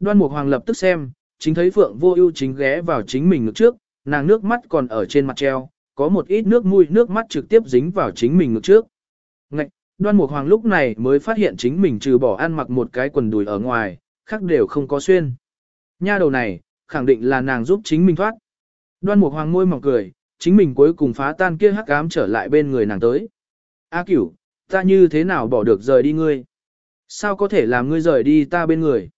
Đoan Mục Hoàng lập tức xem, chính thấy Phượng Vô Ưu chính ghé vào chính mình ngực trước, nàng nước mắt còn ở trên mặt treo, có một ít nước mũi nước mắt trực tiếp dính vào chính mình ngực trước. Ngạch, Đoan Mục Hoàng lúc này mới phát hiện chính mình trừ bỏ ăn mặc một cái quần đùi ở ngoài, khác đều không có xuyên. Nha đầu này, khẳng định là nàng giúp chính mình thoát. Đoan Mục Hoàng môi mỏng cười, chính mình cuối cùng phá tan kia hắc ám trở lại bên người nàng tới. A Cửu, ta như thế nào bỏ được rời đi ngươi? Sao có thể làm ngươi rời đi ta bên người?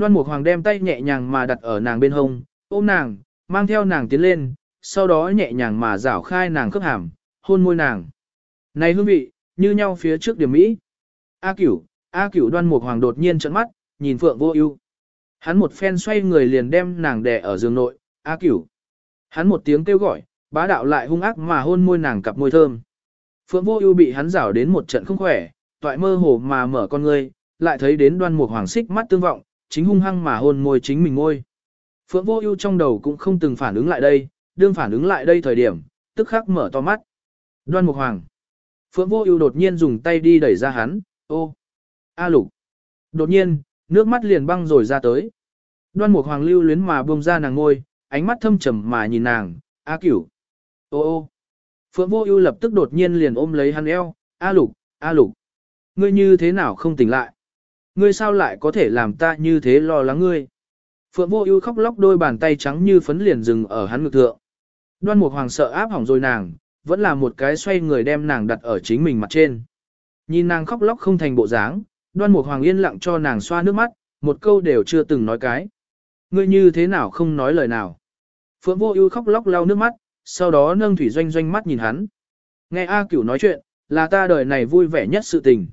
Đoan Mục Hoàng đem tay nhẹ nhàng mà đặt ở nàng bên hông, ôm nàng, mang theo nàng tiến lên, sau đó nhẹ nhàng mà rảo khai nàng khớp hàm, hôn môi nàng. Này hương vị, như nhau phía trước điểm Mỹ. A Cửu, A Cửu Đoan Mục Hoàng đột nhiên trợn mắt, nhìn Phượng Vô Ưu. Hắn một phen xoay người liền đem nàng đè ở giường nội, A Cửu. Hắn một tiếng kêu gọi, bá đạo lại hung ác mà hôn môi nàng cặp môi thơm. Phượng Vô Ưu bị hắn rảo đến một trận không khỏe, toại mơ hồ mà mở con ngươi, lại thấy đến Đoan Mục Hoàng xích mắt tương vọng, chính hung hăng mà hôn môi chính mình môi. Phượng Vô Ưu trong đầu cũng không từng phản ứng lại đây, đương phản ứng lại đây thời điểm, tức khắc mở to mắt. Đoan Mục Hoàng. Phượng Vô Ưu đột nhiên dùng tay đi đẩy ra hắn, "Ô, A Lục." Đột nhiên, nước mắt liền băng rồi ra tới. Đoan Mục Hoàng lưu luyến mà buông ra nàng ngôi, ánh mắt thâm trầm mà nhìn nàng, "A Cửu." "Ô ô." Phượng Vô Ưu lập tức đột nhiên liền ôm lấy hắn eo, "A Lục, A Lục, ngươi như thế nào không tỉnh lại? Ngươi sao lại có thể làm ta như thế lo lắng ngươi?" Phượng Vô Ưu khóc lóc đôi bàn tay trắng như phấn liền dừng ở hắn ngực thượng. Đoan Mục Hoàng sợ áp hỏng rồi nàng, vẫn là một cái xoay người đem nàng đặt ở chính mình mặt trên. Nhìn nàng khóc lóc không thành bộ dáng, Đoan Mục Hoàng yên lặng cho nàng xoa nước mắt, một câu đều chưa từng nói cái. Ngươi như thế nào không nói lời nào? Phượng Vô Ưu khóc lóc lau nước mắt, sau đó nâng thủy doanh doanh mắt nhìn hắn. Nghe A Cửu nói chuyện, là ta đời này vui vẻ nhất sự tình.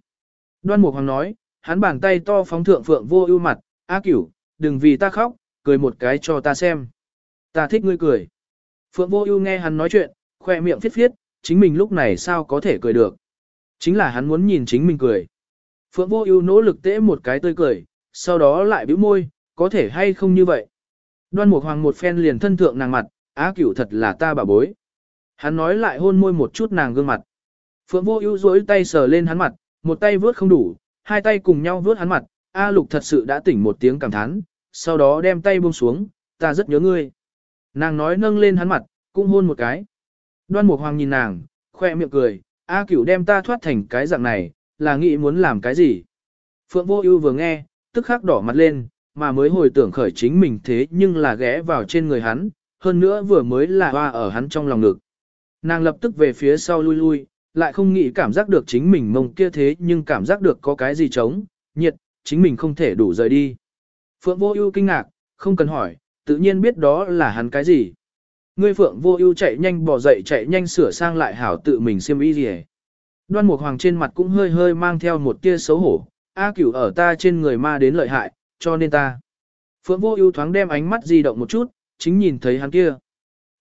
Đoan Mục Hoàng nói, hắn bàn tay to phóng thượng Phượng Vô Ưu mặt, "A Cửu, đừng vì ta khóc, cười một cái cho ta xem. Ta thích ngươi cười." Phượng Vô Ưu nghe hắn nói chuyện, khoe miệng phiết phiết, chính mình lúc này sao có thể cười được. Chính là hắn muốn nhìn chính mình cười. Phượng Vô Ưu nỗ lực tễ một cái tươi cười, sau đó lại bĩu môi, có thể hay không như vậy. Đoan Mục Hoàng một phen liền thân thượng nàng mặt, Á Cửu thật là ta bà bối. Hắn nói lại hôn môi một chút nàng gương mặt. Phượng Vô Ưu duỗi tay sờ lên hắn mặt, một tay vướt không đủ, hai tay cùng nhau vớt hắn mặt, A Lục thật sự đã tỉnh một tiếng cảm thán, sau đó đem tay buông xuống, ta rất nhớ ngươi. Nàng nói nâng lên hắn mặt, cũng hôn một cái. Đoan Mục Hoàng nhìn nàng, khoe miệng cười, A Cửu đem ta thoát thành cái dạng này, là nghĩ muốn làm cái gì. Phượng Vô Ưu vừa nghe, tức khắc đỏ mặt lên, mà mới hồi tưởng khởi chính mình thế nhưng là ghé vào trên người hắn, hơn nữa vừa mới là hoa ở hắn trong lòng ngực. Nàng lập tức về phía sau lui lui, lại không nghĩ cảm giác được chính mình mông kia thế nhưng cảm giác được có cái gì trống, nhiệt, chính mình không thể đủ rời đi. Phượng Vô Ưu kinh ngạc, không cần hỏi, tự nhiên biết đó là hắn cái gì. Ngươi Phượng Vô Ưu chạy nhanh bò dậy chạy nhanh sửa sang lại hảo tự mình xiêm y liễu. Đoan Mục Hoàng trên mặt cũng hơi hơi mang theo một tia xấu hổ, A Cửu ở ta trên người ma đến lợi hại, cho nên ta. Phượng Vô Ưu thoáng đem ánh mắt di động một chút, chính nhìn thấy hắn kia.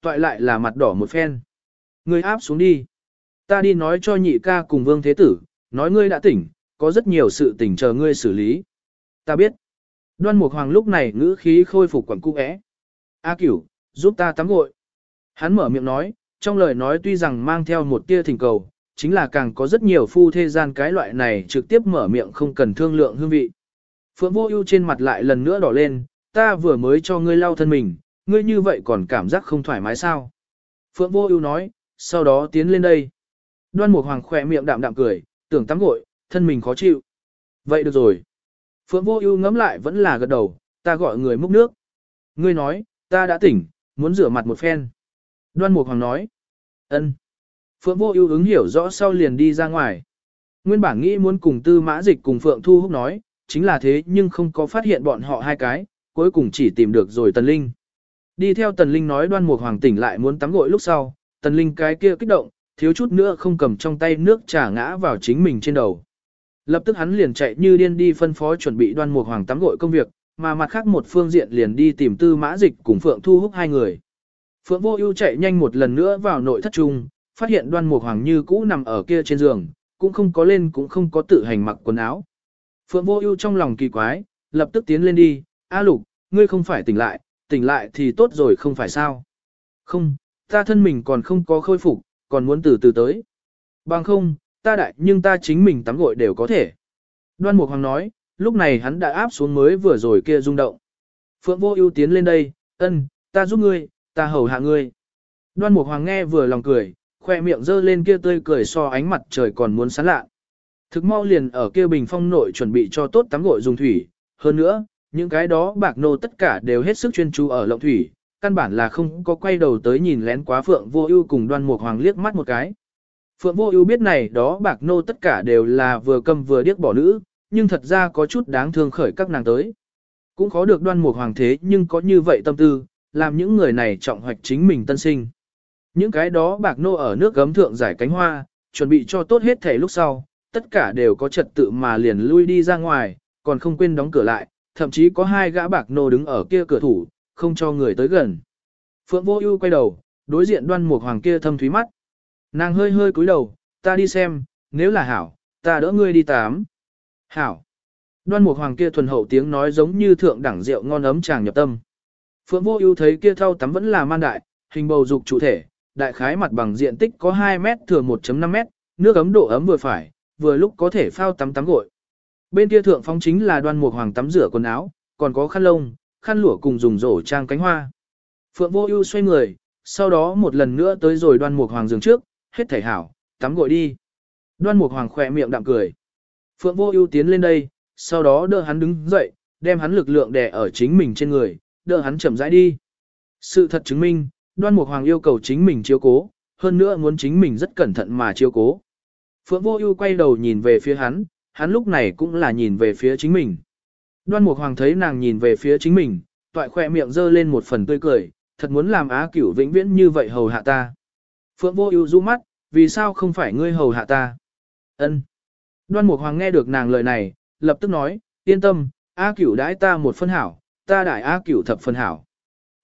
Toại lại là mặt đỏ một phen. Ngươi áp xuống đi. Ta đi nói cho nhị ca cùng Vương Thế Tử, nói ngươi đã tỉnh, có rất nhiều sự tình chờ ngươi xử lý. Ta biết. Đoan Mục Hoàng lúc này ngữ khí khôi phục quẩn cung ẽ. A Cửu, giúp ta tắm gội. Hắn mở miệng nói, trong lời nói tuy rằng mang theo một tia thỉnh cầu, chính là càng có rất nhiều phu thế gian cái loại này trực tiếp mở miệng không cần thương lượng hương vị. Phượng Vô Ưu trên mặt lại lần nữa đỏ lên, ta vừa mới cho ngươi lau thân mình, ngươi như vậy còn cảm giác không thoải mái sao? Phượng Vô Ưu nói, sau đó tiến lên đây. Đoan Mục Hoàng khẽ miệng đạm đạm cười, tưởng tắm gội, thân mình khó chịu. Vậy được rồi. Phượng Vô Ưu ngẫm lại vẫn là gật đầu, ta gọi người múc nước. Ngươi nói, ta đã tỉnh, muốn rửa mặt một phen. Đoan Mục Hoàng nói, ân. Phượng Vô Ưu ứng hiểu rõ sau liền đi ra ngoài. Nguyên bản nghĩ muốn cùng Tư Mã Dịch cùng Phượng Thu Húc nói, chính là thế nhưng không có phát hiện bọn họ hai cái, cuối cùng chỉ tìm được rồi Tần Linh. Đi theo Tần Linh nói Đoan Mục Hoàng tỉnh lại muốn tắm gội lúc sau, Tần Linh cái kia kích động, thiếu chút nữa không cầm trong tay nước trà ngã vào chính mình trên đầu. Lập tức hắn liền chạy như điên đi phân phó chuẩn bị Đoan Mục Hoàng tắm gội công việc, mà mặt khác một phương diện liền đi tìm Tư Mã Dịch cùng Phượng Thu Húc hai người. Phượng Vô Ưu chạy nhanh một lần nữa vào nội thất trung, phát hiện Đoan Mục Hoàng như cũ nằm ở kia trên giường, cũng không có lên cũng không có tự hành mặc quần áo. Phượng Vô Ưu trong lòng kỳ quái, lập tức tiến lên đi, "A Lục, ngươi không phải tỉnh lại, tỉnh lại thì tốt rồi không phải sao?" "Không, ta thân mình còn không có khôi phục, còn muốn từ từ tới." "Bằng không, ta đại nhưng ta chính mình tắm gội đều có thể." Đoan Mục Hoàng nói, lúc này hắn đã áp xuống mới vừa rồi kia rung động. Phượng Vô Ưu tiến lên đây, "Ân, ta giúp ngươi, ta hầu hạ ngươi." Đoan Mục Hoàng nghe vừa lòng cười, khoe miệng dơ lên kia tươi cười so ánh mặt trời còn muốn sáng lạ. Thực mau liền ở kia bình phong nội chuẩn bị cho tốt tắm gội dùng thủy, hơn nữa, những cái đó bạc nô tất cả đều hết sức chuyên chú ở lộng thủy, căn bản là không có quay đầu tới nhìn lén quá Phượng Vô Ưu cùng Đoan Mục Hoàng liếc mắt một cái. Phượng Vô Ưu biết này đó bạc nô tất cả đều là vừa cầm vừa điếc bỏ nữ, nhưng thật ra có chút đáng thương khởi các nàng tới. Cũng khó được Đoan Mục Hoàng thế nhưng có như vậy tâm tư, làm những người này trọng hoạch chính mình tân sinh. Những cái đó bạc nô ở nước gấm thượng giải cánh hoa, chuẩn bị cho tốt hết thể lúc sau, tất cả đều có trật tự mà liền lui đi ra ngoài, còn không quên đóng cửa lại, thậm chí có hai gã bạc nô đứng ở kia cửa thủ, không cho người tới gần. Phượng Vô Ưu quay đầu, đối diện Đoan Mục Hoàng kia thâm thúy mắt. Nàng hơi hơi cúi đầu, "Ta đi xem, nếu là hảo, ta đỡ ngươi đi tắm. "Hảo." Đoan Mục Hoàng kia thuần hậu tiếng nói giống như thượng đẳng rượu ngon ấm chàng nhập tâm. Phượng Vô Ưu thấy kia thau tắm vẫn là man đại, hình bầu dục chủ thể, đại khái mặt bằng diện tích có 2 mét thừa 1.5 mét, nước ấm độ ấm vừa phải, vừa lúc có thể phao tắm tắm gội. Bên kia thượng phóng chính là đoan mục hoàng tắm rửa quần áo, còn có khăn lông, khăn lụa cùng dùng rổ trang cánh hoa. Phượng vô ưu xoay người, sau đó một lần nữa tới rồi đoan mục hoàng giường trước, hết thảy hảo, tắm gội đi. Đoan mục hoàng khẽ miệng đạm cười. Phượng vô ưu tiến lên đây, sau đó đỡ hắn đứng dậy, đem hắn lực lượng đè ở chính mình trên người, đỡ hắn chậm rãi đi. Sự thật chứng minh, đoan mục hoàng yêu cầu chính mình chiếu cố, hơn nữa muốn chính mình rất cẩn thận mà chiếu cố. Phượng vô ưu quay đầu nhìn về phía hắn, hắn lúc này cũng là nhìn về phía chính mình. Đoan mục hoàng thấy nàng nhìn về phía chính mình, toại khỏe miệng dơ lên một phần tươi cười, thật muốn làm á cửu vĩnh viễn như vậy hầu hạ ta. Phượng vô ưu rũ mắt, vì sao không phải ngươi hầu hạ ta? Ân. Đoan mục hoàng nghe được nàng lời này, lập tức nói, yên tâm, A cửu đãi ta một phân hảo, ta đãi A cửu thập phân hảo.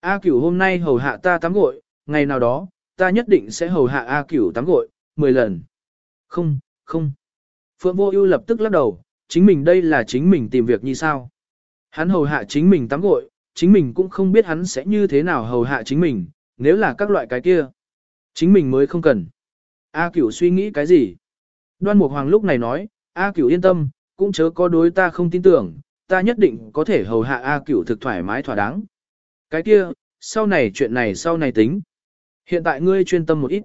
A cửu hôm nay hầu hạ ta tắm gội, ngày nào đó, ta nhất định sẽ hầu hạ A cửu tắm gội, 10 lần. Không, không. Phượng Vô Ưu lập tức lắc đầu, chính mình đây là chính mình tìm việc như sao? Hắn hầu hạ chính mình tắm gội, chính mình cũng không biết hắn sẽ như thế nào hầu hạ chính mình, nếu là các loại cái kia, chính mình mới không cần. A Cửu suy nghĩ cái gì? Đoan Mục Hoàng lúc này nói, A Cửu yên tâm, cũng chớ có đối ta không tin tưởng, ta nhất định có thể hầu hạ A Cửu thực thoải mái thỏa đáng. Cái kia, sau này chuyện này sau này tính. Hiện tại ngươi chuyên tâm một ít.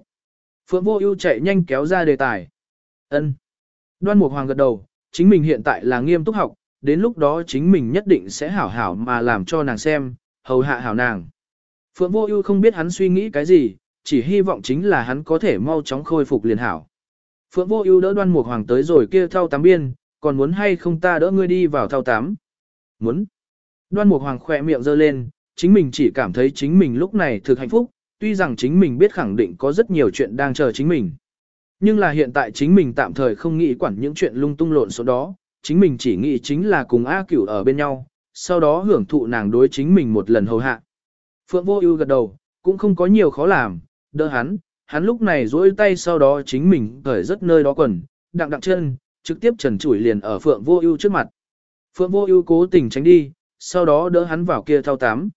Phượng Vô Ưu chạy nhanh kéo ra đề tài. Ân. Đoan Mục Hoàng gật đầu, chính mình hiện tại là nghiêm túc học, đến lúc đó chính mình nhất định sẽ hảo hảo mà làm cho nàng xem, hầu hạ hảo nàng. Phượng Vô Ưu không biết hắn suy nghĩ cái gì, chỉ hy vọng chính là hắn có thể mau chóng khôi phục liền hảo. Phượng Vô Ưu đỡ Đoan Mục Hoàng tới rồi kia thao tắm biên, còn muốn hay không ta đỡ ngươi đi vào thao tắm? Muốn. Đoan Mục Hoàng khẽ miệng giơ lên, chính mình chỉ cảm thấy chính mình lúc này thực hạnh phúc, tuy rằng chính mình biết khẳng định có rất nhiều chuyện đang chờ chính mình. Nhưng là hiện tại chính mình tạm thời không nghĩ quản những chuyện lung tung lộn số đó, chính mình chỉ nghĩ chính là cùng A Cửu ở bên nhau, sau đó hưởng thụ nàng đối chính mình một lần hầu hạ. Phượng Vô Ưu gật đầu, cũng không có nhiều khó làm, đỡ hắn, hắn lúc này duỗi tay sau đó chính mình cởi rất nơi đó quần, đặng đặng chân, trực tiếp trần trụi liền ở Phượng Vô Ưu trước mặt. Phượng Vô Ưu cố tình tránh đi, sau đó đỡ hắn vào kia thao tắm.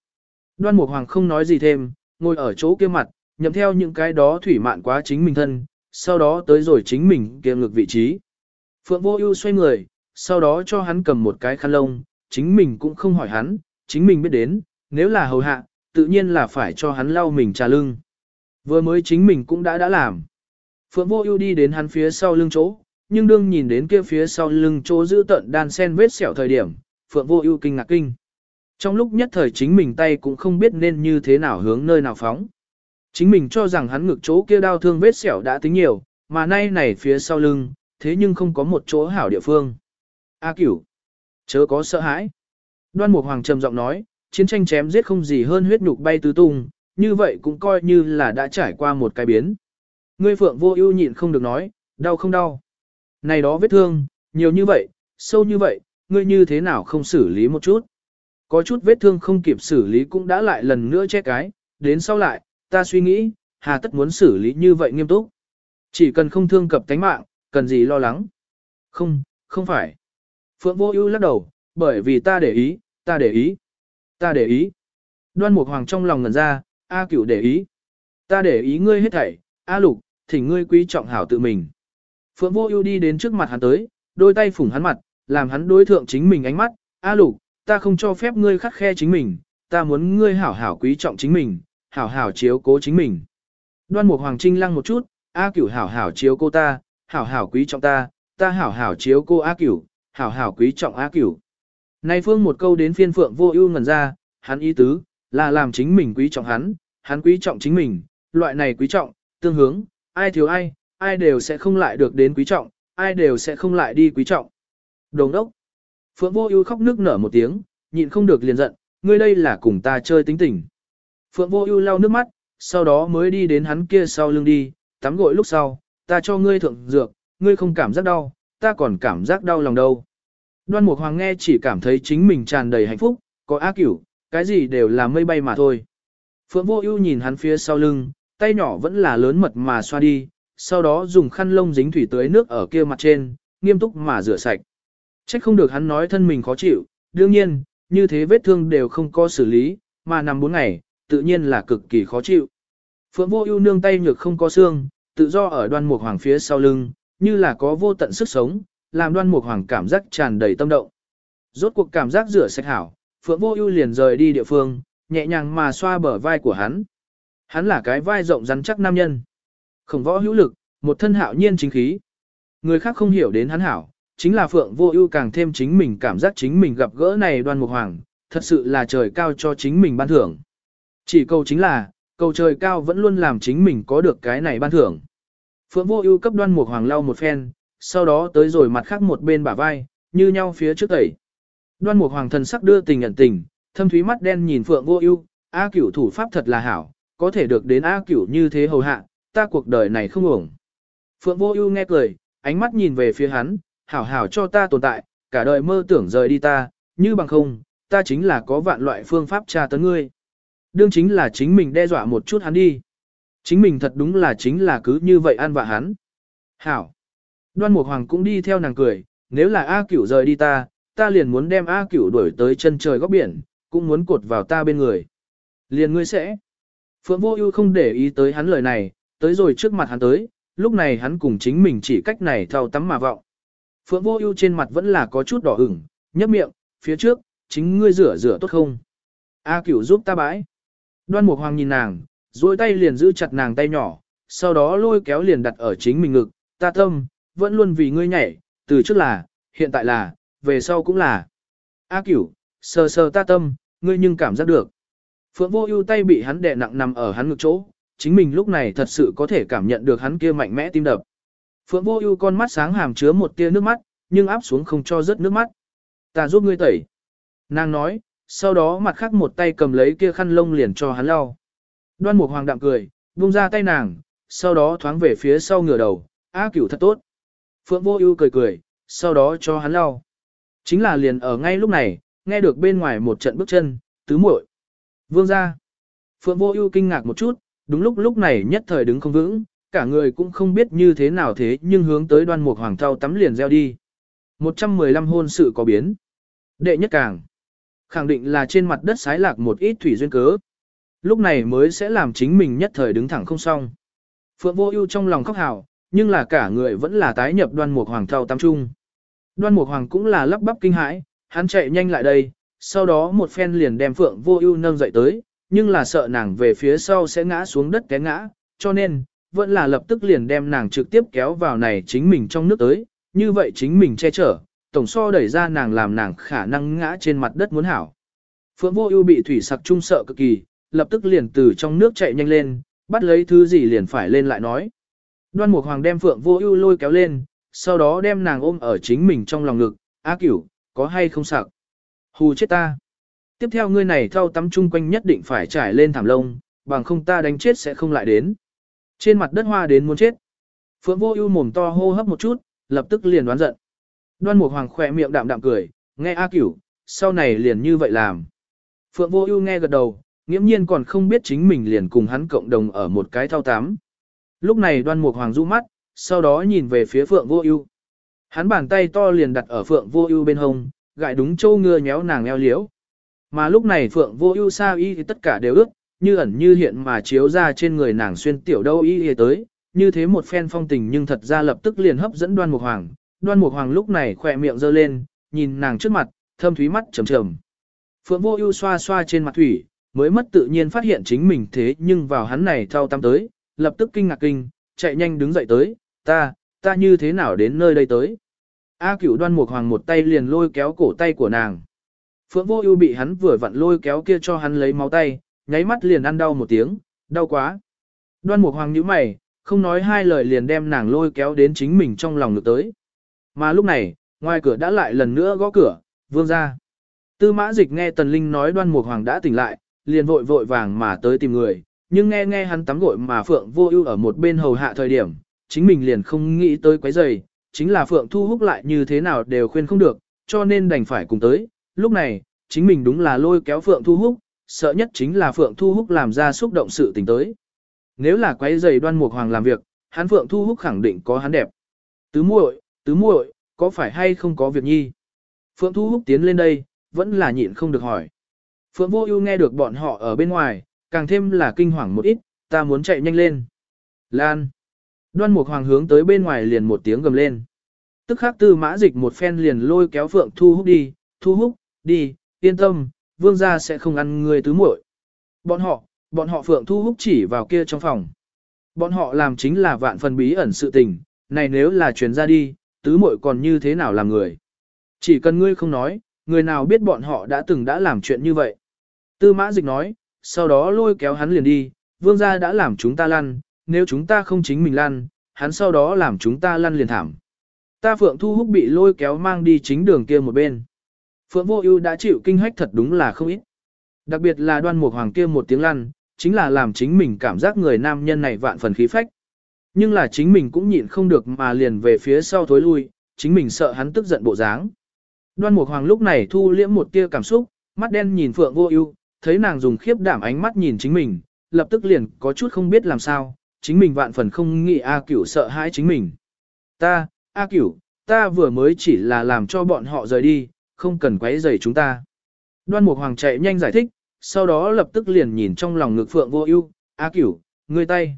Đoan Mục Hoàng không nói gì thêm, ngồi ở chỗ kia mặt, nhậm theo những cái đó thủy mạn quá chính mình thân, sau đó tới rồi chính mình kia ngược vị trí. Phượng Vô Ưu xoay người, sau đó cho hắn cầm một cái khăn lông, chính mình cũng không hỏi hắn, chính mình biết đến, nếu là hầu hạ, tự nhiên là phải cho hắn lau mình trà lưng. Vừa mới chính mình cũng đã đã làm. Phượng Vô Ưu đi đến hắn phía sau lưng chỗ, nhưng đương nhìn đến kia phía sau lưng chỗ giữ tận đan sen vết sẹo thời điểm, Phượng Vô Ưu kinh ngạc kinh. Trong lúc nhất thời chính mình tay cũng không biết nên như thế nào hướng nơi nào phóng. Chính mình cho rằng hắn ngực chỗ kia đau thương vết sẹo đã tính nhiều, mà nay này phía sau lưng, thế nhưng không có một chỗ hảo địa phương. A cửu, chớ có sợ hãi. Đoan Mục Hoàng trầm giọng nói, chiến tranh chém giết không gì hơn huyết nhục bay tứ tung, như vậy cũng coi như là đã trải qua một cái biến. Ngươi Phượng vô ưu nhịn không được nói, đau không đau. Này đó vết thương, nhiều như vậy, sâu như vậy, ngươi như thế nào không xử lý một chút. Có chút vết thương không kịp xử lý cũng đã lại lần nữa che cái, đến sau lại, ta suy nghĩ, hà tất muốn xử lý như vậy nghiêm túc. Chỉ cần không thương cập tánh mạng, cần gì lo lắng. Không, không phải. Phượng vô ưu lắc đầu, bởi vì ta để ý, ta để ý, ta để ý. Đoan Mục Hoàng trong lòng ngẩn ra, A Cửu để ý. Ta để ý ngươi hết thảy, A Lục, thỉnh ngươi quý trọng hảo tự mình. Phượng Vô Ưu đi đến trước mặt hắn tới, đôi tay phủng hắn mặt, làm hắn đối thượng chính mình ánh mắt, A lục, ta không cho phép ngươi khắc khe chính mình, ta muốn ngươi hảo hảo quý trọng chính mình, hảo hảo chiếu cố chính mình. Đoan Mục Hoàng Trinh lăng một chút, A Cửu hảo hảo chiếu cô ta, hảo hảo quý trọng ta, ta hảo hảo chiếu cô A Cửu, hảo hảo quý trọng A Cửu. Nay phương một câu đến phiên phượng vô ưu ngẩn ra, hắn ý tứ, là làm chính mình quý trọng hắn, hắn quý trọng chính mình, loại này quý trọng, tương hướng, ai thiếu ai, ai đều sẽ không lại được đến quý trọng, ai đều sẽ không lại đi quý trọng. Đồng đốc. Phượng vô ưu khóc nước nở một tiếng, nhịn không được liền giận, ngươi đây là cùng ta chơi tính tình. Phượng vô ưu lau nước mắt, sau đó mới đi đến hắn kia sau lưng đi, tắm gội lúc sau, ta cho ngươi thượng dược, ngươi không cảm giác đau, ta còn cảm giác đau lòng đâu. Đoan Mục Hoàng nghe chỉ cảm thấy chính mình tràn đầy hạnh phúc, có ác cửu, cái gì đều là mây bay mà thôi. Phượng Vô Ưu nhìn hắn phía sau lưng, tay nhỏ vẫn là lớn mật mà xoa đi, sau đó dùng khăn lông dính thủy tưới nước ở kia mặt trên, nghiêm túc mà rửa sạch. Chắc không được hắn nói thân mình khó chịu, đương nhiên, như thế vết thương đều không có xử lý, mà nằm 4 ngày, tự nhiên là cực kỳ khó chịu. Phượng Vô Ưu nương tay nhược không có xương, tự do ở Đoan Mục Hoàng phía sau lưng, như là có vô tận sức sống, làm Đoan Mục Hoàng cảm giác tràn đầy tâm động. Rốt cuộc cảm giác rửa sạch hảo, Phượng Vô Ưu liền rời đi địa phương, nhẹ nhàng mà xoa bờ vai của hắn. Hắn là cái vai rộng rắn chắc nam nhân. Khổng võ hữu lực, một thân hạo nhiên chính khí. Người khác không hiểu đến hắn hảo, chính là Phượng Vô Ưu càng thêm chính mình cảm giác chính mình gặp gỡ này Đoan Mục Hoàng, thật sự là trời cao cho chính mình ban thưởng. Chỉ câu chính là, cầu trời cao vẫn luôn làm chính mình có được cái này ban thưởng. Phượng Vô Ưu cấp Đoan Mục Hoàng lau một phen, sau đó tới rồi mặt khác một bên bả vai, như nhau phía trước tẩy. Đoan Mục Hoàng thần sắc đưa tình nhận tình, thâm thúy mắt đen nhìn Phượng Vô Ưu, A Cửu thủ pháp thật là hảo, có thể được đến A Cửu như thế hầu hạ, ta cuộc đời này không uổng. Phượng Vô Ưu nghe cười, ánh mắt nhìn về phía hắn, hảo hảo cho ta tồn tại, cả đời mơ tưởng rời đi ta, như bằng không, ta chính là có vạn loại phương pháp tra tấn ngươi. Đương chính là chính mình đe dọa một chút hắn đi. Chính mình thật đúng là chính là cứ như vậy ăn vạ hắn. Hảo. Đoan Mục Hoàng cũng đi theo nàng cười, nếu là A Cửu rời đi ta, ta liền muốn đem A Cửu đuổi tới chân trời góc biển, cũng muốn cột vào ta bên người. Liền ngươi sẽ. Phượng Vô Ưu không để ý tới hắn lời này, tới rồi trước mặt hắn tới, lúc này hắn cùng chính mình chỉ cách này thao tắm mà vọng. Phượng Vô Ưu trên mặt vẫn là có chút đỏ ửng, nhếch miệng, phía trước, chính ngươi rửa rửa tốt không? A Cửu giúp ta bãi. Đoan Mục Hoàng nhìn nàng, duỗi tay liền giữ chặt nàng tay nhỏ, sau đó lôi kéo liền đặt ở chính mình ngực, ta tâm, vẫn luôn vì ngươi nhảy, từ trước là, hiện tại là, về sau cũng là. A cửu, sờ sờ ta tâm, ngươi nhưng cảm giác được. Phượng vô ưu tay bị hắn đè nặng nằm ở hắn ngực chỗ, chính mình lúc này thật sự có thể cảm nhận được hắn kia mạnh mẽ tim đập. Phượng vô ưu con mắt sáng hàm chứa một tia nước mắt, nhưng áp xuống không cho rớt nước mắt. Ta giúp ngươi tẩy. Nàng nói, sau đó mặt khác một tay cầm lấy kia khăn lông liền cho hắn lau. Đoan Mục Hoàng đạm cười, buông ra tay nàng, sau đó thoáng về phía sau ngửa đầu, A Cửu thật tốt. Phượng Vô Ưu cười cười, sau đó cho hắn lau. Chính là liền ở ngay lúc này, nghe được bên ngoài một trận bước chân, tứ muội. Vương gia. Phượng Vô Ưu kinh ngạc một chút, đúng lúc lúc này nhất thời đứng không vững, cả người cũng không biết như thế nào thế, nhưng hướng tới Đoan Mục Hoàng thao tắm liền reo đi. 115 hôn sự có biến. Đệ nhất càng. Khẳng định là trên mặt đất xái lạc một ít thủy duyên cớ. Lúc này mới sẽ làm chính mình nhất thời đứng thẳng không xong. Phượng Vô Ưu trong lòng khóc hào, nhưng là cả người vẫn là tái nhập Đoan Mục Hoàng thao tâm trung. Đoan Mục Hoàng cũng là lắp bắp kinh hãi, hắn chạy nhanh lại đây, sau đó một phen liền đem Phượng Vô Ưu nâng dậy tới, nhưng là sợ nàng về phía sau sẽ ngã xuống đất té ngã, cho nên vẫn là lập tức liền đem nàng trực tiếp kéo vào này chính mình trong nước tới, như vậy chính mình che chở, tổng so đẩy ra nàng làm nàng khả năng ngã trên mặt đất muốn hảo. Phượng Vô Ưu bị thủy sặc trung sợ cực kỳ, lập tức liền từ trong nước chạy nhanh lên, bắt lấy thứ gì liền phải lên lại nói. Đoan Mục Hoàng đem Phượng Vô Ưu lôi kéo lên, sau đó đem nàng ôm ở chính mình trong lòng ngực, "A Cửu, có hay không sặc?" "Hù chết ta." Tiếp theo ngươi này thao tắm chung quanh nhất định phải trải lên thảm lông, bằng không ta đánh chết sẽ không lại đến. Trên mặt đất hoa đến muốn chết. Phượng Vô Ưu mồm to hô hấp một chút, lập tức liền đoán giận. Đoan Mục Hoàng khẽ miệng đạm đạm cười, "Nghe A Cửu, sau này liền như vậy làm." Phượng Vô Ưu nghe gật đầu, nghiễm nhiên còn không biết chính mình liền cùng hắn cộng đồng ở một cái thao tám. Lúc này Đoan Mục Hoàng rũ mắt, sau đó nhìn về phía Phượng Vô Ưu. Hắn bàn tay to liền đặt ở Phượng Vô Ưu bên hông, gãi đúng châu ngựa nhéo nàng eo liễu. Mà lúc này Phượng Vô Ưu sao y thì tất cả đều ước, như ẩn như hiện mà chiếu ra trên người nàng xuyên tiểu đâu y y tới, như thế một phen phong tình nhưng thật ra lập tức liền hấp dẫn Đoan Mục Hoàng. Đoan Mục Hoàng lúc này khỏe miệng giơ lên, nhìn nàng trước mặt, thâm thúy mắt trầm trầm. Phượng Vô Ưu xoa xoa trên mặt thủy, mới mất tự nhiên phát hiện chính mình thế nhưng vào hắn này thao tam tới, lập tức kinh ngạc kinh, chạy nhanh đứng dậy tới, ta, ta như thế nào đến nơi đây tới. A cửu đoan mục hoàng một tay liền lôi kéo cổ tay của nàng. Phượng vô ưu bị hắn vừa vặn lôi kéo kia cho hắn lấy máu tay, nháy mắt liền ăn đau một tiếng, đau quá. Đoan mục hoàng nhíu mày, không nói hai lời liền đem nàng lôi kéo đến chính mình trong lòng ngược tới. Mà lúc này, ngoài cửa đã lại lần nữa gõ cửa, vương ra. Tư mã dịch nghe tần linh nói đoan mục hoàng đã tỉnh lại, liền vội vội vàng mà tới tìm người, nhưng nghe nghe hắn tắm gội mà Phượng Vô Ưu ở một bên hầu hạ thời điểm, chính mình liền không nghĩ tới quấy rầy, chính là Phượng Thu Húc lại như thế nào đều khuyên không được, cho nên đành phải cùng tới. Lúc này, chính mình đúng là lôi kéo Phượng Thu Húc, sợ nhất chính là Phượng Thu Húc làm ra xúc động sự tình tới. Nếu là quấy rầy Đoan Mục Hoàng làm việc, hắn Phượng Thu Húc khẳng định có hắn đẹp. Tứ muội, tứ muội, có phải hay không có việc nhi? Phượng Thu Húc tiến lên đây, vẫn là nhịn không được hỏi. Phượng Vô Ưu nghe được bọn họ ở bên ngoài, càng thêm là kinh hoàng một ít, ta muốn chạy nhanh lên. Lan. Đoan Mục Hoàng hướng tới bên ngoài liền một tiếng gầm lên. Tức khắc tư mã dịch một phen liền lôi kéo Phượng Thu Húc đi, Thu Húc, đi, yên tâm, vương gia sẽ không ăn người tứ muội. Bọn họ, bọn họ Phượng Thu Húc chỉ vào kia trong phòng. Bọn họ làm chính là vạn phần bí ẩn sự tình, này nếu là truyền ra đi, tứ muội còn như thế nào làm người. Chỉ cần ngươi không nói, người nào biết bọn họ đã từng đã làm chuyện như vậy. Tư mã dịch nói, sau đó lôi kéo hắn liền đi, vương gia đã làm chúng ta lăn, nếu chúng ta không chính mình lăn, hắn sau đó làm chúng ta lăn liền thảm. Ta Phượng Thu Húc bị lôi kéo mang đi chính đường kia một bên. Phượng Vô Ưu đã chịu kinh hách thật đúng là không ít. Đặc biệt là Đoan Mục Hoàng kia một tiếng lăn, chính là làm chính mình cảm giác người nam nhân này vạn phần khí phách. Nhưng là chính mình cũng nhịn không được mà liền về phía sau thối lui, chính mình sợ hắn tức giận bộ dáng. Đoan Mục Hoàng lúc này thu liễm một tia cảm xúc, mắt đen nhìn Phượng Vô Ưu, thấy nàng dùng khiếp đảm ánh mắt nhìn chính mình, lập tức liền có chút không biết làm sao, chính mình vạn phần không nghĩ A Cửu sợ hãi chính mình. Ta, A Cửu, ta vừa mới chỉ là làm cho bọn họ rời đi, không cần quấy rầy chúng ta. Đoan Mục Hoàng chạy nhanh giải thích, sau đó lập tức liền nhìn trong lòng ngực Phượng Vô Ưu, "A Cửu, ngươi tay."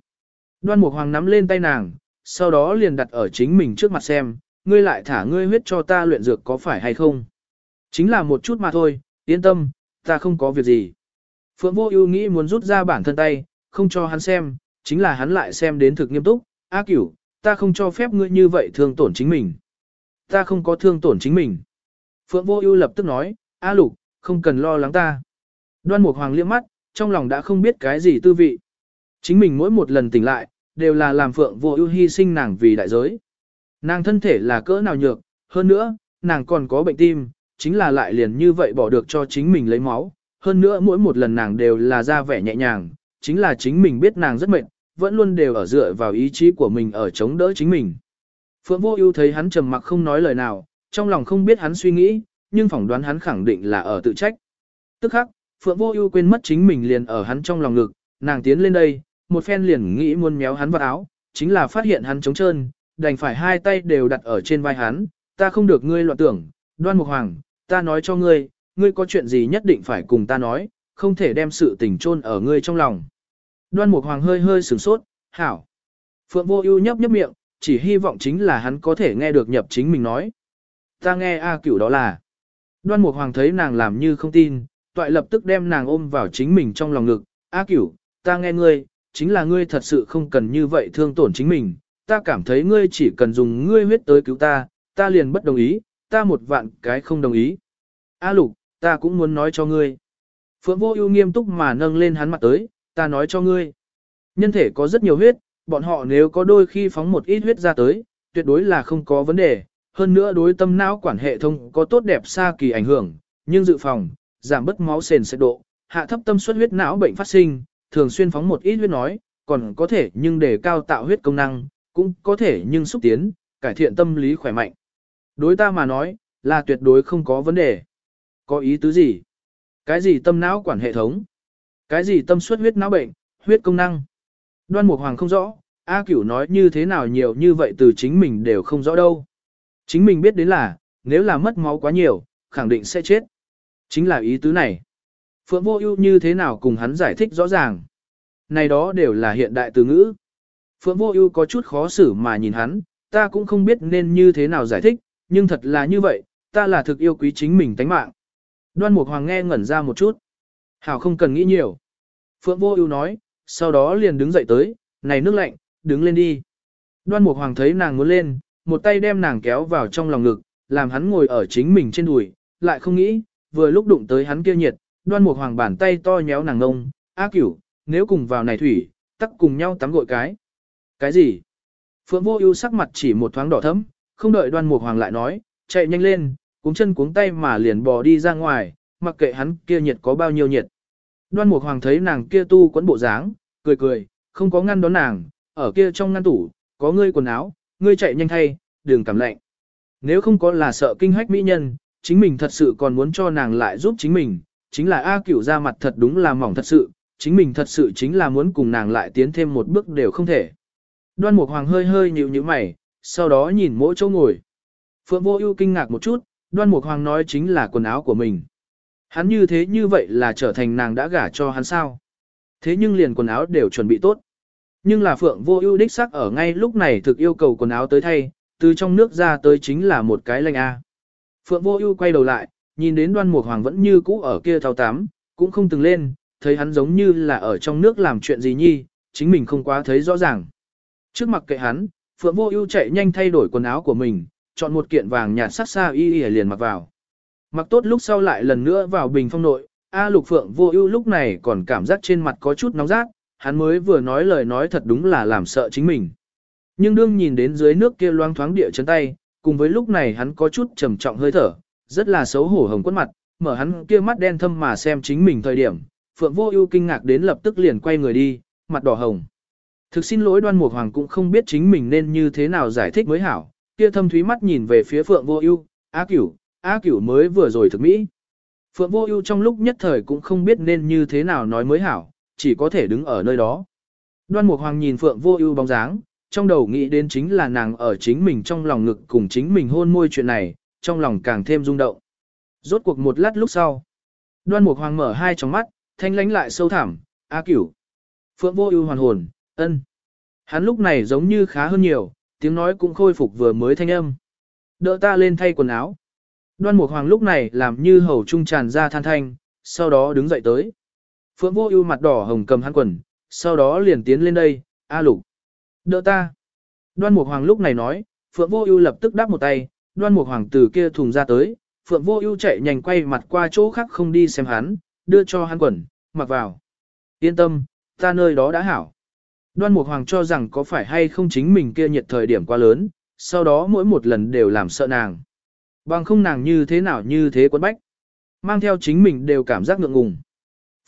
Đoan Mục Hoàng nắm lên tay nàng, sau đó liền đặt ở chính mình trước mặt xem, "Ngươi lại thả ngươi huyết cho ta luyện dược có phải hay không?" Chính là một chút mà thôi, yên tâm, ta không có việc gì. Phượng Vô Ưu nghĩ muốn rút ra bản thân tay, không cho hắn xem, chính là hắn lại xem đến thực nghiêm túc, "A Cửu, ta không cho phép ngươi như vậy thương tổn chính mình." "Ta không có thương tổn chính mình." Phượng Vô Ưu lập tức nói, "A Lục, không cần lo lắng ta." Đoan Mục Hoàng liếc mắt, trong lòng đã không biết cái gì tư vị. Chính mình mỗi một lần tỉnh lại, đều là làm Phượng Vô Ưu hy sinh nàng vì đại giới. Nàng thân thể là cỡ nào nhược, hơn nữa, nàng còn có bệnh tim, chính là lại liền như vậy bỏ được cho chính mình lấy máu. Hơn nữa mỗi một lần nàng đều là ra vẻ nhẹ nhàng, chính là chính mình biết nàng rất mệt, vẫn luôn đều ở dựa vào ý chí của mình ở chống đỡ chính mình. Phượng Vô Ưu thấy hắn trầm mặc không nói lời nào, trong lòng không biết hắn suy nghĩ, nhưng phỏng đoán hắn khẳng định là ở tự trách. Tức khắc, Phượng Vô Ưu quên mất chính mình liền ở hắn trong lòng ngực, nàng tiến lên đây, một phen liền nghĩ muốn méo hắn vào áo, chính là phát hiện hắn trống trơn, đành phải hai tay đều đặt ở trên vai hắn, "Ta không được ngươi loạn tưởng, Đoan Mục Hoàng, ta nói cho ngươi, ngươi có chuyện gì nhất định phải cùng ta nói, không thể đem sự tình chôn ở ngươi trong lòng." Đoan Mục Hoàng hơi hơi sửng sốt, "Hảo." Phượng Vô Ưu nhấp nhấp miệng, chỉ hy vọng chính là hắn có thể nghe được nhập chính mình nói. "Ta nghe A Cửu đó là." Đoan Mục Hoàng thấy nàng làm như không tin, toại lập tức đem nàng ôm vào chính mình trong lòng ngực. A cửu, ta nghe ngươi, chính là ngươi thật sự không cần như vậy thương tổn chính mình. Ta cảm thấy ngươi chỉ cần dùng ngươi huyết tới cứu ta, ta liền bất đồng ý, ta một vạn cái không đồng ý. A lục, ta cũng muốn nói cho ngươi. Phượng vô ưu nghiêm túc mà nâng lên hắn mặt tới, ta nói cho ngươi. Nhân thể có rất nhiều huyết, bọn họ nếu có đôi khi phóng một ít huyết ra tới, tuyệt đối là không có vấn đề. Hơn nữa đối tâm não quản hệ thống có tốt đẹp xa kỳ ảnh hưởng, nhưng dự phòng, giảm bớt máu sền sệt độ, hạ thấp tâm suất huyết não bệnh phát sinh, thường xuyên phóng một ít huyết nói, còn có thể nhưng để cao tạo huyết công năng, cũng có thể nhưng xúc tiến, cải thiện tâm lý khỏe mạnh. Đối ta mà nói, là tuyệt đối không có vấn đề. Có ý tứ gì? Cái gì tâm não quản hệ thống? Cái gì tâm suất huyết não bệnh, huyết công năng? Đoan Mục Hoàng không rõ, A Cửu nói như thế nào nhiều như vậy từ chính mình đều không rõ đâu. Chính mình biết đến là, nếu là mất máu quá nhiều, khẳng định sẽ chết. Chính là ý tứ này. Phượng Vô Ưu như thế nào cùng hắn giải thích rõ ràng. Này đó đều là hiện đại từ ngữ. Phượng Vô Ưu có chút khó xử mà nhìn hắn, ta cũng không biết nên như thế nào giải thích, nhưng thật là như vậy, ta là thực yêu quý chính mình tánh mạng. Đoan Mục Hoàng nghe ngẩn ra một chút. Hảo không cần nghĩ nhiều. Phượng Vô Ưu nói, sau đó liền đứng dậy tới, này nước lạnh, đứng lên đi. Đoan Mục Hoàng thấy nàng muốn lên, một tay đem nàng kéo vào trong lòng ngực, làm hắn ngồi ở chính mình trên đùi, lại không nghĩ, vừa lúc đụng tới hắn kia nhiệt, Đoan Mục Hoàng bàn tay to nhéo nàng ngông, "A Cửu, nếu cùng vào này thủy, tắc cùng nhau tắm gội cái." "Cái gì?" Phượng Vô Ưu sắc mặt chỉ một thoáng đỏ thẫm, không đợi Đoan Mục Hoàng lại nói, chạy nhanh lên, cuống chân cuống tay mà liền bò đi ra ngoài, mặc kệ hắn kia nhiệt có bao nhiêu nhiệt. Đoan Mục Hoàng thấy nàng kia tu quấn bộ dáng, cười cười, không có ngăn đón nàng, ở kia trong ngăn tủ, có ngươi quần áo, ngươi chạy nhanh thay, đừng cảm lạnh. Nếu không có là sợ kinh hách mỹ nhân, chính mình thật sự còn muốn cho nàng lại giúp chính mình, chính là A Cửu ra mặt thật đúng là mỏng thật sự, chính mình thật sự chính là muốn cùng nàng lại tiến thêm một bước đều không thể. Đoan Mục Hoàng hơi hơi nhíu nhíu mày, sau đó nhìn mỗi chỗ ngồi. Phượng Vô Ưu kinh ngạc một chút, Đoan Mục Hoàng nói chính là quần áo của mình. Hắn như thế như vậy là trở thành nàng đã gả cho hắn sao? Thế nhưng liền quần áo đều chuẩn bị tốt. Nhưng là Phượng Vô Ưu đích xác ở ngay lúc này thực yêu cầu quần áo tới thay, từ trong nước ra tới chính là một cái lanh a. Phượng Vô Ưu quay đầu lại, nhìn đến Đoan Mục Hoàng vẫn như cũ ở kia thao tắm, cũng không từng lên, thấy hắn giống như là ở trong nước làm chuyện gì nhi, chính mình không quá thấy rõ ràng. Trước mặt kệ hắn, Phượng Vô Ưu chạy nhanh thay đổi quần áo của mình, chọn một kiện vàng nhạt sắc xa y y liền mặc vào. Mặc tốt lúc sau lại lần nữa vào bình phong nội, A Lục Phượng Vô Ưu lúc này còn cảm giác trên mặt có chút nóng rát, hắn mới vừa nói lời nói thật đúng là làm sợ chính mình. Nhưng đương nhìn đến dưới nước kia loang thoáng địa chấn tay, cùng với lúc này hắn có chút trầm trọng hơi thở, rất là xấu hổ hồng quất mặt, mở hắn kia mắt đen thâm mà xem chính mình thời điểm, Phượng Vô Ưu kinh ngạc đến lập tức liền quay người đi, mặt đỏ hồng. Thực xin lỗi Đoan Mục Hoàng cũng không biết chính mình nên như thế nào giải thích mới hảo, kia thâm thúy mắt nhìn về phía Phượng Vô Ưu, á Cửu, á Cửu mới vừa rồi thực mỹ." Phượng Vô Ưu trong lúc nhất thời cũng không biết nên như thế nào nói mới hảo, chỉ có thể đứng ở nơi đó. Đoan Mục Hoàng nhìn Phượng Vô Ưu bóng dáng, trong đầu nghĩ đến chính là nàng ở chính mình trong lòng ngực cùng chính mình hôn môi chuyện này, trong lòng càng thêm rung động. Rốt cuộc một lát lúc sau, Đoan Mục Hoàng mở hai tròng mắt, thanh lãnh lại sâu thẳm, á Cửu." Phượng Vô Ưu hoàn hồn, "Ân." Hắn lúc này giống như khá hơn nhiều, tiếng nói cũng khôi phục vừa mới thanh âm. "Đỡ ta lên thay quần áo." Đoan Mục Hoàng lúc này làm như hầu trung tràn ra than thanh, sau đó đứng dậy tới. Phượng Vô Ưu mặt đỏ hồng cầm hắn quần, sau đó liền tiến lên đây, "A Lục, đỡ ta." Đoan Mục Hoàng lúc này nói, Phượng Vô Ưu lập tức đáp một tay, Đoan Mục Hoàng từ kia thùng ra tới, Phượng Vô Ưu chạy nhanh quay mặt qua chỗ khác không đi xem hắn, đưa cho hắn quần, mặc vào. "Yên tâm, ta nơi đó đã hảo." Đoan Mục Hoàng cho rằng có phải hay không chính mình kia nhiệt thời điểm quá lớn, sau đó mỗi một lần đều làm sợ nàng. Bằng không nàng như thế nào như thế quấn bách. Mang theo chính mình đều cảm giác ngượng ngùng.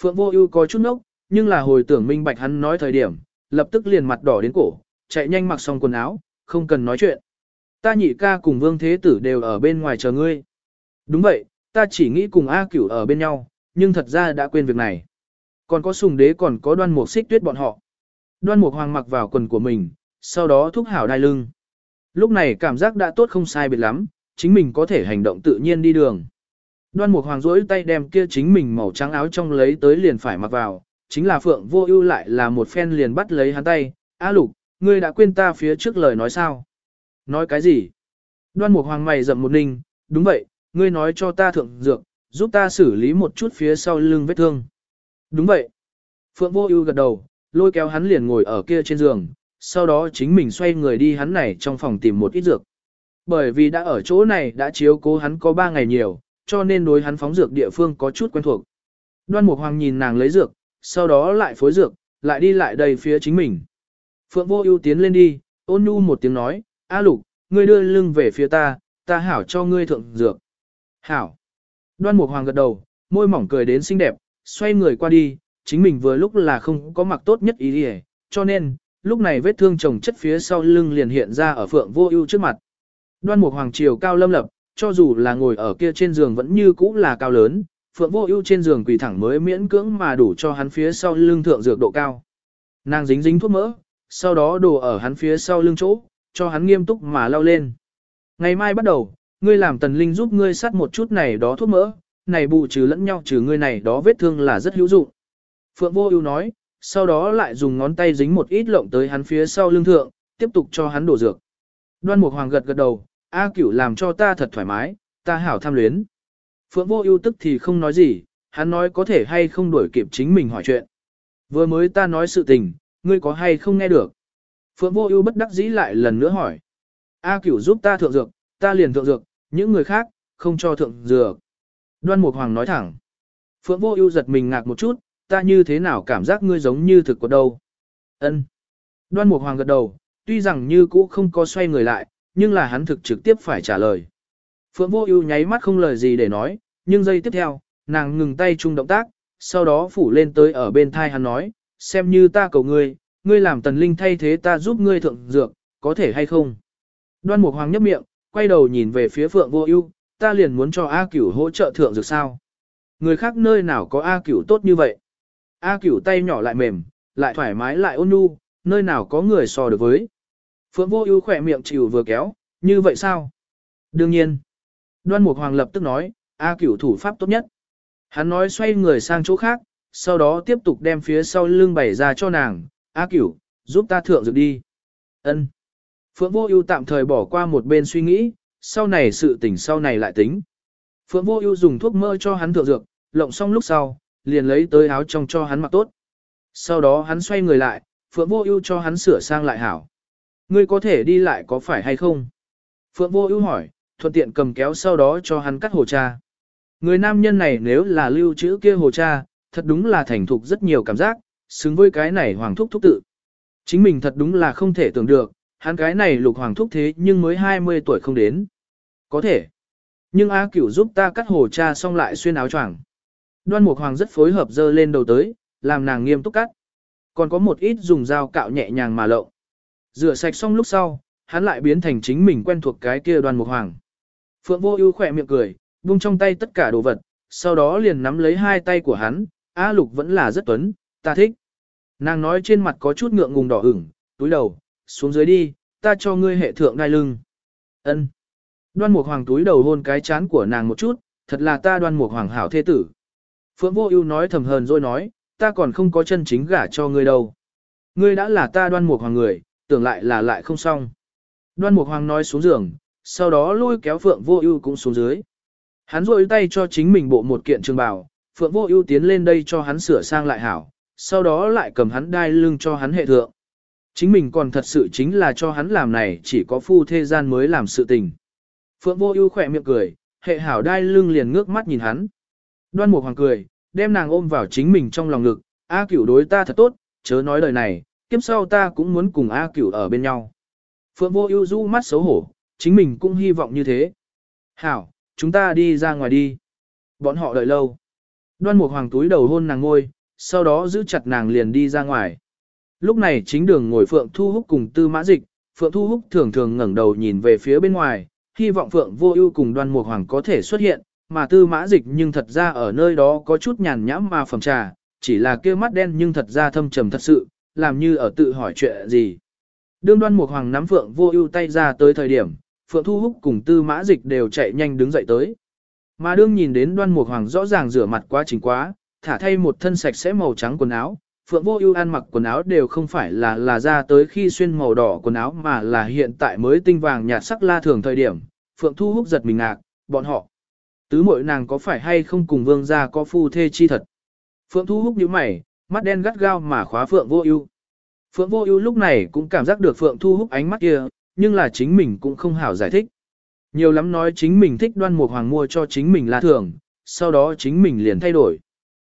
Phượng vô ưu có chút nốc, nhưng là hồi tưởng minh bạch hắn nói thời điểm, lập tức liền mặt đỏ đến cổ, chạy nhanh mặc xong quần áo, không cần nói chuyện. Ta nhị ca cùng vương thế tử đều ở bên ngoài chờ ngươi. Đúng vậy, ta chỉ nghĩ cùng A cửu ở bên nhau, nhưng thật ra đã quên việc này. Còn có sùng đế còn có đoan mục xích tuyết bọn họ. Đoan mục hoàng mặc vào quần của mình, sau đó thúc hảo đai lưng. Lúc này cảm giác đã tốt không sai biệt lắm, chính mình có thể hành động tự nhiên đi đường. Đoan Mục Hoàng rỗi tay đem kia chính mình màu trắng áo trong lấy tới liền phải mặc vào, chính là Phượng Vô Ưu lại là một phen liền bắt lấy hắn tay, "A Lục, ngươi đã quên ta phía trước lời nói sao?" "Nói cái gì?" Đoan Mục Hoàng mày rậm một ninh, "Đúng vậy, ngươi nói cho ta thượng dược, giúp ta xử lý một chút phía sau lưng vết thương." "Đúng vậy." Phượng Vô Ưu gật đầu, lôi kéo hắn liền ngồi ở kia trên giường, sau đó chính mình xoay người đi hắn này trong phòng tìm một ít dược. Bởi vì đã ở chỗ này đã chiếu cố hắn có 3 ngày nhiều, cho nên đối hắn phóng dược địa phương có chút quen thuộc. Đoan Mục Hoàng nhìn nàng lấy dược, sau đó lại phối dược, lại đi lại đầy phía chính mình. Phượng Vô Ưu tiến lên đi, ôn nhu một tiếng nói, "A Lục, ngươi đưa lưng về phía ta, ta hảo cho ngươi thượng dược." "Hảo." Đoan Mục Hoàng gật đầu, môi mỏng cười đến xinh đẹp, xoay người qua đi, chính mình vừa lúc là không có mặc tốt nhất ý đi, cho nên, lúc này vết thương chồng chất phía sau lưng liền hiện ra ở Phượng Vô Ưu trước mặt. Đoan Mục Hoàng triều cao lâm lập, cho dù là ngồi ở kia trên giường vẫn như cũ là cao lớn, Phượng Vô Ưu trên giường quỳ thẳng mới miễn cưỡng mà đủ cho hắn phía sau lưng thượng dược độ cao. Nàng dính dính thuốc mỡ, sau đó đổ ở hắn phía sau lưng chỗ, cho hắn nghiêm túc mà lau lên. Ngày mai bắt đầu, ngươi làm tần linh giúp ngươi sát một chút này đó thuốc mỡ, này bù trừ lẫn nhau trừ ngươi này đó vết thương là rất hữu dụng. Phượng Vô Ưu nói, sau đó lại dùng ngón tay dính một ít lộng tới hắn phía sau lưng thượng, tiếp tục cho hắn đổ dược. Đoan Mục Hoàng gật gật đầu, A Cửu làm cho ta thật thoải mái, ta hảo tham luyến. Phượng vô ưu tức thì không nói gì, hắn nói có thể hay không đuổi kịp chính mình hỏi chuyện. Vừa mới ta nói sự tình, ngươi có hay không nghe được. Phượng vô ưu bất đắc dĩ lại lần nữa hỏi. A cửu giúp ta thượng dược, ta liền thượng dược, những người khác, không cho thượng dược. Đoan Mục Hoàng nói thẳng. Phượng vô ưu giật mình ngạc một chút, ta như thế nào cảm giác ngươi giống như thực của đâu. Ân. Đoan Mục Hoàng gật đầu, tuy rằng như cũ không có xoay người lại, nhưng là hắn thực trực tiếp phải trả lời. Phượng Vô Ưu nháy mắt không lời gì để nói, nhưng giây tiếp theo, nàng ngừng tay chung động tác, sau đó phủ lên tới ở bên thai hắn nói, xem như ta cầu ngươi, ngươi làm tần linh thay thế ta giúp ngươi thượng dược, có thể hay không? Đoan Mục Hoàng nhếch miệng, quay đầu nhìn về phía Phượng Vô Ưu, ta liền muốn cho A Cửu hỗ trợ thượng dược sao? Người khác nơi nào có A Cửu tốt như vậy? A Cửu tay nhỏ lại mềm, lại thoải mái lại ôn nhu, nơi nào có người so được với. Phượng Vô Ưu khỏe miệng chịu vừa kéo, như vậy sao? Đương nhiên. Đoan Mục Hoàng lập tức nói, A Cửu thủ pháp tốt nhất. Hắn nói xoay người sang chỗ khác, sau đó tiếp tục đem phía sau lưng bày ra cho nàng, A Cửu, giúp ta thượng dược đi. Ân. Phượng Vô Ưu tạm thời bỏ qua một bên suy nghĩ, sau này sự tình sau này lại tính. Phượng Vô Ưu dùng thuốc mơ cho hắn thượng dược, lộng xong lúc sau, liền lấy tới áo trong cho hắn mặc tốt. Sau đó hắn xoay người lại, Phượng Vô Ưu cho hắn sửa sang lại hảo. Ngươi có thể đi lại có phải hay không? Phượng Vô Ưu hỏi, thuận tiện cầm kéo sau đó cho hắn cắt hồ cha. Người nam nhân này nếu là lưu trữ kia hồ cha, thật đúng là thành thục rất nhiều cảm giác, xứng với cái này hoàng thúc thúc tự. Chính mình thật đúng là không thể tưởng được, hắn cái này lục hoàng thúc thế nhưng mới 20 tuổi không đến. Có thể. Nhưng A Cửu giúp ta cắt hồ cha xong lại xuyên áo choàng. Đoan Mục Hoàng rất phối hợp dơ lên đầu tới, làm nàng nghiêm túc cắt. Còn có một ít dùng dao cạo nhẹ nhàng mà lộng. Rửa sạch xong lúc sau, hắn lại biến thành chính mình quen thuộc cái kia Đoan Mục Hoàng. Phượng Vô Ưu khẽ miệng cười, buông trong tay tất cả đồ vật, sau đó liền nắm lấy hai tay của hắn, A Lục vẫn là rất tuấn, ta thích. Nàng nói trên mặt có chút ngượng ngùng đỏ ửng, túi đầu, xuống dưới đi, ta cho ngươi hệ thượng đai lưng. Ân. Đoan Mục Hoàng túi đầu hôn cái chán của nàng một chút, thật là ta Đoan Mục Hoàng hảo thế tử. Phượng Vô Ưu nói thầm hờn rồi nói, ta còn không có chân chính gả cho ngươi đâu. Ngươi đã là ta Đoan Mục Hoàng người, tưởng lại là lại không xong. Đoan Mục Hoàng nói xuống giường, sau đó lôi kéo Phượng Vô Ưu cũng xuống dưới. Hắn rôi tay cho chính mình bộ một kiện trường bào, Phượng Vô Ưu tiến lên đây cho hắn sửa sang lại hảo, sau đó lại cầm hắn đai lưng cho hắn hệ thượng. Chính mình còn thật sự chính là cho hắn làm này chỉ có phu thế gian mới làm sự tình. Phượng Vô Ưu khẽ miệng cười, hệ hảo đai lưng liền ngước mắt nhìn hắn. Đoan Mục Hoàng cười, đem nàng ôm vào chính mình trong lòng ngực, A Cửu đối ta thật tốt, chớ nói lời này, kiếp sau ta cũng muốn cùng A Cửu ở bên nhau. Phượng Vô Ưu du mắt xấu hổ, chính mình cũng hy vọng như thế. Hảo, chúng ta đi ra ngoài đi. Bọn họ đợi lâu. Đoan Mục Hoàng túi đầu hôn nàng ngôi, sau đó giữ chặt nàng liền đi ra ngoài. Lúc này chính đường ngồi Phượng Thu Húc cùng Tư Mã Dịch, Phượng Thu Húc thường thường ngẩng đầu nhìn về phía bên ngoài, hy vọng Phượng Vô Ưu cùng Đoan Mục Hoàng có thể xuất hiện, mà Tư Mã Dịch nhưng thật ra ở nơi đó có chút nhàn nhãm mà phẩm trà, chỉ là kia mắt đen nhưng thật ra thâm trầm thật sự, làm như ở tự hỏi chuyện gì. Đương Đoan Mục Hoàng nắm Phượng Vô Ưu tay ra tới thời điểm, Phượng Thu Húc cùng Tư Mã Dịch đều chạy nhanh đứng dậy tới. Mà đương nhìn đến Đoan Mục Hoàng rõ ràng rửa mặt quá trình quá, thả thay một thân sạch sẽ màu trắng quần áo, Phượng Vô Ưu ăn mặc quần áo đều không phải là là ra tới khi xuyên màu đỏ quần áo mà là hiện tại mới tinh vàng nhạt sắc la thường thời điểm, Phượng Thu Húc giật mình ngạc, bọn họ tứ muội nàng có phải hay không cùng vương gia có phu thê chi thật. Phượng Thu Húc nhíu mày, mắt đen gắt gao mà khóa Phượng Vô Ưu. Phượng Vô Ưu lúc này cũng cảm giác được Phượng Thu Húc ánh mắt kia, nhưng là chính mình cũng không hảo giải thích. Nhiều lắm nói chính mình thích Đoan Mục Hoàng mua cho chính mình là thường, sau đó chính mình liền thay đổi.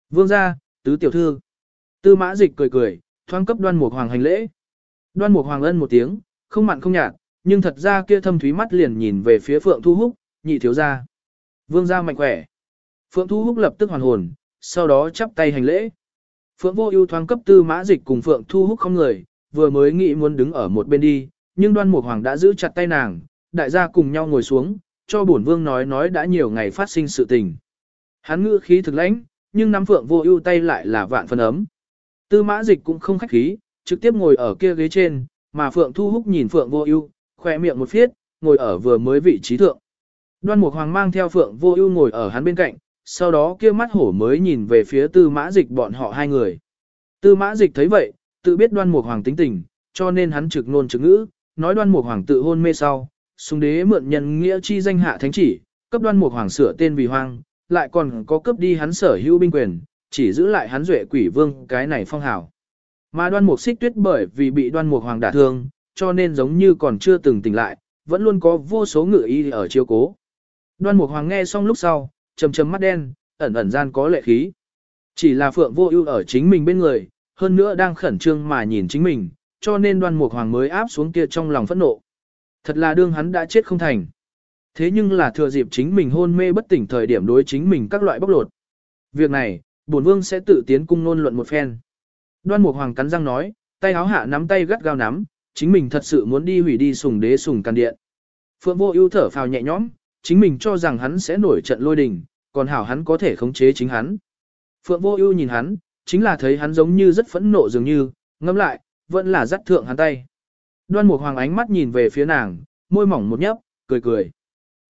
Vương gia, tứ tiểu thư. Tư mã dịch cười cười, thoáng cấp đoan mục hoàng hành lễ. Đoan mục hoàng ân một tiếng, không mặn không nhạt, nhưng thật ra kia thâm thúy mắt liền nhìn về phía Phượng Thu Húc, nhị thiếu gia. Vương gia mạnh khỏe. Phượng Thu Húc lập tức hoàn hồn, sau đó chắp tay hành lễ. Phượng Vô Ưu thoáng cấp tư mã dịch cùng Phượng Thu Húc không người, vừa mới nghĩ muốn đứng ở một bên đi, nhưng Đoan Mục Hoàng đã giữ chặt tay nàng, đại gia cùng nhau ngồi xuống, cho bổn vương nói nói đã nhiều ngày phát sinh sự tình. Hắn ngữ khí thực lãnh, nhưng nắm Phượng Vô Ưu tay lại là vạn phần ấm. Tư mã dịch cũng không khách khí, trực tiếp ngồi ở kia ghế trên, mà Phượng Thu Húc nhìn Phượng Vô Ưu, khóe miệng một phiết, ngồi ở vừa mới vị trí thượng. Đoan Mục Hoàng mang theo Phượng Vô Ưu ngồi ở hắn bên cạnh, sau đó kia mắt hổ mới nhìn về phía Tư Mã Dịch bọn họ hai người. Tư Mã Dịch thấy vậy, tự biết Đoan Mục Hoàng tính tình, cho nên hắn trực ngôn trực ngữ, nói Đoan Mục Hoàng tự hôn mê sau, Sùng Đế mượn nhân nghĩa chi danh hạ thánh chỉ, cấp đoan mục hoàng sửa tên vì Hoàng, lại còn có cấp đi hắn sở hữu binh quyền, chỉ giữ lại hắn duệ quỷ vương cái này phong hào. Mà đoan mục xích tuyết bởi vì bị đoan mục hoàng đả thương, cho nên giống như còn chưa từng tỉnh lại, vẫn luôn có vô số ngự y ở chiếu cố. Đoan mục hoàng nghe xong lúc sau, trầm trầm mắt đen, ẩn ẩn gian có lệ khí. Chỉ là phượng vô ưu ở chính mình bên người, hơn nữa đang khẩn trương mà nhìn chính mình, cho nên đoan mục hoàng mới áp xuống kia trong lòng phẫn nộ. Thật là đương hắn đã chết không thành. Thế nhưng là thừa dịp chính mình hôn mê bất tỉnh thời điểm đối chính mình các loại bóc lột. Việc này, bổn vương sẽ tự tiến cung nôn luận một phen. Đoan Mục Hoàng cắn răng nói, tay áo hạ nắm tay gắt gao nắm, chính mình thật sự muốn đi hủy đi sùng đế sùng căn điện. Phượng Vô Ưu thở phào nhẹ nhõm, chính mình cho rằng hắn sẽ nổi trận lôi đình, còn hảo hắn có thể khống chế chính hắn. Phượng Vô Ưu nhìn hắn, chính là thấy hắn giống như rất phẫn nộ dường như, ngẫm lại, vẫn là dắt thượng hắn tay. Đoan Mục Hoàng ánh mắt nhìn về phía nàng, môi mỏng một nhấp, cười cười.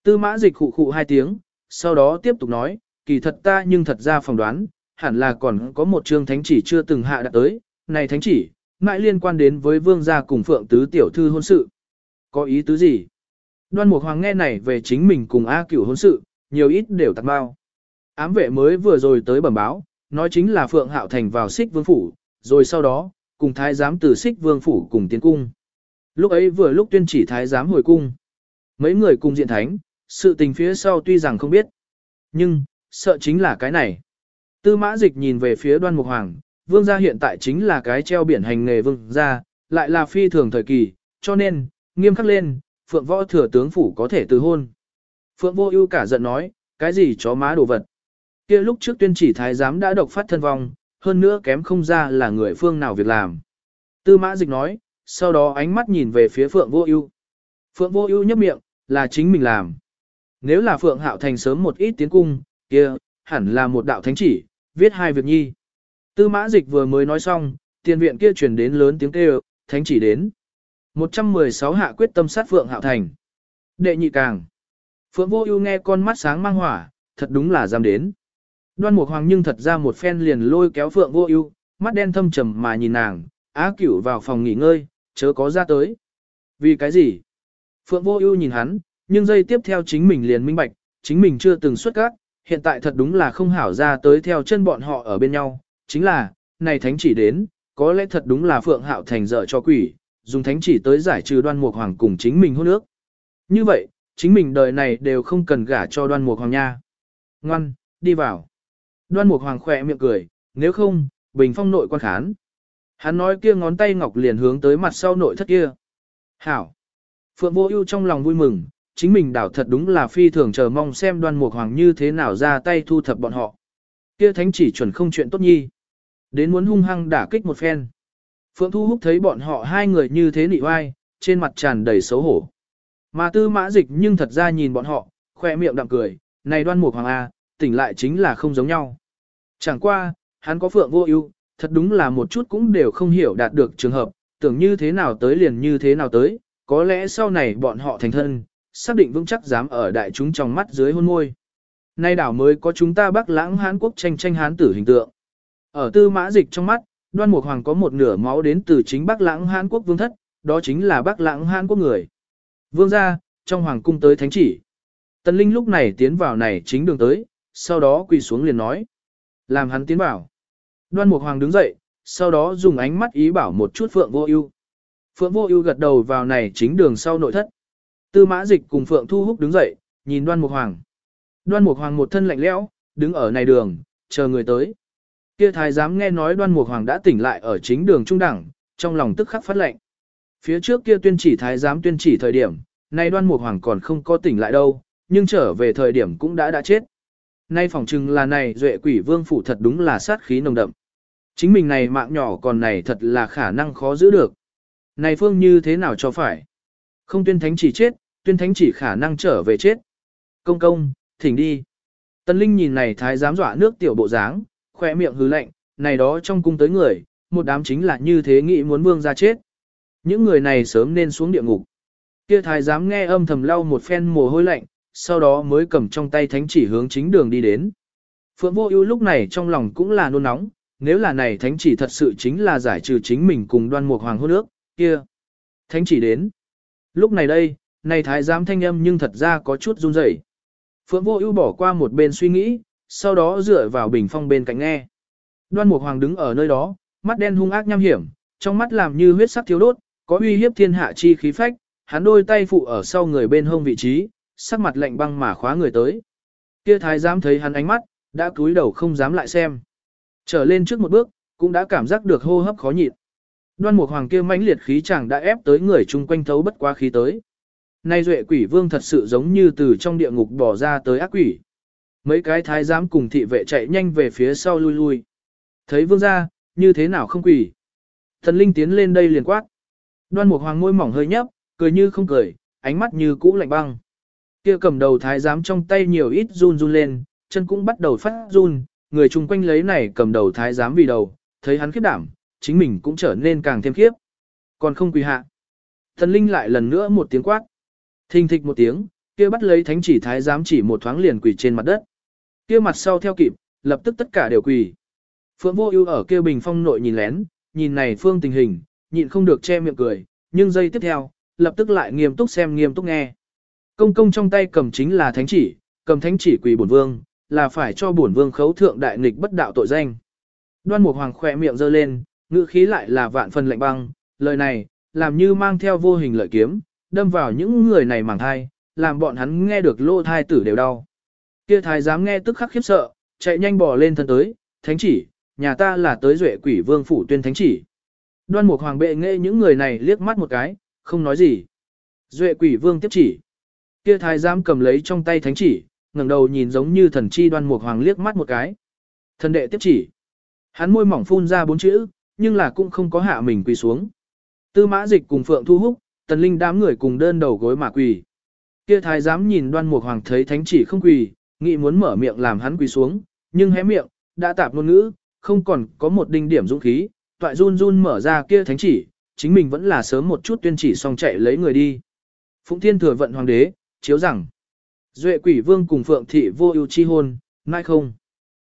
Tư Mã Dịch khụ khụ hai tiếng, sau đó tiếp tục nói, kỳ thật ta nhưng thật ra phỏng đoán, hẳn là còn có một chương thánh chỉ chưa từng hạ đạt tới, này thánh chỉ, mãi liên quan đến với vương gia cùng phượng tứ tiểu thư hôn sự. Có ý tứ gì? Đoan Mục Hoàng nghe này về chính mình cùng A Cửu hôn sự, nhiều ít đều tạc bao. Ám vệ mới vừa rồi tới bẩm báo, nói chính là Phượng Hạo Thành vào Sích vương phủ, rồi sau đó, cùng thái giám từ Sích vương phủ cùng tiến cung. Lúc ấy vừa lúc tuyên chỉ thái giám hồi cung. Mấy người cùng diện thánh, sự tình phía sau tuy rằng không biết. Nhưng, sợ chính là cái này. Tư mã dịch nhìn về phía đoan mục hoàng, vương gia hiện tại chính là cái treo biển hành nghề vương gia, lại là phi thường thời kỳ, cho nên, nghiêm khắc lên, phượng võ thừa tướng phủ có thể từ hôn. Phượng vô ưu cả giận nói, cái gì chó má đồ vật. kia lúc trước tuyên chỉ thái giám đã độc phát thân vong, hơn nữa kém không ra là người phương nào việc làm. Tư mã dịch nói, sau đó ánh mắt nhìn về phía phượng vô ưu. Phượng vô ưu nhấp miệng, là chính mình làm. Nếu là phượng hạo thành sớm một ít tiến cung, kia hẳn là một đạo thánh chỉ, viết hai việc nhi. Tư mã dịch vừa mới nói xong, tiền viện kia truyền đến lớn tiếng kêu, thánh chỉ đến. 116 hạ quyết tâm sát Phượng Hạo Thành. Đệ nhị càng. Phượng Vô Ưu nghe con mắt sáng mang hỏa, thật đúng là dám đến. Đoan Mục Hoàng nhưng thật ra một phen liền lôi kéo Phượng Vô Ưu, mắt đen thâm trầm mà nhìn nàng, Á Cửu vào phòng nghỉ ngơi, chớ có ra tới. Vì cái gì? Phượng Vô Ưu nhìn hắn, nhưng giây tiếp theo chính mình liền minh bạch, chính mình chưa từng xuất các, hiện tại thật đúng là không hảo ra tới theo chân bọn họ ở bên nhau, chính là, này thánh chỉ đến, có lẽ thật đúng là Phượng Hạo thành dở cho quỷ, dùng thánh chỉ tới giải trừ đoan mục hoàng cùng chính mình hôn ước. Như vậy, chính mình đời này đều không cần gả cho đoan mục hoàng nha. Ngoan, đi vào. Đoan mục hoàng khỏe miệng cười, nếu không, bình phong nội quan khán. Hắn nói kia ngón tay ngọc liền hướng tới mặt sau nội thất kia. Hảo. Phượng vô ưu trong lòng vui mừng, chính mình đảo thật đúng là phi thường chờ mong xem đoan mục hoàng như thế nào ra tay thu thập bọn họ. Kia thánh chỉ chuẩn không chuyện tốt nhi. Đến muốn hung hăng đả kích một phen. Phượng Thu Húc thấy bọn họ hai người như thế nị oai, trên mặt tràn đầy xấu hổ. Mà tư mã dịch nhưng thật ra nhìn bọn họ, khoe miệng đạm cười, này đoan mục hoàng A, tỉnh lại chính là không giống nhau. Chẳng qua, hắn có phượng vô ưu, thật đúng là một chút cũng đều không hiểu đạt được trường hợp, tưởng như thế nào tới liền như thế nào tới, có lẽ sau này bọn họ thành thân, xác định vững chắc dám ở đại chúng trong mắt dưới hôn môi. Nay đảo mới có chúng ta bắc lãng Hán quốc tranh tranh Hán tử hình tượng. Ở tư mã dịch trong mắt, đoan mục hoàng có một nửa máu đến từ chính bắc lãng Hán quốc vương thất, đó chính là bắc lãng Hán quốc người. Vương gia, trong hoàng cung tới thánh chỉ. Tần Linh lúc này tiến vào này chính đường tới, sau đó quỳ xuống liền nói. Làm hắn tiến vào. Đoan mục hoàng đứng dậy, sau đó dùng ánh mắt ý bảo một chút Phượng Vô Ưu. Phượng Vô Ưu gật đầu vào này chính đường sau nội thất. Tư Mã Dịch cùng Phượng Thu Húc đứng dậy, nhìn Đoan Mục Hoàng. Đoan Mục Hoàng một thân lạnh lẽo, đứng ở này đường, chờ người tới. Kia thái giám nghe nói Đoan Mục Hoàng đã tỉnh lại ở chính đường trung đẳng, trong lòng tức khắc phát lệnh. Phía trước kia tuyên chỉ thái giám tuyên chỉ thời điểm, nay Đoan Mục Hoàng còn không có tỉnh lại đâu, nhưng trở về thời điểm cũng đã đã chết. Nay phỏng chừng là này duệ quỷ vương phủ thật đúng là sát khí nồng đậm. Chính mình này mạng nhỏ còn này thật là khả năng khó giữ được. Này phương như thế nào cho phải? Không tuyên thánh chỉ chết, tuyên thánh chỉ khả năng trở về chết. Công công, thỉnh đi. Tân Linh nhìn này thái giám dọa nước tiểu bộ dáng, khoe miệng hứ lạnh, này đó trong cung tới người, một đám chính là như thế nghĩ muốn vương ra chết. Những người này sớm nên xuống địa ngục. Kia thái giám nghe âm thầm lau một phen mồ hôi lạnh, sau đó mới cầm trong tay thánh chỉ hướng chính đường đi đến. Phượng vô ưu lúc này trong lòng cũng là nôn nóng, nếu là này thánh chỉ thật sự chính là giải trừ chính mình cùng đoan mục hoàng hôn ước, kia. Thánh chỉ đến. Lúc này đây, này thái giám thanh âm nhưng thật ra có chút run rẩy. Phượng Vô Ưu bỏ qua một bên suy nghĩ, sau đó dựa vào bình phong bên cạnh nghe. Đoan Mục Hoàng đứng ở nơi đó, mắt đen hung ác nham hiểm, trong mắt làm như huyết sắc thiếu đốt, có uy hiếp thiên hạ chi khí phách, hắn đôi tay phụ ở sau người bên hông vị trí, sắc mặt lạnh băng mà khóa người tới. Kia thái giám thấy hắn ánh mắt, đã cúi đầu không dám lại xem. Trở lên trước một bước, cũng đã cảm giác được hô hấp khó nhịn. Đoan Mục Hoàng kia mãnh liệt khí chẳng đã ép tới người chung quanh thấu bất quá khí tới. Nay duệ quỷ vương thật sự giống như từ trong địa ngục bỏ ra tới ác quỷ. Mấy cái thái giám cùng thị vệ chạy nhanh về phía sau lui lui. Thấy vương gia như thế nào không quỷ. Thần linh tiến lên đây liền quát. Đoan Mục Hoàng môi mỏng hơi nhấp, cười như không cười, ánh mắt như cũ lạnh băng. Kia cầm đầu thái giám trong tay nhiều ít run run lên, chân cũng bắt đầu phát run, người chung quanh lấy này cầm đầu thái giám vì đầu, thấy hắn khiếp đảm, chính mình cũng trở nên càng thêm khiếp. Còn không quỳ hạ. Thần linh lại lần nữa một tiếng quát. Thình thịch một tiếng, kia bắt lấy thánh chỉ thái giám chỉ một thoáng liền quỳ trên mặt đất. Kia mặt sau theo kịp, lập tức tất cả đều quỳ. Phượng Vô Ưu ở kia bình phong nội nhìn lén, nhìn này phương tình hình, nhịn không được che miệng cười, nhưng giây tiếp theo, lập tức lại nghiêm túc xem nghiêm túc nghe. Công công trong tay cầm chính là thánh chỉ, cầm thánh chỉ quỳ bổn vương, là phải cho bổn vương khấu thượng đại nghịch bất đạo tội danh. Đoan Mục Hoàng khẽ miệng giơ lên, ngữ khí lại là vạn phần lạnh băng, lời này, làm như mang theo vô hình lợi kiếm, đâm vào những người này màng thai, làm bọn hắn nghe được lô thai tử đều đau. Kia thái dám nghe tức khắc khiếp sợ, chạy nhanh bỏ lên thân tới, thánh chỉ, nhà ta là tới duệ quỷ vương phủ tuyên thánh chỉ. Đoan Mục Hoàng bệ nghe những người này liếc mắt một cái, không nói gì. Duệ quỷ vương tiếp chỉ. Kia thái giám cầm lấy trong tay thánh chỉ, ngẩng đầu nhìn giống như thần chi đoan mục hoàng liếc mắt một cái. Thần đệ tiếp chỉ. Hắn môi mỏng phun ra bốn chữ, nhưng là cũng không có hạ mình quỳ xuống. Tư mã dịch cùng Phượng Thu Húc, tần linh đám người cùng đơn đầu gối mà quỳ. Kia thái giám nhìn đoan mục hoàng thấy thánh chỉ không quỳ, nghĩ muốn mở miệng làm hắn quỳ xuống, nhưng hé miệng, đã tạp ngôn ngữ, không còn có một đinh điểm dũng khí, toại run run mở ra kia thánh chỉ, chính mình vẫn là sớm một chút tuyên chỉ xong chạy lấy người đi. Phụng Thiên thừa vận hoàng đế, chiếu rằng, Duệ quỷ vương cùng Phượng thị vô ưu chi hôn, nay không.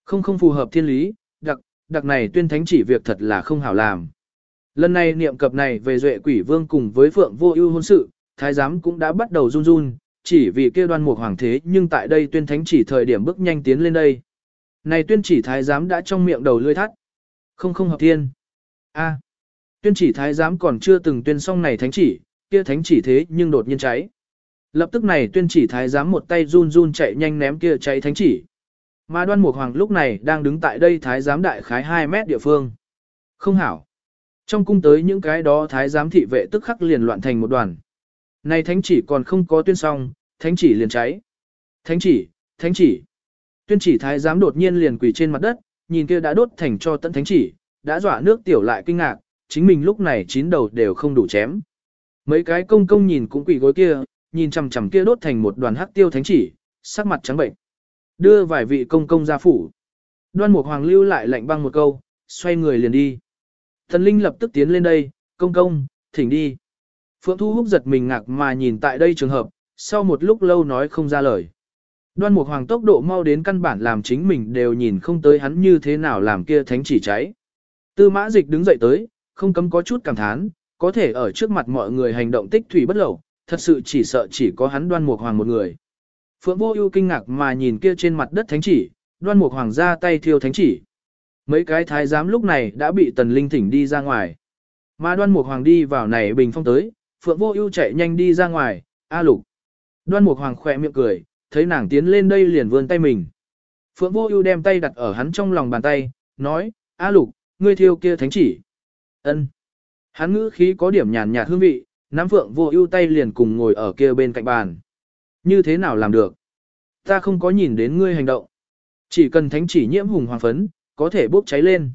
Không không phù hợp thiên lý, đặc, đặc này tuyên thánh chỉ việc thật là không hảo làm. Lần này niệm cập này về Duệ quỷ vương cùng với Phượng vô ưu hôn sự, thái giám cũng đã bắt đầu run run, chỉ vì kia đoan mục hoàng thế nhưng tại đây tuyên thánh chỉ thời điểm bước nhanh tiến lên đây. Này tuyên chỉ thái giám đã trong miệng đầu lươi thắt. Không không hợp thiên. A. Tuyên chỉ thái giám còn chưa từng tuyên xong này thánh chỉ, kia thánh chỉ thế nhưng đột nhiên cháy. Lập tức này tuyên chỉ thái giám một tay run run chạy nhanh ném kia cháy thánh chỉ. Mà đoan mục hoàng lúc này đang đứng tại đây thái giám đại khái 2 mét địa phương. Không hảo. Trong cung tới những cái đó thái giám thị vệ tức khắc liền loạn thành một đoàn. Này thánh chỉ còn không có tuyên xong, thánh chỉ liền cháy. Thánh chỉ, thánh chỉ. Tuyên chỉ thái giám đột nhiên liền quỳ trên mặt đất, nhìn kia đã đốt thành cho tận thánh chỉ, đã dọa nước tiểu lại kinh ngạc, chính mình lúc này chín đầu đều không đủ chém. Mấy cái công công nhìn cũng quỳ gối kia, nhìn chằm chằm kia đốt thành một đoàn hắc tiêu thánh chỉ, sắc mặt trắng bệnh. Đưa vài vị công công ra phủ. Đoan Mục Hoàng lưu lại lệnh băng một câu, xoay người liền đi. Thần Linh lập tức tiến lên đây, công công, thỉnh đi. Phượng Thu Húc giật mình ngạc mà nhìn tại đây trường hợp, sau một lúc lâu nói không ra lời. Đoan Mục Hoàng tốc độ mau đến căn bản làm chính mình đều nhìn không tới hắn như thế nào làm kia thánh chỉ cháy. Tư mã dịch đứng dậy tới, không cấm có chút cảm thán, có thể ở trước mặt mọi người hành động tích thủy bất lậu, thật sự chỉ sợ chỉ có hắn đoan mục hoàng một người. Phượng vô ưu kinh ngạc mà nhìn kia trên mặt đất thánh chỉ, đoan mục hoàng ra tay thiêu thánh chỉ. Mấy cái thái giám lúc này đã bị tần linh thỉnh đi ra ngoài. Mà đoan mục hoàng đi vào này bình phong tới, phượng vô ưu chạy nhanh đi ra ngoài, a lục. Đoan mục hoàng khẽ miệng cười, thấy nàng tiến lên đây liền vươn tay mình. Phượng vô ưu đem tay đặt ở hắn trong lòng bàn tay, nói, a lục, ngươi thiêu kia thánh chỉ. ân Hắn ngữ khí có điểm nhàn nhạt hương vị, nắm phượng vô ưu tay liền cùng ngồi ở kia bên cạnh bàn. Như thế nào làm được? Ta không có nhìn đến ngươi hành động. Chỉ cần thánh chỉ nhiễm hùng hoàng phấn, có thể bốc cháy lên.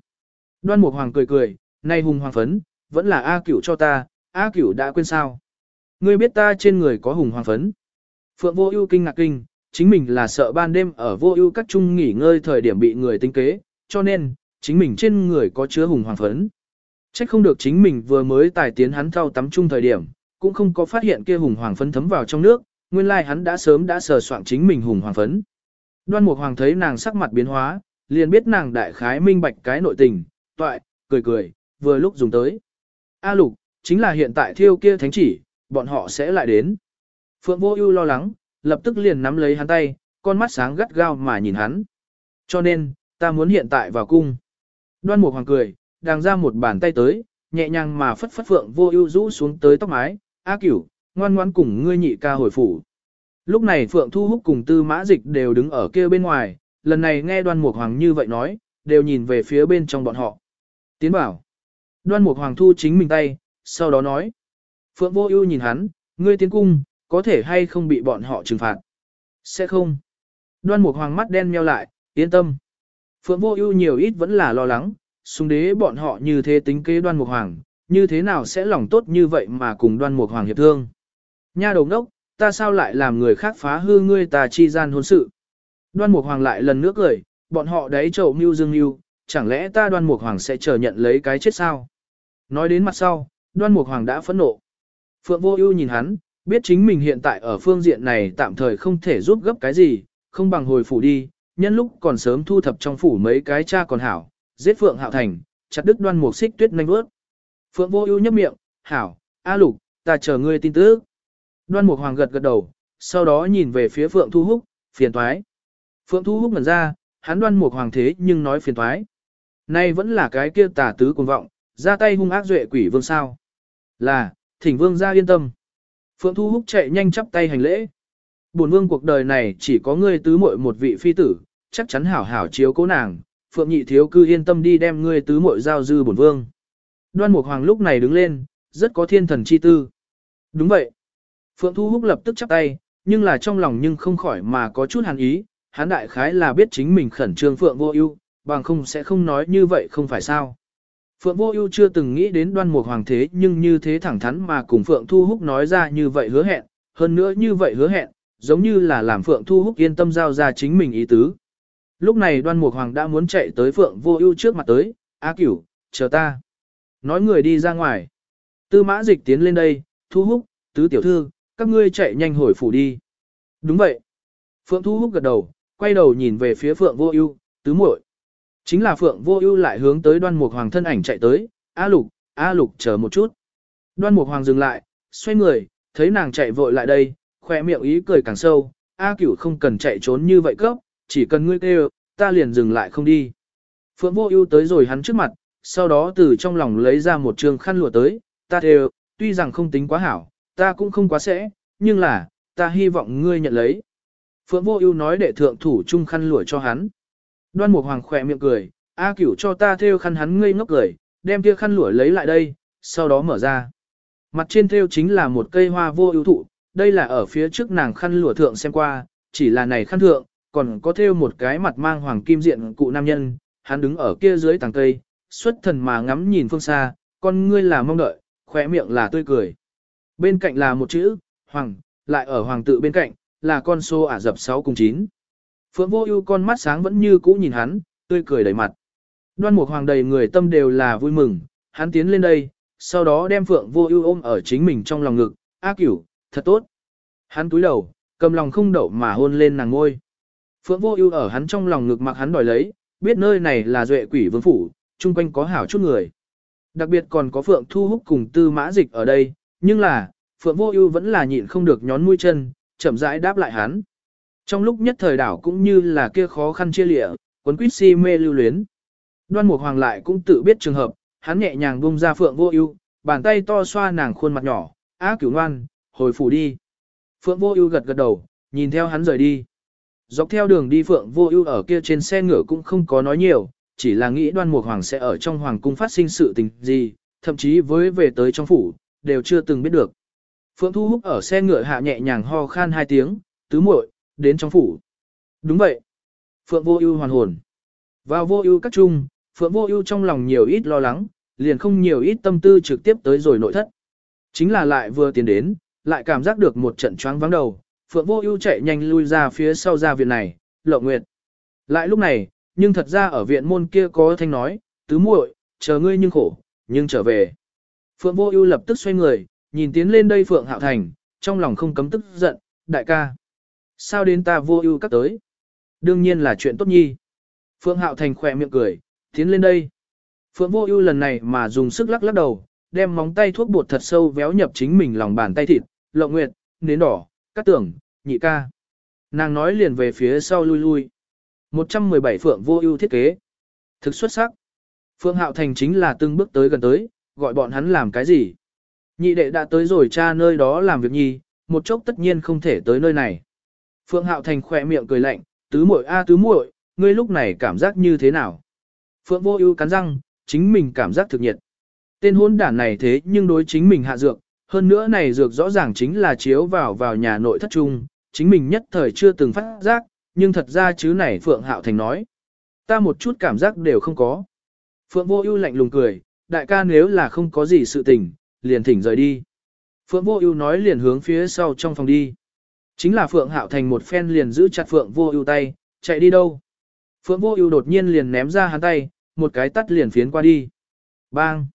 Đoan Mục Hoàng cười cười, nay hùng hoàng phấn, vẫn là A cửu cho ta, A cửu đã quên sao. Ngươi biết ta trên người có hùng hoàng phấn. Phượng vô ưu kinh ngạc kinh, chính mình là sợ ban đêm ở vô ưu các trung nghỉ ngơi thời điểm bị người tinh kế, cho nên, chính mình trên người có chứa hùng hoàng phấn. Trách không được chính mình vừa mới tài tiến hắn thao tắm chung thời điểm, cũng không có phát hiện kia hùng hoàng phấn thấm vào trong nước, nguyên lai hắn đã sớm đã sờ soạn chính mình hùng hoàng phấn. Đoan Mục Hoàng thấy nàng sắc mặt biến hóa, liền biết nàng đại khái minh bạch cái nội tình, toại, cười cười, vừa lúc dùng tới. A lục, chính là hiện tại thiêu kia thánh chỉ, bọn họ sẽ lại đến. Phượng Vô Ưu lo lắng, lập tức liền nắm lấy hắn tay, con mắt sáng gắt gao mà nhìn hắn. Cho nên, ta muốn hiện tại vào cung. Đoan Mục Hoàng cười, đang ra một bàn tay tới, nhẹ nhàng mà phất phất phượng vô ưu rũ xuống tới tóc mái, "A Cửu, ngoan ngoãn cùng ngươi nhị ca hồi phủ." Lúc này Phượng Thu Húc cùng Tư Mã Dịch đều đứng ở kia bên ngoài, lần này nghe Đoan Mục Hoàng như vậy nói, đều nhìn về phía bên trong bọn họ. Tiến bảo. Đoan Mục Hoàng thu chính mình tay, sau đó nói. Phượng Vô Ưu nhìn hắn, ngươi tiến cung, có thể hay không bị bọn họ trừng phạt? Sẽ không. Đoan Mục Hoàng mắt đen meo lại, yên tâm. Phượng Vô Ưu nhiều ít vẫn là lo lắng, xung đế bọn họ như thế tính kế Đoan Mục Hoàng, như thế nào sẽ lòng tốt như vậy mà cùng Đoan Mục Hoàng hiệp thương? Nha đầu đốc, ta sao lại làm người khác phá hư ngươi ta chi gian hôn sự? Đoan Mục Hoàng lại lần nữa cười, bọn họ đấy trầu mưu dương mưu, chẳng lẽ ta Đoan Mục Hoàng sẽ chờ nhận lấy cái chết sao? Nói đến mặt sau, Đoan Mục Hoàng đã phẫn nộ. Phượng Vô Ưu nhìn hắn, biết chính mình hiện tại ở phương diện này tạm thời không thể giúp gấp cái gì, không bằng hồi phủ đi, nhân lúc còn sớm thu thập trong phủ mấy cái cha còn hảo, giết Phượng Hạo Thành, chặt đứt Đoan Mục Xích Tuyết nhanh vớt. Phượng Vô Ưu nhếch miệng, "Hảo, A Lục, ta chờ ngươi tin tức." Đoan Mục Hoàng gật gật đầu, sau đó nhìn về phía Phượng Thu Húc, phiền toái. Phượng Thu Húc ngẩn ra, hắn Đoan Mục Hoàng thế nhưng nói phiền toái. Nay vẫn là cái kia tà tứ cuồng vọng, ra tay hung ác duệ quỷ vương sao. Là, thỉnh vương ra yên tâm. Phượng Thu Húc chạy nhanh chắp tay hành lễ. Bổn vương cuộc đời này chỉ có ngươi tứ muội một vị phi tử, chắc chắn hảo hảo chiếu cố nàng. Phượng nhị thiếu cư yên tâm đi đem ngươi tứ muội giao dư bổn vương. Đoan Mục Hoàng lúc này đứng lên, rất có thiên thần chi tư. Đúng vậy. Phượng Thu Húc lập tức chắp tay, nhưng là trong lòng nhưng không khỏi mà có chút hàn ý, hắn đại khái là biết chính mình khẩn trương Phượng Vô Ưu, bằng không sẽ không nói như vậy không phải sao. Phượng Vô Ưu chưa từng nghĩ đến Đoan Mục Hoàng thế, nhưng như thế thẳng thắn mà cùng Phượng Thu Húc nói ra như vậy hứa hẹn, hơn nữa như vậy hứa hẹn, giống như là làm Phượng Thu Húc yên tâm giao ra chính mình ý tứ. Lúc này Đoan Mục Hoàng đã muốn chạy tới Phượng Vô Ưu trước mặt tới, "A Cửu, chờ ta." Nói người đi ra ngoài. Tư Mã Dịch tiến lên đây, "Thu Húc, tứ tiểu thư, các ngươi chạy nhanh hồi phủ đi." "Đúng vậy." Phượng Thu Húc gật đầu, quay đầu nhìn về phía Phượng Vô Ưu, "Tứ muội." Chính là Phượng Vô Ưu lại hướng tới Đoan Mục Hoàng thân ảnh chạy tới, "A Lục, A Lục chờ một chút." Đoan Mục Hoàng dừng lại, xoay người, thấy nàng chạy vội lại đây, khóe miệng ý cười càng sâu, "A Cửu không cần chạy trốn như vậy cấp, chỉ cần ngươi kêu, ta liền dừng lại không đi." Phượng Vô Ưu tới rồi hắn trước mặt, sau đó từ trong lòng lấy ra một trường khăn lụa tới, "Ta thề, tuy rằng không tính quá hảo, ta cũng không quá sẽ, nhưng là, ta hy vọng ngươi nhận lấy." Phượng Vô Ưu nói để thượng thủ chung khăn lụa cho hắn. Đoan Mục Hoàng khỏe miệng cười, A Cửu cho ta thêu khăn hắn ngây ngốc cười, đem kia khăn lụa lấy lại đây, sau đó mở ra. Mặt trên thêu chính là một cây hoa vô ưu thụ, đây là ở phía trước nàng khăn lụa thượng xem qua, chỉ là này khăn thượng, còn có thêu một cái mặt mang hoàng kim diện cụ nam nhân, hắn đứng ở kia dưới tàng cây, xuất thần mà ngắm nhìn phương xa, con ngươi là mong đợi, khóe miệng là tươi cười. Bên cạnh là một chữ, hoàng, lại ở hoàng tự bên cạnh, là con số ả dập 6 cùng 9. Phượng Vô Ưu con mắt sáng vẫn như cũ nhìn hắn, tươi cười đầy mặt. Đoan Mục Hoàng đầy người tâm đều là vui mừng, hắn tiến lên đây, sau đó đem Phượng Vô Ưu ôm ở chính mình trong lòng ngực, "A Cửu, thật tốt." Hắn cúi đầu, cầm lòng không đậu mà hôn lên nàng môi. Phượng Vô Ưu ở hắn trong lòng ngực mặc hắn đòi lấy, biết nơi này là Duệ Quỷ Vương phủ, chung quanh có hảo chút người. Đặc biệt còn có Phượng Thu Húc cùng Tư Mã Dịch ở đây, nhưng là, Phượng Vô Ưu vẫn là nhịn không được nhón mũi chân, chậm rãi đáp lại hắn. Trong lúc nhất thời đảo cũng như là kia khó khăn chia lịa, quấn quýt si mê lưu luyến. Đoan Mục Hoàng lại cũng tự biết trường hợp, hắn nhẹ nhàng buông ra Phượng Vô Ưu, bàn tay to xoa nàng khuôn mặt nhỏ, "Á Cửu ngoan, hồi phủ đi." Phượng Vô Ưu gật gật đầu, nhìn theo hắn rời đi. Dọc theo đường đi Phượng Vô Ưu ở kia trên xe ngựa cũng không có nói nhiều, chỉ là nghĩ Đoan Mục Hoàng sẽ ở trong hoàng cung phát sinh sự tình gì, thậm chí với về tới trong phủ, đều chưa từng biết được. Phượng Thu Húc ở xe ngựa hạ nhẹ nhàng ho khan hai tiếng, "Tứ muội, đến trong phủ. Đúng vậy. Phượng vô ưu hoàn hồn. Vào vô ưu các trung, Phượng vô ưu trong lòng nhiều ít lo lắng, liền không nhiều ít tâm tư trực tiếp tới rồi nội thất. Chính là lại vừa tiến đến, lại cảm giác được một trận choáng vắng đầu, Phượng vô ưu chạy nhanh lui ra phía sau ra viện này, lộ nguyệt. Lại lúc này, nhưng thật ra ở viện môn kia có thanh nói, tứ muội, chờ ngươi nhưng khổ, nhưng trở về. Phượng vô ưu lập tức xoay người, nhìn tiến lên đây Phượng Hạo Thành, trong lòng không cấm tức giận, đại ca sao đến ta vô ưu các tới? Đương nhiên là chuyện tốt nhi. Phượng Hạo Thành khỏe miệng cười, tiến lên đây. Phượng vô ưu lần này mà dùng sức lắc lắc đầu, đem móng tay thuốc bột thật sâu véo nhập chính mình lòng bàn tay thịt, lộng nguyệt, nến đỏ, cắt tưởng, nhị ca. Nàng nói liền về phía sau lui lui. 117 Phượng vô ưu thiết kế. Thực xuất sắc. Phượng Hạo Thành chính là từng bước tới gần tới, gọi bọn hắn làm cái gì. Nhị đệ đã tới rồi cha nơi đó làm việc nhi, một chốc tất nhiên không thể tới nơi này. Phượng Hạo Thành khỏe miệng cười lạnh, tứ muội a tứ muội, ngươi lúc này cảm giác như thế nào? Phượng Vô Ưu cắn răng, chính mình cảm giác thực nhiệt. Tên hôn đản này thế nhưng đối chính mình hạ dược, hơn nữa này dược rõ ràng chính là chiếu vào vào nhà nội thất trung, chính mình nhất thời chưa từng phát giác, nhưng thật ra chứ này Phượng Hạo Thành nói. Ta một chút cảm giác đều không có. Phượng Vô Ưu lạnh lùng cười, đại ca nếu là không có gì sự tình, liền thỉnh rời đi. Phượng Vô Ưu nói liền hướng phía sau trong phòng đi. Chính là Phượng Hạo Thành một phen liền giữ chặt Phượng Vô Ưu tay, chạy đi đâu? Phượng Vô Ưu đột nhiên liền ném ra hắn tay, một cái tát liền phiến qua đi. Bang!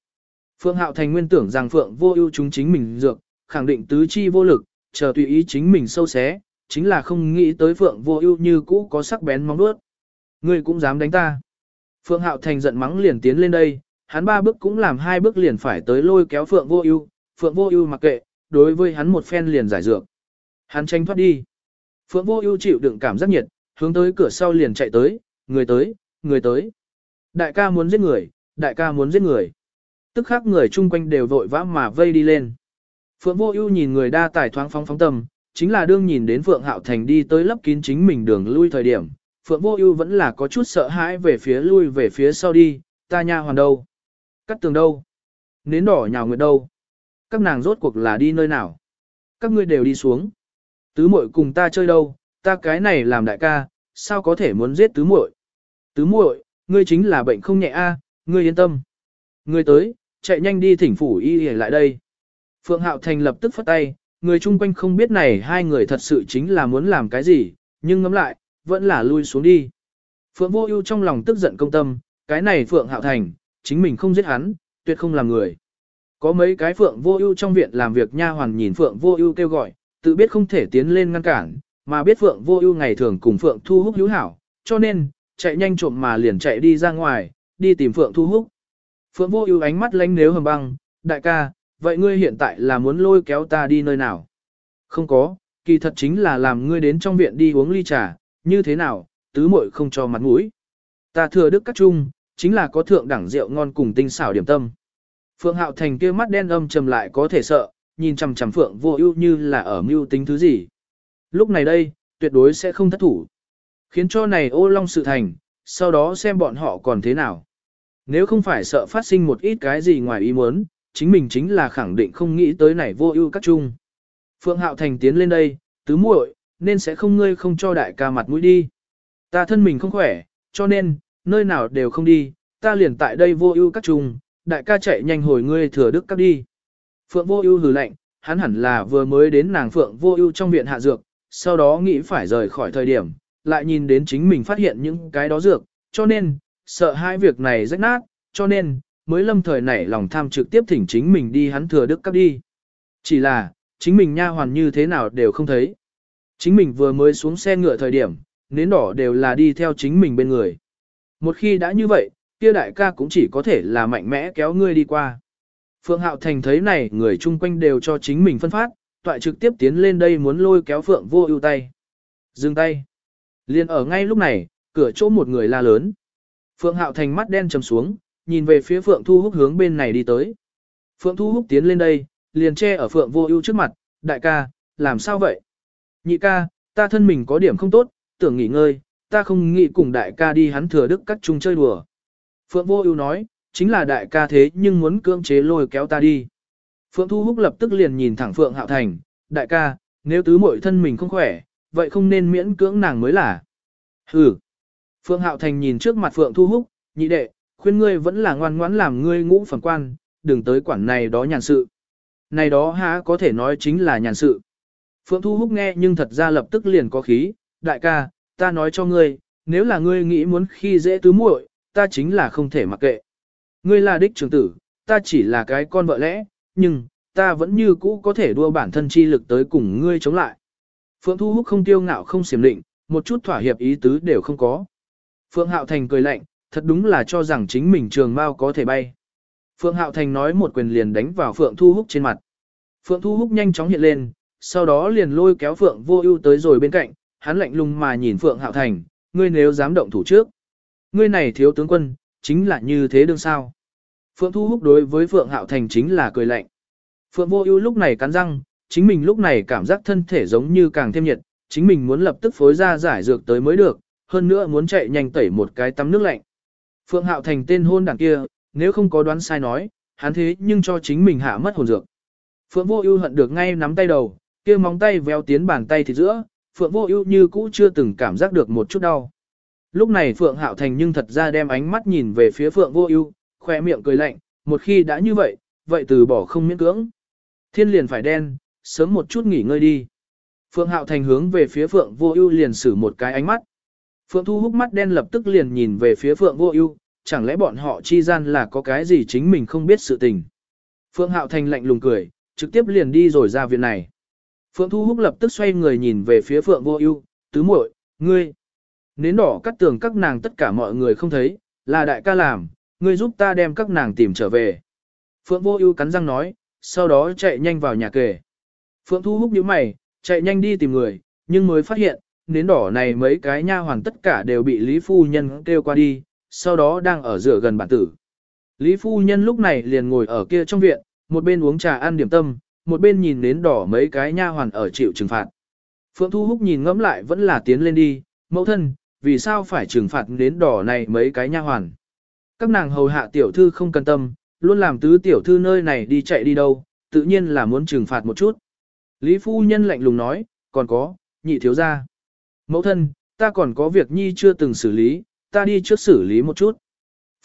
Phượng Hạo Thành nguyên tưởng rằng Phượng Vô Ưu chúng chính mình dược, khẳng định tứ chi vô lực, chờ tùy ý chính mình sâu xé, chính là không nghĩ tới Phượng Vô Ưu như cũ có sắc bén móng vuốt. Ngươi cũng dám đánh ta? Phượng Hạo Thành giận mắng liền tiến lên đây, hắn ba bước cũng làm hai bước liền phải tới lôi kéo Phượng Vô Ưu, Phượng Vô Ưu mặc kệ, đối với hắn một phen liền giải dược. Hắn tranh thoát đi. Phượng Vô Ưu chịu đựng cảm giác nhiệt, hướng tới cửa sau liền chạy tới, người tới, người tới. Đại ca muốn giết người, đại ca muốn giết người. Tức khắc người chung quanh đều vội vã mà vây đi lên. Phượng Vô Ưu nhìn người đa tài thoáng phóng phóng tầm, chính là đương nhìn đến Phượng Hạo Thành đi tới lấp kín chính mình đường lui thời điểm, Phượng Vô Ưu vẫn là có chút sợ hãi về phía lui về phía sau đi, ta nha hoàn đâu? Cắt tường đâu? Nến đỏ nhào nguyệt đâu? Các nàng rốt cuộc là đi nơi nào? Các ngươi đều đi xuống. Tứ muội cùng ta chơi đâu, ta cái này làm đại ca, sao có thể muốn giết tứ muội? Tứ muội, ngươi chính là bệnh không nhẹ a, ngươi yên tâm. Ngươi tới, chạy nhanh đi thỉnh phủ y y lại đây. Phượng Hạo Thành lập tức phất tay, người chung quanh không biết này hai người thật sự chính là muốn làm cái gì, nhưng ngẫm lại, vẫn là lui xuống đi. Phượng Vô Ưu trong lòng tức giận công tâm, cái này Phượng Hạo Thành, chính mình không giết hắn, tuyệt không làm người. Có mấy cái Phượng Vô Ưu trong viện làm việc nha hoàn nhìn Phượng Vô Ưu kêu gọi, tự biết không thể tiến lên ngăn cản, mà biết Phượng Vô Ưu ngày thường cùng Phượng Thu Húc hữu hảo, cho nên chạy nhanh trộm mà liền chạy đi ra ngoài, đi tìm Phượng Thu Húc. Phượng Vô Ưu ánh mắt lánh nếu hầm băng, "Đại ca, vậy ngươi hiện tại là muốn lôi kéo ta đi nơi nào?" "Không có, kỳ thật chính là làm ngươi đến trong viện đi uống ly trà, như thế nào, tứ muội không cho mặt mũi." "Ta thừa đức các trung, chính là có thượng đẳng rượu ngon cùng tinh xảo điểm tâm." Phượng Hạo Thành kia mắt đen âm trầm lại có thể sợ, nhìn chằm chằm Phượng Vô Ưu như là ở mưu tính thứ gì. Lúc này đây, tuyệt đối sẽ không thất thủ. Khiến cho này ô long sự thành, sau đó xem bọn họ còn thế nào. Nếu không phải sợ phát sinh một ít cái gì ngoài ý muốn, chính mình chính là khẳng định không nghĩ tới này vô ưu các chung. Phượng Hạo Thành tiến lên đây, tứ muội, nên sẽ không ngươi không cho đại ca mặt mũi đi. Ta thân mình không khỏe, cho nên, nơi nào đều không đi, ta liền tại đây vô ưu các chung, đại ca chạy nhanh hồi ngươi thừa đức các đi. Phượng vô ưu hừ lạnh, hắn hẳn là vừa mới đến nàng Phượng vô ưu trong viện hạ dược, sau đó nghĩ phải rời khỏi thời điểm, lại nhìn đến chính mình phát hiện những cái đó dược, cho nên, sợ hai việc này rách nát, cho nên, mới lâm thời nảy lòng tham trực tiếp thỉnh chính mình đi hắn thừa đức cấp đi. Chỉ là, chính mình nha hoàn như thế nào đều không thấy. Chính mình vừa mới xuống xe ngựa thời điểm, nến đỏ đều là đi theo chính mình bên người. Một khi đã như vậy, kia đại ca cũng chỉ có thể là mạnh mẽ kéo ngươi đi qua. Phượng Hạo Thành thấy này người chung quanh đều cho chính mình phân phát, toại trực tiếp tiến lên đây muốn lôi kéo Phượng vô ưu tay. Dừng tay. Liên ở ngay lúc này, cửa chỗ một người la lớn. Phượng Hạo Thành mắt đen trầm xuống, nhìn về phía Phượng Thu Húc hướng bên này đi tới. Phượng Thu Húc tiến lên đây, liền che ở Phượng Vô Ưu trước mặt, "Đại ca, làm sao vậy?" "Nhị ca, ta thân mình có điểm không tốt, tưởng nghỉ ngơi, ta không nghĩ cùng đại ca đi hắn thừa đức các chung chơi đùa." Phượng Vô Ưu nói, "Chính là đại ca thế nhưng muốn cưỡng chế lôi kéo ta đi." Phượng Thu Húc lập tức liền nhìn thẳng Phượng Hạo Thành, "Đại ca, nếu tứ muội thân mình không khỏe, vậy không nên miễn cưỡng nàng mới là." "Hừ." Phượng Hạo Thành nhìn trước mặt Phượng Thu Húc, nhị đệ, khuyên ngươi vẫn là ngoan ngoãn làm ngươi ngũ phẩm quan, đừng tới quản này đó nhàn sự. Này đó há có thể nói chính là nhàn sự. Phượng Thu Húc nghe nhưng thật ra lập tức liền có khí, đại ca, ta nói cho ngươi, nếu là ngươi nghĩ muốn khi dễ tứ muội, ta chính là không thể mặc kệ. Ngươi là đích trưởng tử, ta chỉ là cái con vợ lẽ, nhưng, ta vẫn như cũ có thể đua bản thân chi lực tới cùng ngươi chống lại. Phượng Thu Húc không tiêu ngạo không xiểm định, một chút thỏa hiệp ý tứ đều không có. Phượng Hạo Thành cười lạnh, thật đúng là cho rằng chính mình trường mao có thể bay. Phượng Hạo Thành nói một quyền liền đánh vào Phượng Thu Húc trên mặt. Phượng Thu Húc nhanh chóng hiện lên, sau đó liền lôi kéo Phượng Vô Ưu tới rồi bên cạnh, hắn lạnh lùng mà nhìn Phượng Hạo Thành, ngươi nếu dám động thủ trước. Ngươi này thiếu tướng quân, chính là như thế đương sao. Phượng Thu Húc đối với Phượng Hạo Thành chính là cười lạnh. Phượng Vô Ưu lúc này cắn răng, chính mình lúc này cảm giác thân thể giống như càng thêm nhiệt, chính mình muốn lập tức phối ra giải dược tới mới được, hơn nữa muốn chạy nhanh tẩy một cái tắm nước lạnh. Phượng Hạo Thành tên hôn đảng kia, nếu không có đoán sai nói, hắn thế nhưng cho chính mình hạ mất hồn dược. Phượng Vô Ưu hận được ngay nắm tay đầu, kia móng tay véo tiến bàn tay thịt giữa, Phượng Vô Ưu như cũ chưa từng cảm giác được một chút đau. Lúc này Phượng Hạo Thành nhưng thật ra đem ánh mắt nhìn về phía Phượng Vô Ưu, khóe miệng cười lạnh, một khi đã như vậy, vậy từ bỏ không miễn cưỡng. Thiên liền phải đen, sớm một chút nghỉ ngơi đi. Phượng Hạo Thành hướng về phía Phượng Vô Ưu liền sử một cái ánh mắt. Phượng Thu húc mắt đen lập tức liền nhìn về phía Phượng Vô Ưu, chẳng lẽ bọn họ chi gian là có cái gì chính mình không biết sự tình. Phượng Hạo Thành lạnh lùng cười, trực tiếp liền đi rồi ra viện này. Phượng Thu Húc lập tức xoay người nhìn về phía Phượng Vô Ưu, "Tứ muội, ngươi?" Nến đỏ cắt tường các nàng tất cả mọi người không thấy, là đại ca làm, ngươi giúp ta đem các nàng tìm trở về. Phượng Vô Ưu cắn răng nói, sau đó chạy nhanh vào nhà kề. Phượng Thu Húc nhíu mày, chạy nhanh đi tìm người, nhưng mới phát hiện, nến đỏ này mấy cái nha hoàn tất cả đều bị Lý phu nhân kêu qua đi, sau đó đang ở rửa gần bản tử. Lý phu nhân lúc này liền ngồi ở kia trong viện, một bên uống trà ăn điểm tâm, một bên nhìn nến đỏ mấy cái nha hoàn ở chịu trừng phạt. Phượng Thu Húc nhìn ngẫm lại vẫn là tiến lên đi, mẫu thân, vì sao phải trừng phạt nến đỏ này mấy cái nha hoàn. Các nàng hầu hạ tiểu thư không cần tâm, luôn làm tứ tiểu thư nơi này đi chạy đi đâu, tự nhiên là muốn trừng phạt một chút. Lý phu nhân lạnh lùng nói, còn có, nhị thiếu gia. Mẫu thân, ta còn có việc nhi chưa từng xử lý, ta đi trước xử lý một chút.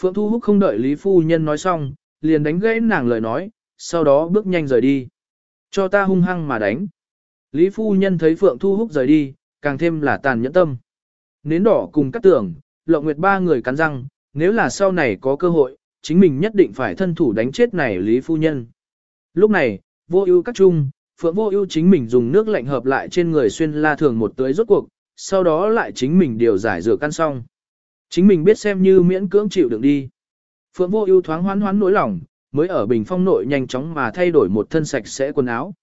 Phượng Thu Húc không đợi Lý phu nhân nói xong, liền đánh gãy nàng lời nói, sau đó bước nhanh rời đi. Cho ta hung hăng mà đánh. Lý phu nhân thấy Phượng Thu Húc rời đi, càng thêm là tàn nhẫn tâm. Nến đỏ cùng cắt tưởng, lộng nguyệt ba người cắn răng, nếu là sau này có cơ hội, chính mình nhất định phải thân thủ đánh chết này Lý phu nhân. Lúc này, vô ưu các trung, Phượng vô ưu chính mình dùng nước lạnh hợp lại trên người xuyên la thường một tưới rốt cuộc, sau đó lại chính mình điều giải rửa căn xong. Chính mình biết xem như miễn cưỡng chịu đựng đi. Phượng vô ưu thoáng hoán hoán nỗi lòng, mới ở bình phong nội nhanh chóng mà thay đổi một thân sạch sẽ quần áo.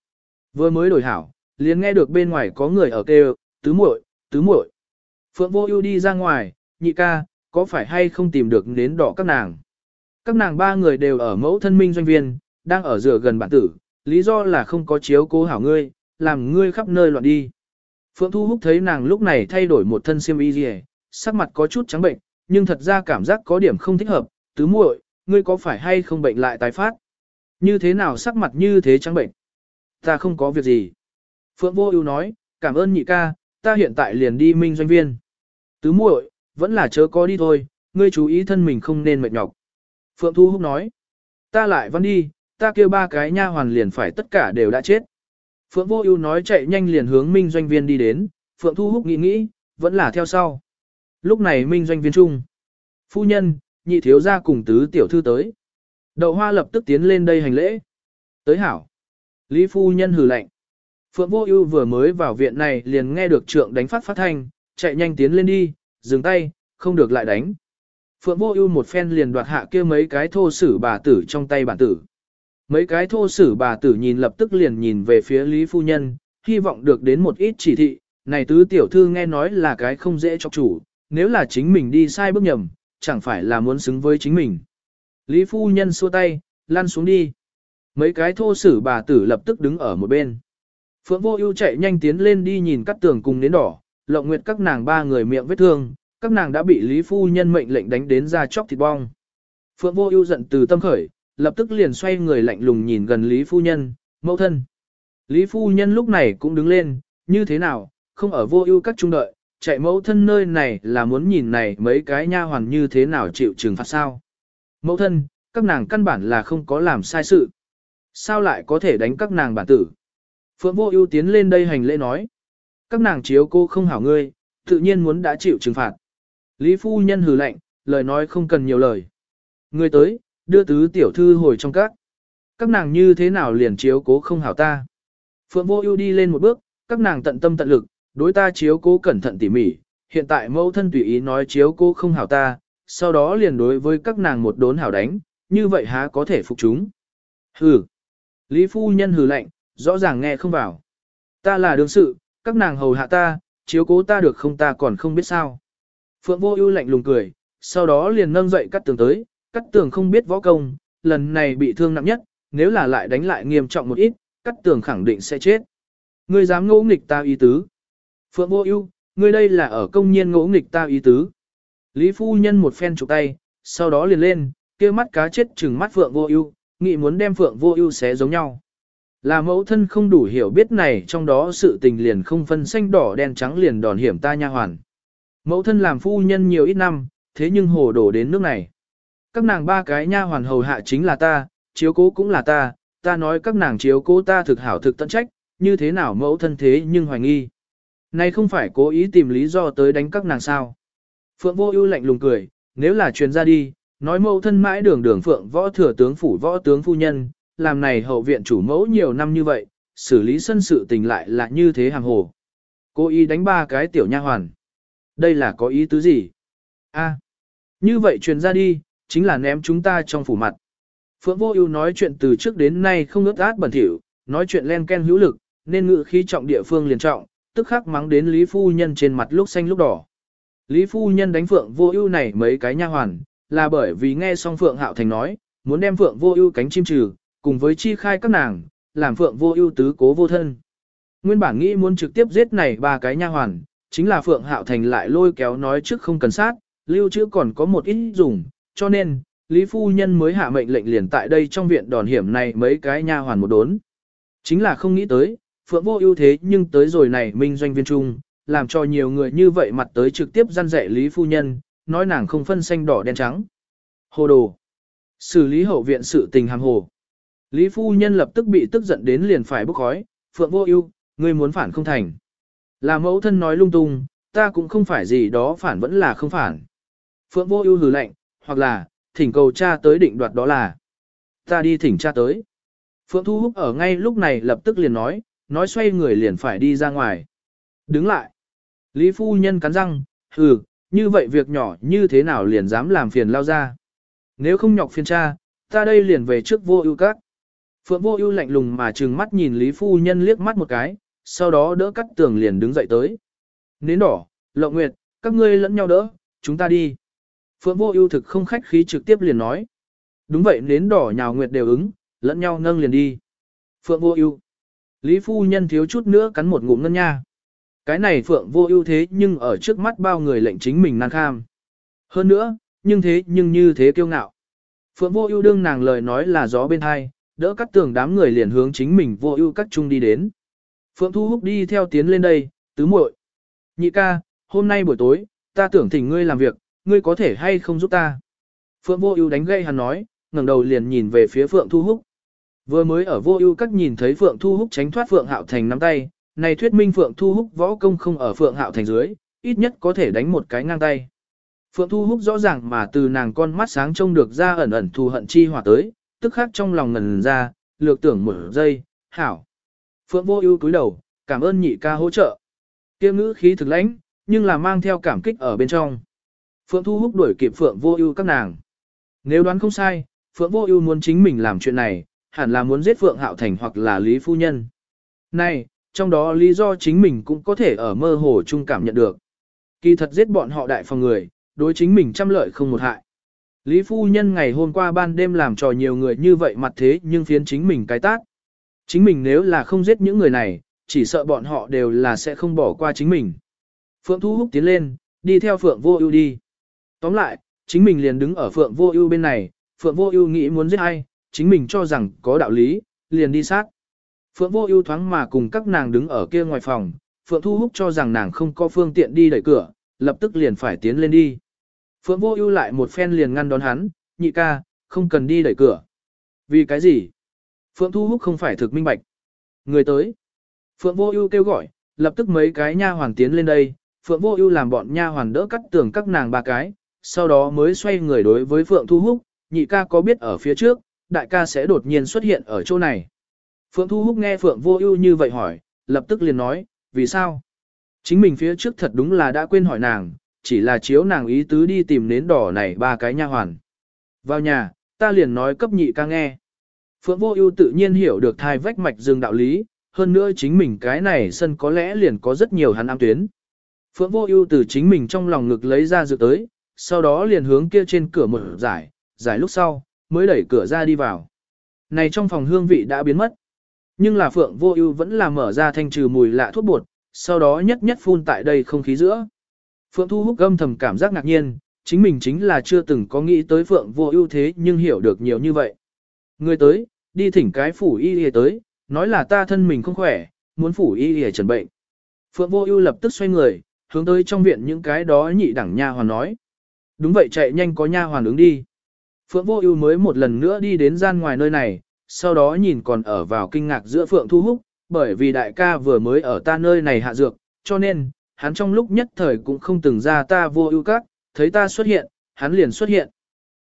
Vừa mới đổi hảo, liền nghe được bên ngoài có người ở kêu, tứ muội, tứ muội. Phượng vô ưu đi ra ngoài, nhị ca, có phải hay không tìm được nến đỏ các nàng. Các nàng ba người đều ở mẫu thân minh doanh viên, đang ở rửa gần bản tử, lý do là không có chiếu cố hảo ngươi, làm ngươi khắp nơi loạn đi. Phượng Thu Húc thấy nàng lúc này thay đổi một thân xiêm y gì, sắc mặt có chút trắng bệnh, nhưng thật ra cảm giác có điểm không thích hợp, tứ muội, ngươi có phải hay không bệnh lại tái phát? Như thế nào sắc mặt như thế trắng bệnh? Ta không có việc gì. Phượng Vô Ưu nói, cảm ơn nhị ca, ta hiện tại liền đi minh doanh viên. Tứ muội, vẫn là chớ có đi thôi, ngươi chú ý thân mình không nên mệt nhọc. Phượng Thu Húc nói, ta lại văn đi, ta kêu ba cái nha hoàn liền phải tất cả đều đã chết. Phượng Vô Ưu nói chạy nhanh liền hướng Minh Doanh Viên đi đến, Phượng Thu Húc nghĩ nghĩ, vẫn là theo sau. Lúc này Minh Doanh Viên trung, phu nhân, nhị thiếu gia cùng tứ tiểu thư tới. Đậu Hoa lập tức tiến lên đây hành lễ. Tới hảo. Lý phu nhân hừ lạnh. Phượng Vô Ưu vừa mới vào viện này liền nghe được trượng đánh phát phát thanh, chạy nhanh tiến lên đi, dừng tay, không được lại đánh. Phượng Vô Ưu một phen liền đoạt hạ kia mấy cái thô sử bà tử trong tay bản tử. Mấy cái thô sử bà tử nhìn lập tức liền nhìn về phía Lý Phu Nhân, hy vọng được đến một ít chỉ thị, này tứ tiểu thư nghe nói là cái không dễ cho chủ, nếu là chính mình đi sai bước nhầm, chẳng phải là muốn xứng với chính mình. Lý Phu Nhân xua tay, lăn xuống đi. Mấy cái thô sử bà tử lập tức đứng ở một bên. Phượng Vô Ưu chạy nhanh tiến lên đi nhìn cắt tường cùng nến đỏ, lộng nguyệt các nàng ba người miệng vết thương, các nàng đã bị Lý Phu Nhân mệnh lệnh đánh đến ra chóc thịt bong. Phượng Vô Ưu giận từ tâm khởi, lập tức liền xoay người lạnh lùng nhìn gần Lý Phu Nhân, mẫu thân. Lý Phu Nhân lúc này cũng đứng lên, như thế nào, không ở vô ưu các trung đợi, chạy mẫu thân nơi này là muốn nhìn này mấy cái nha hoàn như thế nào chịu trừng phạt sao. Mẫu thân, các nàng căn bản là không có làm sai sự. Sao lại có thể đánh các nàng bản tử? Phượng vô ưu tiến lên đây hành lễ nói. Các nàng chiếu cô không hảo ngươi, tự nhiên muốn đã chịu trừng phạt. Lý Phu Nhân hừ lạnh, lời nói không cần nhiều lời. Ngươi tới, đưa tứ tiểu thư hồi trong các. Các nàng như thế nào liền chiếu cố không hảo ta. Phượng vô ưu đi lên một bước, các nàng tận tâm tận lực, đối ta chiếu cố cẩn thận tỉ mỉ, hiện tại mẫu thân tùy ý nói chiếu cố không hảo ta, sau đó liền đối với các nàng một đốn hảo đánh, như vậy há có thể phục chúng. Hừ. Lý phu nhân hừ lạnh, rõ ràng nghe không vào. Ta là đương sự, các nàng hầu hạ ta, chiếu cố ta được không ta còn không biết sao. Phượng vô ưu lạnh lùng cười, sau đó liền nâng dậy cắt tường tới, cắt tường không biết võ công, lần này bị thương nặng nhất, nếu là lại đánh lại nghiêm trọng một ít, cắt tường khẳng định sẽ chết. Ngươi dám ngỗ nghịch ta ý tứ. Phượng vô ưu, ngươi đây là ở công nhiên ngỗ nghịch ta ý tứ. Lý phu nhân một phen chụp tay, sau đó liền lên, kia mắt cá chết trừng mắt Phượng vô ưu, nghĩ muốn đem Phượng vô ưu xé giống nhau. Là mẫu thân không đủ hiểu biết này trong đó sự tình liền không phân xanh đỏ đen trắng liền đòn hiểm ta nha hoàn. Mẫu thân làm phu nhân nhiều ít năm, thế nhưng hồ đổ đến nước này. Các nàng ba cái nha hoàn hầu hạ chính là ta, chiếu cố cũng là ta, ta nói các nàng chiếu cố ta thực hảo thực tận trách, như thế nào mẫu thân thế nhưng hoài nghi. Này không phải cố ý tìm lý do tới đánh các nàng sao. Phượng vô ưu lạnh lùng cười, nếu là truyền ra đi, nói mẫu thân mãi đường đường phượng võ thừa tướng phủ võ tướng phu nhân, làm này hậu viện chủ mẫu nhiều năm như vậy, xử lý sân sự tình lại là như thế hàng hồ. cô ý đánh ba cái tiểu nha hoàn. Đây là có ý tứ gì? A, như vậy truyền ra đi, chính là ném chúng ta trong phủ mặt. Phượng Vô Ưu nói chuyện từ trước đến nay không ướt át bẩn thỉu, nói chuyện len ken hữu lực, nên ngự khí trọng địa phương liền trọng, tức khắc mắng đến Lý phu nhân trên mặt lúc xanh lúc đỏ. Lý phu nhân đánh Phượng Vô Ưu này mấy cái nha hoàn, là bởi vì nghe xong Phượng Hạo Thành nói, muốn đem Phượng Vô Ưu cánh chim trừ, cùng với chi khai các nàng, làm Phượng Vô Ưu tứ cố vô thân. Nguyên bản nghĩ muốn trực tiếp giết này ba cái nha hoàn, chính là Phượng Hạo Thành lại lôi kéo nói trước không cần sát, lưu trữ còn có một ít dùng, cho nên, Lý Phu Nhân mới hạ mệnh lệnh liền tại đây trong viện đòn hiểm này mấy cái nha hoàn một đốn. Chính là không nghĩ tới, Phượng vô ưu thế nhưng tới rồi này minh doanh viên trung, làm cho nhiều người như vậy mặt tới trực tiếp gian dạy Lý Phu Nhân, nói nàng không phân xanh đỏ đen trắng. Hồ đồ. Xử lý hậu viện sự tình hàng hồ. Lý Phu Nhân lập tức bị tức giận đến liền phải bốc khói, Phượng vô ưu, ngươi muốn phản không thành. Là mẫu thân nói lung tung, ta cũng không phải gì đó phản vẫn là không phản. Phượng vô ưu hừ lạnh, hoặc là, thỉnh cầu cha tới định đoạt đó là. Ta đi thỉnh cha tới. Phượng Thu Húc ở ngay lúc này lập tức liền nói, nói xoay người liền phải đi ra ngoài. Đứng lại. Lý Phu Nhân cắn răng, hừ, như vậy việc nhỏ như thế nào liền dám làm phiền lao ra. Nếu không nhọc phiền cha, ta đây liền về trước vô ưu các. Phượng vô ưu lạnh lùng mà trừng mắt nhìn Lý Phu Nhân liếc mắt một cái, sau đó đỡ cắt tường liền đứng dậy tới. Nến đỏ, Lộng nguyệt, các ngươi lẫn nhau đỡ, chúng ta đi. Phượng vô ưu thực không khách khí trực tiếp liền nói. Đúng vậy nến đỏ nhào nguyệt đều ứng, lẫn nhau nâng liền đi. Phượng vô ưu. Lý phu nhân thiếu chút nữa cắn một ngụm ngân nha. Cái này Phượng vô ưu thế nhưng ở trước mắt bao người lệnh chính mình nan kham. Hơn nữa, nhưng thế nhưng như thế kiêu ngạo. Phượng vô ưu đương nàng lời nói là gió bên tai, đỡ cắt tường đám người liền hướng chính mình vô ưu cắt trung đi đến. Phượng Thu Húc đi theo tiến lên đây, tứ muội. Nhị ca, hôm nay buổi tối, ta tưởng thỉnh ngươi làm việc, ngươi có thể hay không giúp ta. Phượng Vô Ưu đánh gây hắn nói, ngẩng đầu liền nhìn về phía Phượng Thu Húc. Vừa mới ở Vô Ưu các nhìn thấy Phượng Thu Húc tránh thoát Phượng Hạo Thành nắm tay, này thuyết minh Phượng Thu Húc võ công không ở Phượng Hạo Thành dưới, ít nhất có thể đánh một cái ngang tay. Phượng Thu Húc rõ ràng mà từ nàng con mắt sáng trông được ra ẩn ẩn thù hận chi hỏa tới, tức khắc trong lòng ngần ra, lược tưởng một giây, hảo. Phượng Vô Ưu cúi đầu, cảm ơn nhị ca hỗ trợ. Kiêm ngữ khí thực lãnh, nhưng là mang theo cảm kích ở bên trong. Phượng Thu Húc đuổi kịp Phượng Vô Ưu các nàng. Nếu đoán không sai, Phượng Vô Ưu muốn chính mình làm chuyện này, hẳn là muốn giết Phượng Hạo Thành hoặc là Lý phu nhân. Này, trong đó lý do chính mình cũng có thể ở mơ hồ chung cảm nhận được. Kỳ thật giết bọn họ đại phòng người, đối chính mình trăm lợi không một hại. Lý phu nhân ngày hôm qua ban đêm làm trò nhiều người như vậy mặt thế nhưng phiến chính mình cái tác. Chính mình nếu là không giết những người này, chỉ sợ bọn họ đều là sẽ không bỏ qua chính mình. Phượng Thu Húc tiến lên, đi theo Phượng Vô Ưu đi. Tóm lại, chính mình liền đứng ở Phượng Vô Ưu bên này, Phượng Vô Ưu nghĩ muốn giết ai, chính mình cho rằng có đạo lý, liền đi sát. Phượng Vô Ưu thoáng mà cùng các nàng đứng ở kia ngoài phòng, Phượng Thu Húc cho rằng nàng không có phương tiện đi đẩy cửa, lập tức liền phải tiến lên đi. Phượng Vô Ưu lại một phen liền ngăn đón hắn, "Nhị ca, không cần đi đẩy cửa." "Vì cái gì?" Phượng Thu Húc không phải thực minh bạch. "Người tới." Phượng Vô Ưu kêu gọi, lập tức mấy cái nha hoàn tiến lên đây, Phượng Vô Ưu làm bọn nha hoàn đỡ cắt tường các nàng ba cái, sau đó mới xoay người đối với Phượng Thu Húc, nhị ca có biết ở phía trước, đại ca sẽ đột nhiên xuất hiện ở chỗ này. Phượng Thu Húc nghe Phượng Vô Ưu như vậy hỏi, lập tức liền nói, vì sao? Chính mình phía trước thật đúng là đã quên hỏi nàng, chỉ là chiếu nàng ý tứ đi tìm nến đỏ này ba cái nha hoàn. Vào nhà, ta liền nói cấp nhị ca nghe. Phượng Vô Ưu tự nhiên hiểu được thai vách mạch dương đạo lý, hơn nữa chính mình cái này sân có lẽ liền có rất nhiều hắn am tuyến. Phượng Vô Ưu từ chính mình trong lòng ngực lấy ra dự tới, sau đó liền hướng kia trên cửa mở giải, giải lúc sau, mới đẩy cửa ra đi vào. Này trong phòng hương vị đã biến mất. Nhưng là Phượng Vô Ưu vẫn là mở ra thanh trừ mùi lạ thuốc bột, sau đó nhất nhất phun tại đây không khí giữa. Phượng Thu Húc âm thầm cảm giác ngạc nhiên, chính mình chính là chưa từng có nghĩ tới Phượng Vô Ưu thế nhưng hiểu được nhiều như vậy. Người tới, đi thỉnh cái phủ y y tới, nói là ta thân mình không khỏe, muốn phủ y y trần bệnh. Phượng Vô Ưu lập tức xoay người, hướng tới trong viện những cái đó nhị đẳng nha hoàn nói. Đúng vậy chạy nhanh có nha hoàn ứng đi. Phượng Vô Ưu mới một lần nữa đi đến gian ngoài nơi này, sau đó nhìn còn ở vào kinh ngạc giữa Phượng Thu Húc, bởi vì đại ca vừa mới ở ta nơi này hạ dược, cho nên, hắn trong lúc nhất thời cũng không từng ra ta vô ưu các, thấy ta xuất hiện, hắn liền xuất hiện.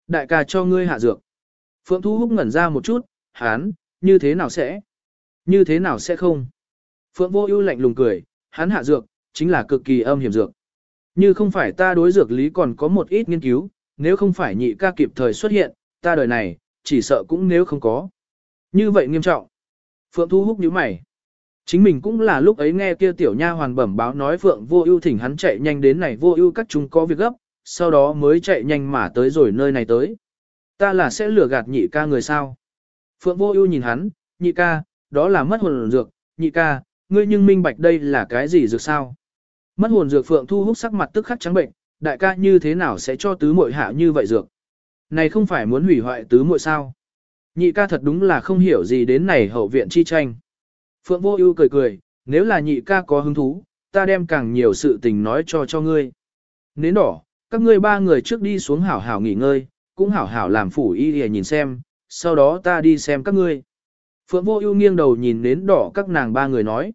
Đại ca cho ngươi hạ dược. Phượng Thu Húc ngẩn ra một chút, hắn, như thế nào sẽ? Như thế nào sẽ không? Phượng Vô Ưu lạnh lùng cười, hắn hạ dược, chính là cực kỳ âm hiểm dược. Như không phải ta đối dược lý còn có một ít nghiên cứu, nếu không phải nhị ca kịp thời xuất hiện, ta đời này, chỉ sợ cũng nếu không có. Như vậy nghiêm trọng. Phượng Thu Húc nhíu mày. Chính mình cũng là lúc ấy nghe kia tiểu nha hoàn bẩm báo nói Phượng Vô Ưu thỉnh hắn chạy nhanh đến này Vô Ưu các chúng có việc gấp, sau đó mới chạy nhanh mà tới rồi nơi này tới. Ta là sẽ lừa gạt nhị ca người sao? Phượng Vô Ưu nhìn hắn, nhị ca, đó là mất hồn dược, nhị ca, ngươi nhưng minh bạch đây là cái gì dược sao? Mất hồn dược Phượng Thu Húc sắc mặt tức khắc trắng bệnh, đại ca như thế nào sẽ cho tứ muội hạ như vậy dược? Này không phải muốn hủy hoại tứ muội sao? Nhị ca thật đúng là không hiểu gì đến này hậu viện chi tranh. Phượng Vô Ưu cười cười, nếu là nhị ca có hứng thú, ta đem càng nhiều sự tình nói cho cho ngươi. Nến đỏ, các ngươi ba người trước đi xuống hảo hảo nghỉ ngơi, cũng hảo hảo làm phủ y để nhìn xem, sau đó ta đi xem các ngươi. Phượng Vô Ưu nghiêng đầu nhìn nến đỏ các nàng ba người nói.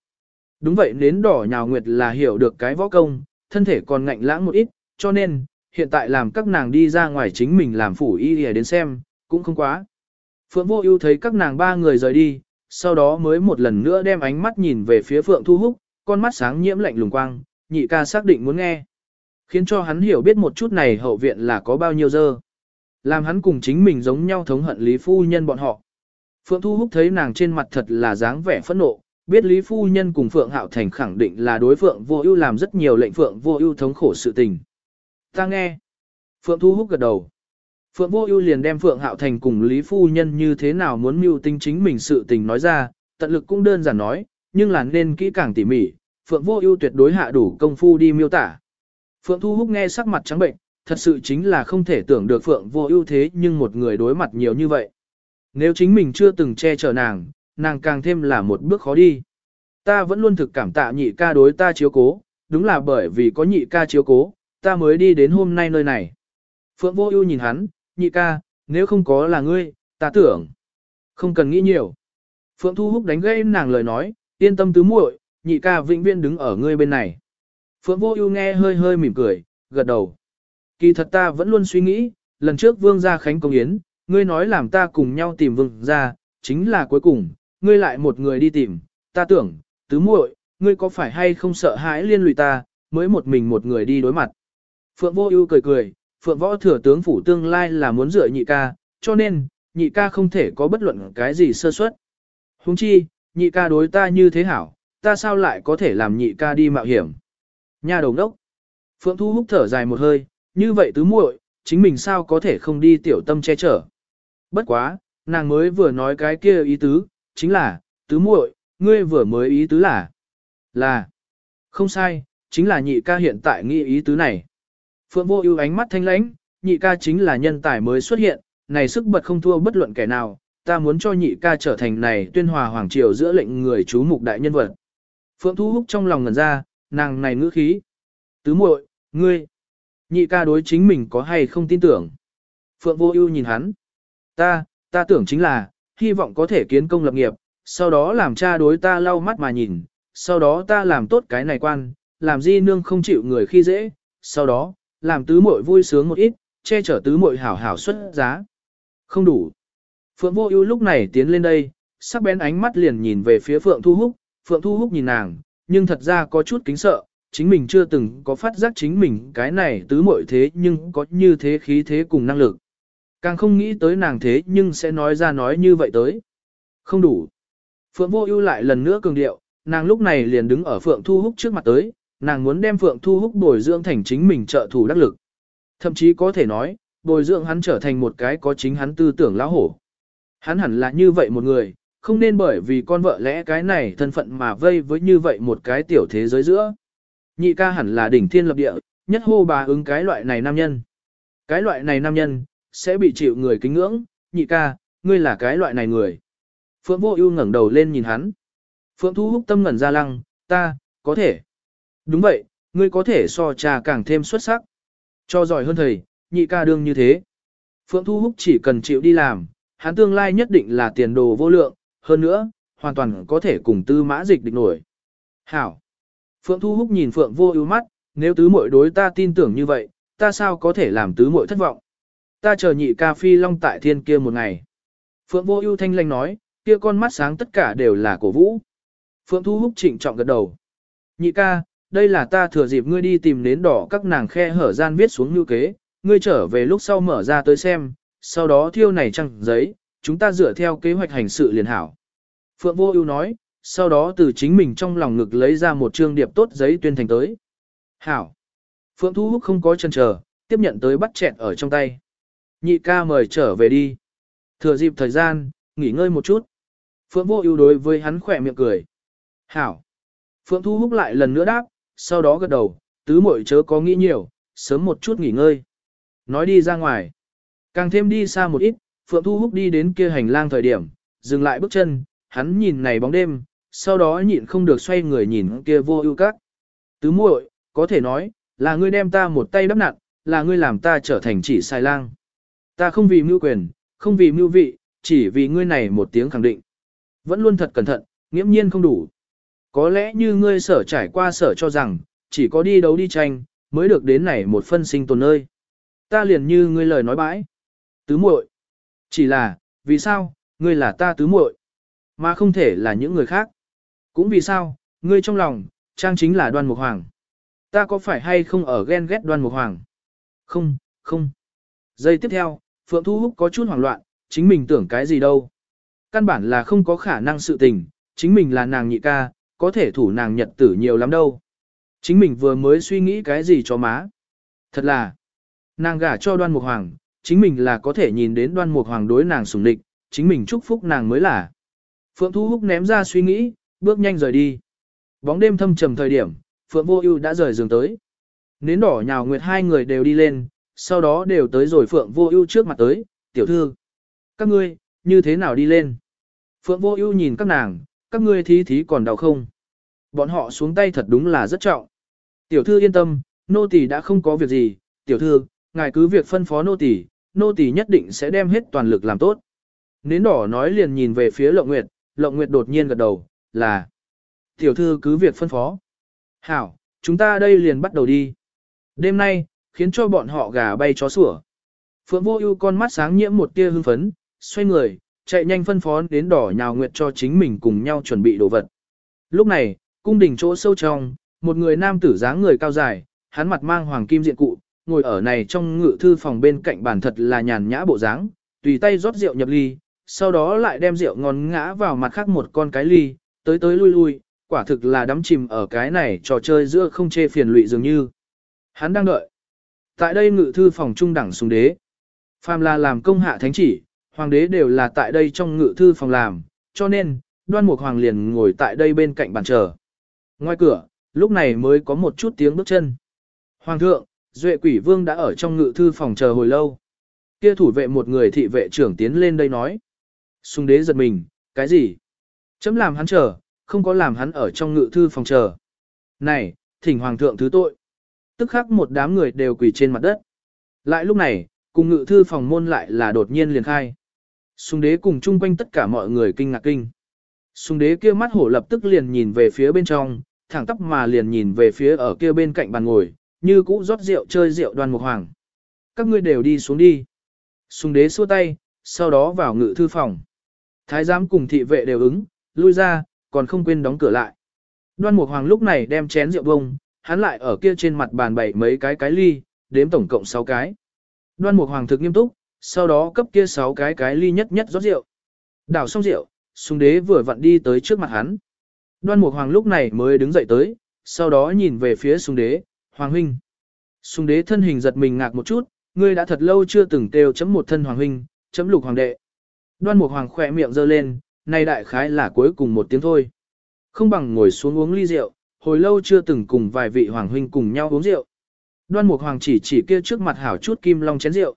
Đúng vậy nến đỏ nhào nguyệt là hiểu được cái võ công, thân thể còn ngạnh lãng một ít, cho nên, hiện tại làm các nàng đi ra ngoài chính mình làm phủ y để đến xem, cũng không quá. Phượng Vô Ưu thấy các nàng ba người rời đi, sau đó mới một lần nữa đem ánh mắt nhìn về phía Phượng Thu Húc, con mắt sáng nhiễm lạnh lùng quang, nhị ca xác định muốn nghe. Khiến cho hắn hiểu biết một chút này hậu viện là có bao nhiêu dơ. Làm hắn cùng chính mình giống nhau thống hận Lý Phu Nhân bọn họ. Phượng Thu Húc thấy nàng trên mặt thật là dáng vẻ phẫn nộ, biết Lý Phu Nhân cùng Phượng Hạo Thành khẳng định là đối Phượng Vô Ưu làm rất nhiều lệnh Phượng Vô Ưu thống khổ sự tình. Ta nghe. Phượng Thu Húc gật đầu. Phượng Vô Ưu liền đem Phượng Hạo Thành cùng Lý Phu Nhân như thế nào muốn mưu tính chính mình sự tình nói ra, tận lực cũng đơn giản nói, nhưng là nên kỹ càng tỉ mỉ, Phượng Vô Ưu tuyệt đối hạ đủ công phu đi miêu tả. Phượng Thu Húc nghe sắc mặt trắng bệnh, thật sự chính là không thể tưởng được Phượng Vô Ưu thế nhưng một người đối mặt nhiều như vậy. Nếu chính mình chưa từng che chở nàng, nàng càng thêm là một bước khó đi. Ta vẫn luôn thực cảm tạ nhị ca đối ta chiếu cố, đúng là bởi vì có nhị ca chiếu cố, ta mới đi đến hôm nay nơi này. Phượng Vô Ưu nhìn hắn, nhị ca, nếu không có là ngươi, ta tưởng. Không cần nghĩ nhiều. Phượng Thu Húc đánh gây nàng lời nói, yên tâm tứ muội, nhị ca vĩnh viên đứng ở ngươi bên này. Phượng Vô Ưu nghe hơi hơi mỉm cười, gật đầu. Kỳ thật ta vẫn luôn suy nghĩ, lần trước Vương gia khánh công yến, ngươi nói làm ta cùng nhau tìm Vương gia, chính là cuối cùng, ngươi lại một người đi tìm, ta tưởng, tứ muội, ngươi có phải hay không sợ hãi liên lụy ta, mới một mình một người đi đối mặt. Phượng Vô Ưu cười cười, Phượng Võ thừa tướng phủ tương lai là muốn dựa nhị ca, cho nên, nhị ca không thể có bất luận cái gì sơ suất. Huống chi, nhị ca đối ta như thế hảo, ta sao lại có thể làm nhị ca đi mạo hiểm. Nhà đồng đốc. Phượng Thu hút thở dài một hơi, như vậy tứ muội, chính mình sao có thể không đi tiểu tâm che chở. Bất quá, nàng mới vừa nói cái kia ý tứ, chính là, tứ muội, ngươi vừa mới ý tứ là, là, không sai, chính là nhị ca hiện tại nghĩ ý tứ này. Phượng vô ưu ánh mắt thanh lãnh, nhị ca chính là nhân tài mới xuất hiện, này sức bật không thua bất luận kẻ nào, ta muốn cho nhị ca trở thành này tuyên hòa hoàng triều giữa lệnh người chú mục đại nhân vật. Phượng Thu Húc trong lòng ngẩn ra, nàng này ngữ khí. Tứ muội, ngươi, nhị ca đối chính mình có hay không tin tưởng. Phượng Vô Ưu nhìn hắn. Ta, ta tưởng chính là, hy vọng có thể kiến công lập nghiệp, sau đó làm cha đối ta lau mắt mà nhìn, sau đó ta làm tốt cái này quan, làm di nương không chịu người khi dễ, sau đó, làm tứ muội vui sướng một ít, che chở tứ muội hảo hảo xuất giá. Không đủ. Phượng Vô Ưu lúc này tiến lên đây, sắc bén ánh mắt liền nhìn về phía Phượng Thu Húc, Phượng Thu Húc nhìn nàng, nhưng thật ra có chút kính sợ, chính mình chưa từng có phát giác chính mình cái này tứ muội thế nhưng có như thế khí thế cùng năng lực. Càng không nghĩ tới nàng thế nhưng sẽ nói ra nói như vậy tới. Không đủ. Phượng Vô Ưu lại lần nữa cường điệu, nàng lúc này liền đứng ở Phượng Thu Húc trước mặt tới, nàng muốn đem Phượng Thu Húc bồi dưỡng thành chính mình trợ thủ đắc lực. Thậm chí có thể nói, bồi dưỡng hắn trở thành một cái có chính hắn tư tưởng lão hổ. Hắn hẳn là như vậy một người, không nên bởi vì con vợ lẽ cái này thân phận mà vây với như vậy một cái tiểu thế giới giữa. Nhị ca hẳn là đỉnh thiên lập địa, nhất hô bà ứng cái loại này nam nhân. Cái loại này nam nhân, sẽ bị chịu người kính ngưỡng, nhị ca, ngươi là cái loại này người. Phượng vô ưu ngẩng đầu lên nhìn hắn. Phượng thu húc tâm ngẩn ra lăng, ta, có thể. Đúng vậy, ngươi có thể so trà càng thêm xuất sắc. Cho giỏi hơn thầy, nhị ca đương như thế. Phượng Thu Húc chỉ cần chịu đi làm, hắn tương lai nhất định là tiền đồ vô lượng, hơn nữa, hoàn toàn có thể cùng tư mã dịch địch nổi. Hảo! Phượng Thu Húc nhìn Phượng vô ưu mắt, nếu tứ muội đối ta tin tưởng như vậy, ta sao có thể làm tứ muội thất vọng. Ta chờ nhị ca phi long tại thiên kia một ngày. Phượng vô ưu thanh lanh nói, kia con mắt sáng tất cả đều là cổ vũ. Phượng Thu Húc trịnh trọng gật đầu. Nhị ca, đây là ta thừa dịp ngươi đi tìm nến đỏ các nàng khe hở gian viết xuống như kế, ngươi trở về lúc sau mở ra tới xem, sau đó thiêu này trăng giấy, chúng ta dựa theo kế hoạch hành sự liền hảo. Phượng Vô Ưu nói, sau đó từ chính mình trong lòng ngực lấy ra một trương điệp tốt giấy tuyên thành tới. Hảo. Phượng Thu Húc không có chần chờ, tiếp nhận tới bắt chẹt ở trong tay. Nhị ca mời trở về đi. Thừa dịp thời gian, nghỉ ngơi một chút. Phượng Vô Ưu đối với hắn khẽ miệng cười. Hảo. Phượng Thu Húc lại lần nữa đáp, sau đó gật đầu, tứ muội chớ có nghĩ nhiều, sớm một chút nghỉ ngơi. Nói đi ra ngoài. Càng thêm đi xa một ít, Phượng Thu Húc đi đến kia hành lang thời điểm, dừng lại bước chân, hắn nhìn này bóng đêm, sau đó nhịn không được xoay người nhìn kia vô ưu các. Tứ muội, có thể nói, là ngươi đem ta một tay đắp nặn, là ngươi làm ta trở thành chỉ sai lang. Ta không vì mưu quyền, không vì mưu vị, chỉ vì ngươi này một tiếng khẳng định. Vẫn luôn thật cẩn thận, nghiễm nhiên không đủ. Có lẽ như ngươi sở trải qua sở cho rằng, chỉ có đi đấu đi tranh, mới được đến này một phân sinh tồn nơi. Ta liền như ngươi lời nói bãi. Tứ muội. Chỉ là, vì sao, ngươi là ta tứ muội, mà không thể là những người khác. Cũng vì sao, ngươi trong lòng, trang chính là đoan mục hoàng. Ta có phải hay không ở ghen ghét đoan mục hoàng? Không, không. Giây tiếp theo, Phượng Thu Húc có chút hoảng loạn, chính mình tưởng cái gì đâu. Căn bản là không có khả năng sự tình, chính mình là nàng nhị ca, có thể thủ nàng nhật tử nhiều lắm đâu. Chính mình vừa mới suy nghĩ cái gì cho má. Thật là, nàng gả cho đoan mục hoàng, chính mình là có thể nhìn đến đoan mục hoàng đối nàng sủng địch, chính mình chúc phúc nàng mới là. Phượng Thu Húc ném ra suy nghĩ, bước nhanh rời đi. Bóng đêm thâm trầm thời điểm, Phượng Vô Ưu đã rời giường tới. Nến đỏ nhào nguyệt hai người đều đi lên, sau đó đều tới rồi Phượng Vô Ưu trước mặt tới, "Tiểu thư, các ngươi như thế nào đi lên?" Phượng Vô Ưu nhìn các nàng, các ngươi thí thí còn đau không? Bọn họ xuống tay thật đúng là rất trọng. Tiểu thư yên tâm, nô tỳ đã không có việc gì, tiểu thư, ngài cứ việc phân phó nô tỳ, nô tỳ nhất định sẽ đem hết toàn lực làm tốt. Nến đỏ nói liền nhìn về phía Lộng Nguyệt, Lộng Nguyệt đột nhiên gật đầu, là Tiểu thư cứ việc phân phó. Hảo, chúng ta đây liền bắt đầu đi. Đêm nay, khiến cho bọn họ gà bay chó sủa. Phượng vô ưu con mắt sáng nhiễm một tia hưng phấn, xoay người, chạy nhanh phân phó đến đỏ nhào nguyệt cho chính mình cùng nhau chuẩn bị đồ vật. Lúc này, cung đình chỗ sâu trong, một người nam tử dáng người cao dài, hắn mặt mang hoàng kim diện cụ, ngồi ở này trong ngự thư phòng bên cạnh bàn thật là nhàn nhã bộ dáng, tùy tay rót rượu nhập ly, sau đó lại đem rượu ngon ngã vào mặt khác một con cái ly, tới tới lui lui, quả thực là đắm chìm ở cái này trò chơi giữa không chê phiền lụy dường như. Hắn đang đợi. Tại đây ngự thư phòng trung đẳng xuống đế. Phàm là làm công hạ thánh chỉ, hoàng đế đều là tại đây trong ngự thư phòng làm, cho nên, đoan mục hoàng liền ngồi tại đây bên cạnh bàn chờ. Ngoài cửa, lúc này mới có một chút tiếng bước chân. Hoàng thượng, Duệ quỷ vương đã ở trong ngự thư phòng chờ hồi lâu. Kia thủ vệ một người thị vệ trưởng tiến lên đây nói. Sùng đế giật mình, cái gì? Chấm làm hắn chờ, không có làm hắn ở trong ngự thư phòng chờ. Này, thỉnh hoàng thượng thứ tội. Tức khắc một đám người đều quỳ trên mặt đất. Lại lúc này, cùng ngự thư phòng môn lại là đột nhiên liền khai. Sùng đế cùng chung quanh tất cả mọi người kinh ngạc kinh. Sùng đế kia mắt hổ lập tức liền nhìn về phía bên trong, thẳng tóc mà liền nhìn về phía ở kia bên cạnh bàn ngồi, như cũ rót rượu chơi rượu đoan mục hoàng. Các ngươi đều đi xuống đi. Sùng đế xua tay, sau đó vào ngự thư phòng. Thái giám cùng thị vệ đều ứng, lui ra, còn không quên đóng cửa lại. Đoan mục hoàng lúc này đem chén rượu bông, hắn lại ở kia trên mặt bàn bày mấy cái cái ly, đếm tổng cộng 6 cái. Đoan mục hoàng thực nghiêm túc, sau đó cấp kia sáu cái cái ly nhất nhất rót rượu. Đảo xong rượu, sùng đế vừa vặn đi tới trước mặt hắn. Đoan mục hoàng lúc này mới đứng dậy tới, sau đó nhìn về phía sùng đế, hoàng huynh. Sùng đế thân hình giật mình ngạc một chút, ngươi đã thật lâu chưa từng kêu chấm một thân hoàng huynh, chấm lục hoàng đệ. Đoan mục hoàng khỏe miệng giơ lên, nay đại khái là cuối cùng một tiếng thôi. Không bằng ngồi xuống uống ly rượu, hồi lâu chưa từng cùng vài vị hoàng huynh cùng nhau uống rượu. Đoan mục hoàng chỉ chỉ kia trước mặt hảo chút kim long chén rượu.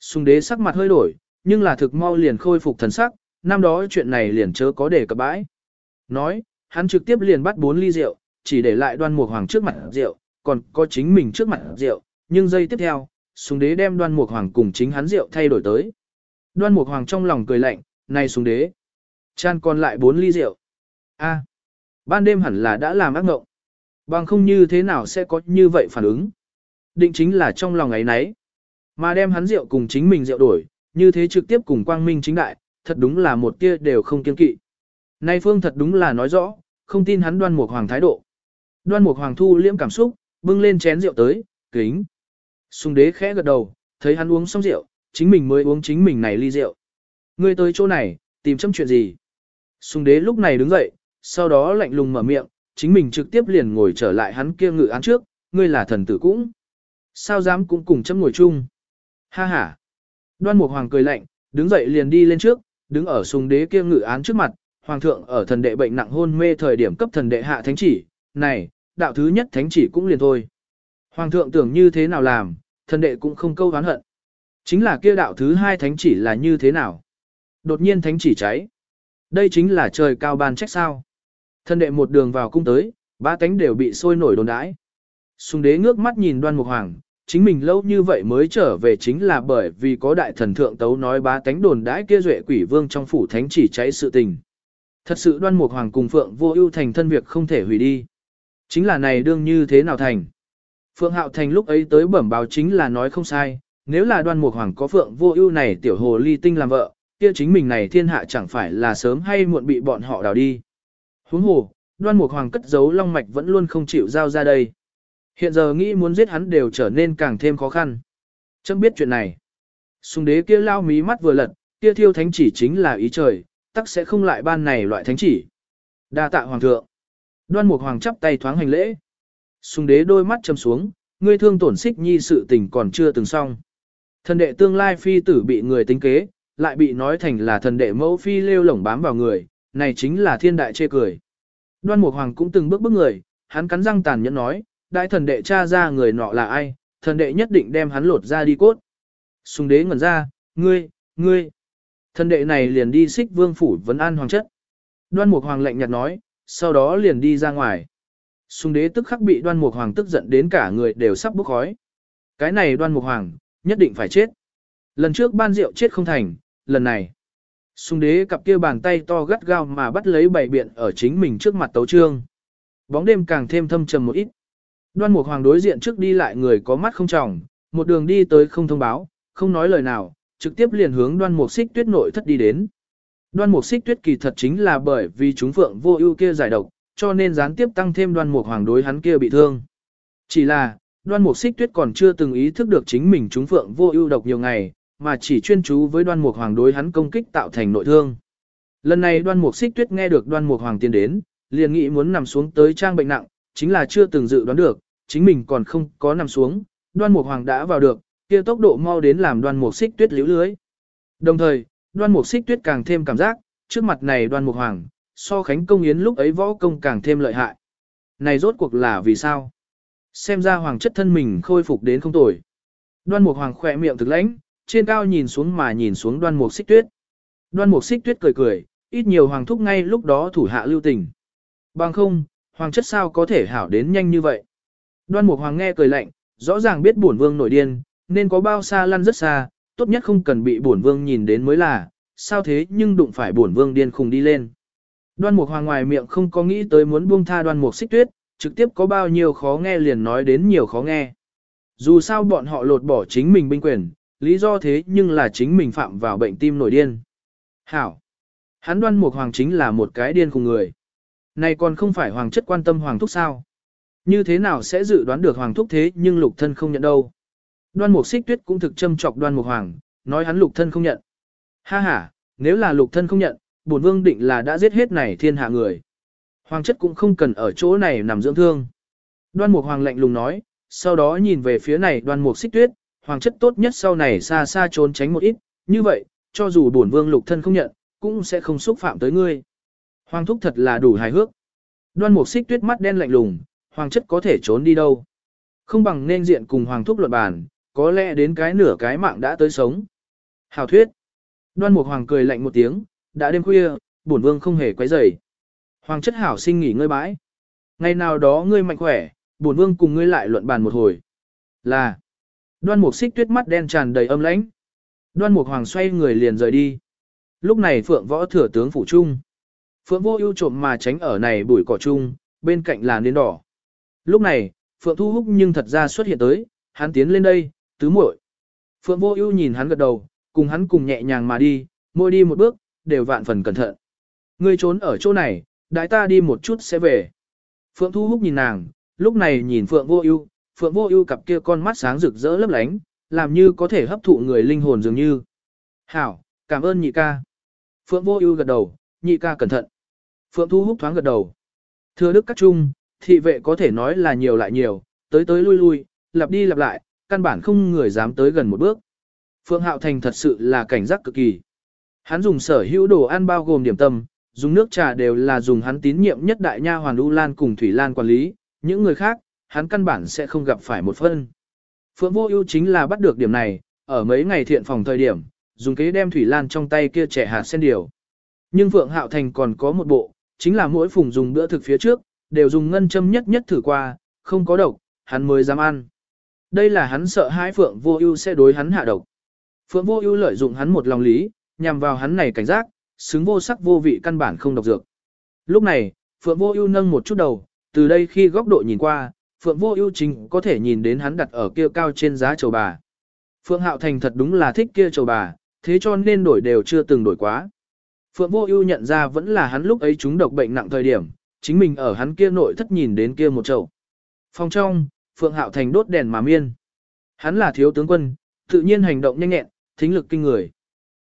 Sùng đế sắc mặt hơi đổi, nhưng là thực mau liền khôi phục thần sắc, năm đó chuyện này liền chớ có để cập bãi. Nói, hắn trực tiếp liền bắt bốn ly rượu, chỉ để lại đoan mục hoàng trước mặt rượu, còn có chính mình trước mặt rượu, nhưng giây tiếp theo, sùng đế đem đoan mục hoàng cùng chính hắn rượu thay đổi tới. Đoan mục hoàng trong lòng cười lạnh, này sùng đế. Chan còn lại bốn ly rượu. a ban đêm hẳn là đã làm ác ngộng. Bằng không như thế nào sẽ có như vậy phản ứng. Định chính là trong lòng ấy nấy. Mà đem hắn rượu cùng chính mình rượu đổi, như thế trực tiếp cùng quang minh chính đại, thật đúng là một tia đều không kiên kỵ. Nay phương thật đúng là nói rõ, không tin hắn đoan mục hoàng thái độ. Đoan mục hoàng thu liễm cảm xúc, bưng lên chén rượu tới, kính. Sùng đế khẽ gật đầu, thấy hắn uống xong rượu, chính mình mới uống chính mình này ly rượu. Ngươi tới chỗ này, tìm châm chuyện gì? Sùng đế lúc này đứng dậy, sau đó lạnh lùng mở miệng, chính mình trực tiếp liền ngồi trở lại hắn kia ngự án trước, ngươi là thần tử cũng. Sao dám cũng cùng châm ngồi chung? Ha ha. Đoan Mục Hoàng cười lạnh, đứng dậy liền đi lên trước, đứng ở sùng đế kia ngự án trước mặt, hoàng thượng ở thần đệ bệnh nặng hôn mê thời điểm cấp thần đệ hạ thánh chỉ, này, đạo thứ nhất thánh chỉ cũng liền thôi. Hoàng thượng tưởng như thế nào làm, thần đệ cũng không câu oán hận. Chính là kia đạo thứ hai thánh chỉ là như thế nào? Đột nhiên thánh chỉ cháy. Đây chính là trời cao ban trách sao. Thần đệ một đường vào cung tới, ba cánh đều bị sôi nổi đồn đãi. Sùng đế ngước mắt nhìn đoan mục hoàng, chính mình lâu như vậy mới trở về chính là bởi vì có đại thần thượng tấu nói bá tánh đồn đãi kia duệ quỷ vương trong phủ thánh chỉ cháy sự tình. Thật sự đoan mục hoàng cùng phượng vô ưu thành thân việc không thể hủy đi. Chính là này đương như thế nào thành. Phượng hạo thành lúc ấy tới bẩm báo chính là nói không sai, nếu là đoan mục hoàng có phượng vô ưu này tiểu hồ ly tinh làm vợ, kia chính mình này thiên hạ chẳng phải là sớm hay muộn bị bọn họ đào đi. Huống hồ, đoan mục hoàng cất giấu long mạch vẫn luôn không chịu giao ra đây. Hiện giờ nghĩ muốn giết hắn đều trở nên càng thêm khó khăn. Chấm biết chuyện này. Sùng đế kia lao mí mắt vừa lật, kia thiêu thánh chỉ chính là ý trời, tắc sẽ không lại ban này loại thánh chỉ. Đa tạ hoàng thượng. Đoan mục hoàng chắp tay thoáng hành lễ. Sùng đế đôi mắt châm xuống, ngươi thương tổn xích nhi sự tình còn chưa từng xong. Thần đệ tương lai phi tử bị người tính kế, lại bị nói thành là thần đệ mẫu phi lêu lổng bám vào người, này chính là thiên đại chê cười. Đoan mục hoàng cũng từng bước bước người, hắn cắn răng tàn nhẫn nói, đại thần đệ cha ra người nọ là ai, thần đệ nhất định đem hắn lột ra đi cốt. Sùng đế ngẩn ra, ngươi, ngươi. Thần đệ này liền đi xích vương phủ vấn an hoàng chất. Đoan mục hoàng lệnh nhạt nói, sau đó liền đi ra ngoài. Sùng đế tức khắc bị đoan mục hoàng tức giận đến cả người đều sắp bốc khói. Cái này đoan mục hoàng, nhất định phải chết. Lần trước ban rượu chết không thành, lần này. Sùng đế cặp kia bàn tay to gắt gao mà bắt lấy bảy biện ở chính mình trước mặt tấu trương. Bóng đêm càng thêm thâm trầm một ít. Đoan Mục Hoàng đối diện trước đi lại người có mắt không trọng, một đường đi tới không thông báo, không nói lời nào, trực tiếp liền hướng Đoan Mục Xích Tuyết nội thất đi đến. Đoan Mục Xích Tuyết kỳ thật chính là bởi vì chúng phượng vô ưu kia giải độc, cho nên gián tiếp tăng thêm Đoan Mục Hoàng đối hắn kia bị thương. Chỉ là, Đoan Mục Xích Tuyết còn chưa từng ý thức được chính mình chúng phượng vô ưu độc nhiều ngày, mà chỉ chuyên chú với Đoan Mục Hoàng đối hắn công kích tạo thành nội thương. Lần này Đoan Mục Xích Tuyết nghe được Đoan Mục Hoàng tiến đến, liền nghĩ muốn nằm xuống tới trang bệnh nặng, chính là chưa từng dự đoán được, chính mình còn không có nằm xuống, đoan mục hoàng đã vào được, kia tốc độ mau đến làm đoan mục xích tuyết liễu lưới. Đồng thời, đoan mục xích tuyết càng thêm cảm giác, trước mặt này đoan mục hoàng, so khánh công yến lúc ấy võ công càng thêm lợi hại. Này rốt cuộc là vì sao? Xem ra hoàng chất thân mình khôi phục đến không tồi. Đoan mục hoàng khỏe miệng thực lãnh, trên cao nhìn xuống mà nhìn xuống đoan mục xích tuyết. Đoan mục xích tuyết cười cười, ít nhiều hoàng thúc ngay lúc đó thủ hạ lưu tình. Bằng không, hoàng chất sao có thể hảo đến nhanh như vậy. Đoan Mục Hoàng nghe cười lạnh, rõ ràng biết bổn vương nổi điên, nên có bao xa lăn rất xa, tốt nhất không cần bị bổn vương nhìn đến mới là, sao thế nhưng đụng phải bổn vương điên khùng đi lên. Đoan Mục Hoàng ngoài miệng không có nghĩ tới muốn buông tha Đoan Mục Xích Tuyết, trực tiếp có bao nhiêu khó nghe liền nói đến nhiều khó nghe. Dù sao bọn họ lột bỏ chính mình binh quyền, lý do thế nhưng là chính mình phạm vào bệnh tim nổi điên. Hảo! Hắn Đoan Mục Hoàng chính là một cái điên khùng người. Này còn không phải Hoàng chất quan tâm Hoàng thúc sao? Như thế nào sẽ dự đoán được hoàng thúc thế nhưng lục thân không nhận đâu. Đoan mục xích tuyết cũng thực châm chọc đoan mục hoàng, nói hắn lục thân không nhận. Ha ha, nếu là lục thân không nhận, bổn vương định là đã giết hết này thiên hạ người. Hoàng chất cũng không cần ở chỗ này nằm dưỡng thương. Đoan Mục Hoàng lạnh lùng nói, sau đó nhìn về phía này Đoan Mục Xích Tuyết, hoàng chất tốt nhất sau này xa xa trốn tránh một ít, như vậy, cho dù bổn vương lục thân không nhận, cũng sẽ không xúc phạm tới ngươi. Hoàng thúc thật là đủ hài hước. Đoan Mục Xích Tuyết mắt đen lạnh lùng, hoàng chất có thể trốn đi đâu? Không bằng nên diện cùng hoàng thúc luận bàn, có lẽ đến cái nửa cái mạng đã tới sống. Hào thuyết. Đoan Mục Hoàng cười lạnh một tiếng, đã đêm khuya, bổn vương không hề quấy rầy. Hoàng chất hảo sinh nghỉ ngơi bãi. Ngày nào đó ngươi mạnh khỏe, bổn vương cùng ngươi lại luận bàn một hồi. Là. Đoan Mục Xích Tuyết mắt đen tràn đầy âm lãnh. Đoan Mục Hoàng xoay người liền rời đi. Lúc này Phượng Võ thừa tướng phủ trung. Phượng Vô Ưu trộm mà tránh ở này bụi cỏ trung, bên cạnh là nến đỏ. Lúc này, Phượng Thu Húc nhưng thật ra xuất hiện tới, hắn tiến lên đây, tứ muội. Phượng Vô Ưu nhìn hắn gật đầu, cùng hắn cùng nhẹ nhàng mà đi, mỗi đi một bước, đều vạn phần cẩn thận. Ngươi trốn ở chỗ này, đại ta đi một chút sẽ về. Phượng Thu Húc nhìn nàng, lúc này nhìn Phượng Vô Ưu, Phượng Vô Ưu cặp kia con mắt sáng rực rỡ lấp lánh, làm như có thể hấp thụ người linh hồn dường như. "Hảo, cảm ơn nhị ca." Phượng Vô Ưu gật đầu, "Nhị ca cẩn thận." Phượng Thu Húc thoáng gật đầu. Thưa đức các trung, thị vệ có thể nói là nhiều lại nhiều, tới tới lui lui, lặp đi lặp lại, căn bản không người dám tới gần một bước. Phượng Hạo Thành thật sự là cảnh giác cực kỳ. Hắn dùng sở hữu đồ ăn bao gồm điểm tâm, dùng nước trà đều là dùng hắn tín nhiệm nhất đại nha hoàn U Lan cùng Thủy Lan quản lý, những người khác, hắn căn bản sẽ không gặp phải một phân. Phượng Vô Ưu chính là bắt được điểm này, ở mấy ngày thiện phòng thời điểm, dùng kế đem Thủy Lan trong tay kia trẻ hạt sen điều. Nhưng Phượng Hạo Thành còn có một bộ, chính là mỗi phùng dùng bữa thực phía trước, đều dùng ngân châm nhất nhất thử qua, không có độc, hắn mới dám ăn. Đây là hắn sợ hãi Phượng Vô Ưu sẽ đối hắn hạ độc. Phượng Vô Ưu lợi dụng hắn một lòng lý, nhằm vào hắn này cảnh giác, xứng vô sắc vô vị căn bản không độc dược. Lúc này, Phượng Vô Ưu nâng một chút đầu, từ đây khi góc độ nhìn qua, Phượng Vô Ưu chính có thể nhìn đến hắn đặt ở kia cao trên giá chầu bà. Phượng Hạo Thành thật đúng là thích kia chầu bà, thế cho nên đổi đều chưa từng đổi quá. Phượng Vô Ưu nhận ra vẫn là hắn lúc ấy chúng độc bệnh nặng thời điểm, chính mình ở hắn kia nội thất nhìn đến kia một chậu. Phòng trong, Phượng Hạo Thành đốt đèn mà miên. Hắn là thiếu tướng quân, tự nhiên hành động nhanh nhẹn, thính lực kinh người.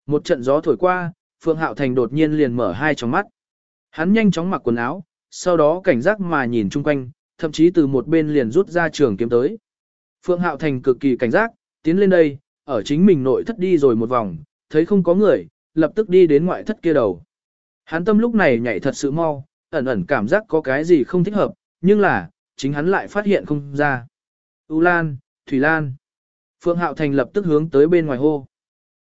Một trận gió thổi qua, Phượng Hạo Thành đột nhiên liền mở hai tròng mắt. Hắn nhanh chóng mặc quần áo, sau đó cảnh giác mà nhìn chung quanh, thậm chí từ một bên liền rút ra trường kiếm tới. Phượng Hạo Thành cực kỳ cảnh giác, tiến lên đây, ở chính mình nội thất đi rồi một vòng, thấy không có người, lập tức đi đến ngoại thất kia đầu. Hắn tâm lúc này nhảy thật sự mau, ẩn ẩn cảm giác có cái gì không thích hợp, nhưng là, chính hắn lại phát hiện không ra. U Lan, Thủy Lan. Phượng Hạo Thành lập tức hướng tới bên ngoài hô.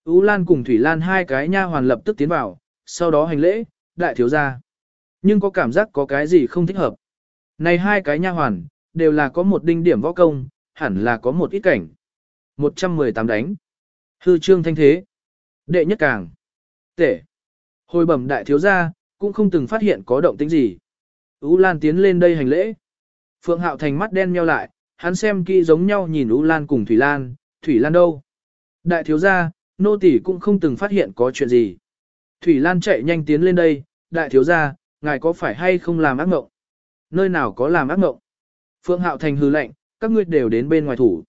U Lan cùng Thủy Lan hai cái nha hoàn lập tức tiến vào, sau đó hành lễ, đại thiếu gia. Nhưng có cảm giác có cái gì không thích hợp. Này hai cái nha hoàn, đều là có một đinh điểm võ công, hẳn là có một ít cảnh. 118 đánh. Hư trương thanh thế. Đệ nhất càng. Tể. Hồi bẩm đại thiếu gia, cũng không từng phát hiện có động tĩnh gì. Ú Lan tiến lên đây hành lễ. Phượng Hạo thành mắt đen nheo lại, hắn xem kỹ giống nhau nhìn Ú Lan cùng Thủy Lan, Thủy Lan đâu? Đại thiếu gia, nô tỳ cũng không từng phát hiện có chuyện gì. Thủy Lan chạy nhanh tiến lên đây, đại thiếu gia, ngài có phải hay không làm ác mộng? Nơi nào có làm ác mộng? Phượng Hạo thành hừ lạnh, các ngươi đều đến bên ngoài thủ.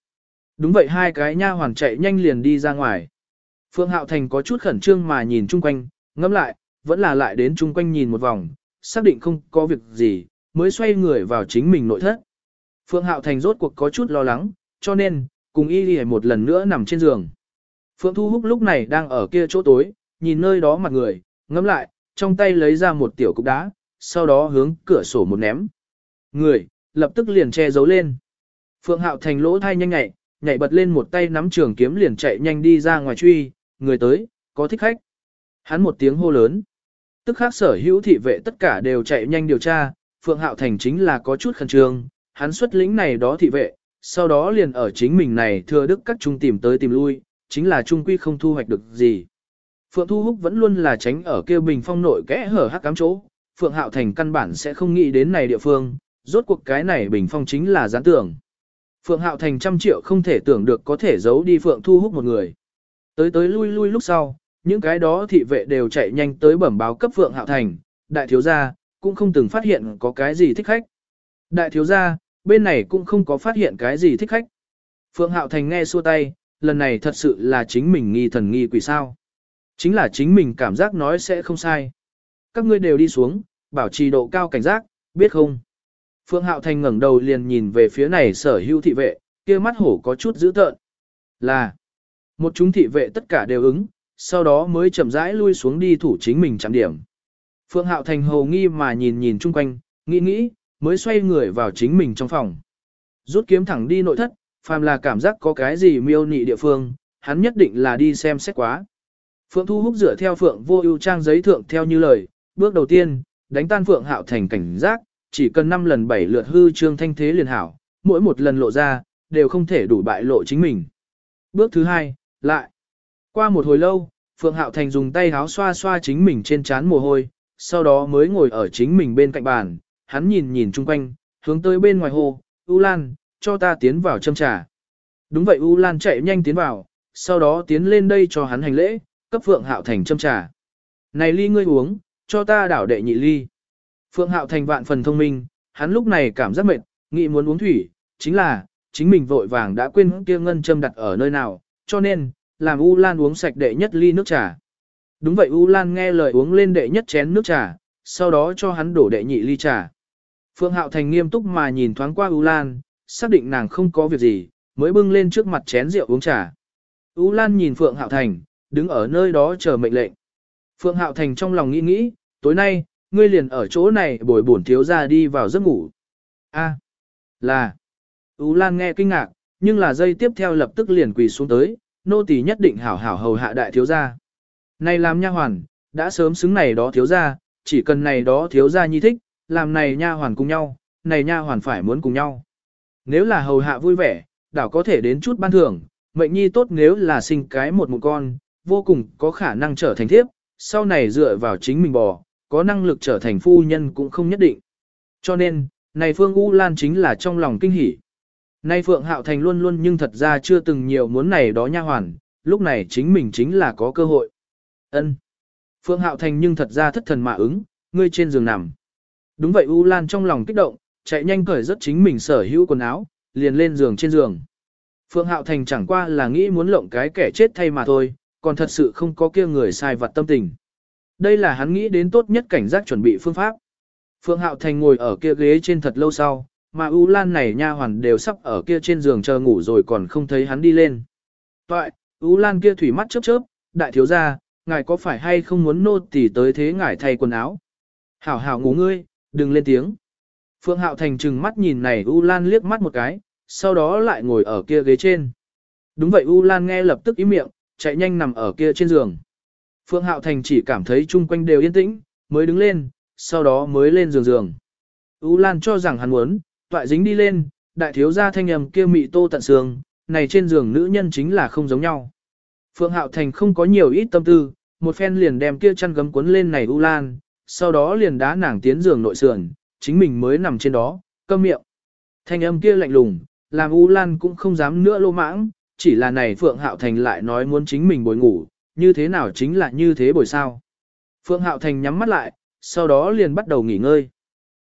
Đúng vậy hai cái nha hoàn chạy nhanh liền đi ra ngoài. Phượng Hạo Thành có chút khẩn trương mà nhìn chung quanh, ngẫm lại, vẫn là lại đến chung quanh nhìn một vòng, xác định không có việc gì, mới xoay người vào chính mình nội thất. Phượng Hạo Thành rốt cuộc có chút lo lắng, cho nên, cùng y đi một lần nữa nằm trên giường. Phượng Thu Húc lúc này đang ở kia chỗ tối, nhìn nơi đó mặt người, ngắm lại, trong tay lấy ra một tiểu cục đá, sau đó hướng cửa sổ một ném. Người, lập tức liền che giấu lên. Phượng Hạo Thành lỗ thai nhanh nhạy, nhảy bật lên một tay nắm trường kiếm liền chạy nhanh đi ra ngoài truy, người tới, có thích khách. Hắn một tiếng hô lớn. Tức khác sở hữu thị vệ tất cả đều chạy nhanh điều tra, Phượng Hạo Thành chính là có chút khẩn trương, hắn xuất lĩnh này đó thị vệ, sau đó liền ở chính mình này thừa đức các trung tìm tới tìm lui, chính là trung quy không thu hoạch được gì. Phượng Thu Húc vẫn luôn là tránh ở kêu bình phong nội kẽ hở hắc cám chỗ, Phượng Hạo Thành căn bản sẽ không nghĩ đến này địa phương, rốt cuộc cái này bình phong chính là gián tưởng. Phượng Hạo Thành trăm triệu không thể tưởng được có thể giấu đi Phượng Thu Húc một người. Tới tới lui lui lúc sau, những cái đó thị vệ đều chạy nhanh tới bẩm báo cấp Phượng Hạo Thành, đại thiếu gia, cũng không từng phát hiện có cái gì thích khách. Đại thiếu gia, bên này cũng không có phát hiện cái gì thích khách. Phượng Hạo Thành nghe xua tay, lần này thật sự là chính mình nghi thần nghi quỷ sao. Chính là chính mình cảm giác nói sẽ không sai. Các ngươi đều đi xuống, bảo trì độ cao cảnh giác, biết không? Phượng Hạo Thành ngẩng đầu liền nhìn về phía này sở hữu thị vệ, kia mắt hổ có chút dữ tợn. Là, một chúng thị vệ tất cả đều ứng, sau đó mới chậm rãi lui xuống đi thủ chính mình chạm điểm. Phượng Hạo Thành hầu nghi mà nhìn nhìn chung quanh, nghĩ nghĩ, mới xoay người vào chính mình trong phòng. Rút kiếm thẳng đi nội thất, phàm là cảm giác có cái gì miêu nị địa phương, hắn nhất định là đi xem xét quá. Phượng Thu Húc dựa theo Phượng Vô Ưu trang giấy thượng theo như lời, bước đầu tiên, đánh tan Phượng Hạo thành cảnh giác, chỉ cần 5 lần 7 lượt hư trương thanh thế liền hảo, mỗi một lần lộ ra, đều không thể đủ bại lộ chính mình. Bước thứ hai, lại. Qua một hồi lâu, Phượng Hạo Thành dùng tay háo xoa xoa chính mình trên trán mồ hôi, sau đó mới ngồi ở chính mình bên cạnh bàn, hắn nhìn nhìn chung quanh, hướng tới bên ngoài hồ, U Lan, cho ta tiến vào châm trà. Đúng vậy U Lan chạy nhanh tiến vào, sau đó tiến lên đây cho hắn hành lễ, cấp Phượng Hạo Thành châm trà. Này ly ngươi uống, cho ta đảo đệ nhị ly. Phượng Hạo Thành vạn phần thông minh, hắn lúc này cảm giác mệt, nghĩ muốn uống thủy, chính là, chính mình vội vàng đã quên kia ngân châm đặt ở nơi nào, cho nên, làm U Lan uống sạch đệ nhất ly nước trà. Đúng vậy U Lan nghe lời uống lên đệ nhất chén nước trà, sau đó cho hắn đổ đệ nhị ly trà. Phượng Hạo Thành nghiêm túc mà nhìn thoáng qua U Lan, xác định nàng không có việc gì, mới bưng lên trước mặt chén rượu uống trà. U Lan nhìn Phượng Hạo Thành, đứng ở nơi đó chờ mệnh lệnh. Phượng Hạo Thành trong lòng nghĩ nghĩ, tối nay, ngươi liền ở chỗ này bồi bổn thiếu ra đi vào giấc ngủ. A, là. U Lan nghe kinh ngạc, nhưng là dây tiếp theo lập tức liền quỳ xuống tới, nô tỳ nhất định hảo hảo hầu hạ đại thiếu gia. Này làm nha hoàn, đã sớm xứng này đó thiếu gia, chỉ cần này đó thiếu gia nhi thích, làm này nha hoàn cùng nhau, này nha hoàn phải muốn cùng nhau. Nếu là hầu hạ vui vẻ, đảo có thể đến chút ban thưởng, mệnh nhi tốt nếu là sinh cái một một con, vô cùng có khả năng trở thành thiếp, sau này dựa vào chính mình bò, có năng lực trở thành phu nhân cũng không nhất định. Cho nên, này Phương U Lan chính là trong lòng kinh hỉ. Nay Phượng Hạo Thành luôn luôn nhưng thật ra chưa từng nhiều muốn này đó nha hoàn, lúc này chính mình chính là có cơ hội. Ân. Phượng Hạo Thành nhưng thật ra thất thần mà ứng, ngươi trên giường nằm. Đúng vậy U Lan trong lòng kích động, chạy nhanh cởi rất chính mình sở hữu quần áo, liền lên giường trên giường. Phượng Hạo Thành chẳng qua là nghĩ muốn lộng cái kẻ chết thay mà thôi, còn thật sự không có kia người sai vặt tâm tình. Đây là hắn nghĩ đến tốt nhất cảnh giác chuẩn bị phương pháp. Phượng Hạo Thành ngồi ở kia ghế trên thật lâu sau, mà U Lan này nha hoàn đều sắp ở kia trên giường chờ ngủ rồi còn không thấy hắn đi lên. Toại, U Lan kia thủy mắt chớp chớp, đại thiếu gia, ngài có phải hay không muốn nô tỳ tới thế ngài thay quần áo? Hảo hảo ngủ ngươi, đừng lên tiếng. Phượng Hạo Thành trừng mắt nhìn này U Lan liếc mắt một cái, sau đó lại ngồi ở kia ghế trên. Đúng vậy U Lan nghe lập tức ý miệng, chạy nhanh nằm ở kia trên giường. Phượng Hạo Thành chỉ cảm thấy chung quanh đều yên tĩnh, mới đứng lên, sau đó mới lên giường giường. U Lan cho rằng hắn muốn, toại dính đi lên, đại thiếu gia thanh âm kia mị tô tận xương, này trên giường nữ nhân chính là không giống nhau. Phượng Hạo Thành không có nhiều ít tâm tư, một phen liền đem kia chăn gấm cuốn lên này U Lan, sau đó liền đá nàng tiến giường nội sườn, chính mình mới nằm trên đó, câm miệng. Thanh âm kia lạnh lùng, làm U Lan cũng không dám nữa lô mãng, chỉ là này Phượng Hạo Thành lại nói muốn chính mình bồi ngủ, như thế nào chính là như thế bồi sao. Phượng Hạo Thành nhắm mắt lại, sau đó liền bắt đầu nghỉ ngơi.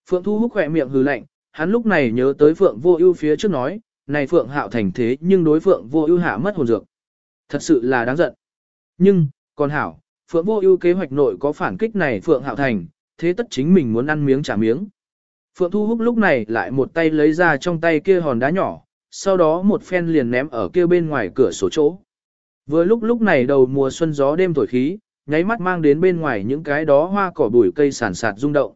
Phượng Thu Húc khỏe miệng hừ lạnh, hắn lúc này nhớ tới Phượng Vô Ưu phía trước nói, này Phượng Hạo Thành thế nhưng đối Phượng Vô Ưu hạ mất hồn dược. Thật sự là đáng giận. Nhưng, còn hảo, Phượng Vô Ưu kế hoạch nội có phản kích này Phượng Hạo Thành, thế tất chính mình muốn ăn miếng trả miếng. Phượng Thu Húc lúc này lại một tay lấy ra trong tay kia hòn đá nhỏ, sau đó một phen liền ném ở kia bên ngoài cửa sổ chỗ. Vừa lúc lúc này đầu mùa xuân gió đêm thổi khí, nháy mắt mang đến bên ngoài những cái đó hoa cỏ bụi cây sản sạt rung động.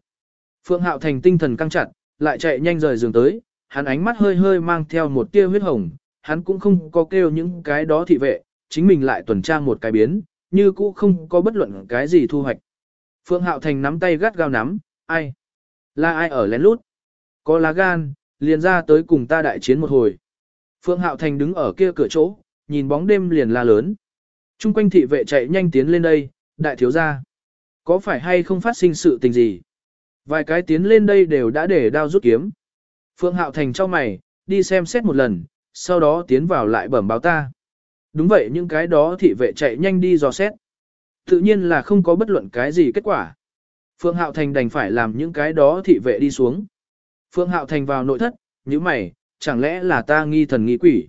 Phượng Hạo Thành tinh thần căng chặt, lại chạy nhanh rời giường tới, hắn ánh mắt hơi hơi mang theo một tia huyết hồng, hắn cũng không có kêu những cái đó thị vệ, chính mình lại tuần tra một cái biến, như cũ không có bất luận cái gì thu hoạch. Phượng Hạo Thành nắm tay gắt gao nắm, ai? Là ai ở lén lút? Có lá gan, liền ra tới cùng ta đại chiến một hồi. Phượng Hạo Thành đứng ở kia cửa chỗ, nhìn bóng đêm liền la lớn. Trung quanh thị vệ chạy nhanh tiến lên đây, đại thiếu gia. Có phải hay không phát sinh sự tình gì? Vài cái tiến lên đây đều đã để đao rút kiếm. Phượng Hạo Thành cho mày, đi xem xét một lần, sau đó tiến vào lại bẩm báo ta. Đúng vậy những cái đó thị vệ chạy nhanh đi dò xét. Tự nhiên là không có bất luận cái gì kết quả. Phượng Hạo Thành đành phải làm những cái đó thị vệ đi xuống. Phượng Hạo Thành vào nội thất, như mày, chẳng lẽ là ta nghi thần nghi quỷ.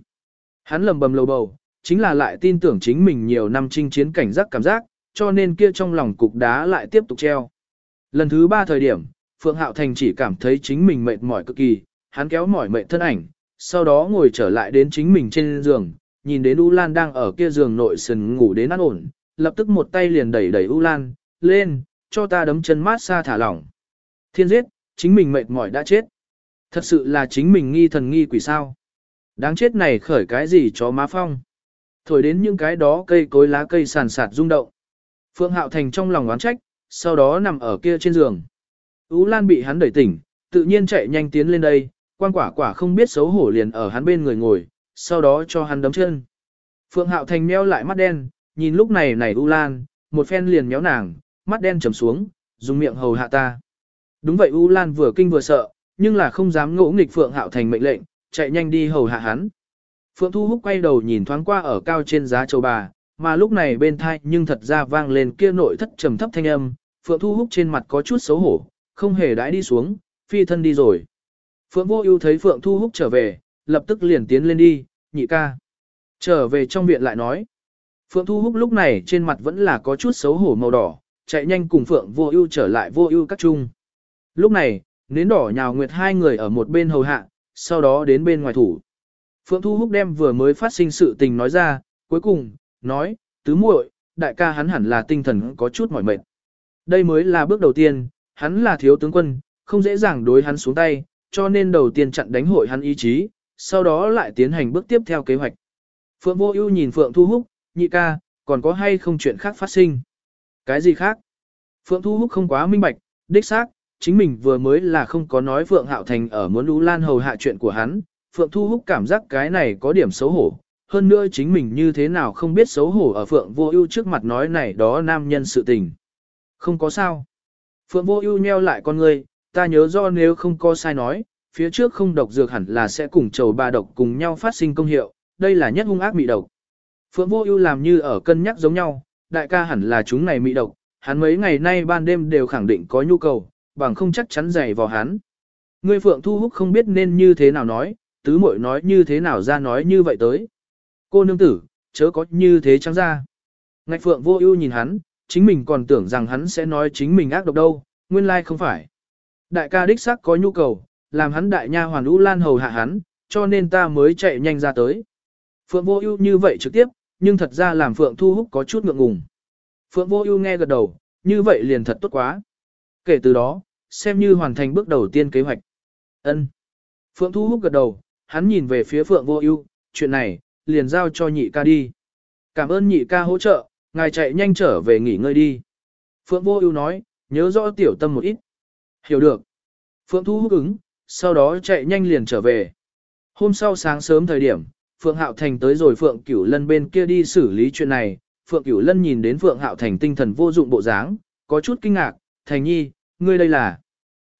Hắn lầm bầm lầu bầu, chính là lại tin tưởng chính mình nhiều năm chinh chiến cảnh giác cảm giác, cho nên kia trong lòng cục đá lại tiếp tục treo. Lần thứ ba thời điểm, Phượng Hạo Thành chỉ cảm thấy chính mình mệt mỏi cực kỳ, hắn kéo mỏi mệt thân ảnh, sau đó ngồi trở lại đến chính mình trên giường, nhìn đến U Lan đang ở kia giường nội sườn ngủ đến ăn ổn, lập tức một tay liền đẩy đẩy U Lan, lên, cho ta đấm chân mát xa thả lỏng. Thiên giết, chính mình mệt mỏi đã chết. Thật sự là chính mình nghi thần nghi quỷ sao. Đáng chết này khởi cái gì cho má phong. Thổi đến những cái đó cây cối lá cây sàn sạt rung động. Phượng Hạo Thành trong lòng oán trách, sau đó nằm ở kia trên giường. Ú Lan bị hắn đẩy tỉnh, tự nhiên chạy nhanh tiến lên đây, quan quả quả không biết xấu hổ liền ở hắn bên người ngồi, sau đó cho hắn đấm chân. Phượng Hạo Thành meo lại mắt đen, nhìn lúc này này U Lan, một phen liền méo nàng, mắt đen trầm xuống, dùng miệng hầu hạ ta. Đúng vậy U Lan vừa kinh vừa sợ, nhưng là không dám ngỗ nghịch Phượng Hạo Thành mệnh lệnh, chạy nhanh đi hầu hạ hắn. Phượng Thu Húc quay đầu nhìn thoáng qua ở cao trên giá châu bà, mà lúc này bên thai nhưng thật ra vang lên kia nội thất trầm thấp thanh âm, Phượng Thu Húc trên mặt có chút xấu hổ, không hề đãi đi xuống, phi thân đi rồi. Phượng Vô Ưu thấy Phượng Thu Húc trở về, lập tức liền tiến lên đi, nhị ca. Trở về trong viện lại nói. Phượng Thu Húc lúc này trên mặt vẫn là có chút xấu hổ màu đỏ, chạy nhanh cùng Phượng Vô Ưu trở lại Vô Ưu các trung. Lúc này, nến đỏ nhào nguyệt hai người ở một bên hầu hạ, sau đó đến bên ngoài thủ. Phượng Thu Húc đem vừa mới phát sinh sự tình nói ra, cuối cùng, nói, tứ muội, đại ca hắn hẳn là tinh thần có chút mỏi mệt. Đây mới là bước đầu tiên, hắn là thiếu tướng quân, không dễ dàng đối hắn xuống tay, cho nên đầu tiên chặn đánh hội hắn ý chí, sau đó lại tiến hành bước tiếp theo kế hoạch. Phượng Vô Ưu nhìn Phượng Thu Húc, nhị ca, còn có hay không chuyện khác phát sinh? Cái gì khác? Phượng Thu Húc không quá minh bạch, đích xác, chính mình vừa mới là không có nói Phượng Hạo Thành ở muốn Lũ Lan hầu hạ chuyện của hắn, Phượng Thu Húc cảm giác cái này có điểm xấu hổ, hơn nữa chính mình như thế nào không biết xấu hổ ở Phượng Vô Ưu trước mặt nói này đó nam nhân sự tình. Không có sao. Phượng Vô Ưu nheo lại con ngươi, ta nhớ do nếu không có sai nói, phía trước không độc dược hẳn là sẽ cùng chầu ba độc cùng nhau phát sinh công hiệu, đây là nhất hung ác mị độc. Phượng Vô Ưu làm như ở cân nhắc giống nhau, đại ca hẳn là chúng này mị độc, hắn mấy ngày nay ban đêm đều khẳng định có nhu cầu, bằng không chắc chắn dày vào hắn. Ngươi Phượng Thu Húc không biết nên như thế nào nói, tứ muội nói như thế nào ra nói như vậy tới. Cô nương tử, chớ có như thế trắng ra. Ngạch Phượng Vô Ưu nhìn hắn, chính mình còn tưởng rằng hắn sẽ nói chính mình ác độc đâu, nguyên lai không phải. Đại ca đích xác có nhu cầu, làm hắn đại nha hoàn U Lan hầu hạ hắn, cho nên ta mới chạy nhanh ra tới. Phượng Vô Ưu như vậy trực tiếp, nhưng thật ra làm Phượng Thu Húc có chút ngượng ngùng. Phượng Vô Ưu nghe gật đầu, như vậy liền thật tốt quá. Kể từ đó, xem như hoàn thành bước đầu tiên kế hoạch. Ân. Phượng Thu Húc gật đầu, hắn nhìn về phía Phượng Vô Ưu, chuyện này liền giao cho nhị ca đi. Cảm ơn nhị ca hỗ trợ, ngài chạy nhanh trở về nghỉ ngơi đi. Phượng Vô Ưu nói, nhớ rõ tiểu tâm một ít. Hiểu được. Phượng Thu hút ứng, sau đó chạy nhanh liền trở về. Hôm sau sáng sớm thời điểm, Phượng Hạo Thành tới rồi Phượng Cửu Lân bên kia đi xử lý chuyện này. Phượng Cửu Lân nhìn đến Phượng Hạo Thành tinh thần vô dụng bộ dáng, có chút kinh ngạc, Thành Nhi, ngươi đây là...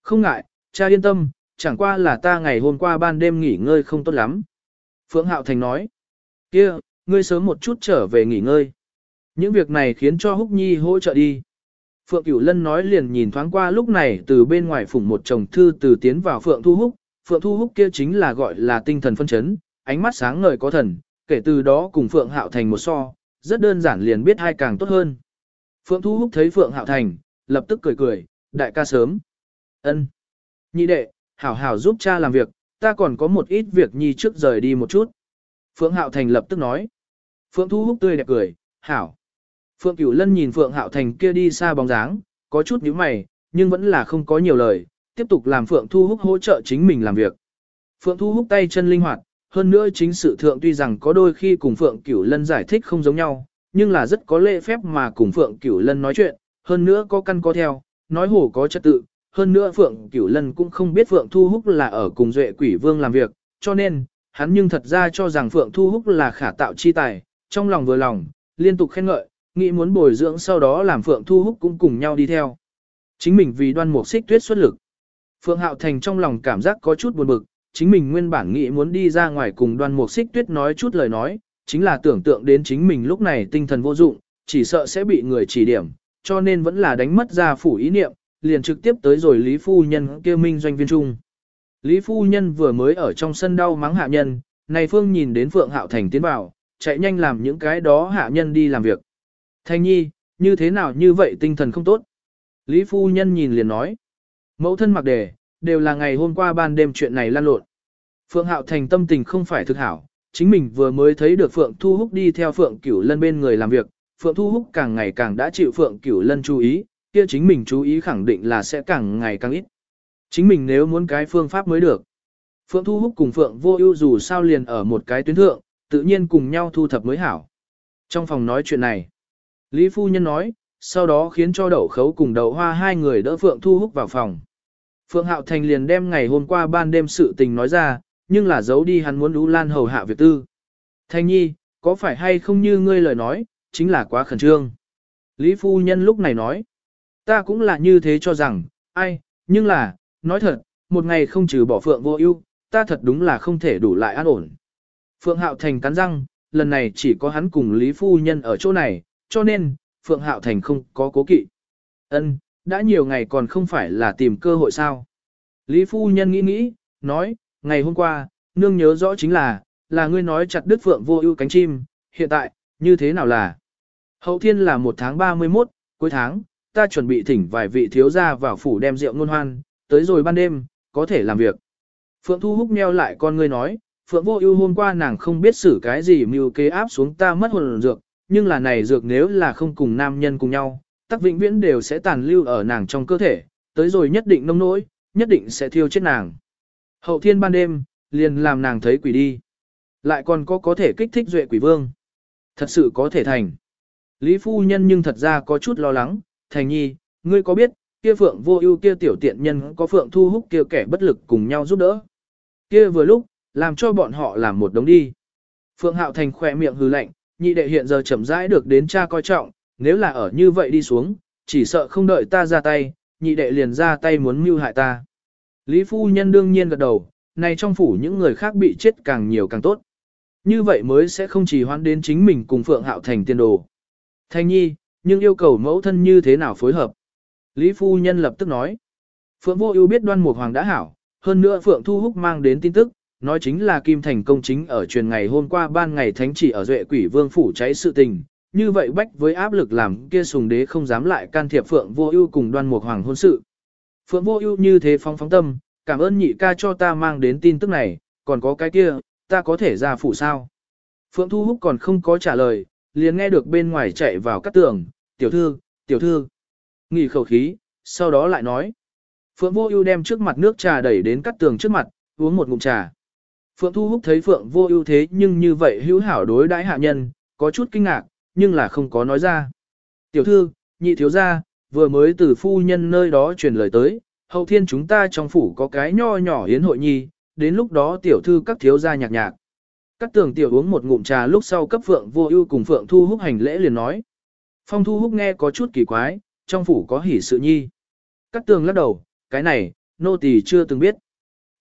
Không ngại, cha yên tâm, chẳng qua là ta ngày hôm qua ban đêm nghỉ ngơi không tốt lắm. Phượng Hạo Thành nói, kia, ngươi sớm một chút trở về nghỉ ngơi. Những việc này khiến cho Húc Nhi hỗ trợ đi. Phượng Cửu Lân nói liền nhìn thoáng qua lúc này từ bên ngoài phủng một chồng thư từ tiến vào Phượng Thu Húc. Phượng Thu Húc kia chính là gọi là tinh thần phân chấn, ánh mắt sáng ngời có thần, kể từ đó cùng Phượng Hạo Thành một so, rất đơn giản liền biết hai càng tốt hơn. Phượng Thu Húc thấy Phượng Hạo Thành, lập tức cười cười, đại ca sớm. ân Nhị đệ, hảo hảo giúp cha làm việc, ta còn có một ít việc nhi trước rời đi một chút. Phượng Hạo Thành lập tức nói. Phượng Thu Húc tươi đẹp cười, hảo. Phượng Cửu Lân nhìn Phượng Hạo Thành kia đi xa bóng dáng, có chút nhíu mày, nhưng vẫn là không có nhiều lời, tiếp tục làm Phượng Thu Húc hỗ trợ chính mình làm việc. Phượng Thu Húc tay chân linh hoạt, hơn nữa chính sự thượng tuy rằng có đôi khi cùng Phượng Cửu Lân giải thích không giống nhau, nhưng là rất có lễ phép mà cùng Phượng Cửu Lân nói chuyện, hơn nữa có căn có theo, nói hổ có trật tự, hơn nữa Phượng Cửu Lân cũng không biết Phượng Thu Húc là ở cùng Duệ Quỷ Vương làm việc, cho nên, hắn nhưng thật ra cho rằng Phượng Thu Húc là khả tạo chi tài, trong lòng vừa lòng, liên tục khen ngợi, nghĩ muốn bồi dưỡng sau đó làm Phượng Thu Húc cũng cùng nhau đi theo. Chính mình vì đoan mục xích tuyết xuất lực. Phượng Hạo Thành trong lòng cảm giác có chút buồn bực, chính mình nguyên bản nghĩ muốn đi ra ngoài cùng đoan mục xích tuyết nói chút lời nói, chính là tưởng tượng đến chính mình lúc này tinh thần vô dụng, chỉ sợ sẽ bị người chỉ điểm, cho nên vẫn là đánh mất ra phủ ý niệm, liền trực tiếp tới rồi Lý Phu Nhân kêu minh doanh viên trung. Lý Phu Nhân vừa mới ở trong sân đau mắng hạ nhân, này Phương nhìn đến Phượng Hạo Thành tiến vào, chạy nhanh làm những cái đó hạ nhân đi làm việc. Thanh nhi, như thế nào như vậy tinh thần không tốt? Lý Phu Nhân nhìn liền nói. Mẫu thân mặc đề, đều là ngày hôm qua ban đêm chuyện này lan lộn. Phượng Hạo Thành tâm tình không phải thực hảo, chính mình vừa mới thấy được Phượng Thu Húc đi theo Phượng Cửu Lân bên người làm việc, Phượng Thu Húc càng ngày càng đã chịu Phượng Cửu Lân chú ý, kia chính mình chú ý khẳng định là sẽ càng ngày càng ít. Chính mình nếu muốn cái phương pháp mới được. Phượng Thu Húc cùng Phượng Vô Ưu dù sao liền ở một cái tuyến thượng, tự nhiên cùng nhau thu thập mới hảo. Trong phòng nói chuyện này, Lý Phu Nhân nói, sau đó khiến cho đậu khấu cùng đậu hoa hai người đỡ Phượng Thu Húc vào phòng. Phượng Hạo Thành liền đem ngày hôm qua ban đêm sự tình nói ra, nhưng là giấu đi hắn muốn Ú Lan hầu hạ việc tư. Thanh nhi, có phải hay không như ngươi lời nói, chính là quá khẩn trương. Lý Phu Nhân lúc này nói, ta cũng là như thế cho rằng, ai, nhưng là, nói thật, một ngày không trừ bỏ Phượng vô ưu, ta thật đúng là không thể đủ lại an ổn. Phượng Hạo Thành cắn răng, lần này chỉ có hắn cùng Lý Phu Nhân ở chỗ này, cho nên, Phượng Hạo Thành không có cố kỵ. Ân, đã nhiều ngày còn không phải là tìm cơ hội sao. Lý Phu Nhân nghĩ nghĩ, nói, ngày hôm qua, nương nhớ rõ chính là, là ngươi nói chặt đứt Phượng vô ưu cánh chim, hiện tại, như thế nào là? Hậu thiên là một tháng 31, cuối tháng, ta chuẩn bị thỉnh vài vị thiếu gia vào phủ đem rượu ngôn hoan, tới rồi ban đêm, có thể làm việc. Phượng Thu Húc meo lại con ngươi nói, Phượng Vô Ưu hôm qua nàng không biết xử cái gì mưu kế áp xuống ta mất hồn dược, nhưng là này dược nếu là không cùng nam nhân cùng nhau, tắc vĩnh viễn đều sẽ tàn lưu ở nàng trong cơ thể, tới rồi nhất định nông nỗi, nhất định sẽ thiêu chết nàng. Hậu thiên ban đêm, liền làm nàng thấy quỷ đi. Lại còn có có thể kích thích duệ quỷ vương. Thật sự có thể thành. Lý phu nhân nhưng thật ra có chút lo lắng, thành nhi, ngươi có biết, kia phượng vô ưu kia tiểu tiện nhân có phượng thu hút kia kẻ bất lực cùng nhau giúp đỡ. Kia vừa lúc, làm cho bọn họ làm một đống đi. Phượng hạo thành khỏe miệng hừ lạnh, nhị đệ hiện giờ chậm rãi được đến cha coi trọng, nếu là ở như vậy đi xuống, chỉ sợ không đợi ta ra tay, nhị đệ liền ra tay muốn mưu hại ta. Lý phu nhân đương nhiên gật đầu, này trong phủ những người khác bị chết càng nhiều càng tốt. Như vậy mới sẽ không chỉ hoãn đến chính mình cùng Phượng Hạo thành tiên đồ. Thanh nhi, nhưng yêu cầu mẫu thân như thế nào phối hợp. Lý phu nhân lập tức nói. Phượng vô ưu biết đoan mục hoàng đã hảo, hơn nữa Phượng Thu Húc mang đến tin tức, nói chính là Kim Thành công chính ở truyền ngày hôm qua ban ngày thánh chỉ ở Duệ Quỷ Vương phủ cháy sự tình, như vậy bách với áp lực làm kia sùng đế không dám lại can thiệp Phượng Vô Ưu cùng Đoan Mục Hoàng hôn sự. Phượng Vô Ưu như thế phóng phóng tâm, cảm ơn nhị ca cho ta mang đến tin tức này, còn có cái kia, ta có thể ra phủ sao? Phượng Thu Húc còn không có trả lời, liền nghe được bên ngoài chạy vào các tường, "Tiểu thư, tiểu thư." Nghỉ khẩu khí, sau đó lại nói. Phượng Vô Ưu đem trước mặt nước trà đẩy đến cắt tường trước mặt, uống một ngụm trà. Phượng Thu Húc thấy Phượng Vô Ưu thế nhưng như vậy hữu hảo đối đãi hạ nhân, có chút kinh ngạc, nhưng là không có nói ra. Tiểu thư, nhị thiếu gia, vừa mới từ phu nhân nơi đó truyền lời tới, hậu thiên chúng ta trong phủ có cái nho nhỏ hiến hội nhi, đến lúc đó tiểu thư các thiếu gia nhạc nhạc. cắt tường tiểu uống một ngụm trà lúc sau cấp Phượng Vô Ưu cùng Phượng Thu Húc hành lễ liền nói. Phong Thu Húc nghe có chút kỳ quái, trong phủ có hỷ sự nhi. cắt tường lắc đầu, cái này, nô tỳ chưa từng biết.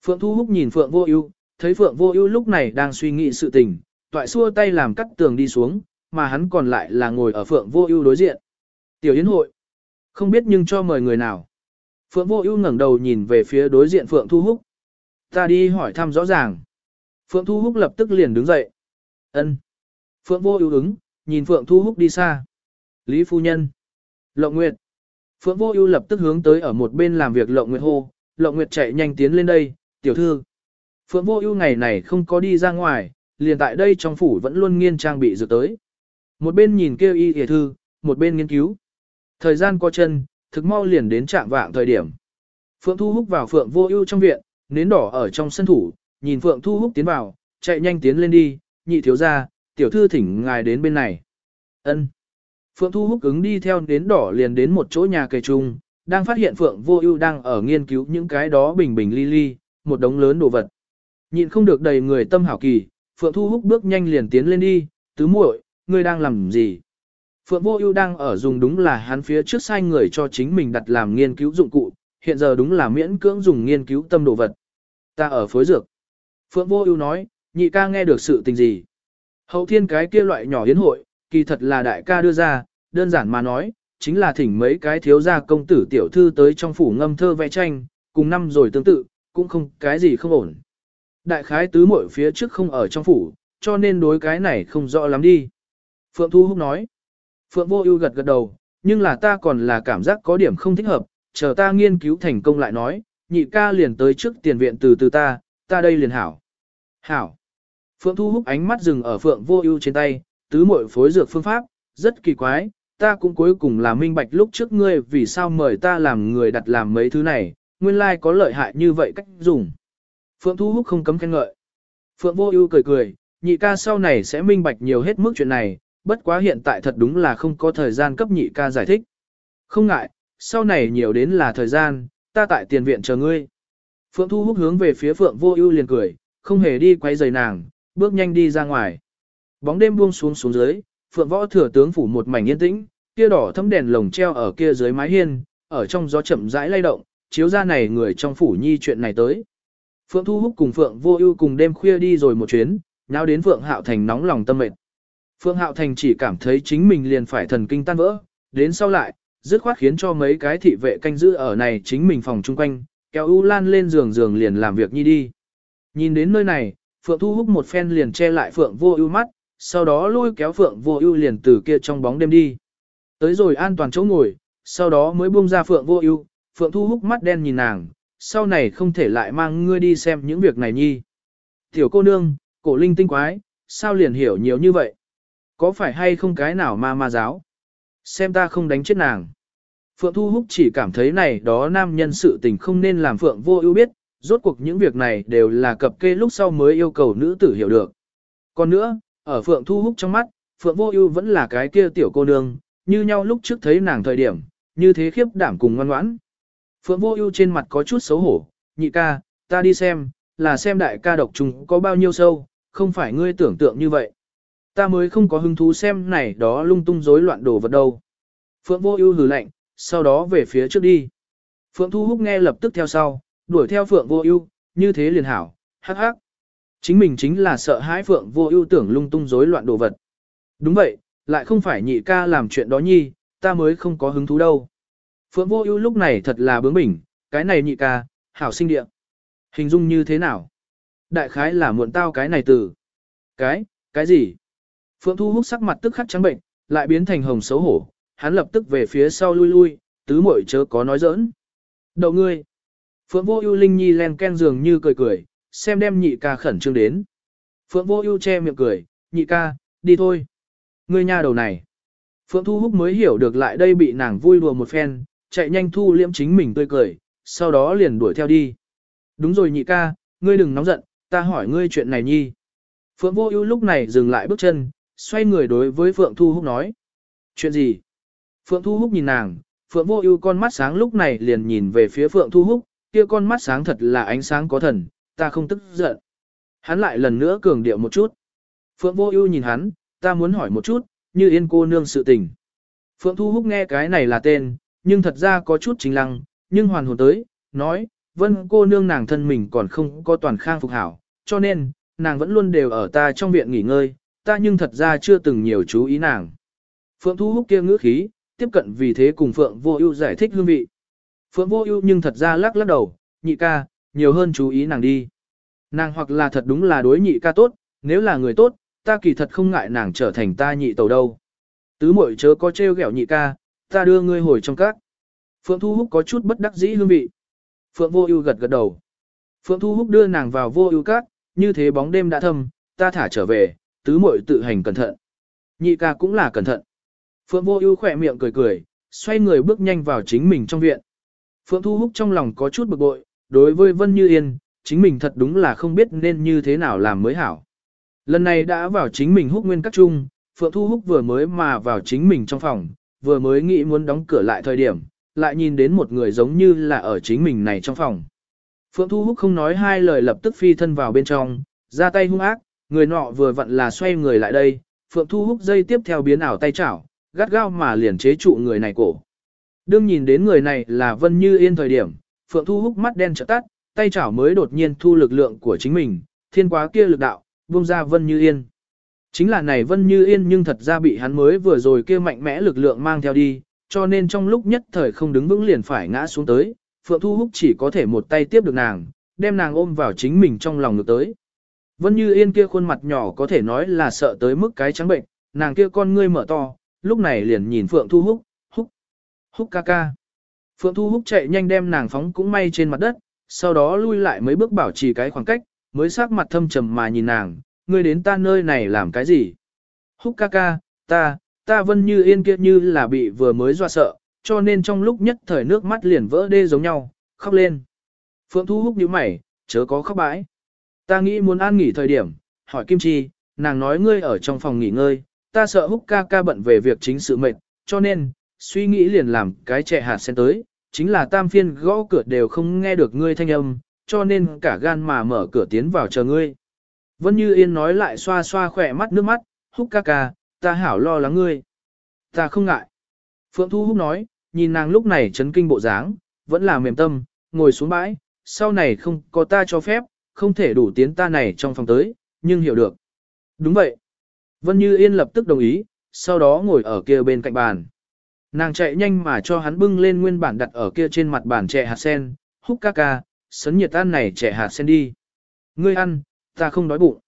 Phượng Thu Húc nhìn Phượng Vô Ưu, thấy Phượng Vô Ưu lúc này đang suy nghĩ sự tình, toại xua tay làm cắt tường đi xuống, mà hắn còn lại là ngồi ở Phượng Vô Ưu đối diện. Tiểu Yến hội, không biết nhưng cho mời người nào. Phượng Vô Ưu ngẩng đầu nhìn về phía đối diện Phượng Thu Húc. Ta đi hỏi thăm rõ ràng. Phượng Thu Húc lập tức liền đứng dậy. Ân. Phượng Vô Ưu ứng, nhìn Phượng Thu Húc đi xa. Lý phu nhân. Lộng Nguyệt. Phượng Vô Ưu lập tức hướng tới ở một bên làm việc Lộng Nguyệt hô, Lộng Nguyệt chạy nhanh tiến lên đây, "Tiểu thư." Phượng Vô Ưu ngày này không có đi ra ngoài, liền tại đây trong phủ vẫn luôn nghiên trang bị dược tới. Một bên nhìn kêu y y thư, một bên nghiên cứu. Thời gian có chân, thực mau liền đến trạm vạng thời điểm. Phượng Thu Húc vào Phượng Vô Ưu trong viện, nến đỏ ở trong sân thủ, nhìn Phượng Thu Húc tiến vào, chạy nhanh tiến lên đi, nhị thiếu gia, tiểu thư thỉnh ngài đến bên này. Ân. Phượng Thu Húc ứng đi theo đến đỏ liền đến một chỗ nhà kề trung, đang phát hiện Phượng Vô Ưu đang ở nghiên cứu những cái đó bình bình li li, một đống lớn đồ vật. Nhịn không được đầy người tâm hảo kỳ, Phượng Thu Húc bước nhanh liền tiến lên đi, tứ muội, ngươi đang làm gì? Phượng Vô Ưu đang ở dùng đúng là hắn phía trước sai người cho chính mình đặt làm nghiên cứu dụng cụ, hiện giờ đúng là miễn cưỡng dùng nghiên cứu tâm đồ vật. Ta ở phối dược. Phượng Vô Ưu nói, nhị ca nghe được sự tình gì? Hậu thiên cái kia loại nhỏ yến hội, kỳ thật là đại ca đưa ra, đơn giản mà nói, chính là thỉnh mấy cái thiếu gia công tử tiểu thư tới trong phủ ngâm thơ vẽ tranh, cùng năm rồi tương tự, cũng không cái gì không ổn. Đại khái tứ muội phía trước không ở trong phủ, cho nên đối cái này không rõ lắm đi. Phượng Thu Húc nói. Phượng Vô Ưu gật gật đầu, nhưng là ta còn là cảm giác có điểm không thích hợp, chờ ta nghiên cứu thành công lại nói, nhị ca liền tới trước tiền viện từ từ ta, ta đây liền hảo. Hảo. Phượng Thu Húc ánh mắt dừng ở Phượng Vô Ưu trên tay, tứ muội phối dược phương pháp, rất kỳ quái, ta cũng cuối cùng là minh bạch lúc trước ngươi vì sao mời ta làm người đặt làm mấy thứ này, nguyên lai like có lợi hại như vậy cách dùng. Phượng Thu Húc không cấm khen ngợi. Phượng Vô Ưu cười cười, nhị ca sau này sẽ minh bạch nhiều hết mức chuyện này, bất quá hiện tại thật đúng là không có thời gian cấp nhị ca giải thích. Không ngại, sau này nhiều đến là thời gian, ta tại tiền viện chờ ngươi. Phượng Thu Húc hướng về phía Phượng Vô Ưu liền cười, không hề đi quấy rầy nàng, bước nhanh đi ra ngoài. Bóng đêm buông xuống xuống dưới, Phượng Võ thừa tướng phủ một mảnh yên tĩnh, kia đỏ thấm đèn lồng treo ở kia dưới mái hiên, ở trong gió chậm rãi lay động, chiếu ra này người trong phủ nhi chuyện này tới. Phượng Thu Húc cùng Phượng Vô Ưu cùng đêm khuya đi rồi một chuyến, nháo đến Phượng Hạo Thành nóng lòng tâm mệt. Phượng Hạo Thành chỉ cảm thấy chính mình liền phải thần kinh tan vỡ, đến sau lại, dứt khoát khiến cho mấy cái thị vệ canh giữ ở này chính mình phòng chung quanh, kéo U Lan lên giường giường liền làm việc nhi đi. Nhìn đến nơi này, Phượng Thu Húc một phen liền che lại Phượng Vô Ưu mắt, sau đó lôi kéo Phượng Vô Ưu liền từ kia trong bóng đêm đi. Tới rồi an toàn chỗ ngồi, sau đó mới buông ra Phượng Vô Ưu, Phượng Thu Húc mắt đen nhìn nàng, sau này không thể lại mang ngươi đi xem những việc này nhi. Tiểu cô nương, cổ linh tinh quái, sao liền hiểu nhiều như vậy? Có phải hay không cái nào ma ma giáo? Xem ta không đánh chết nàng. Phượng Thu Húc chỉ cảm thấy này đó nam nhân sự tình không nên làm Phượng vô ưu biết, rốt cuộc những việc này đều là cập kê lúc sau mới yêu cầu nữ tử hiểu được. Còn nữa, ở Phượng Thu Húc trong mắt, Phượng vô ưu vẫn là cái kia tiểu cô nương, như nhau lúc trước thấy nàng thời điểm, như thế khiếp đảm cùng ngoan ngoãn. Phượng vô ưu trên mặt có chút xấu hổ, nhị ca, ta đi xem, là xem đại ca độc trùng có bao nhiêu sâu, không phải ngươi tưởng tượng như vậy. Ta mới không có hứng thú xem này đó lung tung rối loạn đồ vật đâu. Phượng vô ưu hừ lạnh, sau đó về phía trước đi. Phượng Thu Húc nghe lập tức theo sau, đuổi theo Phượng Vô Ưu, như thế liền hảo, hắc hắc. Chính mình chính là sợ hãi Phượng Vô Ưu tưởng lung tung rối loạn đồ vật. Đúng vậy, lại không phải nhị ca làm chuyện đó nhi, ta mới không có hứng thú đâu. Phượng Vô Ưu lúc này thật là bướng bỉnh, cái này nhị ca, hảo sinh địa. Hình dung như thế nào? Đại khái là muộn tao cái này từ. Cái, cái gì? Phượng Thu hút sắc mặt tức khắc trắng bệnh, lại biến thành hồng xấu hổ, hắn lập tức về phía sau lui lui, tứ muội chớ có nói giỡn. Đậu ngươi. Phượng Vô Ưu Linh Nhi len ken dường như cười cười, xem đem nhị ca khẩn trương đến. Phượng Vô Ưu che miệng cười, "Nhị ca, đi thôi." Ngươi nhà đầu này. Phượng Thu Húc mới hiểu được lại đây bị nàng vui đùa một phen, chạy nhanh thu liễm chính mình tươi cười, sau đó liền đuổi theo đi. "Đúng rồi nhị ca, ngươi đừng nóng giận, ta hỏi ngươi chuyện này nhi." Phượng Vô Ưu lúc này dừng lại bước chân, xoay người đối với Phượng Thu Húc nói. "Chuyện gì?" Phượng Thu Húc nhìn nàng, Phượng Vô Ưu con mắt sáng lúc này liền nhìn về phía Phượng Thu Húc, kia con mắt sáng thật là ánh sáng có thần, ta không tức giận. Hắn lại lần nữa cường điệu một chút. Phượng Vô Ưu nhìn hắn, ta muốn hỏi một chút, như Yên cô nương sự tình. Phượng Thu Húc nghe cái này là tên, nhưng thật ra có chút chính lăng, nhưng hoàn hồn tới, nói, Vân cô nương nàng thân mình còn không có toàn khang phục hảo, cho nên, nàng vẫn luôn đều ở ta trong viện nghỉ ngơi, ta nhưng thật ra chưa từng nhiều chú ý nàng. Phượng Thu Húc kia ngữ khí, tiếp cận vì thế cùng Phượng Vô Ưu giải thích hương vị. Phượng Vô Ưu nhưng thật ra lắc lắc đầu, nhị ca, nhiều hơn chú ý nàng đi. Nàng hoặc là thật đúng là đối nhị ca tốt, nếu là người tốt, ta kỳ thật không ngại nàng trở thành ta nhị tẩu đâu. Tứ muội chớ có trêu ghẹo nhị ca, ta đưa ngươi hồi trong các. Phượng Thu Húc có chút bất đắc dĩ hương vị. Phượng Vô Ưu gật gật đầu. Phượng Thu Húc đưa nàng vào Vô Ưu các, như thế bóng đêm đã thâm, ta thả trở về, tứ muội tự hành cẩn thận. Nhị ca cũng là cẩn thận. Phượng Vô Ưu khẽ miệng cười cười, xoay người bước nhanh vào chính mình trong viện. Phượng Thu Húc trong lòng có chút bực bội, đối với Vân Như Yên, chính mình thật đúng là không biết nên như thế nào làm mới hảo. Lần này đã vào chính mình húc nguyên các trung, Phượng Thu Húc vừa mới mà vào chính mình trong phòng, vừa mới nghĩ muốn đóng cửa lại thời điểm, lại nhìn đến một người giống như là ở chính mình này trong phòng. Phượng Thu Húc không nói hai lời lập tức phi thân vào bên trong, ra tay hung ác, người nọ vừa vặn là xoay người lại đây, Phượng Thu Húc dây tiếp theo biến ảo tay chảo, gắt gao mà liền chế trụ người này cổ. Đương nhìn đến người này là Vân Như Yên thời điểm, Phượng Thu húc mắt đen trợ tắt, tay chảo mới đột nhiên thu lực lượng của chính mình, thiên quá kia lực đạo, buông ra Vân Như Yên. Chính là này Vân Như Yên nhưng thật ra bị hắn mới vừa rồi kia mạnh mẽ lực lượng mang theo đi, cho nên trong lúc nhất thời không đứng vững liền phải ngã xuống tới, Phượng Thu Húc chỉ có thể một tay tiếp được nàng, đem nàng ôm vào chính mình trong lòng ngược tới. Vân Như Yên kia khuôn mặt nhỏ có thể nói là sợ tới mức cái trắng bệnh, nàng kia con ngươi mở to, lúc này liền nhìn Phượng Thu Húc, húc, húc ca ca. Phượng Thu Húc chạy nhanh đem nàng phóng cũng may trên mặt đất, sau đó lui lại mấy bước bảo trì cái khoảng cách, mới sắc mặt thâm trầm mà nhìn nàng, ngươi đến ta nơi này làm cái gì? Húc ca ca, ta, ta vân như yên kia như là bị vừa mới dọa sợ, cho nên trong lúc nhất thời nước mắt liền vỡ đê giống nhau, khóc lên. Phượng Thu Húc nhíu mày, chớ có khóc bãi. Ta nghĩ muốn an nghỉ thời điểm, hỏi Kim Chi, nàng nói ngươi ở trong phòng nghỉ ngơi, ta sợ Húc ca ca bận về việc chính sự mệt, cho nên, suy nghĩ liền làm cái trẻ hạt sen tới, chính là tam phiên gõ cửa đều không nghe được ngươi thanh âm, cho nên cả gan mà mở cửa tiến vào chờ ngươi. Vân Như Yên nói lại xoa xoa khỏe mắt nước mắt, húc ca ca, ta hảo lo lắng ngươi. Ta không ngại. Phượng Thu Húc nói, nhìn nàng lúc này chấn kinh bộ dáng, vẫn là mềm tâm, ngồi xuống bãi, sau này không có ta cho phép, không thể đủ tiến ta này trong phòng tới, nhưng hiểu được. Đúng vậy. Vân Như Yên lập tức đồng ý, sau đó ngồi ở kia bên cạnh bàn. Nàng chạy nhanh mà cho hắn bưng lên nguyên bản đặt ở kia trên mặt bàn trẻ hạt sen, húc ca ca, sấn nhiệt tan này trẻ hạt sen đi. Ngươi ăn, ta không đói bụng.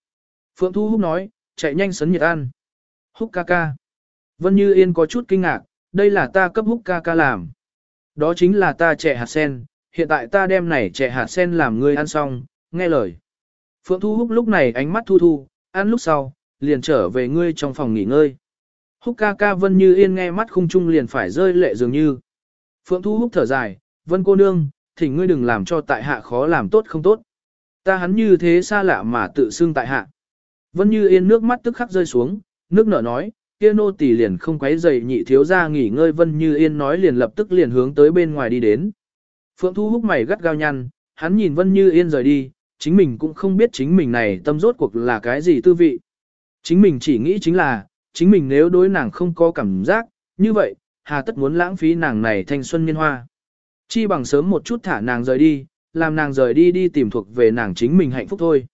Phượng Thu Húc nói, chạy nhanh sấn nhiệt ăn. Húc ca ca. Vân Như Yên có chút kinh ngạc, đây là ta cấp húc ca ca làm. Đó chính là ta trẻ hạt sen, hiện tại ta đem này trẻ hạt sen làm ngươi ăn xong, nghe lời. Phượng Thu Húc lúc này ánh mắt thu thu, ăn lúc sau, liền trở về ngươi trong phòng nghỉ ngơi. Húc ca ca Vân Như Yên nghe mắt khung trung liền phải rơi lệ dường như. Phượng Thu Húc thở dài, Vân cô nương, thỉnh ngươi đừng làm cho tại hạ khó làm tốt không tốt. Ta hắn như thế xa lạ mà tự xưng tại hạ. Vân Như Yên nước mắt tức khắc rơi xuống, nước nở nói, kia nô tỳ liền không quấy dậy nhị thiếu ra nghỉ ngơi Vân Như Yên nói liền lập tức liền hướng tới bên ngoài đi đến. Phượng Thu Húc mày gắt gao nhăn, hắn nhìn Vân Như Yên rời đi, chính mình cũng không biết chính mình này tâm rốt cuộc là cái gì tư vị. Chính mình chỉ nghĩ chính là, chính mình nếu đối nàng không có cảm giác, như vậy, hà tất muốn lãng phí nàng này thanh xuân niên hoa. Chi bằng sớm một chút thả nàng rời đi, làm nàng rời đi đi tìm thuộc về nàng chính mình hạnh phúc thôi.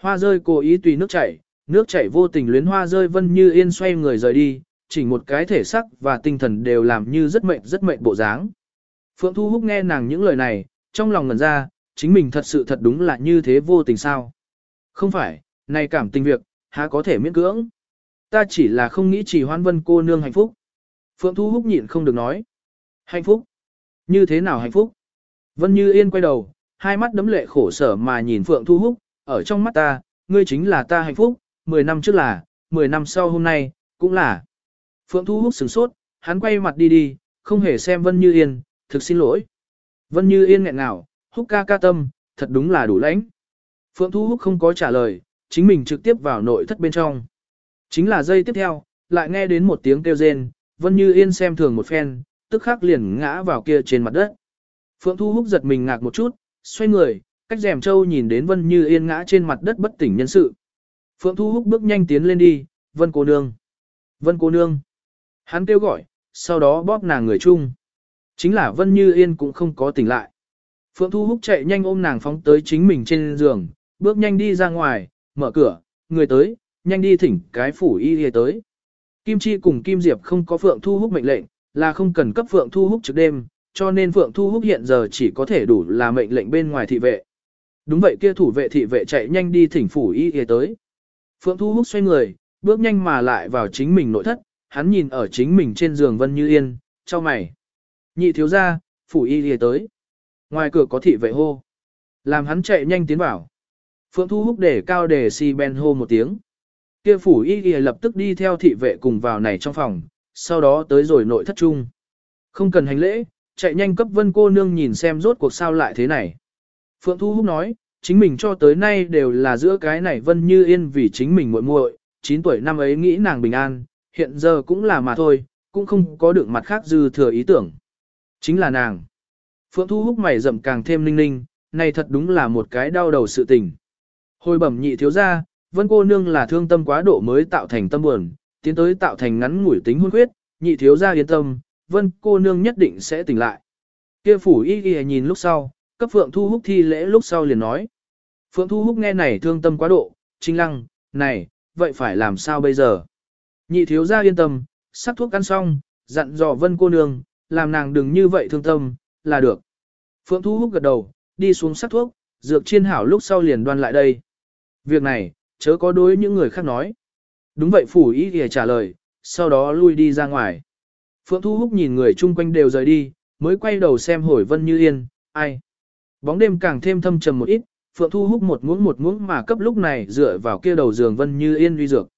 Hoa rơi cố ý tùy nước chảy, nước chảy vô tình luyến hoa rơi vân như yên xoay người rời đi, chỉ một cái thể sắc và tinh thần đều làm như rất mệt rất mệt bộ dáng. Phượng Thu Húc nghe nàng những lời này, trong lòng ngẩn ra, chính mình thật sự thật đúng là như thế vô tình sao. Không phải, này cảm tình việc, há có thể miễn cưỡng. Ta chỉ là không nghĩ chỉ hoan vân cô nương hạnh phúc. Phượng Thu Húc nhịn không được nói. Hạnh phúc? Như thế nào hạnh phúc? Vân Như Yên quay đầu, hai mắt đấm lệ khổ sở mà nhìn Phượng Thu Húc, ở trong mắt ta, ngươi chính là ta hạnh phúc, 10 năm trước là, 10 năm sau hôm nay, cũng là. Phượng Thu Húc sửng sốt, hắn quay mặt đi đi, không hề xem Vân Như Yên, thực xin lỗi. Vân Như Yên nghẹn ngào, Húc ca ca tâm, thật đúng là đủ lãnh. Phượng Thu Húc không có trả lời, chính mình trực tiếp vào nội thất bên trong. Chính là giây tiếp theo, lại nghe đến một tiếng kêu rên, Vân Như Yên xem thường một phen, tức khắc liền ngã vào kia trên mặt đất. Phượng Thu Húc giật mình ngạc một chút, xoay người, cách rèm châu nhìn đến Vân Như Yên ngã trên mặt đất bất tỉnh nhân sự. Phượng Thu Húc bước nhanh tiến lên đi, Vân cô nương. Vân cô nương. Hắn kêu gọi, sau đó bóp nàng người chung. Chính là Vân Như Yên cũng không có tỉnh lại. Phượng Thu Húc chạy nhanh ôm nàng phóng tới chính mình trên giường, bước nhanh đi ra ngoài, mở cửa, người tới, nhanh đi thỉnh cái phủ y y tới. Kim Chi cùng Kim Diệp không có Phượng Thu Húc mệnh lệnh, là không cần cấp Phượng Thu Húc trực đêm, cho nên Phượng Thu Húc hiện giờ chỉ có thể đủ là mệnh lệnh bên ngoài thị vệ. Đúng vậy kia thủ vệ thị vệ chạy nhanh đi thỉnh phủ y y tới. Phượng Thu Húc xoay người, bước nhanh mà lại vào chính mình nội thất, hắn nhìn ở chính mình trên giường Vân Như Yên, cho mày. Nhị thiếu ra, phủ y y tới. Ngoài cửa có thị vệ hô. Làm hắn chạy nhanh tiến vào. Phượng Thu Húc để cao để si ben hô một tiếng. Kia phủ y y lập tức đi theo thị vệ cùng vào này trong phòng, sau đó tới rồi nội thất trung. Không cần hành lễ, chạy nhanh cấp vân cô nương nhìn xem rốt cuộc sao lại thế này. Phượng Thu Húc nói, chính mình cho tới nay đều là giữa cái này vân như yên vì chính mình muội muội, 9 tuổi năm ấy nghĩ nàng bình an, hiện giờ cũng là mà thôi, cũng không có được mặt khác dư thừa ý tưởng. Chính là nàng. Phượng Thu Húc mày rậm càng thêm ninh ninh, này thật đúng là một cái đau đầu sự tình. Hồi bẩm nhị thiếu gia, vân cô nương là thương tâm quá độ mới tạo thành tâm buồn, tiến tới tạo thành ngắn ngủi tính hôn khuyết, nhị thiếu gia yên tâm, vân cô nương nhất định sẽ tỉnh lại. Kia phủ y y nhìn lúc sau, cấp Phượng Thu Húc thi lễ lúc sau liền nói. Phượng Thu Húc nghe này thương tâm quá độ, trinh lăng, này, vậy phải làm sao bây giờ? Nhị thiếu gia yên tâm, sắc thuốc ăn xong, dặn dò vân cô nương, làm nàng đừng như vậy thương tâm, là được. Phượng Thu Húc gật đầu, đi xuống sắc thuốc, dược chiên hảo lúc sau liền đoan lại đây. Việc này, chớ có đối những người khác nói. Đúng vậy phủ ý thì trả lời, sau đó lui đi ra ngoài. Phượng Thu Húc nhìn người chung quanh đều rời đi, mới quay đầu xem hồi Vân Như Yên, ai. Bóng đêm càng thêm thâm trầm một ít, Phượng Thu hút một muỗng một muỗng mà cấp lúc này dựa vào kia đầu giường Vân Như Yên uy dược.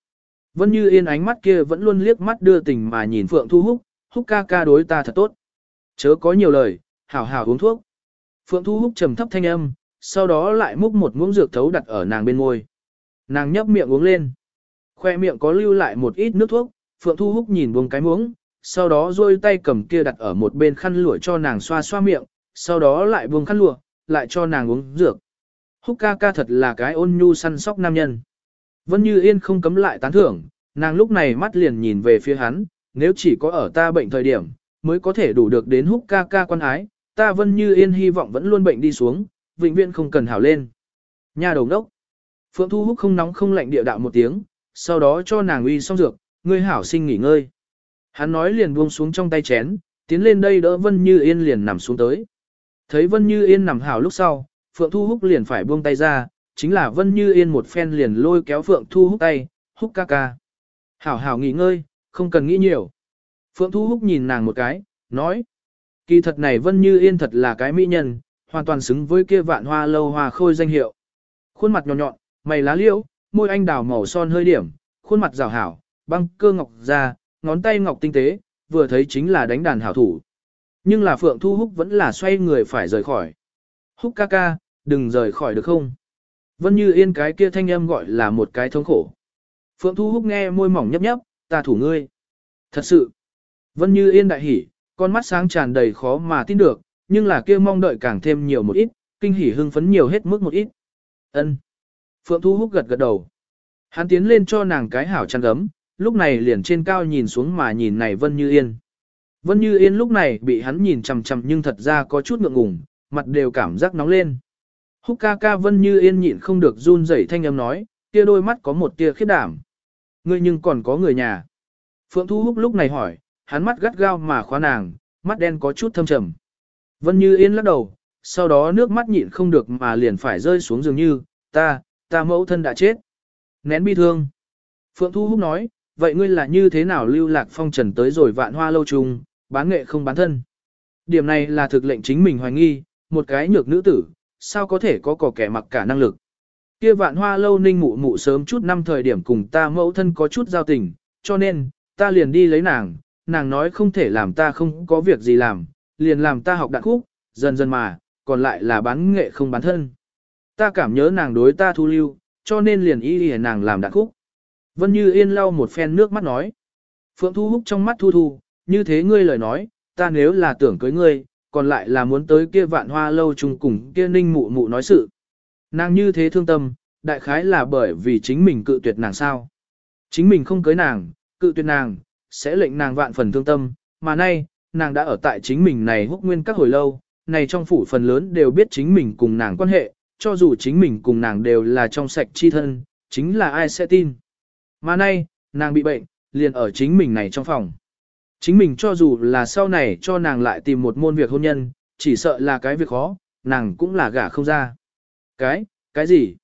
Vân Như Yên ánh mắt kia vẫn luôn liếc mắt đưa tình mà nhìn Phượng Thu hút, hút ca ca đối ta thật tốt. Chớ có nhiều lời, hảo hảo uống thuốc. Phượng Thu hút trầm thấp thanh âm, sau đó lại múc một muỗng dược thấu đặt ở nàng bên môi. Nàng nhấp miệng uống lên. Khoe miệng có lưu lại một ít nước thuốc, Phượng Thu hút nhìn buông cái muỗng, sau đó duỗi tay cầm kia đặt ở một bên khăn lụa cho nàng xoa xoa miệng, sau đó lại buông khăn lụa, lại cho nàng uống dược. Húc ca ca thật là cái ôn nhu săn sóc nam nhân. Vân Như Yên không cấm lại tán thưởng, nàng lúc này mắt liền nhìn về phía hắn, nếu chỉ có ở ta bệnh thời điểm, mới có thể đủ được đến húc ca ca quan ái, ta Vân Như Yên hy vọng vẫn luôn bệnh đi xuống, vĩnh viễn không cần hảo lên. Nhà đầu đốc. Phượng Thu Húc không nóng không lạnh địa đạo một tiếng, sau đó cho nàng uy xong dược, ngươi hảo sinh nghỉ ngơi. Hắn nói liền buông xuống trong tay chén, tiến lên đây đỡ Vân Như Yên liền nằm xuống tới. Thấy Vân Như Yên nằm hảo lúc sau, Phượng Thu Húc liền phải buông tay ra, chính là Vân Như Yên một phen liền lôi kéo Phượng Thu Húc tay, Húc ca ca. Hảo hảo nghỉ ngơi, không cần nghĩ nhiều. Phượng Thu Húc nhìn nàng một cái, nói. Kỳ thật này Vân Như Yên thật là cái mỹ nhân, hoàn toàn xứng với kia vạn hoa lâu hoa khôi danh hiệu. Khuôn mặt nhọn nhọn, mày lá liễu, môi anh đào màu son hơi điểm, khuôn mặt rào hảo, băng cơ ngọc da, ngón tay ngọc tinh tế, vừa thấy chính là đánh đàn hảo thủ. Nhưng là Phượng Thu Húc vẫn là xoay người phải rời khỏi. Húc ca ca, đừng rời khỏi được không? Vân Như Yên cái kia thanh âm gọi là một cái thống khổ. Phượng Thu Húc nghe môi mỏng nhấp nhấp, ta thủ ngươi. Thật sự. Vân Như Yên đại hỉ, con mắt sáng tràn đầy khó mà tin được, nhưng là kia mong đợi càng thêm nhiều một ít, kinh hỉ hưng phấn nhiều hết mức một ít. Ân. Phượng Thu Húc gật gật đầu. Hắn tiến lên cho nàng cái hảo chăn gấm, lúc này liền trên cao nhìn xuống mà nhìn này Vân Như Yên. Vân Như Yên lúc này bị hắn nhìn chằm chằm nhưng thật ra có chút ngượng ngùng, mặt đều cảm giác nóng lên. Húc ca ca Vân Như Yên nhịn không được run rẩy thanh âm nói, kia đôi mắt có một tia khiếp đảm. Ngươi nhưng còn có người nhà. Phượng Thu Húc lúc này hỏi, hắn mắt gắt gao mà khóa nàng, mắt đen có chút thâm trầm. Vân Như Yên lắc đầu, sau đó nước mắt nhịn không được mà liền phải rơi xuống dường như, ta, ta mẫu thân đã chết. Nén bi thương. Phượng Thu Húc nói, vậy ngươi là như thế nào lưu lạc phong trần tới rồi vạn hoa lâu trùng, bán nghệ không bán thân. Điểm này là thực lệnh chính mình hoài nghi, một cái nhược nữ tử, sao có thể có cỏ kẻ mặc cả năng lực. Kia vạn hoa lâu ninh mụ mụ sớm chút năm thời điểm cùng ta mẫu thân có chút giao tình, cho nên, ta liền đi lấy nàng, nàng nói không thể làm ta không có việc gì làm, liền làm ta học đạn khúc, dần dần mà, còn lại là bán nghệ không bán thân. Ta cảm nhớ nàng đối ta thu lưu, cho nên liền y y nàng làm đạn khúc. Vân Như Yên lau một phen nước mắt nói. Phượng Thu Húc trong mắt Thu Thu, như thế ngươi lời nói, ta nếu là tưởng cưới ngươi, còn lại là muốn tới kia vạn hoa lâu chung cùng kia ninh mụ mụ nói sự. Nàng như thế thương tâm, đại khái là bởi vì chính mình cự tuyệt nàng sao. Chính mình không cưới nàng, cự tuyệt nàng, sẽ lệnh nàng vạn phần thương tâm, mà nay, nàng đã ở tại chính mình này húc nguyên các hồi lâu, này trong phủ phần lớn đều biết chính mình cùng nàng quan hệ, cho dù chính mình cùng nàng đều là trong sạch chi thân, chính là ai sẽ tin. Mà nay, nàng bị bệnh, liền ở chính mình này trong phòng. Chính mình cho dù là sau này cho nàng lại tìm một môn việc hôn nhân, chỉ sợ là cái việc khó, nàng cũng là gả không ra. Cái, cái gì?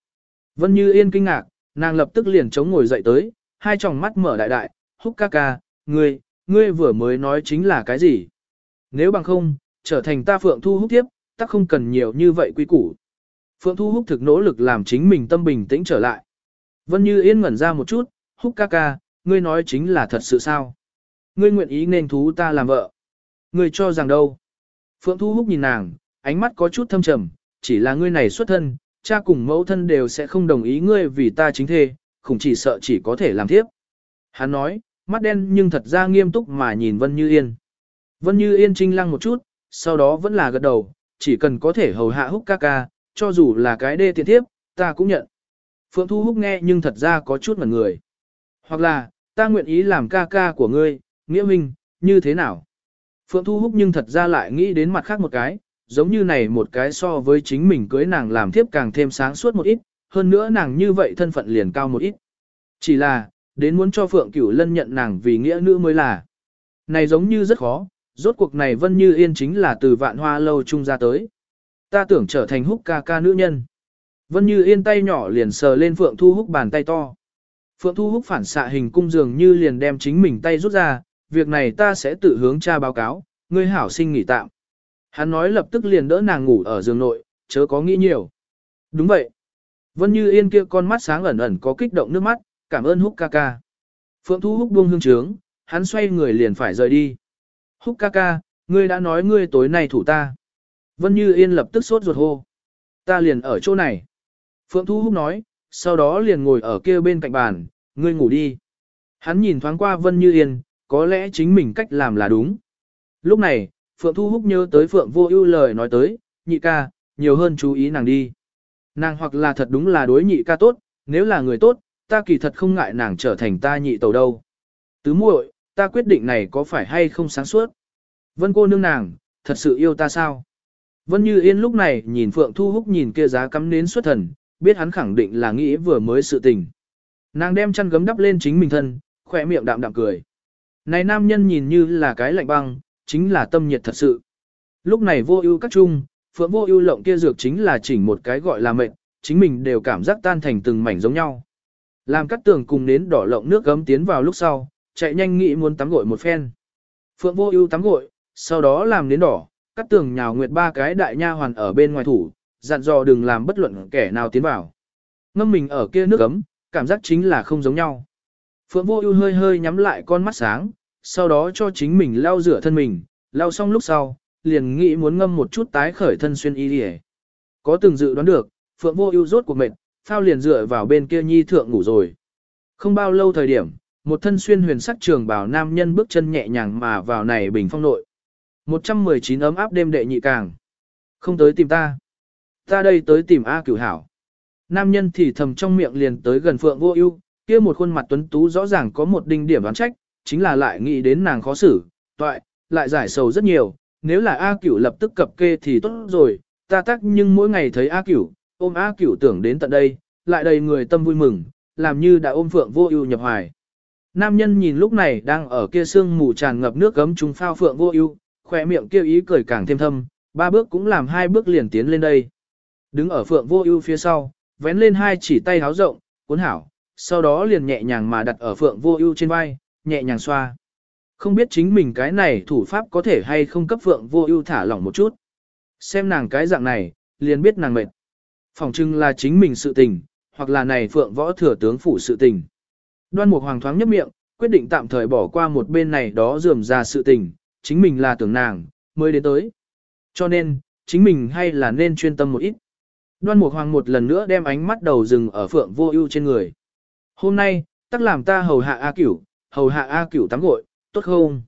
Vân Như Yên kinh ngạc, nàng lập tức liền chống ngồi dậy tới, hai tròng mắt mở đại đại, húc ca ca, ngươi, ngươi vừa mới nói chính là cái gì? Nếu bằng không, trở thành ta Phượng Thu Húc tiếp, ta không cần nhiều như vậy quy củ. Phượng Thu Húc thực nỗ lực làm chính mình tâm bình tĩnh trở lại. Vân Như Yên ngẩn ra một chút, Húc ca ca, ngươi nói chính là thật sự sao? Ngươi nguyện ý nên thú ta làm vợ. Ngươi cho rằng đâu? Phượng Thu Húc nhìn nàng, ánh mắt có chút thâm trầm, chỉ là ngươi này xuất thân, cha cùng mẫu thân đều sẽ không đồng ý ngươi vì ta chính thê, khủng chỉ sợ chỉ có thể làm tiếp. Hắn nói, mắt đen nhưng thật ra nghiêm túc mà nhìn Vân Như Yên. Vân Như Yên trinh lăng một chút, sau đó vẫn là gật đầu, chỉ cần có thể hầu hạ húc ca ca, cho dù là cái đê tiện thiếp, ta cũng nhận. Phượng Thu Húc nghe nhưng thật ra có chút mặt người. Hoặc là, ta nguyện ý làm ca ca của ngươi, nghĩa minh, như thế nào? Phượng Thu Húc nhưng thật ra lại nghĩ đến mặt khác một cái, giống như này một cái so với chính mình cưới nàng làm thiếp càng thêm sáng suốt một ít, hơn nữa nàng như vậy thân phận liền cao một ít. Chỉ là, đến muốn cho Phượng Cửu Lân nhận nàng vì nghĩa nữ mới là. Này giống như rất khó, rốt cuộc này Vân Như Yên chính là từ vạn hoa lâu trung ra tới. Ta tưởng trở thành húc ca ca nữ nhân. Vân Như Yên tay nhỏ liền sờ lên Phượng Thu Húc bàn tay to. Phượng Thu Húc phản xạ hình cung dường như liền đem chính mình tay rút ra, việc này ta sẽ tự hướng cha báo cáo, ngươi hảo sinh nghỉ tạm, Hắn nói lập tức liền đỡ nàng ngủ ở giường nội, chớ có nghĩ nhiều. Đúng vậy. Vân Như Yên kia con mắt sáng ẩn ẩn có kích động nước mắt, cảm ơn Húc ca ca. Phượng Thu Húc buông hương trướng, hắn xoay người liền phải rời đi. Húc ca ca, ngươi đã nói ngươi tối nay thủ ta. Vân Như Yên lập tức sốt ruột hô. Ta liền ở chỗ này. Phượng Thu Húc nói, sau đó liền ngồi ở kia bên cạnh bàn, ngươi ngủ đi. Hắn nhìn thoáng qua Vân Như Yên, có lẽ chính mình cách làm là đúng. Lúc này, Phượng Thu Húc nhớ tới Phượng Vô Ưu lời nói tới, nhị ca, nhiều hơn chú ý nàng đi. Nàng hoặc là thật đúng là đối nhị ca tốt, nếu là người tốt, ta kỳ thật không ngại nàng trở thành ta nhị tẩu đâu. Tứ muội, ta quyết định này có phải hay không sáng suốt? Vân cô nương nàng, thật sự yêu ta sao? Vân Như Yên lúc này nhìn Phượng Thu Húc nhìn kia giá cắm nến xuất thần, biết hắn khẳng định là nghĩ vừa mới sự tình. Nàng đem chăn gấm đắp lên chính mình thân, khỏe miệng đạm đạm cười. Này nam nhân nhìn như là cái lạnh băng, chính là tâm nhiệt thật sự. Lúc này vô ưu các chung, Phượng vô ưu lộng kia dược chính là chỉnh một cái gọi là mệnh, chính mình đều cảm giác tan thành từng mảnh giống nhau. Làm cắt tường cùng nến đỏ lộng nước gấm tiến vào lúc sau, chạy nhanh nghĩ muốn tắm gội một phen. Phượng vô ưu tắm gội, sau đó làm nến đỏ, cắt tường nhào nguyệt ba cái đại nha hoàn ở bên ngoài thủ, dặn dò đừng làm bất luận kẻ nào tiến vào. Ngâm mình ở kia nước ấm, cảm giác chính là không giống nhau. Phượng vô ưu hơi hơi nhắm lại con mắt sáng, sau đó cho chính mình lau rửa thân mình, lau xong lúc sau, liền nghĩ muốn ngâm một chút tái khởi thân xuyên y đi Có từng dự đoán được, Phượng vô ưu rốt cuộc mệt, phao liền dựa vào bên kia nhi thượng ngủ rồi. Không bao lâu thời điểm, một thân xuyên huyền sắc trường bảo nam nhân bước chân nhẹ nhàng mà vào này bình phong nội. 119 ấm áp đêm đệ nhị càng. Không tới tìm ta. Ta đây tới tìm A cửu hảo. Nam nhân thì thầm trong miệng liền tới gần Phượng Vô Ưu, kia một khuôn mặt tuấn tú rõ ràng có một đinh điểm đoán trách, chính là lại nghĩ đến nàng khó xử, toại, lại giải sầu rất nhiều, nếu là A Cửu lập tức cập kê thì tốt rồi, ta tắc nhưng mỗi ngày thấy A Cửu, ôm A Cửu tưởng đến tận đây, lại đầy người tâm vui mừng, làm như đã ôm Phượng Vô Ưu nhập hoài. Nam nhân nhìn lúc này đang ở kia sương mù tràn ngập nước gấm trung phao Phượng Vô Ưu, khỏe miệng kêu ý cười càng thêm thâm, ba bước cũng làm hai bước liền tiến lên đây. Đứng ở Phượng Vô Ưu phía sau, vén lên hai chỉ tay háo rộng, cuốn hảo, sau đó liền nhẹ nhàng mà đặt ở Phượng Vô Ưu trên vai, nhẹ nhàng xoa. Không biết chính mình cái này thủ pháp có thể hay không cấp Phượng Vô Ưu thả lỏng một chút. Xem nàng cái dạng này, liền biết nàng mệt. Phòng trưng là chính mình sự tình, hoặc là này Phượng Võ thừa tướng phủ sự tình. Đoan Mục Hoàng thoáng nhấp miệng, quyết định tạm thời bỏ qua một bên này đó dườm ra sự tình, chính mình là tưởng nàng, mới đến tới. Cho nên, chính mình hay là nên chuyên tâm một ít. Đoan Mục Hoàng một lần nữa đem ánh mắt đầu dừng ở Phượng Vô Ưu trên người. Hôm nay, tất làm ta hầu hạ A Cửu, hầu hạ A Cửu tắm gội, tốt không?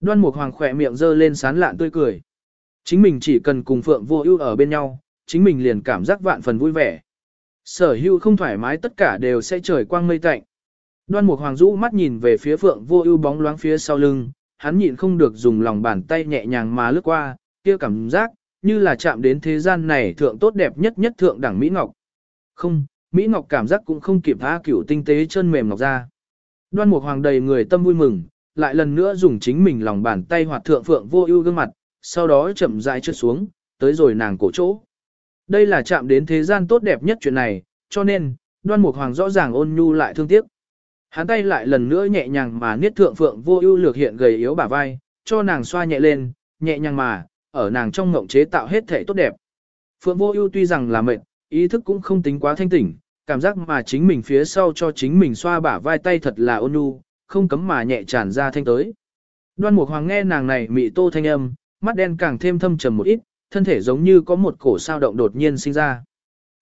Đoan Mục Hoàng khẽ miệng dơ lên sán lạn tươi cười. Chính mình chỉ cần cùng Phượng Vô Ưu ở bên nhau, chính mình liền cảm giác vạn phần vui vẻ. Sở Hưu không thoải mái tất cả đều sẽ trời quang mây tạnh. Đoan Mục Hoàng rũ mắt nhìn về phía Phượng Vô Ưu bóng loáng phía sau lưng, hắn nhịn không được dùng lòng bàn tay nhẹ nhàng mà lướt qua, kia cảm giác như là chạm đến thế gian này thượng tốt đẹp nhất nhất thượng đẳng Mỹ Ngọc. Không, Mỹ Ngọc cảm giác cũng không kịp tha cửu tinh tế chân mềm ngọc ra. Đoan Mục Hoàng đầy người tâm vui mừng, lại lần nữa dùng chính mình lòng bàn tay hoạt thượng phượng vô ưu gương mặt, sau đó chậm rãi trượt xuống, tới rồi nàng cổ chỗ. Đây là chạm đến thế gian tốt đẹp nhất chuyện này, cho nên, Đoan Mục Hoàng rõ ràng ôn nhu lại thương tiếc. Hắn tay lại lần nữa nhẹ nhàng mà niết thượng phượng vô ưu lược hiện gầy yếu bả vai, cho nàng xoa nhẹ lên, nhẹ nhàng mà, ở nàng trong ngộng chế tạo hết thể tốt đẹp. Phượng vô ưu tuy rằng là mệt, ý thức cũng không tính quá thanh tỉnh, cảm giác mà chính mình phía sau cho chính mình xoa bả vai tay thật là ôn nhu, không cấm mà nhẹ tràn ra thanh tới. Đoan Mục Hoàng nghe nàng này mị tô thanh âm, mắt đen càng thêm thâm trầm một ít, thân thể giống như có một cổ sao động đột nhiên sinh ra.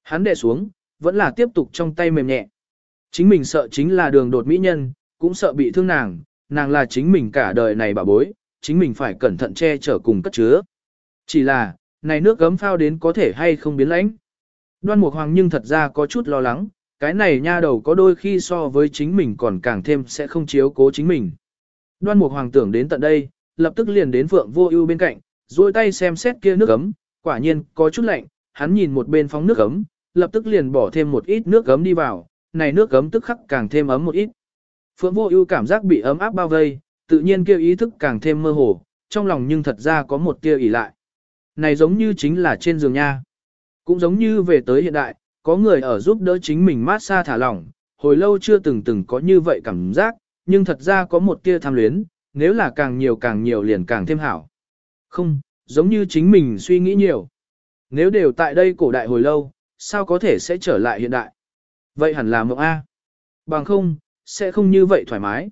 Hắn đệ xuống, vẫn là tiếp tục trong tay mềm nhẹ. Chính mình sợ chính là đường đột mỹ nhân, cũng sợ bị thương nàng, nàng là chính mình cả đời này bà bối, chính mình phải cẩn thận che chở cùng cất chứa. Chỉ là, này nước gấm phao đến có thể hay không biến lãnh. Đoan Mục Hoàng nhưng thật ra có chút lo lắng, cái này nha đầu có đôi khi so với chính mình còn càng thêm sẽ không chiếu cố chính mình. Đoan Mục Hoàng tưởng đến tận đây, lập tức liền đến Phượng Vô Ưu bên cạnh, duỗi tay xem xét kia nước gấm, quả nhiên có chút lạnh, hắn nhìn một bên phóng nước gấm, lập tức liền bỏ thêm một ít nước gấm đi vào, này nước ấm tức khắc càng thêm ấm một ít. Phượng Vô Ưu cảm giác bị ấm áp bao vây, tự nhiên kêu ý thức càng thêm mơ hồ, trong lòng nhưng thật ra có một tia ỉ lại. Này giống như chính là trên giường nha. Cũng giống như về tới hiện đại, có người ở giúp đỡ chính mình mát xa thả lỏng, hồi lâu chưa từng từng có như vậy cảm giác, nhưng thật ra có một tia tham luyến, nếu là càng nhiều càng nhiều liền càng thêm hảo. Không, giống như chính mình suy nghĩ nhiều. Nếu đều tại đây cổ đại hồi lâu, sao có thể sẽ trở lại hiện đại? Vậy hẳn là mộng A. Bằng không, sẽ không như vậy thoải mái.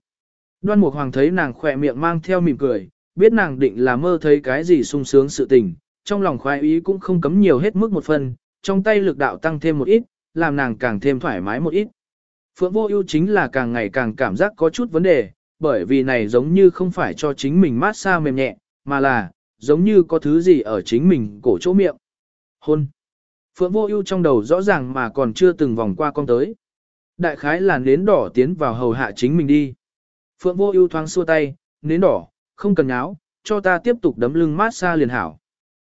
Đoan Mục Hoàng thấy nàng khỏe miệng mang theo mỉm cười, biết nàng định là mơ thấy cái gì sung sướng sự tình, trong lòng khoái ý cũng không cấm nhiều hết mức một phần, trong tay lực đạo tăng thêm một ít, làm nàng càng thêm thoải mái một ít. Phượng vô ưu chính là càng ngày càng cảm giác có chút vấn đề, bởi vì này giống như không phải cho chính mình mát xa mềm nhẹ, mà là, giống như có thứ gì ở chính mình cổ chỗ miệng. Hôn. Phượng vô ưu trong đầu rõ ràng mà còn chưa từng vòng qua con tới. Đại khái là nến đỏ tiến vào hầu hạ chính mình đi. Phượng vô ưu thoáng xua tay, nến đỏ, không cần nháo, cho ta tiếp tục đấm lưng mát xa liền hảo.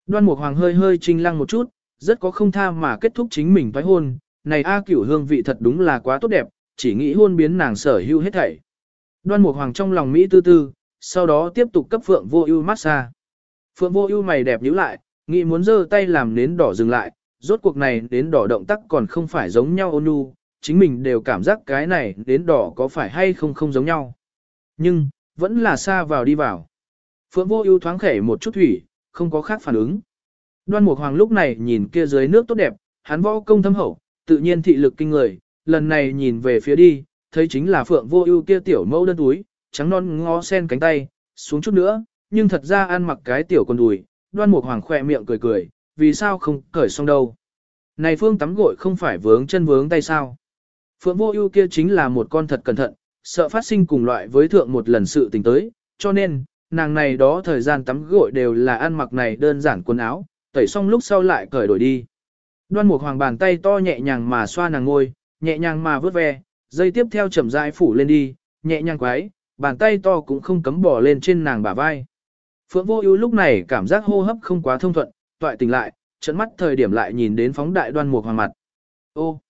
Đoan Mục Hoàng hơi hơi trinh lăng một chút, rất có không tha mà kết thúc chính mình vái hôn, này A cửu hương vị thật đúng là quá tốt đẹp, chỉ nghĩ hôn biến nàng sở hữu hết thảy. Đoan Mục Hoàng trong lòng Mỹ tư tư, sau đó tiếp tục cấp Phượng Vô Ưu massage. Phượng Vô Ưu mày đẹp nhíu lại, nghĩ muốn giơ tay làm nến đỏ dừng lại, rốt cuộc này đến đỏ động tác còn không phải giống nhau ôn nhu, chính mình đều cảm giác cái này đến đỏ có phải hay không không giống nhau. Nhưng, vẫn là xa vào đi vào. Phượng Vô Ưu thoáng khẩy một chút thủy, không có khác phản ứng. Đoan Mục Hoàng lúc này nhìn kia dưới nước tốt đẹp, hắn võ công thâm hậu, tự nhiên thị lực kinh người, lần này nhìn về phía đi, thấy chính là Phượng Vô Ưu kia tiểu mẫu đơn túi, trắng non ngó sen cánh tay, xuống chút nữa, nhưng thật ra ăn mặc cái tiểu con đùi, Đoan Mục Hoàng khẽ miệng cười cười, vì sao không cởi xong đâu? Này Phương tắm gội không phải vướng chân vướng tay sao? Phượng Vô Ưu kia chính là một con thật cẩn thận, sợ phát sinh cùng loại với thượng một lần sự tình tới, cho nên, nàng này đó thời gian tắm gội đều là ăn mặc này đơn giản quần áo, tẩy xong lúc sau lại cởi đổi đi. Đoan Mục Hoàng bàn tay to nhẹ nhàng mà xoa nàng ngôi, nhẹ nhàng mà vớt ve, dây tiếp theo chậm rãi phủ lên đi, nhẹ nhàng quái, bàn tay to cũng không cấm bỏ lên trên nàng bả vai. Phượng Vô Ưu lúc này cảm giác hô hấp không quá thông thuận, toại tỉnh lại, trận mắt thời điểm lại nhìn đến phóng đại Đoan Mục Hoàng mặt. Ô.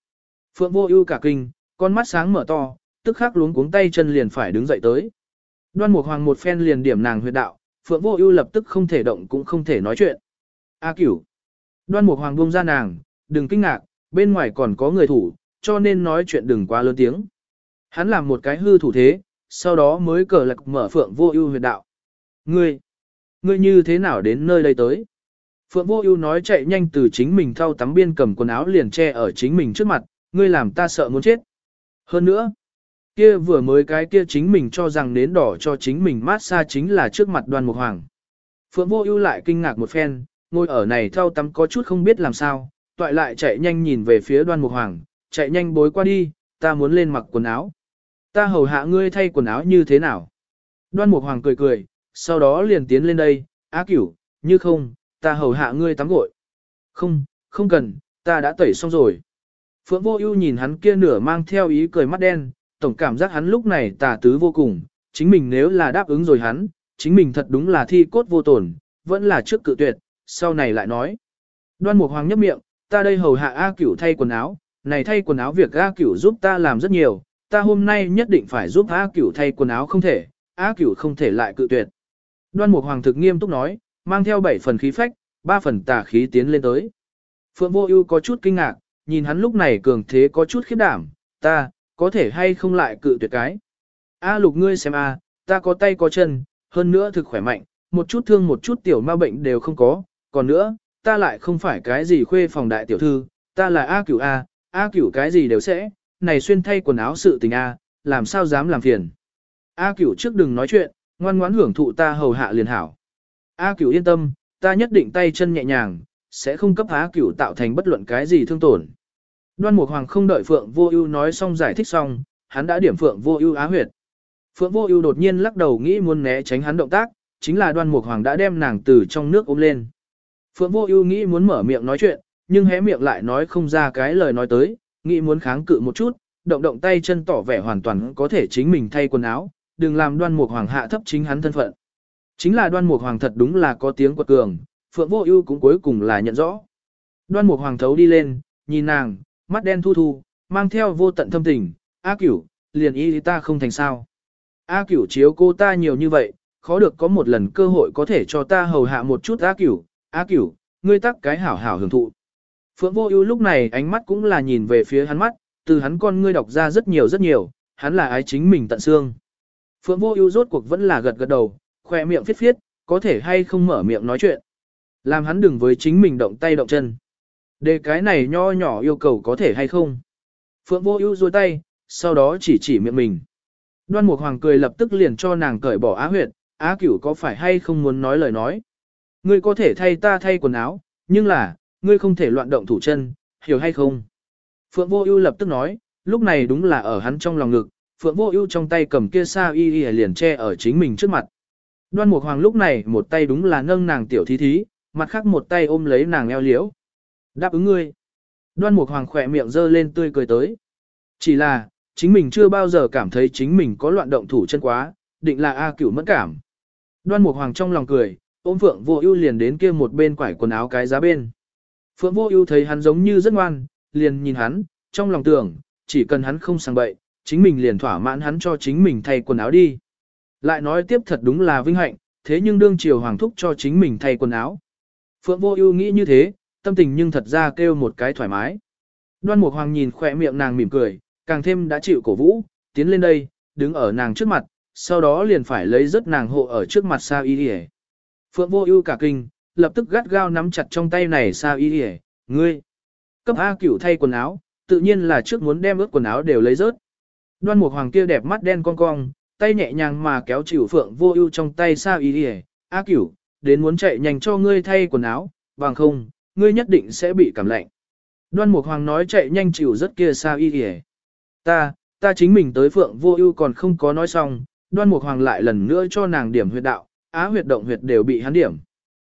Phượng Vô Ưu cả kinh, con mắt sáng mở to, tức khắc luống cuống tay chân liền phải đứng dậy tới. Đoan Mục Hoàng một phen liền điểm nàng huyệt đạo, Phượng Vô Ưu lập tức không thể động cũng không thể nói chuyện. A Cửu. Đoan Mục Hoàng buông ra nàng, đừng kinh ngạc, bên ngoài còn có người thủ, cho nên nói chuyện đừng quá lớn tiếng. Hắn làm một cái hư thủ thế, sau đó mới cờ lạc mở Phượng Vô Ưu huyệt đạo. Ngươi, ngươi như thế nào đến nơi đây tới? Phượng Vô Ưu nói chạy nhanh từ chính mình thao tắm biên cầm quần áo liền che ở chính mình trước mặt, ngươi làm ta sợ muốn chết. Hơn nữa, kia vừa mới cái kia chính mình cho rằng nến đỏ cho chính mình mát xa chính là trước mặt Đoan Mục Hoàng. Phượng Vô Ưu lại kinh ngạc một phen, ngồi ở này thao tắm có chút không biết làm sao, toại lại chạy nhanh nhìn về phía Đoan Mục Hoàng, chạy nhanh bối qua đi, ta muốn lên mặc quần áo. Ta hầu hạ ngươi thay quần áo như thế nào? Đoan Mục Hoàng cười cười, sau đó liền tiến lên đây, á cửu, như không, ta hầu hạ ngươi tắm gội. Không, không cần, ta đã tẩy xong rồi. Phượng Vô Ưu nhìn hắn kia nửa mang theo ý cười mắt đen, tổng cảm giác hắn lúc này tà tứ vô cùng, chính mình nếu là đáp ứng rồi hắn, chính mình thật đúng là thi cốt vô tổn, vẫn là trước cự tuyệt, sau này lại nói. Đoan Mục Hoàng nhấp miệng, ta đây hầu hạ A Cửu thay quần áo, này thay quần áo việc A Cửu giúp ta làm rất nhiều, ta hôm nay nhất định phải giúp A Cửu thay quần áo không thể, A Cửu không thể lại cự tuyệt. Đoan Mục Hoàng thực nghiêm túc nói, mang theo bảy phần khí phách, ba phần tà khí tiến lên tới. Phượng Vô Ưu có chút kinh ngạc, nhìn hắn lúc này cường thế có chút khiếp đảm, ta, có thể hay không lại cự tuyệt cái. A lục ngươi xem a, ta có tay có chân, hơn nữa thực khỏe mạnh, một chút thương một chút tiểu ma bệnh đều không có, còn nữa, ta lại không phải cái gì khuê phòng đại tiểu thư, ta là A cửu A, A cửu cái gì đều sẽ, này xuyên thay quần áo sự tình A, làm sao dám làm phiền. A cửu trước đừng nói chuyện, ngoan ngoãn hưởng thụ ta hầu hạ liền hảo. A cửu yên tâm, ta nhất định tay chân nhẹ nhàng, sẽ không cấp A cửu tạo thành bất luận cái gì thương tổn. Đoan Mục Hoàng không đợi Phượng Vô Ưu nói xong giải thích xong, hắn đã điểm Phượng Vô Ưu á huyệt. Phượng Vô Ưu đột nhiên lắc đầu nghĩ muốn né tránh hắn động tác, chính là Đoan Mục Hoàng đã đem nàng từ trong nước ôm lên. Phượng Vô Ưu nghĩ muốn mở miệng nói chuyện, nhưng hé miệng lại nói không ra cái lời nói tới, nghĩ muốn kháng cự một chút, động động tay chân tỏ vẻ hoàn toàn có thể chính mình thay quần áo, đừng làm Đoan Mục Hoàng hạ thấp chính hắn thân phận. Chính là Đoan Mục Hoàng thật đúng là có tiếng quật cường, Phượng Vô Ưu cũng cuối cùng là nhận rõ. Đoan Mục Hoàng thấu đi lên, nhìn nàng, mắt đen thu thu, mang theo vô tận thâm tình, A cửu, liền y ta không thành sao. A cửu chiếu cô ta nhiều như vậy, khó được có một lần cơ hội có thể cho ta hầu hạ một chút A cửu, A cửu, ngươi tắc cái hảo hảo hưởng thụ. Phượng vô ưu lúc này ánh mắt cũng là nhìn về phía hắn mắt, từ hắn con ngươi đọc ra rất nhiều rất nhiều, hắn là ái chính mình tận xương. Phượng vô ưu rốt cuộc vẫn là gật gật đầu, khoe miệng phiết phiết, có thể hay không mở miệng nói chuyện. Làm hắn đừng với chính mình động tay động chân. Đề cái này nho nhỏ yêu cầu có thể hay không? Phượng vô ưu duỗi tay, sau đó chỉ chỉ miệng mình. Đoan Mục Hoàng cười lập tức liền cho nàng cởi bỏ á huyệt, á cửu có phải hay không muốn nói lời nói. Ngươi có thể thay ta thay quần áo, nhưng là, ngươi không thể loạn động thủ chân, hiểu hay không? Phượng Vô Ưu lập tức nói, lúc này đúng là ở hắn trong lòng ngực, Phượng Vô Ưu trong tay cầm kia sa y y liền che ở chính mình trước mặt. Đoan Mục Hoàng lúc này một tay đúng là nâng nàng tiểu thí thí, mặt khác một tay ôm lấy nàng eo liễu. Đáp ứng ngươi. Đoan Mục Hoàng khỏe miệng dơ lên tươi cười tới. Chỉ là, chính mình chưa bao giờ cảm thấy chính mình có loạn động thủ chân quá, định là A Cửu mất cảm. Đoan Mục Hoàng trong lòng cười, ôm Phượng Vô Ưu liền đến kia một bên quải quần áo cái giá bên. Phượng Vô Ưu thấy hắn giống như rất ngoan, liền nhìn hắn, trong lòng tưởng, chỉ cần hắn không sang bậy, chính mình liền thỏa mãn hắn cho chính mình thay quần áo đi. Lại nói tiếp thật đúng là vinh hạnh, thế nhưng đương triều hoàng thúc cho chính mình thay quần áo. Phượng Vô Ưu nghĩ như thế, tâm tình nhưng thật ra kêu một cái thoải mái. Đoan Mục Hoàng nhìn khỏe miệng nàng mỉm cười, càng thêm đã chịu cổ vũ, tiến lên đây, đứng ở nàng trước mặt, sau đó liền phải lấy rất nàng hộ ở trước mặt Sa Y Điề. Phượng Vô Ưu cả kinh, lập tức gắt gao nắm chặt trong tay này Sa Y Điề, "Ngươi, cấp A Cửu thay quần áo, tự nhiên là trước muốn đem ướt quần áo đều lấy rớt." Đoan Mục Hoàng kia đẹp mắt đen cong cong, tay nhẹ nhàng mà kéo chịu Phượng Vô Ưu trong tay Sa Y Điề, "A Cửu, đến muốn chạy nhanh cho ngươi thay quần áo, bằng không, ngươi nhất định sẽ bị cảm lạnh." Đoan Mục Hoàng nói chạy nhanh chịu rất kia Sa Y Điề. "Ta, ta chính mình tới Phượng Vô Ưu còn không có nói xong." Đoan Mục Hoàng lại lần nữa cho nàng điểm huyệt đạo, á huyệt động huyệt đều bị hắn điểm.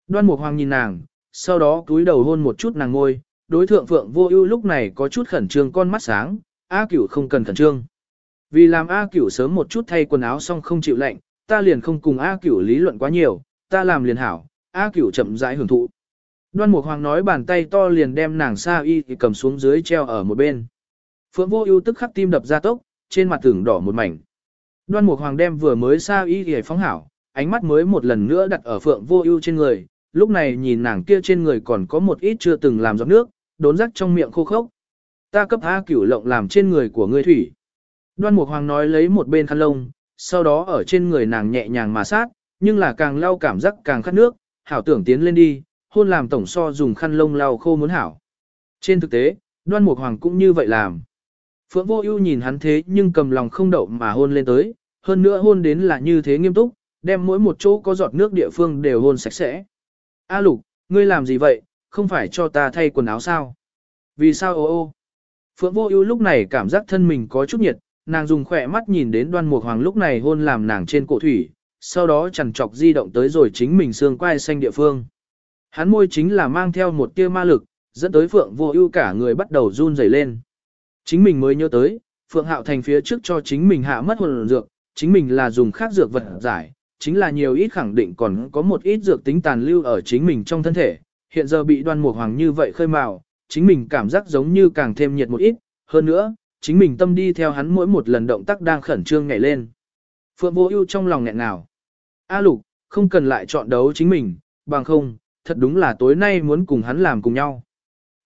Đoan Mục Hoàng nhìn nàng, sau đó cúi đầu hôn một chút nàng ngôi, đối thượng Phượng Vô Ưu lúc này có chút khẩn trương con mắt sáng, A Cửu không cần khẩn trương. Vì làm A Cửu sớm một chút thay quần áo xong không chịu lạnh, ta liền không cùng A Cửu lý luận quá nhiều, ta làm liền hảo, A Cửu chậm rãi hưởng thụ. Đoan Mục Hoàng nói bàn tay to liền đem nàng sa y cầm xuống dưới treo ở một bên. Phượng Vô Ưu tức khắc tim đập ra tốc, trên mặt tưởng đỏ một mảnh. Đoan Mục Hoàng đem vừa mới sa y y phóng hảo, ánh mắt mới một lần nữa đặt ở Phượng Vô Ưu trên người, lúc này nhìn nàng kia trên người còn có một ít chưa từng làm giọt nước, đốn rắc trong miệng khô khốc. Ta cấp A Cửu Lộng làm trên người của ngươi thủy. Đoan Mục Hoàng nói lấy một bên khăn lông, sau đó ở trên người nàng nhẹ nhàng mà sát, nhưng là càng lau cảm giác càng khát nước, hảo tưởng tiến lên đi, hôn làm tổng so dùng khăn lông lau khô muốn hảo. Trên thực tế, Đoan Mục Hoàng cũng như vậy làm. Phượng Vô Ưu nhìn hắn thế nhưng cầm lòng không đậu mà hôn lên tới, hơn nữa hôn đến là như thế nghiêm túc, đem mỗi một chỗ có giọt nước địa phương đều hôn sạch sẽ. A lục, ngươi làm gì vậy, không phải cho ta thay quần áo sao? Vì sao ô ô? Phượng vô ưu lúc này cảm giác thân mình có chút nhiệt, nàng dùng khỏe mắt nhìn đến đoan mục hoàng lúc này hôn làm nàng trên cổ thủy, sau đó chẳng chọc di động tới rồi chính mình xương quai xanh địa phương. Hắn môi chính là mang theo một tia ma lực, dẫn tới Phượng vô ưu cả người bắt đầu run rẩy lên. Chính mình mới nhớ tới, Phượng Hạo Thành phía trước cho chính mình hạ mất hồn dược, chính mình là dùng khác dược vật giải, chính là nhiều ít khẳng định còn có một ít dược tính tàn lưu ở chính mình trong thân thể, hiện giờ bị đoan mục hoàng như vậy khơi mào, chính mình cảm giác giống như càng thêm nhiệt một ít, hơn nữa, chính mình tâm đi theo hắn mỗi một lần động tác đang khẩn trương nhảy lên. Phượng vô ưu trong lòng nghẹn ngào. A lục, không cần lại chọn đấu chính mình, bằng không, thật đúng là tối nay muốn cùng hắn làm cùng nhau.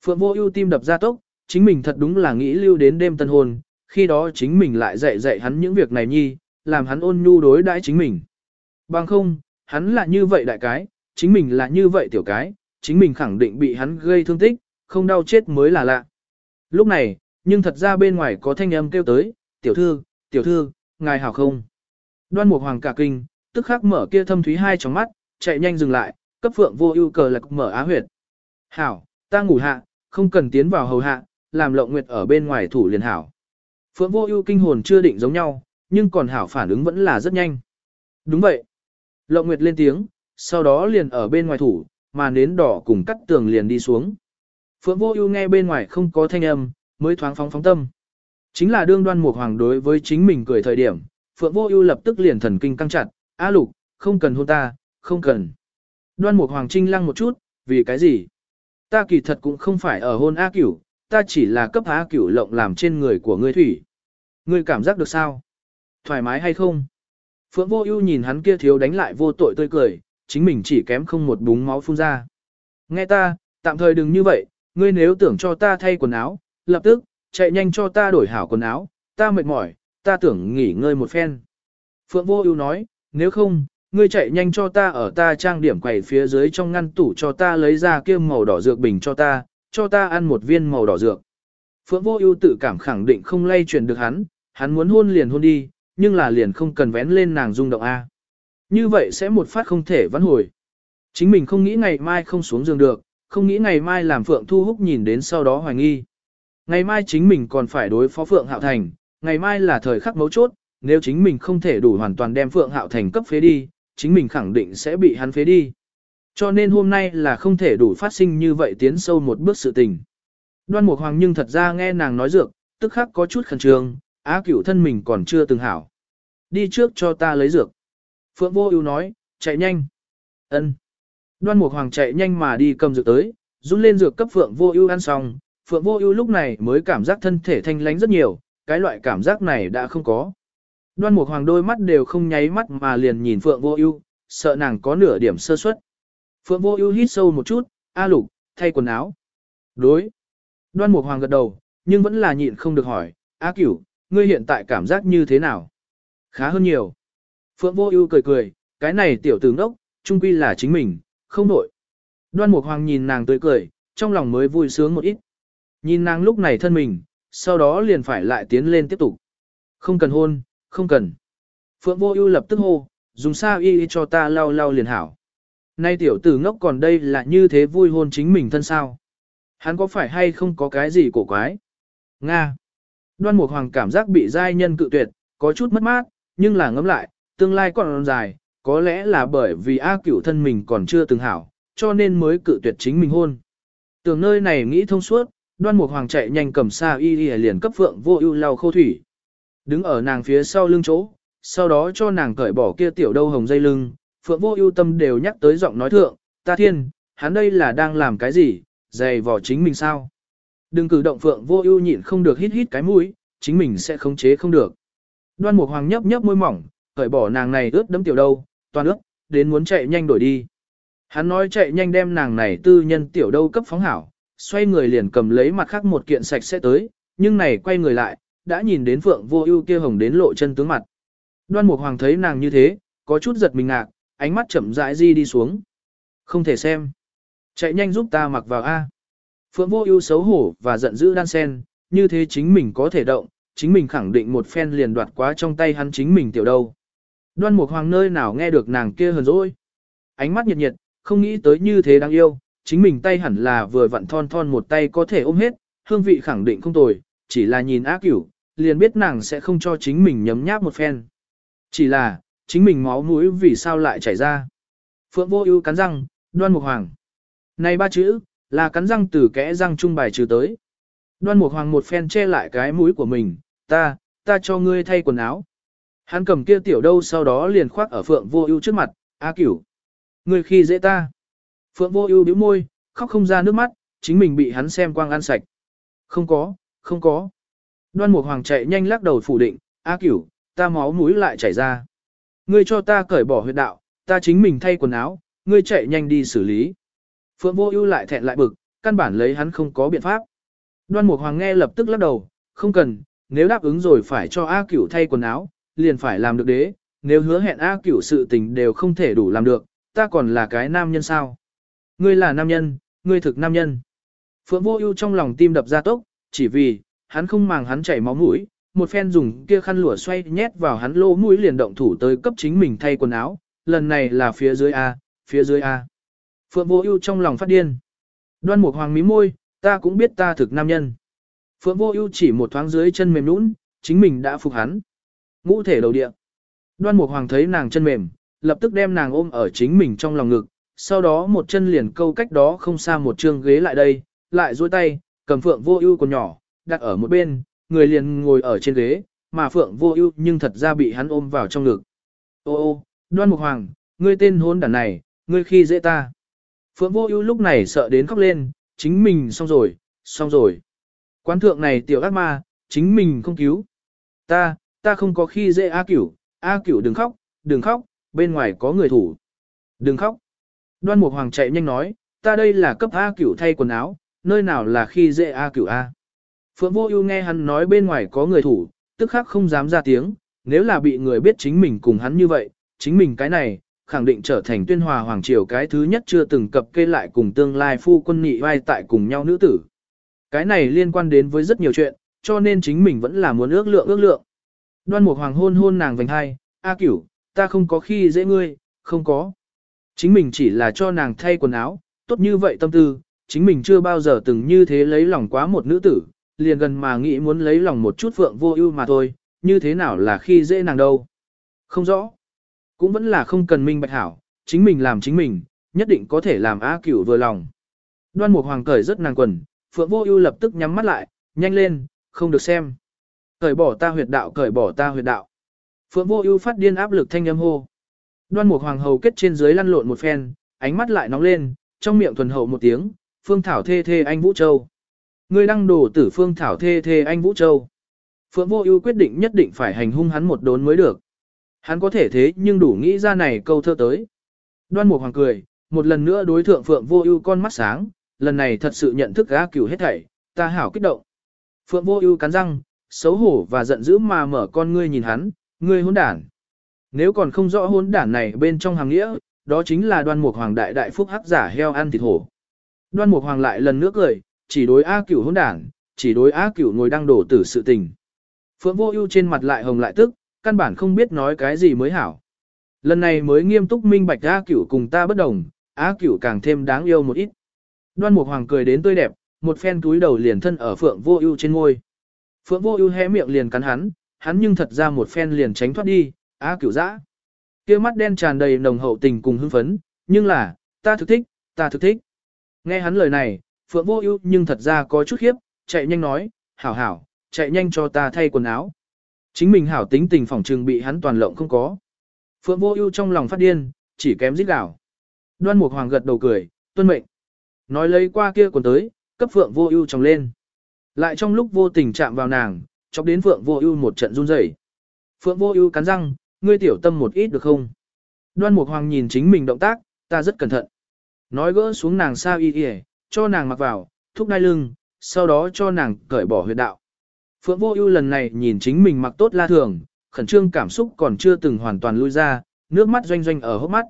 Phượng vô ưu tim đập ra tốc, chính mình thật đúng là nghĩ lưu đến đêm tân hôn, khi đó chính mình lại dạy dạy hắn những việc này nhi, làm hắn ôn nhu đối đãi chính mình. Bằng không, hắn là như vậy đại cái, chính mình là như vậy tiểu cái, chính mình khẳng định bị hắn gây thương tích, không đau chết mới là lạ. Lúc này, nhưng thật ra bên ngoài có thanh âm kêu tới, tiểu thư, tiểu thư, ngài hảo không? Đoan Mục Hoàng cả kinh, tức khắc mở kia thâm thúy hai tròng mắt, chạy nhanh dừng lại, cấp phượng vô ưu cờ lạc mở á huyệt. Hảo, ta ngủ hạ, không cần tiến vào hầu hạ, làm lộng nguyệt ở bên ngoài thủ liền hảo. Phượng vô ưu kinh hồn chưa định giống nhau, nhưng còn hảo phản ứng vẫn là rất nhanh. Đúng vậy. Lộng Nguyệt lên tiếng, sau đó liền ở bên ngoài thủ, mà nến đỏ cùng cắt tường liền đi xuống. Phượng Vô Ưu nghe bên ngoài không có thanh âm, mới thoáng phóng phóng tâm. Chính là đương Đoan Mục Hoàng đối với chính mình cười thời điểm, Phượng Vô Ưu lập tức liền thần kinh căng chặt, "A Lục, không cần hôn ta, không cần." Đoan Mục Hoàng trinh lăng một chút, "Vì cái gì? Ta kỳ thật cũng không phải ở hôn A Cửu, ta chỉ là cấp A Cửu lộng làm trên người của ngươi thủy. Ngươi cảm giác được sao? Thoải mái hay không?" Phượng Vô Ưu nhìn hắn kia thiếu đánh lại vô tội tươi cười, chính mình chỉ kém không một búng máu phun ra. Nghe ta, tạm thời đừng như vậy, ngươi nếu tưởng cho ta thay quần áo, lập tức, chạy nhanh cho ta đổi hảo quần áo, ta mệt mỏi, ta tưởng nghỉ ngơi một phen. Phượng Vô Ưu nói, nếu không, ngươi chạy nhanh cho ta ở ta trang điểm quầy phía dưới trong ngăn tủ cho ta lấy ra kia màu đỏ dược bình cho ta, cho ta ăn một viên màu đỏ dược. Phượng Vô Ưu tự cảm khẳng định không lay chuyển được hắn, hắn muốn hôn liền hôn đi, nhưng là liền không cần vén lên nàng rung động a. Như vậy sẽ một phát không thể vãn hồi. Chính mình không nghĩ ngày mai không xuống giường được, không nghĩ ngày mai làm Phượng Thu Húc nhìn đến sau đó hoài nghi. Ngày mai chính mình còn phải đối phó Phượng Hạo Thành, ngày mai là thời khắc mấu chốt, nếu chính mình không thể đủ hoàn toàn đem Phượng Hạo Thành cấp phế đi, chính mình khẳng định sẽ bị hắn phế đi. Cho nên hôm nay là không thể đủ phát sinh như vậy tiến sâu một bước sự tình. Đoan Mục Hoàng nhưng thật ra nghe nàng nói dược, tức khắc có chút khẩn trương, á cửu thân mình còn chưa từng hảo. Đi trước cho ta lấy dược. Phượng Vô Ưu nói, chạy nhanh. Ân. Đoan Mục Hoàng chạy nhanh mà đi cầm dược tới, run lên dược cấp Phượng Vô Ưu ăn xong, Phượng Vô Ưu lúc này mới cảm giác thân thể thanh lãnh rất nhiều, cái loại cảm giác này đã không có. Đoan Mục Hoàng đôi mắt đều không nháy mắt mà liền nhìn Phượng Vô Ưu, sợ nàng có nửa điểm sơ suất. Phượng Vô Ưu hít sâu một chút, "A Lục, thay quần áo." "Đối." Đoan Mục Hoàng gật đầu, nhưng vẫn là nhịn không được hỏi, "A Cửu, ngươi hiện tại cảm giác như thế nào?" "Khá hơn nhiều." Phượng Vô Ưu cười cười, "Cái này tiểu tử ngốc, chung quy là chính mình, không đổi." Đoan Mục Hoàng nhìn nàng tươi cười, trong lòng mới vui sướng một ít. Nhìn nàng lúc này thân mình, sau đó liền phải lại tiến lên tiếp tục. Không cần hôn, không cần. Phượng vô ưu lập tức hô, dùng sao y cho ta lau lau liền hảo. Nay tiểu tử ngốc còn đây là như thế vui hôn chính mình thân sao. Hắn có phải hay không có cái gì cổ quái? Nga. Đoan Mục Hoàng cảm giác bị giai nhân cự tuyệt, có chút mất mát, nhưng là ngẫm lại, tương lai còn dài, có lẽ là bởi vì A Cửu thân mình còn chưa từng hảo, cho nên mới cự tuyệt chính mình hôn. Tưởng nơi này nghĩ thông suốt, Đoan Mục Hoàng chạy nhanh cầm sa y y liền cấp Phượng Vô Ưu lau khô thủy. Đứng ở nàng phía sau lưng chỗ, sau đó cho nàng cởi bỏ kia tiểu đâu hồng dây lưng, Phượng Vô Ưu tâm đều nhắc tới giọng nói thượng, "Ta thiên, hắn đây là đang làm cái gì, dày vò chính mình sao?" Đừng cử động Phượng Vô Ưu nhịn không được hít hít cái mũi, chính mình sẽ khống chế không được. Đoan Mục Hoàng nhấp nhấp môi mỏng, cởi bỏ nàng này ướt đẫm tiểu đâu, toàn ướt, đến muốn chạy nhanh đổi đi. Hắn nói chạy nhanh đem nàng này tư nhân tiểu đâu cấp phóng hảo, xoay người liền cầm lấy mặt khác một kiện sạch sẽ tới, nhưng này quay người lại, đã nhìn đến Phượng Vô Ưu kia hồng đến lộ chân tướng mặt. Đoan Mục Hoàng thấy nàng như thế, có chút giật mình ngạc, ánh mắt chậm rãi di đi xuống. Không thể xem. Chạy nhanh giúp ta mặc vào a. Phượng Vô Ưu xấu hổ và giận dữ đan sen, như thế chính mình có thể động, chính mình khẳng định một phen liền đoạt quá trong tay hắn chính mình tiểu đâu. Đoan Mục Hoàng nơi nào nghe được nàng kia hờn dỗi. Ánh mắt nhiệt nhiệt, không nghĩ tới như thế đáng yêu, chính mình tay hẳn là vừa vặn thon thon một tay có thể ôm hết, hương vị khẳng định không tồi, chỉ là nhìn ác cửu, liền biết nàng sẽ không cho chính mình nhấm nháp một phen. Chỉ là, chính mình máu mũi vì sao lại chảy ra. Phượng vô ưu cắn răng, đoan mục hoàng. Này ba chữ, là cắn răng từ kẽ răng trung bài trừ tới. Đoan mục hoàng một phen che lại cái mũi của mình, ta, ta cho ngươi thay quần áo. Hắn cầm kia tiểu đâu sau đó liền khoác ở phượng vô ưu trước mặt, a cửu. Ngươi khi dễ ta. Phượng vô ưu bĩu môi, khóc không ra nước mắt, chính mình bị hắn xem quang ăn sạch. Không có, không có. Đoan Mục Hoàng chạy nhanh lắc đầu phủ định, A Cửu, ta máu mũi lại chảy ra. Ngươi cho ta cởi bỏ huyệt đạo, ta chính mình thay quần áo, ngươi chạy nhanh đi xử lý. Phượng Vô Ưu lại thẹn lại bực, căn bản lấy hắn không có biện pháp. Đoan Mục Hoàng nghe lập tức lắc đầu, không cần, nếu đáp ứng rồi phải cho A Cửu thay quần áo, liền phải làm được đế, nếu hứa hẹn A Cửu sự tình đều không thể đủ làm được, ta còn là cái nam nhân sao? Ngươi là nam nhân, ngươi thực nam nhân. Phượng Vô Ưu trong lòng tim đập ra tốc, chỉ vì, hắn không màng hắn chảy máu mũi, một phen dùng kia khăn lụa xoay nhét vào hắn lỗ mũi liền động thủ tới cấp chính mình thay quần áo, lần này là phía dưới A, phía dưới A. Phượng Vô Ưu trong lòng phát điên. Đoan Mục Hoàng mí môi, ta cũng biết ta thực nam nhân. Phượng Vô Ưu chỉ một thoáng dưới chân mềm nhũn, chính mình đã phục hắn. Ngũ thể đầu địa. Đoan Mục Hoàng thấy nàng chân mềm, lập tức đem nàng ôm ở chính mình trong lòng ngực, sau đó một chân liền câu cách đó không xa một trương ghế lại đây, lại duỗi tay, cầm Phượng Vô Ưu còn nhỏ, đặt ở một bên, người liền ngồi ở trên ghế, mà Phượng Vô Ưu nhưng thật ra bị hắn ôm vào trong ngực. Ô ô, Đoan Mục Hoàng, ngươi tên hôn đản này, ngươi khi dễ ta. Phượng Vô Ưu lúc này sợ đến khóc lên, chính mình xong rồi, xong rồi. Quán thượng này tiểu ác ma, chính mình không cứu. Ta, ta không có khi dễ A Cửu, A Cửu đừng khóc, đừng khóc, bên ngoài có người thủ. Đừng khóc. Đoan Mục Hoàng chạy nhanh nói, ta đây là cấp A Cửu thay quần áo, nơi nào là khi dễ A Cửu A. Phượng Vô Ưu nghe hắn nói bên ngoài có người thủ, tức khắc không dám ra tiếng, nếu là bị người biết chính mình cùng hắn như vậy, chính mình cái này, khẳng định trở thành tuyên hòa hoàng triều cái thứ nhất chưa từng cập kê lại cùng tương lai phu quân nhị vai tại cùng nhau nữ tử. Cái này liên quan đến với rất nhiều chuyện, cho nên chính mình vẫn là muốn ước lượng ước lượng. Đoan Mục Hoàng hôn hôn nàng vành hai, A cửu, ta không có khi dễ ngươi, không có. Chính mình chỉ là cho nàng thay quần áo, tốt như vậy tâm tư, chính mình chưa bao giờ từng như thế lấy lòng quá một nữ tử, liền gần mà nghĩ muốn lấy lòng một chút phượng vô ưu mà thôi, như thế nào là khi dễ nàng đâu. Không rõ. Cũng vẫn là không cần minh bạch hảo, chính mình làm chính mình, nhất định có thể làm A cửu vừa lòng. Đoan Mục Hoàng cởi rất nàng quần, Phượng Vô Ưu lập tức nhắm mắt lại, nhanh lên, không được xem. Cởi bỏ ta huyệt đạo, cởi bỏ ta huyệt đạo. Phượng Vô Ưu phát điên áp lực thanh âm hô. Đoan Mục Hoàng hầu kết trên dưới lăn lộn một phen, ánh mắt lại nóng lên, trong miệng thuần hậu một tiếng, "Phương Thảo thê thê anh Vũ Châu." Ngươi đăng đổ tử Phương Thảo thê thê anh Vũ Châu. Phượng Vô Ưu quyết định nhất định phải hành hung hắn một đốn mới được. Hắn có thể thế nhưng đủ nghĩ ra này câu thơ tới. Đoan Mục Hoàng cười, một lần nữa đối thượng Phượng Vô Ưu con mắt sáng, lần này thật sự nhận thức gã cửu hết thảy, ta hảo kích động. Phượng Vô Ưu cắn răng, xấu hổ và giận dữ mà mở con ngươi nhìn hắn, ngươi hỗn đản. Nếu còn không rõ hỗn đản này bên trong hàng nghĩa, đó chính là Đoan Mục Hoàng đại đại phúc hắc giả heo ăn thịt hổ. Đoan Mục Hoàng lại lần nữa cười, chỉ đối A Cửu hỗn đản, chỉ đối A Cửu ngồi đang đổ tử sự tình. Phượng Vô Ưu trên mặt lại hồng lại tức, căn bản không biết nói cái gì mới hảo. Lần này mới nghiêm túc minh bạch A Cửu cùng ta bất đồng, A Cửu càng thêm đáng yêu một ít. Đoan Mục Hoàng cười đến tươi đẹp, một phen túi đầu liền thân ở Phượng Vô Ưu trên ngôi. Phượng Vô Ưu hé miệng liền cắn hắn, hắn nhưng thật ra một phen liền tránh thoát đi, A Cửu dã. Kia mắt đen tràn đầy nồng hậu tình cùng hưng phấn, nhưng là, ta thực thích, ta thực thích. Nghe hắn lời này, Phượng Vô Ưu nhưng thật ra có chút khiếp, chạy nhanh nói, "Hảo hảo, chạy nhanh cho ta thay quần áo." Chính mình hảo tính tình phỏng trường bị hắn toàn lộng không có. Phượng Vô Ưu trong lòng phát điên, chỉ kém rít gào. Đoan Mục Hoàng gật đầu cười, tuân mệnh. Nói lấy qua kia quần tới, cấp Phượng Vô Ưu trồng lên. Lại trong lúc vô tình chạm vào nàng, chọc đến Phượng Vô Ưu một trận run rẩy. Phượng Vô Ưu cắn răng, ngươi tiểu tâm một ít được không? Đoan Mục Hoàng nhìn chính mình động tác, ta rất cẩn thận. Nói gỡ xuống nàng sao y y, cho nàng mặc vào, thúc đai lưng, sau đó cho nàng cởi bỏ huyệt đạo. Phượng Vô Ưu lần này nhìn chính mình mặc tốt la thường, khẩn trương cảm xúc còn chưa từng hoàn toàn lui ra, nước mắt doanh doanh ở hốc mắt.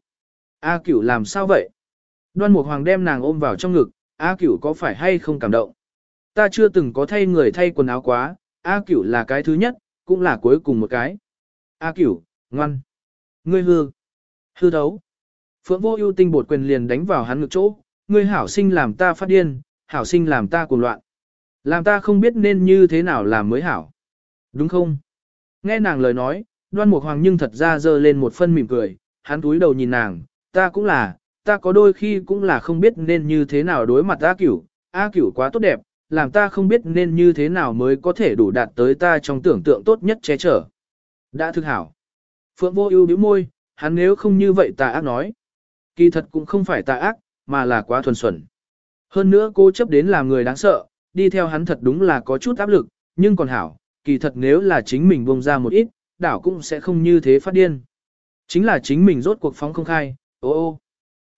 A Cửu làm sao vậy? Đoan Mục Hoàng đem nàng ôm vào trong ngực, A Cửu có phải hay không cảm động? Ta chưa từng có thay người thay quần áo quá, A Cửu là cái thứ nhất, cũng là cuối cùng một cái. A Cửu, ngoan. Ngươi hư. Hư đấu. Phượng Vô Ưu tinh bột quyền liền đánh vào hắn ngực chỗ, ngươi hảo sinh làm ta phát điên, hảo sinh làm ta cuồng loạn. Làm ta không biết nên như thế nào làm mới hảo. Đúng không? Nghe nàng lời nói, đoan mục hoàng nhưng thật ra dơ lên một phân mỉm cười, hắn túi đầu nhìn nàng, ta cũng là, ta có đôi khi cũng là không biết nên như thế nào đối mặt A cửu, A cửu quá tốt đẹp, làm ta không biết nên như thế nào mới có thể đủ đạt tới ta trong tưởng tượng tốt nhất che chở. Đã thực hảo. Phượng vô ưu bĩu môi, hắn nếu không như vậy ta ác nói. Kỳ thật cũng không phải ta ác, mà là quá thuần xuẩn. Hơn nữa cô chấp đến làm người đáng sợ, đi theo hắn thật đúng là có chút áp lực, nhưng còn hảo, kỳ thật nếu là chính mình buông ra một ít, đảo cũng sẽ không như thế phát điên. Chính là chính mình rốt cuộc phóng không khai, ô ô.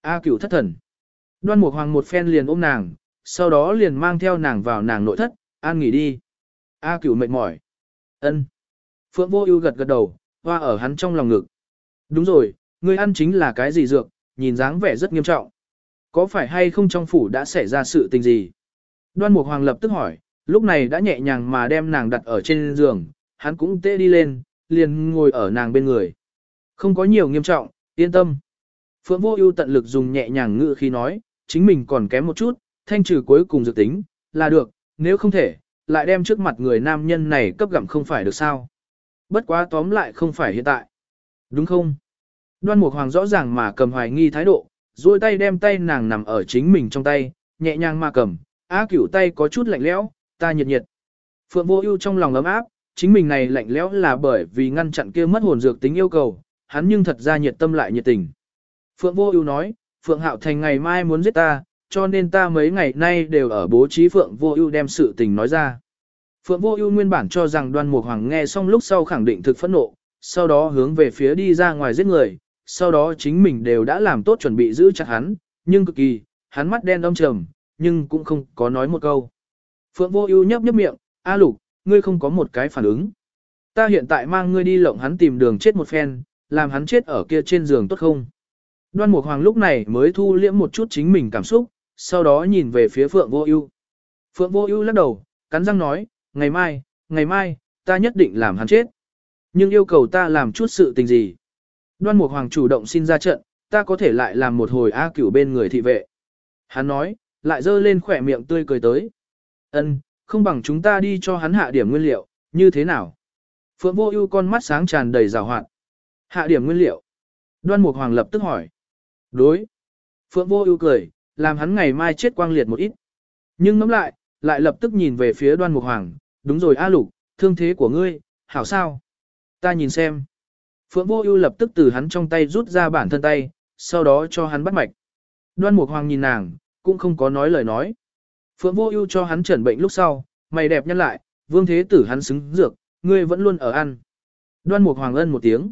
A cửu thất thần. Đoan Mục Hoàng một phen liền ôm nàng, sau đó liền mang theo nàng vào nàng nội thất, an nghỉ đi. A cửu mệt mỏi. ân. Phượng vô ưu gật gật đầu, hoa ở hắn trong lòng ngực. Đúng rồi, ngươi ăn chính là cái gì dược, nhìn dáng vẻ rất nghiêm trọng. Có phải hay không trong phủ đã xảy ra sự tình gì? Đoan Mục Hoàng lập tức hỏi, lúc này đã nhẹ nhàng mà đem nàng đặt ở trên giường, hắn cũng tê đi lên, liền ngồi ở nàng bên người. Không có nhiều nghiêm trọng, yên tâm. Phượng Vô Ưu tận lực dùng nhẹ nhàng ngữ khi nói, chính mình còn kém một chút, thanh trừ cuối cùng dự tính, là được, nếu không thể, lại đem trước mặt người nam nhân này cấp gặm không phải được sao. Bất quá tóm lại không phải hiện tại. Đúng không? Đoan Mục Hoàng rõ ràng mà cầm hoài nghi thái độ, duỗi tay đem tay nàng nằm ở chính mình trong tay, nhẹ nhàng mà cầm, á cửu tay có chút lạnh lẽo, ta nhiệt nhiệt. Phượng Vô Ưu trong lòng ấm áp, chính mình này lạnh lẽo là bởi vì ngăn chặn kia mất hồn dược tính yêu cầu, hắn nhưng thật ra nhiệt tâm lại nhiệt tình. Phượng Vô Ưu nói, Phượng Hạo Thành ngày mai muốn giết ta, cho nên ta mấy ngày nay đều ở bố trí Phượng Vô Ưu đem sự tình nói ra. Phượng Vô Ưu nguyên bản cho rằng Đoan Mục Hoàng nghe xong lúc sau khẳng định thực phẫn nộ, sau đó hướng về phía đi ra ngoài giết người, sau đó chính mình đều đã làm tốt chuẩn bị giữ chặt hắn, nhưng cực kỳ, hắn mắt đen đông trầm, nhưng cũng không có nói một câu. Phượng Vô Ưu nhấp nhấp miệng, "A Lục, ngươi không có một cái phản ứng. Ta hiện tại mang ngươi đi lộng hắn tìm đường chết một phen, làm hắn chết ở kia trên giường tốt không?" Đoan Mục Hoàng lúc này mới thu liễm một chút chính mình cảm xúc, sau đó nhìn về phía Phượng Vô Ưu. Phượng Vô Ưu lắc đầu, cắn răng nói, "Ngày mai, ngày mai, ta nhất định làm hắn chết. Nhưng yêu cầu ta làm chút sự tình gì?" Đoan Mục Hoàng chủ động xin ra trận, ta có thể lại làm một hồi A Cửu bên người thị vệ. Hắn nói, lại dơ lên khỏe miệng tươi cười tới. Ân, không bằng chúng ta đi cho hắn hạ điểm nguyên liệu, như thế nào? Phượng Vô Ưu con mắt sáng tràn đầy giảo hoạt. Hạ điểm nguyên liệu. Đoan Mục Hoàng lập tức hỏi. Đối. Phượng Vô Ưu cười, làm hắn ngày mai chết quang liệt một ít. Nhưng ngẫm lại, lại lập tức nhìn về phía Đoan Mục Hoàng, đúng rồi A Lục, thương thế của ngươi, hảo sao? Ta nhìn xem. Phượng Vô Ưu lập tức từ hắn trong tay rút ra bản thân tay, sau đó cho hắn bắt mạch. Đoan Mục Hoàng nhìn nàng, cũng không có nói lời nói. Phượng Vô Ưu cho hắn chẩn bệnh lúc sau, mày đẹp nhăn lại, Vương Thế Tử hắn xứng dược, ngươi vẫn luôn ở ăn. Đoan Mục Hoàng ân một tiếng.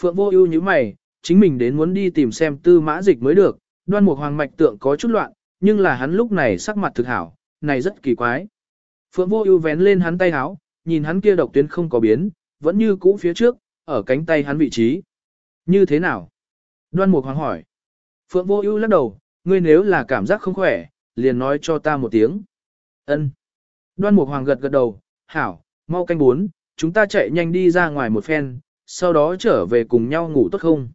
Phượng Vô Ưu nhíu mày, chính mình đến muốn đi tìm xem Tư Mã Dịch mới được. Đoan Mục Hoàng mạch tượng có chút loạn, nhưng là hắn lúc này sắc mặt thực hảo, này rất kỳ quái. Phượng Vô Ưu vén lên hắn tay áo, nhìn hắn kia độc tuyến không có biến, vẫn như cũ phía trước, ở cánh tay hắn vị trí. Như thế nào? Đoan Mục Hoàng hỏi. Phượng Vô Ưu lắc đầu, ngươi nếu là cảm giác không khỏe, liền nói cho ta một tiếng. Ân. Đoan Mục Hoàng gật gật đầu, hảo, mau canh bốn, chúng ta chạy nhanh đi ra ngoài một phen, sau đó trở về cùng nhau ngủ tốt không?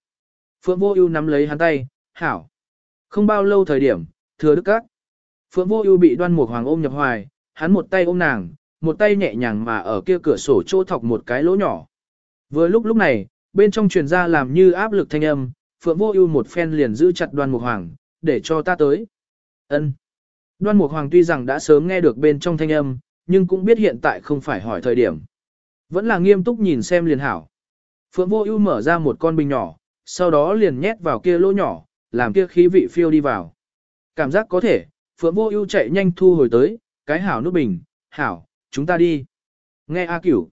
Phượng Vô Ưu nắm lấy hắn tay, hảo. Không bao lâu thời điểm, thừa đức các. Phượng Vô Ưu bị Đoan Mục Hoàng ôm nhập hoài, hắn một tay ôm nàng, một tay nhẹ nhàng mà ở kia cửa sổ chỗ thọc một cái lỗ nhỏ. Vừa lúc lúc này, bên trong truyền ra làm như áp lực thanh âm, Phượng Vô Ưu một phen liền giữ chặt Đoan Mục Hoàng, để cho ta tới. Ân. Đoan Mục Hoàng tuy rằng đã sớm nghe được bên trong thanh âm, nhưng cũng biết hiện tại không phải hỏi thời điểm. Vẫn là nghiêm túc nhìn xem liền hảo. Phượng Vô Ưu mở ra một con bình nhỏ, sau đó liền nhét vào kia lỗ nhỏ, làm kia khí vị phiêu đi vào. Cảm giác có thể, Phượng Vô Ưu chạy nhanh thu hồi tới, cái hảo nút bình, "Hảo, chúng ta đi." Nghe A Cửu.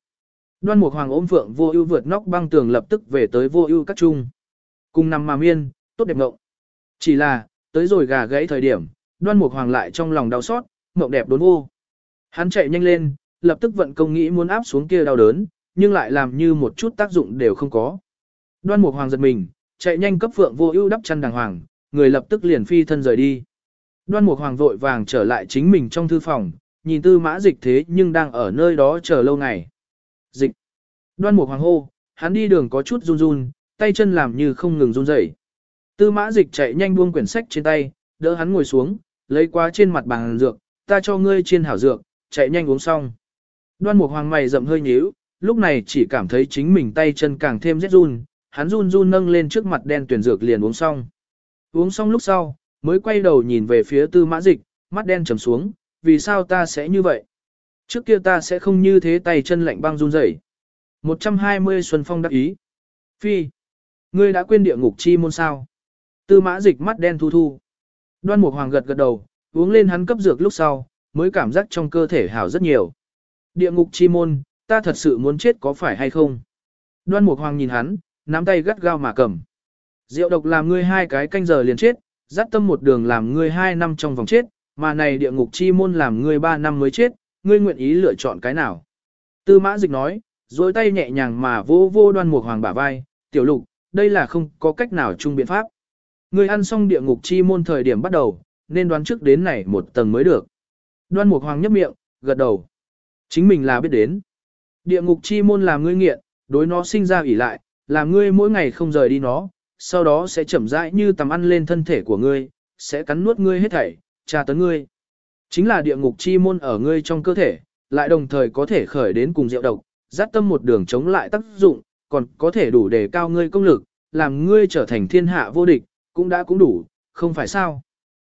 Đoan Mục Hoàng ôm Phượng Vô Ưu vượt nóc băng tường lập tức về tới Vô Ưu các trung. Cùng nằm mà miên, tốt đẹp ngộng. Chỉ là, tới rồi gà gãy thời điểm, Đoan Mục Hoàng lại trong lòng đau xót, ngộng đẹp đốn vô. Hắn chạy nhanh lên, lập tức vận công nghĩ muốn áp xuống kia đau đớn, nhưng lại làm như một chút tác dụng đều không có. Đoan Mục Hoàng giật mình, chạy nhanh cấp Phượng Vô Ưu đắp chăn đàng hoàng, người lập tức liền phi thân rời đi. Đoan Mục Hoàng vội vàng trở lại chính mình trong thư phòng, nhìn Tư Mã Dịch thế nhưng đang ở nơi đó chờ lâu ngày. Dịch. Đoan Mục Hoàng hô, hắn đi đường có chút run run, tay chân làm như không ngừng run rẩy. Tư Mã Dịch chạy nhanh buông quyển sách trên tay, đỡ hắn ngồi xuống, lấy qua trên mặt bàn dược, ta cho ngươi chiên hảo dược, chạy nhanh uống xong. Đoan Mục Hoàng mày rậm hơi nhíu, lúc này chỉ cảm thấy chính mình tay chân càng thêm rét run, hắn run run nâng lên trước mặt đen tuyển dược liền uống xong. Uống xong lúc sau, mới quay đầu nhìn về phía tư mã dịch, mắt đen trầm xuống, vì sao ta sẽ như vậy? Trước kia ta sẽ không như thế tay chân lạnh băng run rẩy. 120 Xuân Phong đắc ý. Phi. Ngươi đã quên địa ngục chi môn sao? Tư mã dịch mắt đen thu thu. Đoan Mục Hoàng gật gật đầu, uống lên hắn cấp dược lúc sau, mới cảm giác trong cơ thể hảo rất nhiều. Địa ngục chi môn, ta thật sự muốn chết có phải hay không? Đoan Mục Hoàng nhìn hắn, nắm tay gắt gao mà cầm. Rượu độc làm ngươi hai cái canh giờ liền chết, dắt tâm một đường làm ngươi hai năm trong vòng chết, mà này địa ngục chi môn làm ngươi ba năm mới chết, ngươi nguyện ý lựa chọn cái nào? Tư mã dịch nói, dối tay nhẹ nhàng mà vô vô đoan mục hoàng bả vai, tiểu lục, đây là không có cách nào chung biện pháp. Ngươi ăn xong địa ngục chi môn thời điểm bắt đầu, nên đoán trước đến này một tầng mới được. Đoan mục hoàng nhấp miệng, gật đầu. Chính mình là biết đến. Địa ngục chi môn làm ngươi nghiện, đối nó sinh ra ủy lại, làm ngươi mỗi ngày không rời đi nó, sau đó sẽ chậm rãi như tầm ăn lên thân thể của ngươi, sẽ cắn nuốt ngươi hết thảy, tra tấn ngươi. Chính là địa ngục chi môn ở ngươi trong cơ thể, lại đồng thời có thể khởi đến cùng rượu độc, dắt tâm một đường chống lại tác dụng, còn có thể đủ để cao ngươi công lực, làm ngươi trở thành thiên hạ vô địch, cũng đã cũng đủ, không phải sao.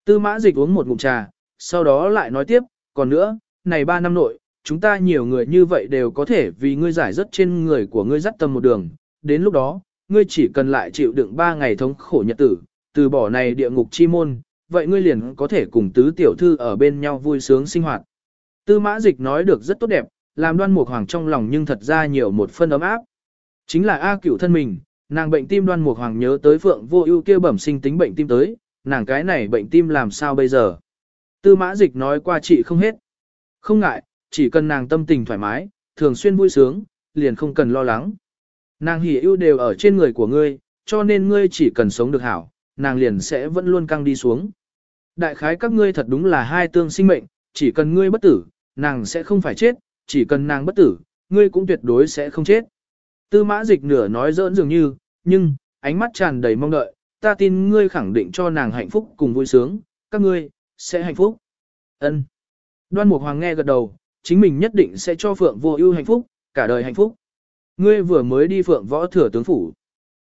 Tư mã dịch uống một ngụm trà, sau đó lại nói tiếp, còn nữa, này ba năm nội, chúng ta nhiều người như vậy đều có thể vì ngươi giải rất trên người của ngươi dắt tâm một đường, đến lúc đó, ngươi chỉ cần lại chịu đựng ba ngày thống khổ nhật tử, từ bỏ này địa ngục chi môn, vậy ngươi liền có thể cùng tứ tiểu thư ở bên nhau vui sướng sinh hoạt. Tư mã dịch nói được rất tốt đẹp, làm đoan mục hoàng trong lòng nhưng thật ra nhiều một phân ấm áp. Chính là A cửu thân mình, nàng bệnh tim đoan mục hoàng nhớ tới phượng vô ưu kia bẩm sinh tính bệnh tim tới, nàng cái này bệnh tim làm sao bây giờ. Tư mã dịch nói qua chị không hết. Không ngại, chỉ cần nàng tâm tình thoải mái, thường xuyên vui sướng, liền không cần lo lắng. Nàng hỉ ưu đều ở trên người của ngươi, cho nên ngươi chỉ cần sống được hảo, nàng liền sẽ vẫn luôn căng đi xuống. Đại khái các ngươi thật đúng là hai tương sinh mệnh, chỉ cần ngươi bất tử, nàng sẽ không phải chết, chỉ cần nàng bất tử, ngươi cũng tuyệt đối sẽ không chết. Tư mã dịch nửa nói giỡn dường như, nhưng, ánh mắt tràn đầy mong đợi, ta tin ngươi khẳng định cho nàng hạnh phúc cùng vui sướng, các ngươi, sẽ hạnh phúc. Ân. Đoan Mục Hoàng nghe gật đầu, chính mình nhất định sẽ cho Phượng Vô Ưu hạnh phúc, cả đời hạnh phúc. Ngươi vừa mới đi Phượng Võ Thừa tướng phủ.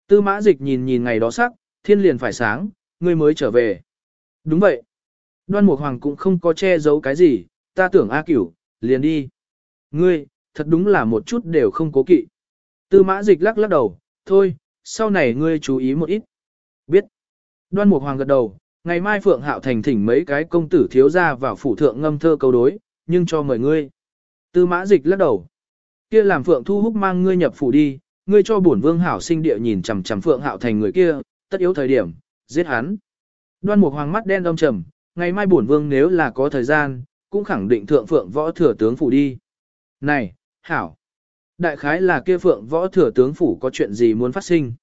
Tư Mã Dịch nhìn nhìn ngày đó sắc, thiên liền phải sáng, ngươi mới trở về. Đúng vậy. Đoan Mục Hoàng cũng không có che giấu cái gì, ta tưởng A Cửu, liền đi. Ngươi, thật đúng là một chút đều không cố kỵ. Tư Mã Dịch lắc lắc đầu, thôi, sau này ngươi chú ý một ít. Biết. Đoan Mục Hoàng gật đầu, ngày mai Phượng Hạo Thành thỉnh mấy cái công tử thiếu gia vào phủ thượng ngâm thơ câu đối, nhưng cho mời ngươi. Tư Mã Dịch lắc đầu. Kia làm Phượng Thu Húc mang ngươi nhập phủ đi, ngươi cho bổn vương hảo sinh địa nhìn chằm chằm Phượng Hạo Thành người kia, tất yếu thời điểm, giết hắn. Đoan Mục Hoàng mắt đen âm trầm, ngày mai bổn vương nếu là có thời gian, cũng khẳng định thượng Phượng võ thừa tướng phủ đi. Này, hảo. Đại khái là kia Phượng võ thừa tướng phủ có chuyện gì muốn phát sinh.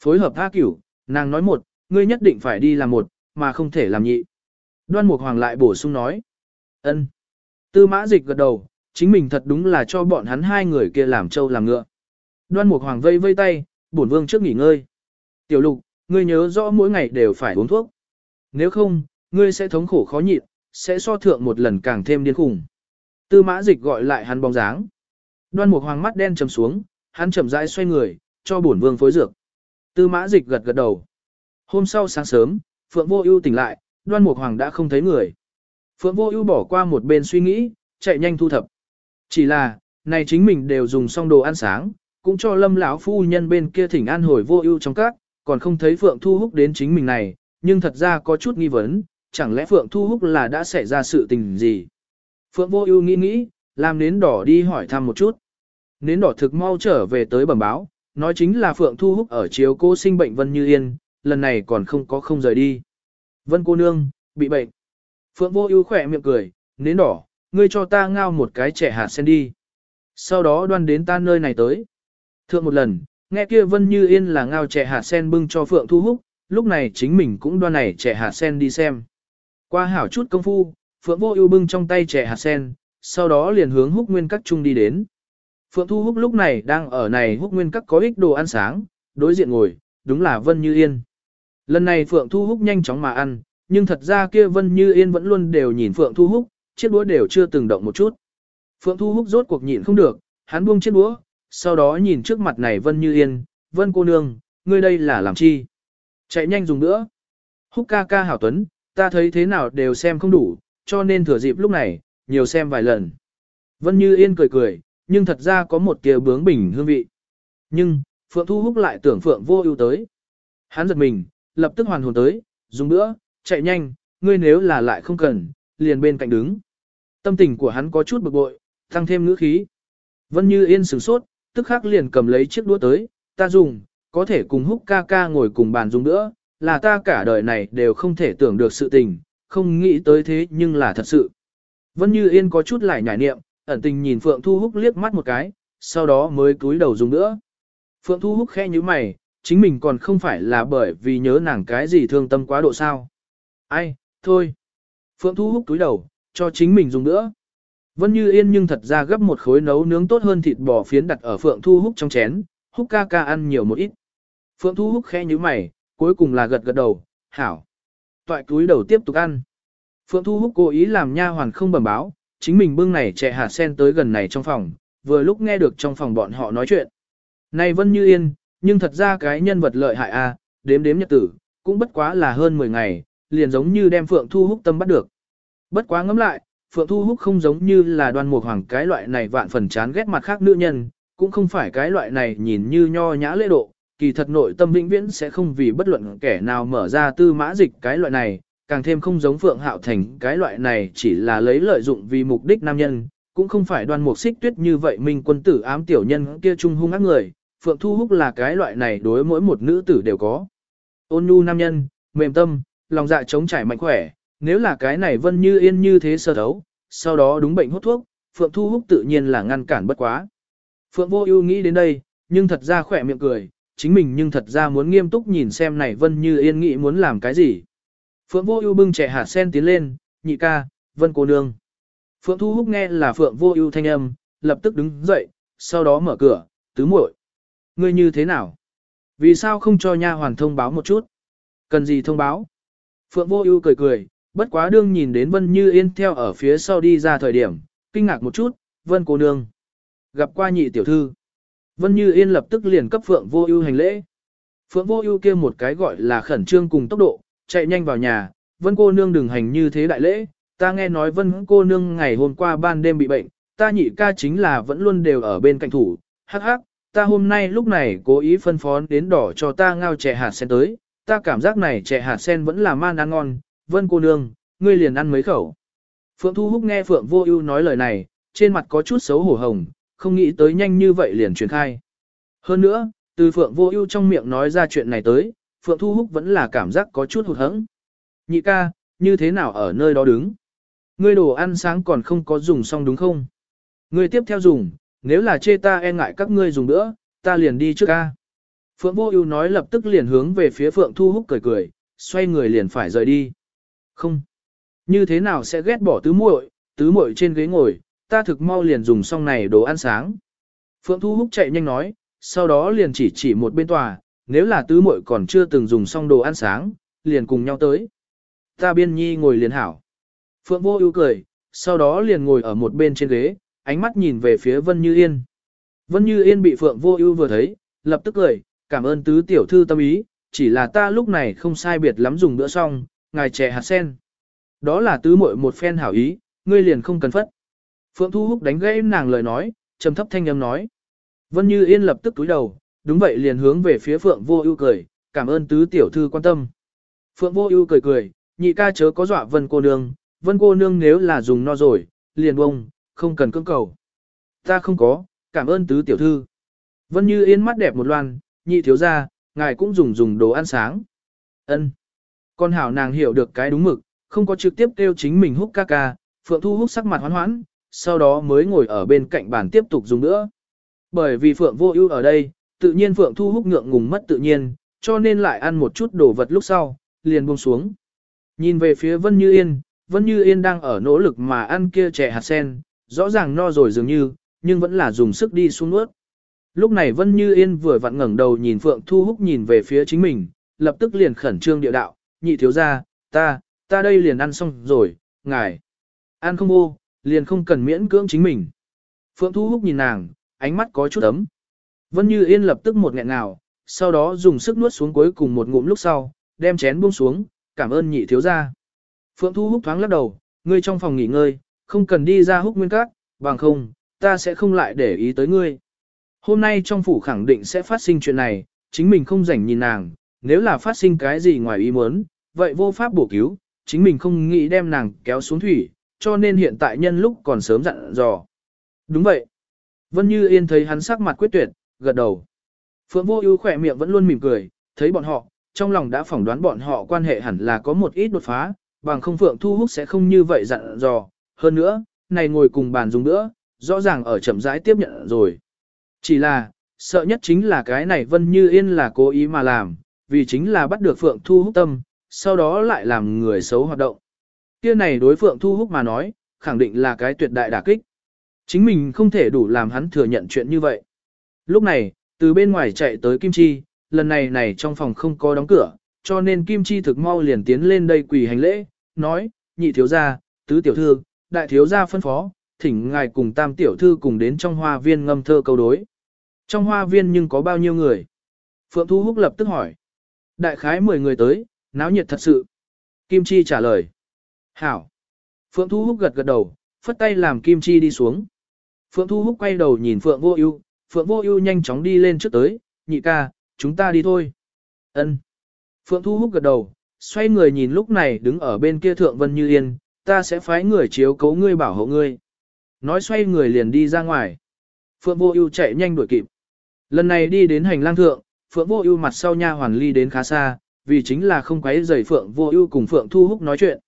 Phối hợp tha cửu, nàng nói một, ngươi nhất định phải đi làm một, mà không thể làm nhị. Đoan Mục Hoàng lại bổ sung nói. ân. Tư mã dịch gật đầu, chính mình thật đúng là cho bọn hắn hai người kia làm trâu làm ngựa. Đoan Mục Hoàng vây vây tay, bổn vương trước nghỉ ngơi. Tiểu lục, ngươi nhớ rõ mỗi ngày đều phải uống thuốc. Nếu không, ngươi sẽ thống khổ khó nhịn, sẽ so thượng một lần càng thêm điên khủng. Tư mã dịch gọi lại hắn bóng dáng. Đoan Mục Hoàng mắt đen trầm xuống, hắn chậm rãi xoay người, cho bổn vương phối dược. Tư mã dịch gật gật đầu. Hôm sau sáng sớm, Phượng Vô Ưu tỉnh lại, Đoan Mục Hoàng đã không thấy người. Phượng Vô Ưu bỏ qua một bên suy nghĩ, chạy nhanh thu thập. Chỉ là, này chính mình đều dùng xong đồ ăn sáng, cũng cho Lâm lão phu nhân bên kia thỉnh an hồi Vô Ưu trong các, còn không thấy Phượng Thu Húc đến chính mình này, nhưng thật ra có chút nghi vấn, chẳng lẽ Phượng Thu Húc là đã xảy ra sự tình gì? Phượng Vô Ưu nghĩ nghĩ, làm nến đỏ đi hỏi thăm một chút. Nến đỏ thực mau trở về tới bẩm báo, nói chính là Phượng Thu Húc ở chiếu cô sinh bệnh Vân Như Yên, lần này còn không có không rời đi. Vân cô nương, bị bệnh. Phượng Vô Ưu khẽ miệng cười, nến đỏ, ngươi cho ta ngao một cái trẻ hạt sen đi. Sau đó đoan đến ta nơi này tới. Thượng một lần, nghe kia Vân Như Yên là ngao trẻ hạt sen bưng cho Phượng Thu Húc, lúc này chính mình cũng đoan này trẻ hạt sen đi xem. Qua hảo chút công phu, Phượng Vô Ưu bưng trong tay trẻ hạt sen, sau đó liền hướng Húc Nguyên Các trung đi đến. Phượng Thu Húc lúc này đang ở này Húc Nguyên Các có ích đồ ăn sáng, đối diện ngồi, đúng là Vân Như Yên. Lần này Phượng Thu Húc nhanh chóng mà ăn, nhưng thật ra kia Vân Như Yên vẫn luôn đều nhìn Phượng Thu Húc, chiếc đũa đều chưa từng động một chút. Phượng Thu Húc rốt cuộc nhịn không được, hắn buông chiếc đũa, sau đó nhìn trước mặt này Vân Như Yên, Vân cô nương, ngươi đây là làm chi? Chạy nhanh dùng nữa. Húc ca ca hảo tuấn, ta thấy thế nào đều xem không đủ, cho nên thừa dịp lúc này, nhiều xem vài lần. Vân Như Yên cười cười, nhưng thật ra có một tia bướng bỉnh hương vị. Nhưng, Phượng Thu Húc lại tưởng Phượng vô ưu tới. Hắn giật mình, lập tức hoàn hồn tới, dùng nữa, chạy nhanh, ngươi nếu là lại không cần, liền bên cạnh đứng. Tâm tình của hắn có chút bực bội, tăng thêm ngữ khí. Vân Như Yên sửng sốt, tức khắc liền cầm lấy chiếc đũa tới, ta dùng, có thể cùng húc ca ca ngồi cùng bàn dùng nữa, là ta cả đời này đều không thể tưởng được sự tình, không nghĩ tới thế nhưng là thật sự. Vân Như Yên có chút lại nhải niệm, ẩn tình nhìn Phượng Thu Húc liếc mắt một cái, sau đó mới cúi đầu dùng nữa. Phượng Thu Húc khẽ như mày, chính mình còn không phải là bởi vì nhớ nàng cái gì thương tâm quá độ sao. Ai, thôi. Phượng Thu Húc túi đầu, cho chính mình dùng nữa. Vân Như Yên nhưng thật ra gấp một khối nấu nướng tốt hơn thịt bò phiến đặt ở Phượng Thu Húc trong chén, Húc ca ca ăn nhiều một ít. Phượng Thu Húc khẽ như mày, cuối cùng là gật gật đầu, hảo. Toại túi đầu tiếp tục ăn. Phượng Thu Húc cố ý làm nha hoàn không bẩm báo, chính mình bưng này trẻ hạt sen tới gần này trong phòng, vừa lúc nghe được trong phòng bọn họ nói chuyện. Này Vân Như Yên, nhưng thật ra cái nhân vật lợi hại a, đếm đếm nhật tử, cũng bất quá là hơn 10 ngày, liền giống như đem Phượng Thu Húc tâm bắt được. Bất quá ngẫm lại, Phượng Thu Húc không giống như là đoan mục hoàng cái loại này vạn phần chán ghét mặt khác nữ nhân, cũng không phải cái loại này nhìn như nho nhã lễ độ, kỳ thật nội tâm vĩnh viễn sẽ không vì bất luận kẻ nào mở ra tư mã dịch cái loại này, càng thêm không giống Phượng Hạo Thành cái loại này chỉ là lấy lợi dụng vì mục đích nam nhân, cũng không phải đoan mục xích tuyết như vậy minh quân tử ám tiểu nhân kia trung hung ác người, Phượng Thu Húc là cái loại này đối mỗi một nữ tử đều có. Ôn nhu nam nhân, mềm tâm, lòng dạ chống trải mạnh khỏe, nếu là cái này vân như yên như thế sơ thấu, sau đó đúng bệnh hút thuốc, Phượng Thu Húc tự nhiên là ngăn cản bất quá. Phượng Vô Ưu nghĩ đến đây, nhưng thật ra khỏe miệng cười, chính mình nhưng thật ra muốn nghiêm túc nhìn xem này Vân Như Yên nghĩ muốn làm cái gì. Phượng Vô Ưu bưng trẻ hạt sen tiến lên, nhị ca, Vân cô nương. Phượng Thu Húc nghe là Phượng Vô Ưu thanh âm, lập tức đứng dậy, sau đó mở cửa, tứ muội, ngươi như thế nào? Vì sao không cho nha hoàn thông báo một chút? Cần gì thông báo? Phượng Vô Ưu cười cười, bất quá đương nhìn đến Vân Như Yên theo ở phía sau đi ra thời điểm, kinh ngạc một chút, Vân cô nương. Gặp qua nhị tiểu thư. Vân Như Yên lập tức liền cấp Phượng Vô Ưu hành lễ. Phượng Vô Ưu kia một cái gọi là khẩn trương cùng tốc độ, chạy nhanh vào nhà, Vân cô nương đừng hành như thế đại lễ, ta nghe nói Vân cô nương ngày hôm qua ban đêm bị bệnh, ta nhị ca chính là vẫn luôn đều ở bên cạnh thủ, hắc hắc, ta hôm nay lúc này cố ý phân phó đến đỏ cho ta ngao chè hạt sen tới, ta cảm giác này chè hạt sen vẫn là man ăn ngon, Vân cô nương, ngươi liền ăn mấy khẩu. Phượng Thu Húc nghe Phượng Vô Ưu nói lời này, trên mặt có chút xấu hổ hồng, không nghĩ tới nhanh như vậy liền truyền khai. Hơn nữa, từ Phượng Vô Ưu trong miệng nói ra chuyện này tới, Phượng Thu Húc vẫn là cảm giác có chút hụt hẫng. Nhị ca, như thế nào ở nơi đó đứng? Ngươi đồ ăn sáng còn không có dùng xong đúng không? Ngươi tiếp theo dùng, nếu là chê ta e ngại các ngươi dùng nữa, ta liền đi trước ca. Phượng Vô Ưu nói lập tức liền hướng về phía Phượng Thu Húc cười cười, xoay người liền phải rời đi. Không, như thế nào sẽ ghét bỏ tứ muội, tứ muội trên ghế ngồi, ta thực mau liền dùng xong này đồ ăn sáng. Phượng Thu Húc chạy nhanh nói, sau đó liền chỉ chỉ một bên tòa, nếu là tứ muội còn chưa từng dùng xong đồ ăn sáng, liền cùng nhau tới. Ta biên nhi ngồi liền hảo. Phượng Vô Ưu cười, sau đó liền ngồi ở một bên trên ghế, ánh mắt nhìn về phía Vân Như Yên. Vân Như Yên bị Phượng Vô Ưu vừa thấy, lập tức cười, cảm ơn tứ tiểu thư tâm ý, chỉ là ta lúc này không sai biệt lắm dùng bữa xong, ngài trẻ hạt sen. Đó là tứ muội một phen hảo ý, ngươi liền không cần phất. Phượng Thu Húc đánh gãy nàng lời nói, trầm thấp thanh âm nói. Vân Như Yên lập tức túi đầu, đúng vậy liền hướng về phía Phượng Vô Ưu cười, cảm ơn tứ tiểu thư quan tâm. Phượng Vô Ưu cười cười, nhị ca chớ có dọa Vân cô nương, Vân cô nương nếu là dùng no rồi, liền bông, không cần cưỡng cầu. Ta không có, cảm ơn tứ tiểu thư. Vân Như Yên mắt đẹp một loan, nhị thiếu gia, ngài cũng dùng dùng đồ ăn sáng. Ân. Con hảo nàng hiểu được cái đúng mực, không có trực tiếp kêu chính mình húc ca ca, Phượng Thu húc sắc mặt hoán hoãn, sau đó mới ngồi ở bên cạnh bàn tiếp tục dùng nữa. Bởi vì Phượng vô ưu ở đây, tự nhiên Phượng Thu húc ngượng ngùng mất tự nhiên, cho nên lại ăn một chút đồ vật lúc sau, liền buông xuống. Nhìn về phía Vân Như Yên, Vân Như Yên đang ở nỗ lực mà ăn kia trẻ hạt sen, rõ ràng no rồi dường như, nhưng vẫn là dùng sức đi xuống nuốt. Lúc này Vân Như Yên vừa vặn ngẩng đầu nhìn Phượng Thu Húc nhìn về phía chính mình, lập tức liền khẩn trương địa đạo, nhị thiếu gia, ta, ta đây liền ăn xong rồi, ngài. Ăn không vô, liền không cần miễn cưỡng chính mình. Phượng Thu Húc nhìn nàng, ánh mắt có chút ấm. Vân Như Yên lập tức một nghẹn nào, sau đó dùng sức nuốt xuống cuối cùng một ngụm lúc sau, đem chén buông xuống, cảm ơn nhị thiếu gia. Phượng Thu Húc thoáng lắc đầu, ngươi trong phòng nghỉ ngơi, không cần đi ra húc nguyên các, bằng không, ta sẽ không lại để ý tới ngươi. Hôm nay trong phủ khẳng định sẽ phát sinh chuyện này, chính mình không rảnh nhìn nàng, nếu là phát sinh cái gì ngoài ý muốn, vậy vô pháp bổ cứu, chính mình không nghĩ đem nàng kéo xuống thủy, cho nên hiện tại nhân lúc còn sớm dặn dò. Đúng vậy. Vân Như Yên thấy hắn sắc mặt quyết tuyệt, gật đầu. Phượng Vô Ưu khỏe miệng vẫn luôn mỉm cười, thấy bọn họ, trong lòng đã phỏng đoán bọn họ quan hệ hẳn là có một ít đột phá, bằng không Phượng Thu Húc sẽ không như vậy dặn dò. Hơn nữa, này ngồi cùng bàn dùng nữa, rõ ràng ở chậm rãi tiếp nhận rồi. Chỉ là, sợ nhất chính là cái này Vân Như Yên là cố ý mà làm, vì chính là bắt được Phượng Thu Húc tâm, sau đó lại làm người xấu hoạt động. Kia này đối Phượng Thu Húc mà nói, khẳng định là cái tuyệt đại đả kích. Chính mình không thể đủ làm hắn thừa nhận chuyện như vậy. Lúc này, từ bên ngoài chạy tới Kim Chi, lần này này trong phòng không có đóng cửa, cho nên Kim Chi thực mau liền tiến lên đây quỳ hành lễ, nói, nhị thiếu gia, tứ tiểu thư, đại thiếu gia phân phó, thỉnh ngài cùng tam tiểu thư cùng đến trong hoa viên ngâm thơ câu đối. Trong hoa viên nhưng có bao nhiêu người? Phượng Thu Húc lập tức hỏi. Đại khái 10 người tới, náo nhiệt thật sự. Kim Chi trả lời. Hảo. Phượng Thu Húc gật gật đầu, phất tay làm Kim Chi đi xuống. Phượng Thu Húc quay đầu nhìn Phượng Vô Ưu, Phượng Vô Ưu nhanh chóng đi lên trước tới, "Nhị ca, chúng ta đi thôi." Ân. Phượng Thu Húc gật đầu, xoay người nhìn lúc này đứng ở bên kia Thượng Vân Như Yên, "Ta sẽ phái người chiếu cố ngươi bảo hộ ngươi." Nói xoay người liền đi ra ngoài. Phượng Vô Ưu chạy nhanh đuổi kịp. Lần này đi đến hành lang thượng, Phượng Vô Ưu mặt sau nha hoàn ly đến khá xa, vì chính là không quấy rầy Phượng Vô Ưu cùng Phượng Thu Húc nói chuyện.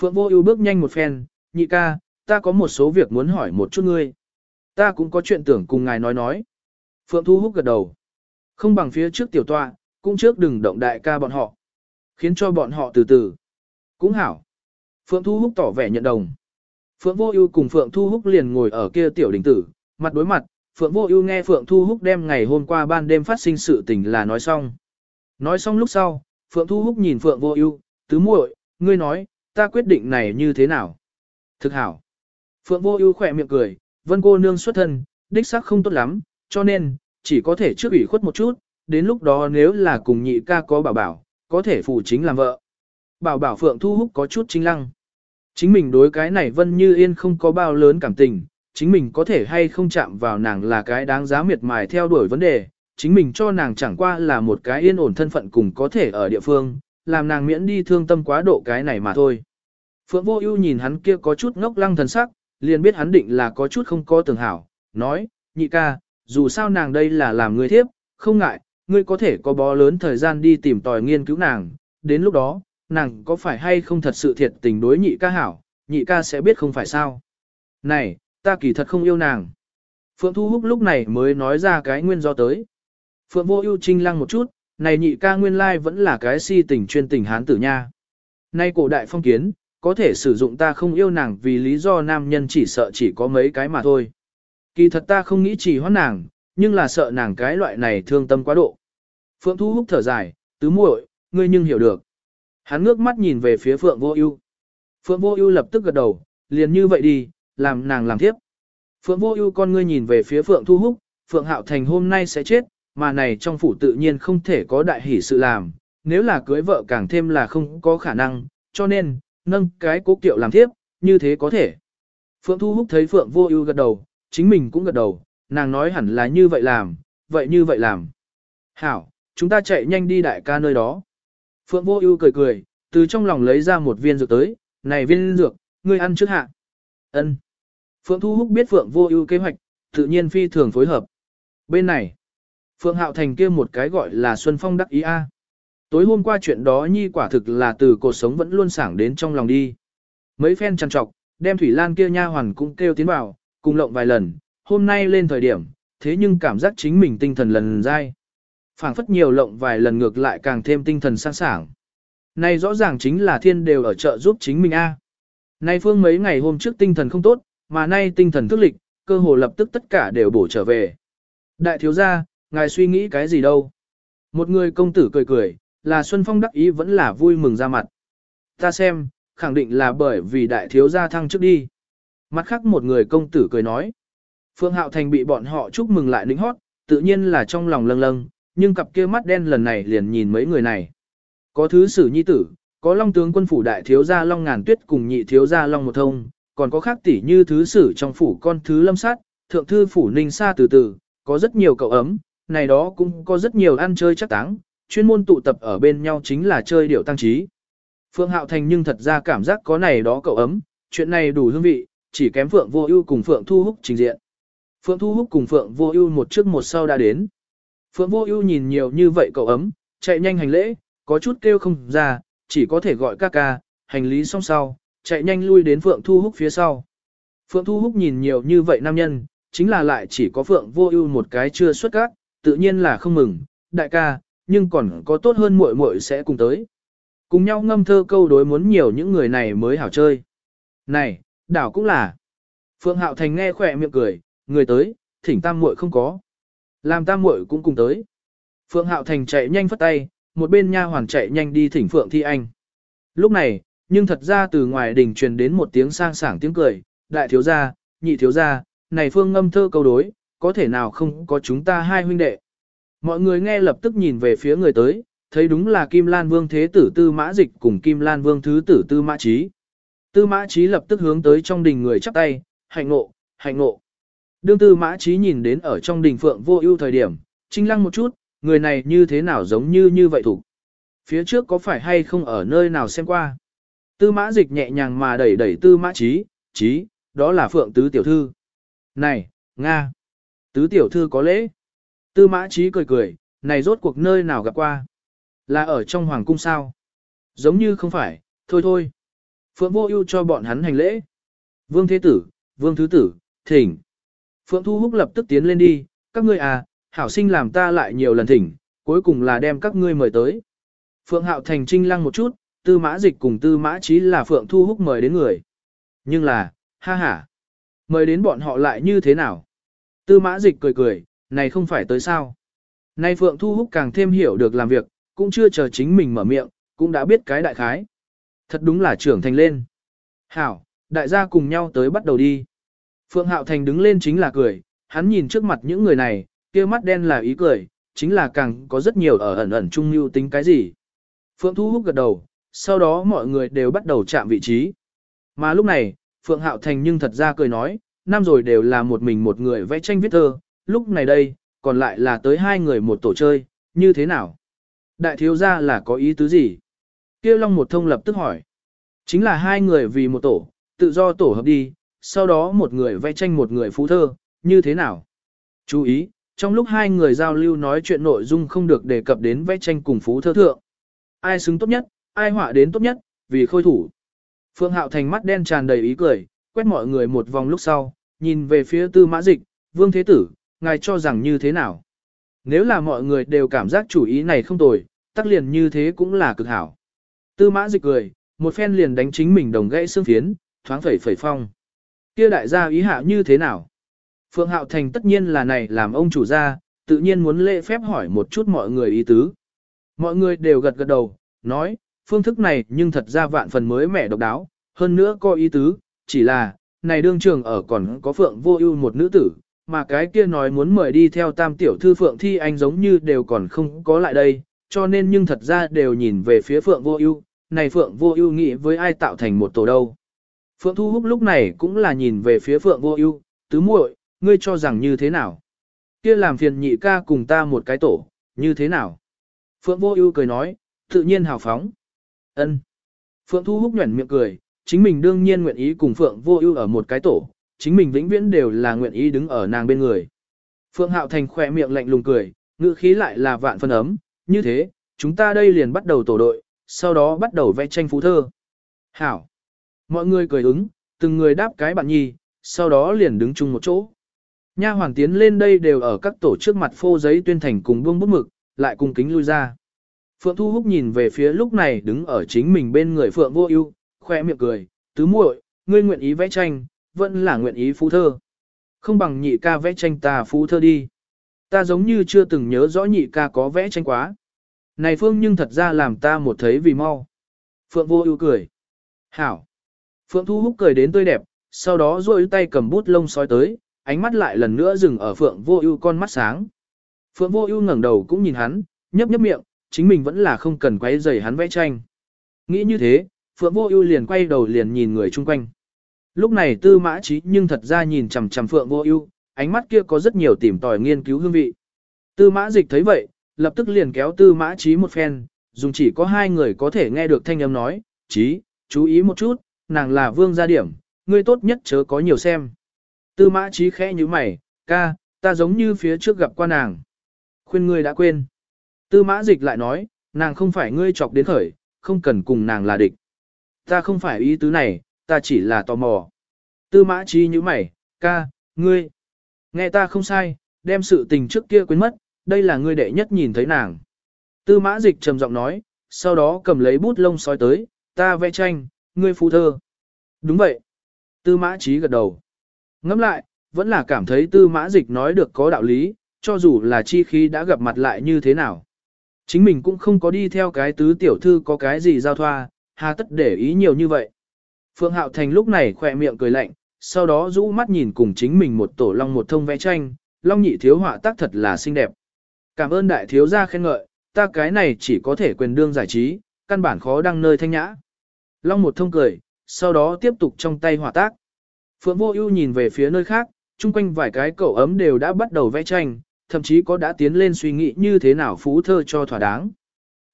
Phượng Vô Ưu bước nhanh một phen, "Nhị ca, ta có một số việc muốn hỏi một chút ngươi. Ta cũng có chuyện tưởng cùng ngài nói nói." Phượng Thu Húc gật đầu. Không bằng phía trước tiểu tọa, cũng trước đừng động đại ca bọn họ. Khiến cho bọn họ từ từ. Cũng hảo. Phượng Thu Húc tỏ vẻ nhận đồng. Phượng Vô Ưu cùng Phượng Thu Húc liền ngồi ở kia tiểu đình tử, mặt đối mặt, Phượng Vô Ưu nghe Phượng Thu Húc đem ngày hôm qua ban đêm phát sinh sự tình là nói xong. Nói xong lúc sau, Phượng Thu Húc nhìn Phượng Vô Ưu, "Tứ muội, ngươi nói, ta quyết định này như thế nào?" "Thực hảo." Phượng Vô Ưu khẽ miệng cười, "Vân cô nương xuất thân, đích xác không tốt lắm, cho nên chỉ có thể trước ủy khuất một chút, đến lúc đó nếu là cùng nhị ca có bảo bảo, có thể phụ chính làm vợ." Bảo bảo Phượng Thu Húc có chút chính lăng. Chính mình đối cái này Vân Như Yên không có bao lớn cảm tình, chính mình có thể hay không chạm vào nàng là cái đáng giá miệt mài theo đuổi vấn đề, chính mình cho nàng chẳng qua là một cái yên ổn thân phận cùng có thể ở địa phương, làm nàng miễn đi thương tâm quá độ cái này mà thôi. Phượng Vô Ưu nhìn hắn kia có chút ngốc lăng thần sắc, liền biết hắn định là có chút không có tưởng hảo, nói, nhị ca, dù sao nàng đây là làm người thiếp, không ngại, ngươi có thể có bó lớn thời gian đi tìm tòi nghiên cứu nàng, đến lúc đó, nàng có phải hay không thật sự thiệt tình đối nhị ca hảo, nhị ca sẽ biết không phải sao. Này, ta kỳ thật không yêu nàng. Phượng Thu Húc lúc này mới nói ra cái nguyên do tới. Phượng Vô Ưu trinh lăng một chút, này nhị ca nguyên lai vẫn là cái si tình chuyên tình hán tử nha. Nay cổ đại phong kiến, có thể sử dụng ta không yêu nàng vì lý do nam nhân chỉ sợ chỉ có mấy cái mà thôi. Kỳ thật ta không nghĩ chỉ hoãn nàng, nhưng là sợ nàng cái loại này thương tâm quá độ. Phượng Thu Húc thở dài, tứ muội, ngươi nhưng hiểu được. Hắn ngước mắt nhìn về phía Phượng Vô Ưu. Phượng Vô Ưu lập tức gật đầu, liền như vậy đi, làm nàng làm tiếp. Phượng Vô Ưu con ngươi nhìn về phía Phượng Thu Húc, Phượng Hạo Thành hôm nay sẽ chết, mà này trong phủ tự nhiên không thể có đại hỷ sự làm, nếu là cưới vợ càng thêm là không có khả năng, cho nên, nâng cái cố kiệu làm tiếp, như thế có thể. Phượng Thu Húc thấy Phượng Vô Ưu gật đầu, chính mình cũng gật đầu, nàng nói hẳn là như vậy làm, vậy như vậy làm. Hảo, chúng ta chạy nhanh đi đại ca nơi đó. Phượng Vô Ưu cười cười, từ trong lòng lấy ra một viên dược tới, "Này viên dược, ngươi ăn trước hạ." Ân. Phượng Thu Húc biết Phượng Vô Ưu kế hoạch, tự nhiên phi thường phối hợp. Bên này, Phượng Hạo Thành kia một cái gọi là Xuân Phong đắc ý a. Tối hôm qua chuyện đó nhi quả thực là từ cuộc sống vẫn luôn sảng đến trong lòng đi. Mấy phen chăn trọc, đem Thủy Lan kia nha hoàn cũng kêu tiến vào, cùng lộng vài lần, hôm nay lên thời điểm, thế nhưng cảm giác chính mình tinh thần lần dai phảng phất nhiều lộng vài lần ngược lại càng thêm tinh thần sang sảng. Này rõ ràng chính là thiên đều ở chợ giúp chính mình a. À. Nay phương mấy ngày hôm trước tinh thần không tốt, mà nay tinh thần thức lịch, cơ hồ lập tức tất cả đều bổ trở về. Đại thiếu gia, ngài suy nghĩ cái gì đâu? Một người công tử cười cười, là Xuân Phong đắc ý vẫn là vui mừng ra mặt. Ta xem, khẳng định là bởi vì đại thiếu gia thăng trước đi. Mặt khác một người công tử cười nói. Phương Hạo Thành bị bọn họ chúc mừng lại lính hót, tự nhiên là trong lòng lâng lâng, nhưng cặp kia mắt đen lần này liền nhìn mấy người này. Có thứ sử nhi tử, có long tướng quân phủ đại thiếu gia long ngàn tuyết cùng nhị thiếu gia long một thông, còn có khác tỷ như thứ sử trong phủ con thứ lâm sát, thượng thư phủ ninh xa từ từ, có rất nhiều cậu ấm, này đó cũng có rất nhiều ăn chơi chắc táng, chuyên môn tụ tập ở bên nhau chính là chơi điệu tăng trí. Phượng Hạo Thành nhưng thật ra cảm giác có này đó cậu ấm, chuyện này đủ hương vị, chỉ kém Phượng Vô Ưu cùng Phượng Thu Húc trình diện. Phượng Thu Húc cùng Phượng Vô Ưu một trước một sau đã đến. Phượng Vô Ưu nhìn nhiều như vậy cậu ấm, chạy nhanh hành lễ, có chút kêu không ra, chỉ có thể gọi ca ca, hành lý xong sau, chạy nhanh lui đến Phượng Thu Húc phía sau. Phượng Thu Húc nhìn nhiều như vậy nam nhân, chính là lại chỉ có Phượng Vô Ưu một cái chưa xuất các, tự nhiên là không mừng, đại ca, nhưng còn có tốt hơn muội muội sẽ cùng tới. Cùng nhau ngâm thơ câu đối muốn nhiều những người này mới hảo chơi. Này, đảo cũng là. Phượng Hạo Thành nghe khỏe miệng cười, người tới, thỉnh tam muội không có. Làm tam muội cũng cùng tới. Phượng Hạo Thành chạy nhanh phất tay, một bên nha hoàn chạy nhanh đi thỉnh Phượng Thi Anh. Lúc này, nhưng thật ra từ ngoài đình truyền đến một tiếng sang sảng tiếng cười, đại thiếu gia, nhị thiếu gia, này phương ngâm thơ câu đối, có thể nào không có chúng ta hai huynh đệ. Mọi người nghe lập tức nhìn về phía người tới, thấy đúng là Kim Lan Vương Thế Tử Tư Mã Dịch cùng Kim Lan Vương Thứ Tử Tư Mã Trí. Tư Mã Trí lập tức hướng tới trong đình người chắp tay, hạnh ngộ, hạnh ngộ. Đương tư mã trí nhìn đến ở trong đình phượng vô ưu thời điểm, trinh lăng một chút, người này như thế nào giống như như vậy thủ. Phía trước có phải hay không ở nơi nào xem qua. Tư mã dịch nhẹ nhàng mà đẩy đẩy tư mã trí, trí, đó là phượng tứ tiểu thư. Này, Nga, tứ tiểu thư có lễ. Tư mã trí cười cười, này rốt cuộc nơi nào gặp qua. Là ở trong hoàng cung sao? Giống như không phải, thôi thôi. Phượng vô ưu cho bọn hắn hành lễ. Vương thế tử, vương thứ tử, thỉnh. Phượng Thu Húc lập tức tiến lên đi, các ngươi à, hảo sinh làm ta lại nhiều lần thỉnh, cuối cùng là đem các ngươi mời tới. Phượng Hạo Thành trinh lăng một chút, tư mã dịch cùng tư mã trí là Phượng Thu Húc mời đến người. Nhưng là, ha ha, mời đến bọn họ lại như thế nào? Tư mã dịch cười cười, này không phải tới sao. Nay Phượng Thu Húc càng thêm hiểu được làm việc, cũng chưa chờ chính mình mở miệng, cũng đã biết cái đại khái. Thật đúng là trưởng thành lên. Hảo, đại gia cùng nhau tới bắt đầu đi. Phượng Hạo Thành đứng lên chính là cười, hắn nhìn trước mặt những người này, kia mắt đen là ý cười, chính là càng có rất nhiều ở ẩn ẩn trung lưu tính cái gì. Phượng Thu Húc gật đầu, sau đó mọi người đều bắt đầu chạm vị trí. Mà lúc này, Phượng Hạo Thành nhưng thật ra cười nói, năm rồi đều là một mình một người vẽ tranh viết thơ, lúc này đây, còn lại là tới hai người một tổ chơi, như thế nào? Đại thiếu gia là có ý tứ gì? Kêu Long một thông lập tức hỏi. Chính là hai người vì một tổ, tự do tổ hợp đi, sau đó một người vẽ tranh một người phú thơ, như thế nào? Chú ý, trong lúc hai người giao lưu nói chuyện nội dung không được đề cập đến vẽ tranh cùng phú thơ thượng. Ai xứng tốt nhất, ai họa đến tốt nhất, vì khôi thủ. Phương Hạo Thành mắt đen tràn đầy ý cười, quét mọi người một vòng lúc sau, nhìn về phía tư mã dịch, vương thế tử, ngài cho rằng như thế nào? Nếu là mọi người đều cảm giác chủ ý này không tồi, tắc liền như thế cũng là cực hảo. Tư mã dịch cười, một phen liền đánh chính mình đồng gãy xương phiến, thoáng phẩy phẩy phong. Kia đại gia ý hạ như thế nào? Phượng Hạo Thành tất nhiên là này làm ông chủ gia, tự nhiên muốn lễ phép hỏi một chút mọi người ý tứ. Mọi người đều gật gật đầu, nói, phương thức này nhưng thật ra vạn phần mới mẻ độc đáo, hơn nữa có ý tứ, chỉ là, này đương trường ở còn có Phượng vô ưu một nữ tử, mà cái kia nói muốn mời đi theo tam tiểu thư Phượng Thi Anh giống như đều còn không có lại đây, cho nên nhưng thật ra đều nhìn về phía Phượng vô ưu, này Phượng vô ưu nghĩ với ai tạo thành một tổ đâu. Phượng Thu Húc lúc này cũng là nhìn về phía Phượng vô ưu, tứ muội, ngươi cho rằng như thế nào? Kia làm phiền nhị ca cùng ta một cái tổ, như thế nào? Phượng vô ưu cười nói, tự nhiên hào phóng. ân Phượng Thu Húc nhuẩn miệng cười, chính mình đương nhiên nguyện ý cùng Phượng vô ưu ở một cái tổ, chính mình vĩnh viễn đều là nguyện ý đứng ở nàng bên người. Phượng Hạo Thành khỏe miệng lạnh lùng cười, ngữ khí lại là vạn phân ấm, như thế, chúng ta đây liền bắt đầu tổ đội, sau đó bắt đầu vẽ tranh phú thơ. Hảo! Mọi người cười ứng, từng người đáp cái bạn nhi, sau đó liền đứng chung một chỗ. Nha hoàng tiến lên đây đều ở các tổ trước mặt phô giấy tuyên thành cùng buông bút mực, lại cùng kính lui ra. Phượng Thu Húc nhìn về phía lúc này đứng ở chính mình bên người Phượng Vô Ưu, khoe miệng cười, "Tứ muội, ngươi nguyện ý vẽ tranh, vẫn là nguyện ý phú thơ. Không bằng nhị ca vẽ tranh ta phú thơ đi. Ta giống như chưa từng nhớ rõ nhị ca có vẽ tranh quá. Này Phương nhưng thật ra làm ta một thấy vì mau." Phượng Vô Ưu cười. "Hảo." Phượng Thu Húc cười đến tươi đẹp, sau đó duỗi tay cầm bút lông sói tới, ánh mắt lại lần nữa dừng ở Phượng Vô Ưu con mắt sáng. Phượng Vô Ưu ngẩng đầu cũng nhìn hắn, nhấp nhấp miệng, chính mình vẫn là không cần quấy rầy hắn vẽ tranh. Nghĩ như thế, Phượng Vô Ưu liền quay đầu liền nhìn người chung quanh. Lúc này Tư Mã Chí nhưng thật ra nhìn chằm chằm Phượng Vô Ưu, ánh mắt kia có rất nhiều tìm tòi nghiên cứu hương vị. Tư Mã Dịch thấy vậy, lập tức liền kéo Tư Mã Chí một phen, dùng chỉ có hai người có thể nghe được thanh âm nói, "Chí, chú ý một chút, nàng là vương gia điểm, ngươi tốt nhất chớ có nhiều xem." Tư Mã trí khẽ nhíu mày, "Ca, ta giống như phía trước gặp qua nàng." Khuyên ngươi đã quên. Tư mã dịch lại nói, nàng không phải ngươi chọc đến khởi, không cần cùng nàng là địch. Ta không phải ý tứ này, ta chỉ là tò mò. Tư mã trí như mày, ca, ngươi. Nghe ta không sai, đem sự tình trước kia quên mất, đây là ngươi đệ nhất nhìn thấy nàng. Tư mã dịch trầm giọng nói, sau đó cầm lấy bút lông sói tới, ta vẽ tranh, ngươi phú thơ. Đúng vậy. Tư mã trí gật đầu. Ngẫm lại, vẫn là cảm thấy tư mã dịch nói được có đạo lý, cho dù là chi khí đã gặp mặt lại như thế nào. Chính mình cũng không có đi theo cái tứ tiểu thư có cái gì giao thoa, hà tất để ý nhiều như vậy. Phương Hạo Thành lúc này khỏe miệng cười lạnh, sau đó rũ mắt nhìn cùng chính mình một tổ long một thông vẽ tranh, long nhị thiếu họa tác thật là xinh đẹp. Cảm ơn đại thiếu gia khen ngợi, ta cái này chỉ có thể quyền đương giải trí, căn bản khó đăng nơi thanh nhã. Long một thông cười, sau đó tiếp tục trong tay họa tác. Phượng Vô Ưu nhìn về phía nơi khác, chung quanh vài cái cậu ấm đều đã bắt đầu vẽ tranh, thậm chí có đã tiến lên suy nghĩ như thế nào phú thơ cho thỏa đáng.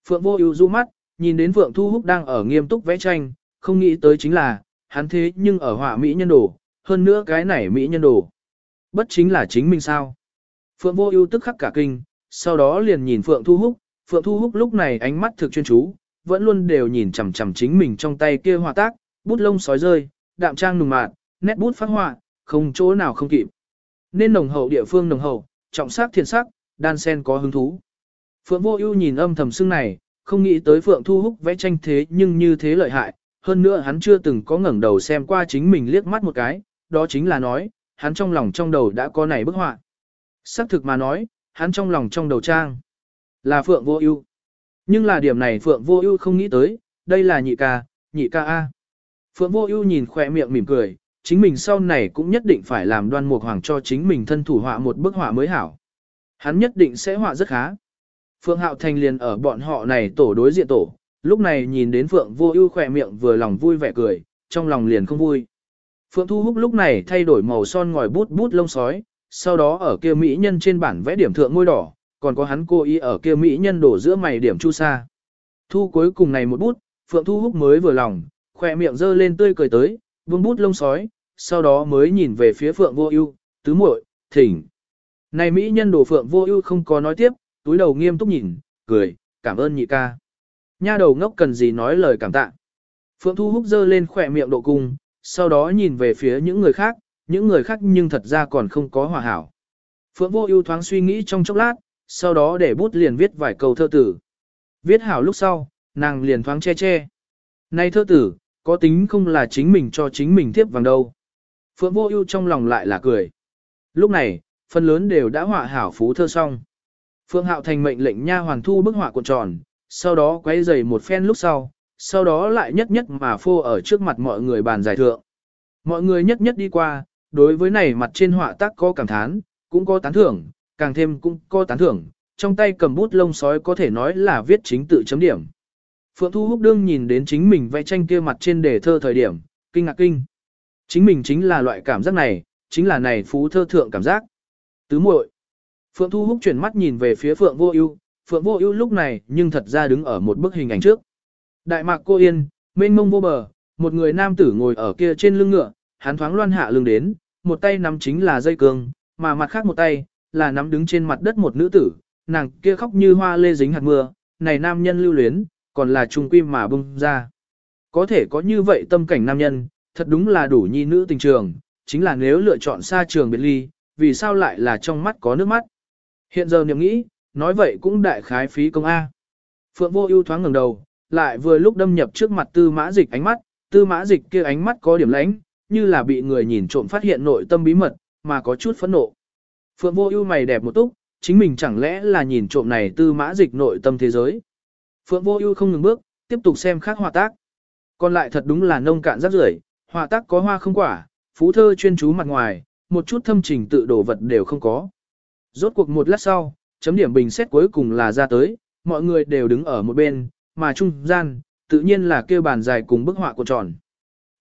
Phượng vô ưu du mắt, nhìn đến Phượng Thu Húc đang ở nghiêm túc vẽ tranh, không nghĩ tới chính là, hắn thế nhưng ở họa Mỹ nhân đồ, hơn nữa cái này Mỹ nhân đồ. Bất chính là chính mình sao. Phượng vô ưu tức khắc cả kinh, sau đó liền nhìn Phượng Thu Húc, Phượng Thu Húc lúc này ánh mắt thực chuyên chú, vẫn luôn đều nhìn chằm chằm chính mình trong tay kia họa tác, bút lông sói rơi, đạm trang nùng mạn, nét bút phát họa, không chỗ nào không kịp. Nên nồng hậu địa phương nồng hậu, trọng sắc thiền sắc, đan sen có hứng thú. Phượng Vô Ưu nhìn âm thầm xương này, không nghĩ tới Phượng Thu Húc vẽ tranh thế nhưng như thế lợi hại, hơn nữa hắn chưa từng có ngẩng đầu xem qua chính mình liếc mắt một cái, đó chính là nói, hắn trong lòng trong đầu đã có này bức họa. Xác thực mà nói, hắn trong lòng trong đầu trang là Phượng Vô Ưu. Nhưng là điểm này Phượng Vô Ưu không nghĩ tới, đây là nhị ca, nhị ca a. Phượng Vô Ưu nhìn khóe miệng mỉm cười, chính mình sau này cũng nhất định phải làm Đoan Mục Hoàng cho chính mình thân thủ họa một bức họa mới hảo. Hắn nhất định sẽ họa rất khá. Phượng Hạo Thành liền ở bọn họ này tổ đối diện tổ, lúc này nhìn đến Phượng Vô Ưu khóe miệng vừa lòng vui vẻ cười, trong lòng liền không vui. Phượng Thu Húc lúc này thay đổi màu son ngòi bút bút lông sói, sau đó ở kia mỹ nhân trên bản vẽ điểm thượng môi đỏ, còn có hắn cố ý ở kia mỹ nhân đổ giữa mày điểm chu sa. Thu cuối cùng này một bút, Phượng Thu Húc mới vừa lòng, khỏe miệng dơ lên tươi cười tới, vương bút lông sói, sau đó mới nhìn về phía Phượng Vô Ưu, tứ muội, thỉnh. Này mỹ nhân đổ Phượng Vô Ưu không có nói tiếp, túi đầu nghiêm túc nhìn, cười, cảm ơn nhị ca. Nha đầu ngốc cần gì nói lời cảm tạ. Phượng Thu Húc dơ lên khóe miệng độ cung, sau đó nhìn về phía những người khác, những người khác nhưng thật ra còn không có hòa hảo. Phượng Vô Ưu thoáng suy nghĩ trong chốc lát, sau đó để bút liền viết vài câu thơ tử. Viết hảo lúc sau, nàng liền thoáng che che. Này thơ tử, có tính không là chính mình cho chính mình tiếp vàng đâu. Phượng Vô Ưu trong lòng lại là cười. Lúc này, phần lớn đều đã họa hảo phú thơ xong. Phượng Hạo thành mệnh lệnh nha hoàn thu bức họa cuộn tròn, sau đó quay giày một phen lúc sau, sau đó lại nhất nhất mà phô ở trước mặt mọi người bàn giải thượng. Mọi người nhất nhất đi qua, đối với này mặt trên họa tác có cảm thán, cũng có tán thưởng, càng thêm cũng có tán thưởng, trong tay cầm bút lông sói có thể nói là viết chính tự chấm điểm. Phượng Thu Húc đương nhìn đến chính mình vẽ tranh kia mặt trên đề thơ thời điểm, kinh ngạc kinh. Chính mình chính là loại cảm giác này, chính là này phú thơ thượng cảm giác. Tứ muội. Phượng Thu Húc chuyển mắt nhìn về phía Phượng Vô Ưu, Phượng Vô Ưu lúc này nhưng thật ra đứng ở một bức hình ảnh trước. Đại mạc cô yên, mênh mông vô bờ, một người nam tử ngồi ở kia trên lưng ngựa, hắn thoáng loan hạ lưng đến, một tay nắm chính là dây cương, mà mặt khác một tay là nắm đứng trên mặt đất một nữ tử, nàng kia khóc như hoa lê dính hạt mưa, này nam nhân lưu luyến, còn là trung quy mà bung ra. Có thể có như vậy tâm cảnh nam nhân, thật đúng là đủ nhi nữ tình trường, chính là nếu lựa chọn xa trường biệt ly, vì sao lại là trong mắt có nước mắt. Hiện giờ niệm nghĩ, nói vậy cũng đại khái phí công A. Phượng vô ưu thoáng ngẩng đầu, lại vừa lúc đâm nhập trước mặt tư mã dịch ánh mắt, tư mã dịch kia ánh mắt có điểm lãnh, như là bị người nhìn trộm phát hiện nội tâm bí mật, mà có chút phẫn nộ. Phượng vô ưu mày đẹp một túc, chính mình chẳng lẽ là nhìn trộm này tư mã dịch nội tâm thế giới. Phượng vô ưu không ngừng bước, tiếp tục xem khác họa tác. Còn lại thật đúng là nông cạn rác rưởi, họa tác có hoa không quả, phú thơ chuyên chú mặt ngoài, một chút thâm trình tự đổ vật đều không có. Rốt cuộc một lát sau, chấm điểm bình xét cuối cùng là ra tới, mọi người đều đứng ở một bên, mà trung gian, tự nhiên là kêu bàn dài cùng bức họa của tròn.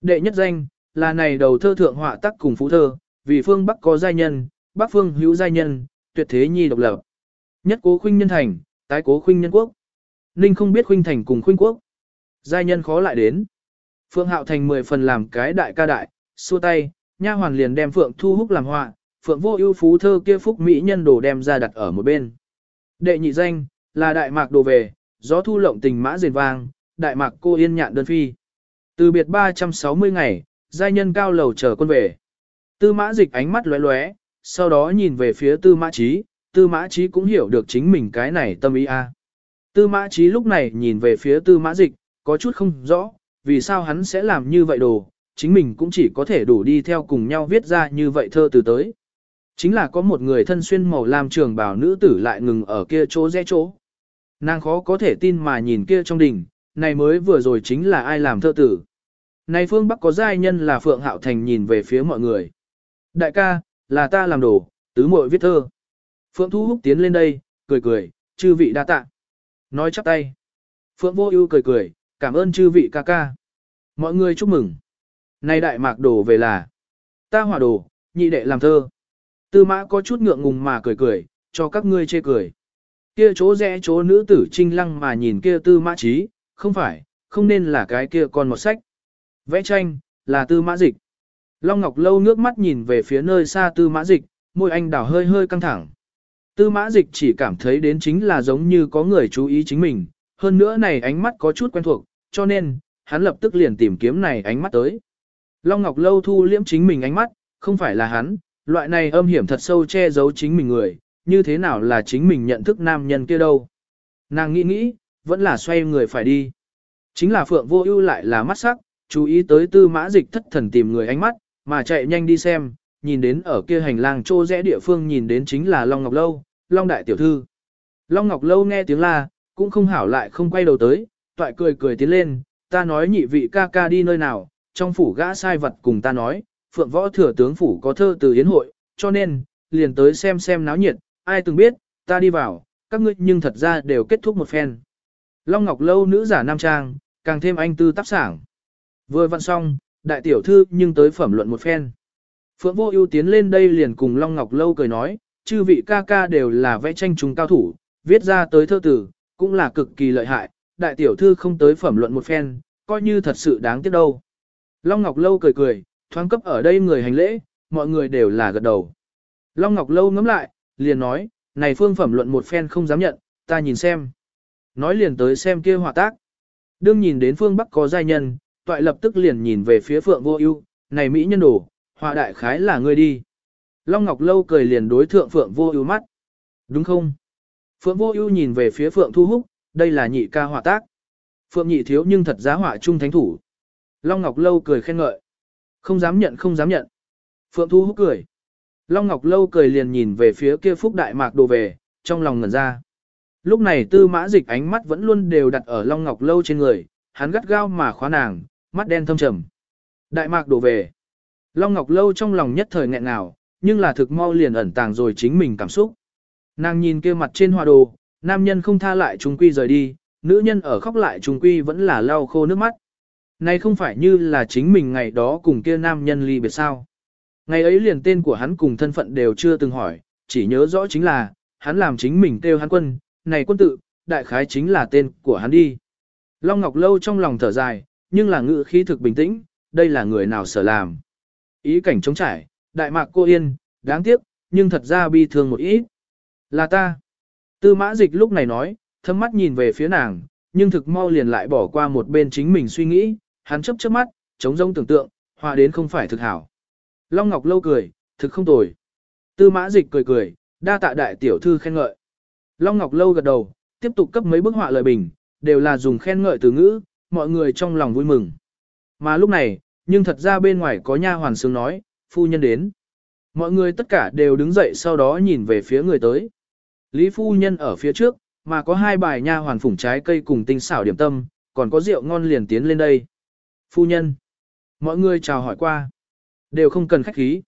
Đệ nhất danh, là này đầu thơ thượng họa tác cùng phú thơ, vì phương Bắc có giai nhân, Bắc phương hữu giai nhân, tuyệt thế nhi độc lập. Nhất cố khuynh nhân thành, tái cố khuynh nhân quốc. Ninh không biết khuynh thành cùng khuynh quốc. Giai nhân khó lại đến. Phượng Hạo Thành mười phần làm cái đại ca đại, xua tay, nha hoàn liền đem Phượng Thu Húc làm họa, Phượng Vô Ưu phú thơ kia phúc mỹ nhân đồ đem ra đặt ở một bên. Đệ nhị danh là đại mạc đồ về, gió thu lộng tình mã rền vang, đại mạc cô yên nhạn đơn phi. Từ biệt 360 ngày, giai nhân cao lầu chờ quân về. Tư mã dịch ánh mắt lóe lóe, sau đó nhìn về phía tư mã trí, tư mã trí cũng hiểu được chính mình cái này tâm ý a. Tư mã trí lúc này nhìn về phía tư mã dịch, có chút không rõ, vì sao hắn sẽ làm như vậy đồ, chính mình cũng chỉ có thể đủ đi theo cùng nhau viết ra như vậy thơ từ tới. Chính là có một người thân xuyên màu làm trường bào nữ tử lại ngừng ở kia chỗ rẽ chỗ. Nàng khó có thể tin mà nhìn kia trong đỉnh, này mới vừa rồi chính là ai làm thơ tử. Này phương Bắc có giai nhân là Phượng Hạo Thành nhìn về phía mọi người. Đại ca, là ta làm đồ, tứ muội viết thơ. Phượng Thu Húc tiến lên đây, cười cười, chư vị đa tạ. Nói chắp tay. Phượng Vô Ưu cười cười, cảm ơn chư vị ca ca. Mọi người chúc mừng. nay đại mạc đồ về là. Ta hỏa đồ, nhị đệ làm thơ. Tư mã có chút ngượng ngùng mà cười cười, cho các ngươi chê cười. Kia chỗ rẽ chỗ nữ tử trinh lăng mà nhìn kia tư mã trí, không phải, không nên là cái kia con một sách. Vẽ tranh, là tư mã dịch. Long Ngọc Lâu nước mắt nhìn về phía nơi xa tư mã dịch, môi anh đảo hơi hơi căng thẳng. Tư mã dịch chỉ cảm thấy đến chính là giống như có người chú ý chính mình, hơn nữa này ánh mắt có chút quen thuộc, cho nên, hắn lập tức liền tìm kiếm này ánh mắt tới. Long Ngọc Lâu thu liễm chính mình ánh mắt, không phải là hắn, loại này âm hiểm thật sâu che giấu chính mình người, như thế nào là chính mình nhận thức nam nhân kia đâu. Nàng nghĩ nghĩ, vẫn là xoay người phải đi. Chính là Phượng Vô Ưu lại là mắt sắc, chú ý tới Tư Mã Dịch thất thần tìm người ánh mắt, mà chạy nhanh đi xem, nhìn đến ở kia hành lang trô rẽ địa phương nhìn đến chính là Long Ngọc Lâu, Long Đại Tiểu Thư. Long Ngọc Lâu nghe tiếng la, cũng không hảo lại không quay đầu tới, toại cười cười tiến lên, ta nói nhị vị ca ca đi nơi nào, trong phủ gã sai vật cùng ta nói, phượng võ thừa tướng phủ có thơ từ yến hội, cho nên, liền tới xem xem náo nhiệt, ai từng biết, ta đi vào, các ngươi nhưng thật ra đều kết thúc một phen. Long Ngọc Lâu nữ giả nam trang, càng thêm anh tư tác sảng. Vừa vặn xong, đại tiểu thư nhưng tới phẩm luận một phen. Phượng Vô Ưu tiến lên đây liền cùng Long Ngọc Lâu cười nói, chư vị ca ca đều là vẽ tranh trùng cao thủ, viết ra tới thơ tử, cũng là cực kỳ lợi hại, đại tiểu thư không tới phẩm luận một phen, coi như thật sự đáng tiếc đâu. Long Ngọc Lâu cười cười, thoáng cấp ở đây người hành lễ, mọi người đều là gật đầu. Long Ngọc Lâu ngắm lại, liền nói, này phương phẩm luận một phen không dám nhận, ta nhìn xem. Nói liền tới xem kia họa tác. Đương nhìn đến phương Bắc có giai nhân, toại lập tức liền nhìn về phía Phượng Vô Ưu, này mỹ nhân đồ, họa đại khái là ngươi đi. Long Ngọc Lâu cười liền đối thượng Phượng Vô Ưu mắt. Đúng không? Phượng Vô Ưu nhìn về phía Phượng Thu Húc, đây là nhị ca họa tác. Phượng nhị thiếu nhưng thật giá họa trung thánh thủ. Long Ngọc Lâu cười khen ngợi. Không dám nhận không dám nhận. Phượng Thu Húc cười. Long Ngọc Lâu cười liền nhìn về phía kia Phúc Đại Mạc đồ về, trong lòng ngẩn ra. Lúc này tư mã dịch ánh mắt vẫn luôn đều đặt ở Long Ngọc Lâu trên người, hắn gắt gao mà khóa nàng, mắt đen thâm trầm. Đại Mạc đổ về. Long Ngọc Lâu trong lòng nhất thời nghẹn ngào, nhưng là thực mau liền ẩn tàng rồi chính mình cảm xúc. Nàng nhìn kia mặt trên hoa đồ, nam nhân không tha lại trung quy rời đi, nữ nhân ở khóc lại trung quy vẫn là lau khô nước mắt. Này không phải như là chính mình ngày đó cùng kia nam nhân ly biệt sao. Ngày ấy liền tên của hắn cùng thân phận đều chưa từng hỏi, chỉ nhớ rõ chính là, hắn làm chính mình kêu hắn quân, này quân tự, đại khái chính là tên của hắn đi. Long Ngọc Lâu trong lòng thở dài, nhưng là ngự khí thực bình tĩnh, đây là người nào sở làm. Ý cảnh trống trải, đại mạc cô yên, đáng tiếc, nhưng thật ra bi thương một ít. Là ta. Tư mã dịch lúc này nói, thâm mắt nhìn về phía nàng, nhưng thực mau liền lại bỏ qua một bên chính mình suy nghĩ, hắn chấp chớp mắt, chống rông tưởng tượng, hòa đến không phải thực hảo. Long Ngọc lâu cười, thực không tồi. Tư mã dịch cười cười, đa tạ đại tiểu thư khen ngợi. Long Ngọc lâu gật đầu, tiếp tục cấp mấy bức họa lời bình, đều là dùng khen ngợi từ ngữ, mọi người trong lòng vui mừng. Mà lúc này, nhưng thật ra bên ngoài có nha hoàn sướng nói, phu nhân đến. Mọi người tất cả đều đứng dậy sau đó nhìn về phía người tới. Lý phu nhân ở phía trước, mà có hai bài nha hoàn phủng trái cây cùng tinh xảo điểm tâm, còn có rượu ngon liền tiến lên đây. Phu nhân. Mọi người chào hỏi qua. Đều không cần khách khí.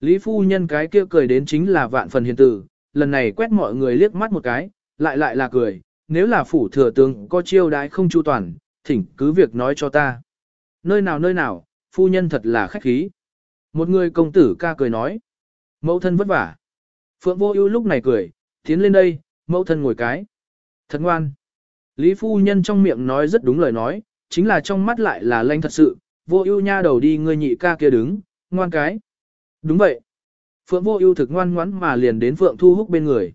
Lý phu nhân cái kia cười đến chính là vạn phần hiền tử, lần này quét mọi người liếc mắt một cái, lại lại là cười, nếu là phủ thừa tướng có chiêu đái không chu toàn, thỉnh cứ việc nói cho ta. Nơi nào nơi nào, phu nhân thật là khách khí. Một người công tử ca cười nói. Mẫu thân vất vả. Phượng vô ưu lúc này cười, tiến lên đây, mẫu thân ngồi cái. Thật ngoan. Lý phu nhân trong miệng nói rất đúng lời nói, chính là trong mắt lại là lanh thật sự, vô ưu nha đầu đi ngươi nhị ca kia đứng, ngoan cái. Đúng vậy. Phượng vô ưu thực ngoan ngoãn mà liền đến Phượng Thu Húc bên người.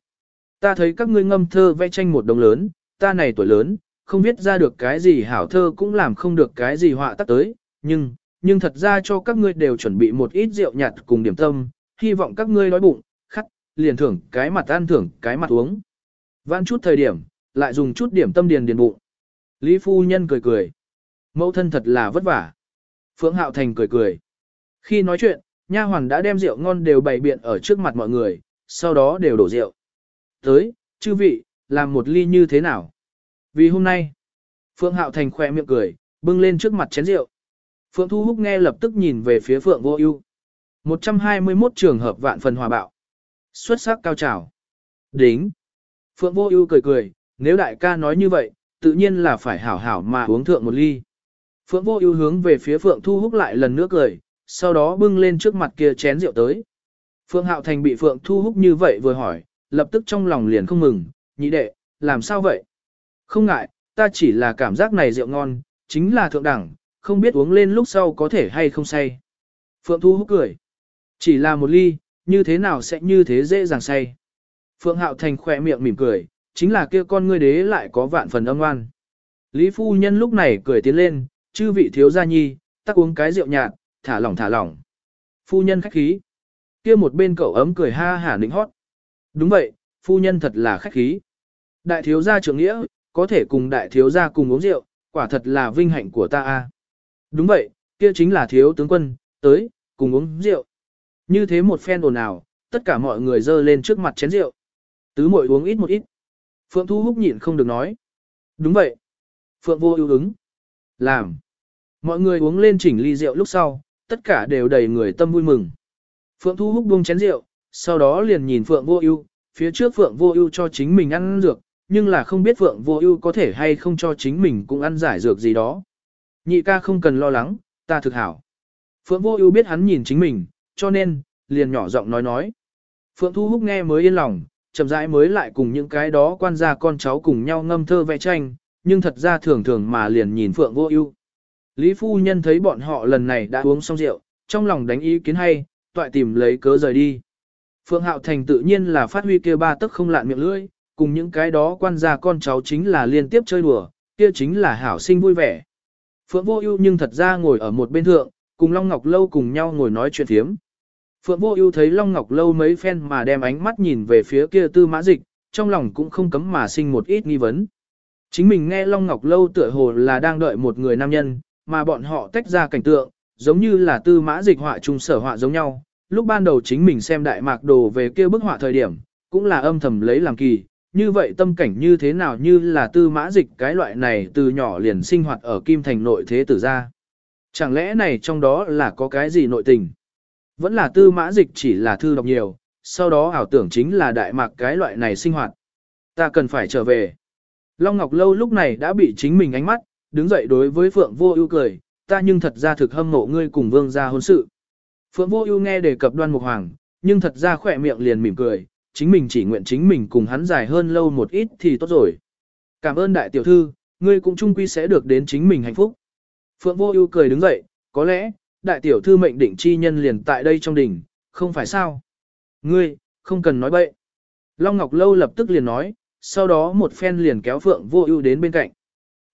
Ta thấy các ngươi ngâm thơ vẽ tranh một đồng lớn, ta này tuổi lớn, không viết ra được cái gì hảo thơ cũng làm không được cái gì họa tác tới, nhưng, nhưng thật ra cho các ngươi đều chuẩn bị một ít rượu nhạt cùng điểm tâm, hy vọng các ngươi đói bụng, khắc, liền thưởng cái mặt ăn thưởng cái mặt uống. Vãn chút thời điểm, lại dùng chút điểm tâm điền điền bụng. Lý phu nhân cười cười. Mẫu thân thật là vất vả. Phượng Hạo Thành cười cười. Khi nói chuyện, nha hoàn đã đem rượu ngon đều bày biện ở trước mặt mọi người, sau đó đều đổ rượu. Tới, chư vị, làm một ly như thế nào? Vì hôm nay, Phượng Hạo Thành khỏe miệng cười, bưng lên trước mặt chén rượu. Phượng Thu Húc nghe lập tức nhìn về phía Phượng Vô Ưu. 121 trường hợp vạn phần hòa bạo. Xuất sắc cao trào. Đính. Phượng Vô Ưu cười cười, nếu đại ca nói như vậy, tự nhiên là phải hảo hảo mà uống thượng một ly. Phượng Vô Ưu hướng về phía Phượng Thu Húc lại lần nữa cười, sau đó bưng lên trước mặt kia chén rượu tới. Phượng Hạo Thành bị Phượng Thu Húc như vậy vừa hỏi, lập tức trong lòng liền không mừng, nhị đệ, làm sao vậy? Không ngại, ta chỉ là cảm giác này rượu ngon, chính là thượng đẳng, không biết uống lên lúc sau có thể hay không say. Phượng Thu Húc cười. Chỉ là một ly, như thế nào sẽ như thế dễ dàng say. Phượng Hạo Thành khỏe miệng mỉm cười, chính là kia con ngươi đế lại có vạn phần âm ngoan. Lý phu nhân lúc này cười tiến lên, chư vị thiếu gia nhi, tắc uống cái rượu nhạt, thả lỏng thả lỏng. Phu nhân khách khí. Kia một bên cậu ấm cười ha hả nịnh hót. Đúng vậy, phu nhân thật là khách khí. Đại thiếu gia trưởng nghĩa, có thể cùng đại thiếu gia cùng uống rượu, quả thật là vinh hạnh của ta a. Đúng vậy, kia chính là thiếu tướng quân, tới, cùng uống rượu. Như thế một phen ồn ào, tất cả mọi người dơ lên trước mặt chén rượu. Tứ muội uống ít một ít. Phượng Thu Húc nhịn không được nói. Đúng vậy. Phượng vô ưu ứng. Làm. Mọi người uống lên chỉnh ly rượu lúc sau, tất cả đều đầy người tâm vui mừng. Phượng Thu Húc buông chén rượu, sau đó liền nhìn Phượng Vô Ưu, phía trước Phượng Vô Ưu cho chính mình ăn dược, nhưng là không biết Phượng Vô Ưu có thể hay không cho chính mình cũng ăn giải dược gì đó. Nhị ca không cần lo lắng, ta thực hảo. Phượng Vô Ưu biết hắn nhìn chính mình, cho nên liền nhỏ giọng nói nói. Phượng Thu Húc nghe mới yên lòng, chậm rãi mới lại cùng những cái đó quan gia con cháu cùng nhau ngâm thơ vẽ tranh, nhưng thật ra thường thường mà liền nhìn Phượng Vô Ưu. Lý phu nhân thấy bọn họ lần này đã uống xong rượu, trong lòng đánh ý kiến hay, toại tìm lấy cớ rời đi. Phượng Hạo Thành tự nhiên là phát huy kia ba tức không lạn miệng lưỡi, cùng những cái đó quan gia con cháu chính là liên tiếp chơi đùa, kia chính là hảo sinh vui vẻ. Phượng Vô Ưu nhưng thật ra ngồi ở một bên thượng, cùng Long Ngọc Lâu cùng nhau ngồi nói chuyện phiếm. Phượng Vô Ưu thấy Long Ngọc Lâu mấy phen mà đem ánh mắt nhìn về phía kia Tư Mã Dịch, trong lòng cũng không cấm mà sinh một ít nghi vấn. Chính mình nghe Long Ngọc Lâu tựa hồ là đang đợi một người nam nhân, mà bọn họ tách ra cảnh tượng, giống như là Tư Mã Dịch họa chung sở họa giống nhau. Lúc ban đầu chính mình xem đại mạc đồ về kia bức họa thời điểm, cũng là âm thầm lấy làm kỳ, như vậy tâm cảnh như thế nào như là Tư Mã Dịch cái loại này từ nhỏ liền sinh hoạt ở Kim Thành nội thế tử gia. Chẳng lẽ này trong đó là có cái gì nội tình? Vẫn là tư mã dịch chỉ là thư đọc nhiều, sau đó ảo tưởng chính là đại mạc cái loại này sinh hoạt. Ta cần phải trở về. Long Ngọc Lâu lúc này đã bị chính mình ánh mắt, đứng dậy đối với Phượng Vô Ưu cười, ta nhưng thật ra thực hâm mộ ngươi cùng vương gia hôn sự. Phượng Vô Ưu nghe đề cập Đoan Mục Hoàng, nhưng thật ra khỏe miệng liền mỉm cười, chính mình chỉ nguyện chính mình cùng hắn dài hơn lâu một ít thì tốt rồi. Cảm ơn đại tiểu thư, ngươi cũng chung quy sẽ được đến chính mình hạnh phúc. Phượng Vô Ưu cười đứng dậy, có lẽ, đại tiểu thư mệnh định chi nhân liền tại đây trong đỉnh, không phải sao? Ngươi, không cần nói bậy. Long Ngọc Lâu lập tức liền nói, sau đó một phen liền kéo Phượng Vô Ưu đến bên cạnh.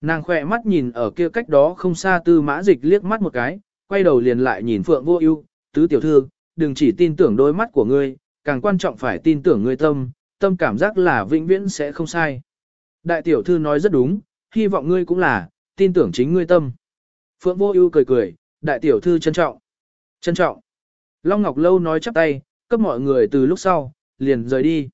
Nàng khỏe mắt nhìn ở kia cách đó không xa Tư Mã Dịch liếc mắt một cái, quay đầu liền lại nhìn Phượng Vô Ưu, "Tứ tiểu thư, đừng chỉ tin tưởng đôi mắt của ngươi, càng quan trọng phải tin tưởng người tâm, tâm cảm giác là vĩnh viễn sẽ không sai." Đại tiểu thư nói rất đúng, hy vọng ngươi cũng là, tin tưởng chính ngươi tâm. Phượng Vô Ưu cười cười, đại tiểu thư trân trọng. Trân trọng. Long Ngọc Lâu nói chắp tay, cấp mọi người từ lúc sau, liền rời đi.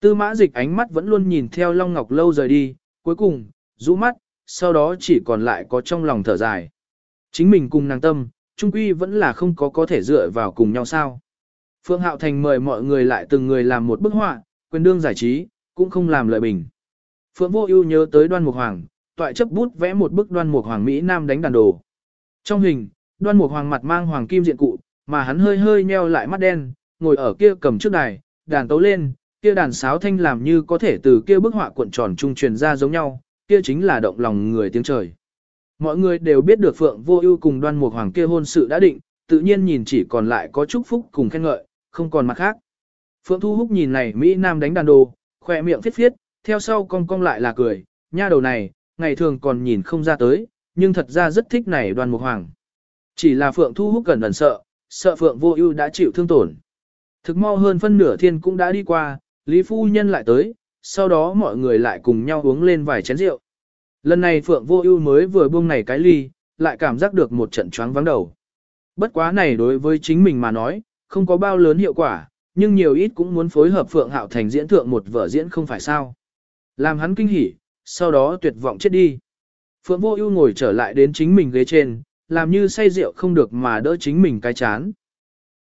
Tư mã dịch ánh mắt vẫn luôn nhìn theo Long Ngọc Lâu rời đi, cuối cùng, rũ mắt, sau đó chỉ còn lại có trong lòng thở dài. Chính mình cùng nàng tâm, trung quy vẫn là không có có thể dựa vào cùng nhau sao. Phương Hạo Thành mời mọi người lại từng người làm một bức họa, quyền đương giải trí, cũng không làm lợi bình. Phượng Vô Ưu nhớ tới Đoan Mục Hoàng, toại chấp bút vẽ một bức Đoan Mục Hoàng Mỹ Nam đánh đàn đồ. Trong hình, Đoan Mục Hoàng mặt mang hoàng kim diện cụ, mà hắn hơi hơi nheo lại mắt đen, ngồi ở kia cầm trước đài, đàn tấu lên, kia đàn sáo thanh làm như có thể từ kia bức họa cuộn tròn trung truyền ra giống nhau, kia chính là động lòng người tiếng trời. Mọi người đều biết được Phượng Vô Ưu cùng Đoan Mục Hoàng kia hôn sự đã định, tự nhiên nhìn chỉ còn lại có chúc phúc cùng khen ngợi, không còn mặt khác. Phượng Thu Húc nhìn này Mỹ Nam đánh đàn đồ, khỏe miệng phiết phiết, theo sau cong cong lại là cười, nha đầu này, ngày thường còn nhìn không ra tới, nhưng thật ra rất thích này đoàn Mục Hoàng. Chỉ là Phượng Thu Húc gần ẩn sợ, sợ Phượng Vô Ưu đã chịu thương tổn. Thực mau hơn phân nửa thiên cũng đã đi qua, Lý phu nhân lại tới, sau đó mọi người lại cùng nhau uống lên vài chén rượu. Lần này Phượng Vô Ưu mới vừa buông này cái ly, lại cảm giác được một trận choáng vắng đầu. Bất quá này đối với chính mình mà nói, không có bao lớn hiệu quả, nhưng nhiều ít cũng muốn phối hợp Phượng Hạo Thành diễn thượng một vở diễn không phải sao? Làm hắn kinh hỉ, sau đó tuyệt vọng chết đi. Phượng Vô Ưu ngồi trở lại đến chính mình ghế trên, làm như say rượu không được mà đỡ chính mình cái chán.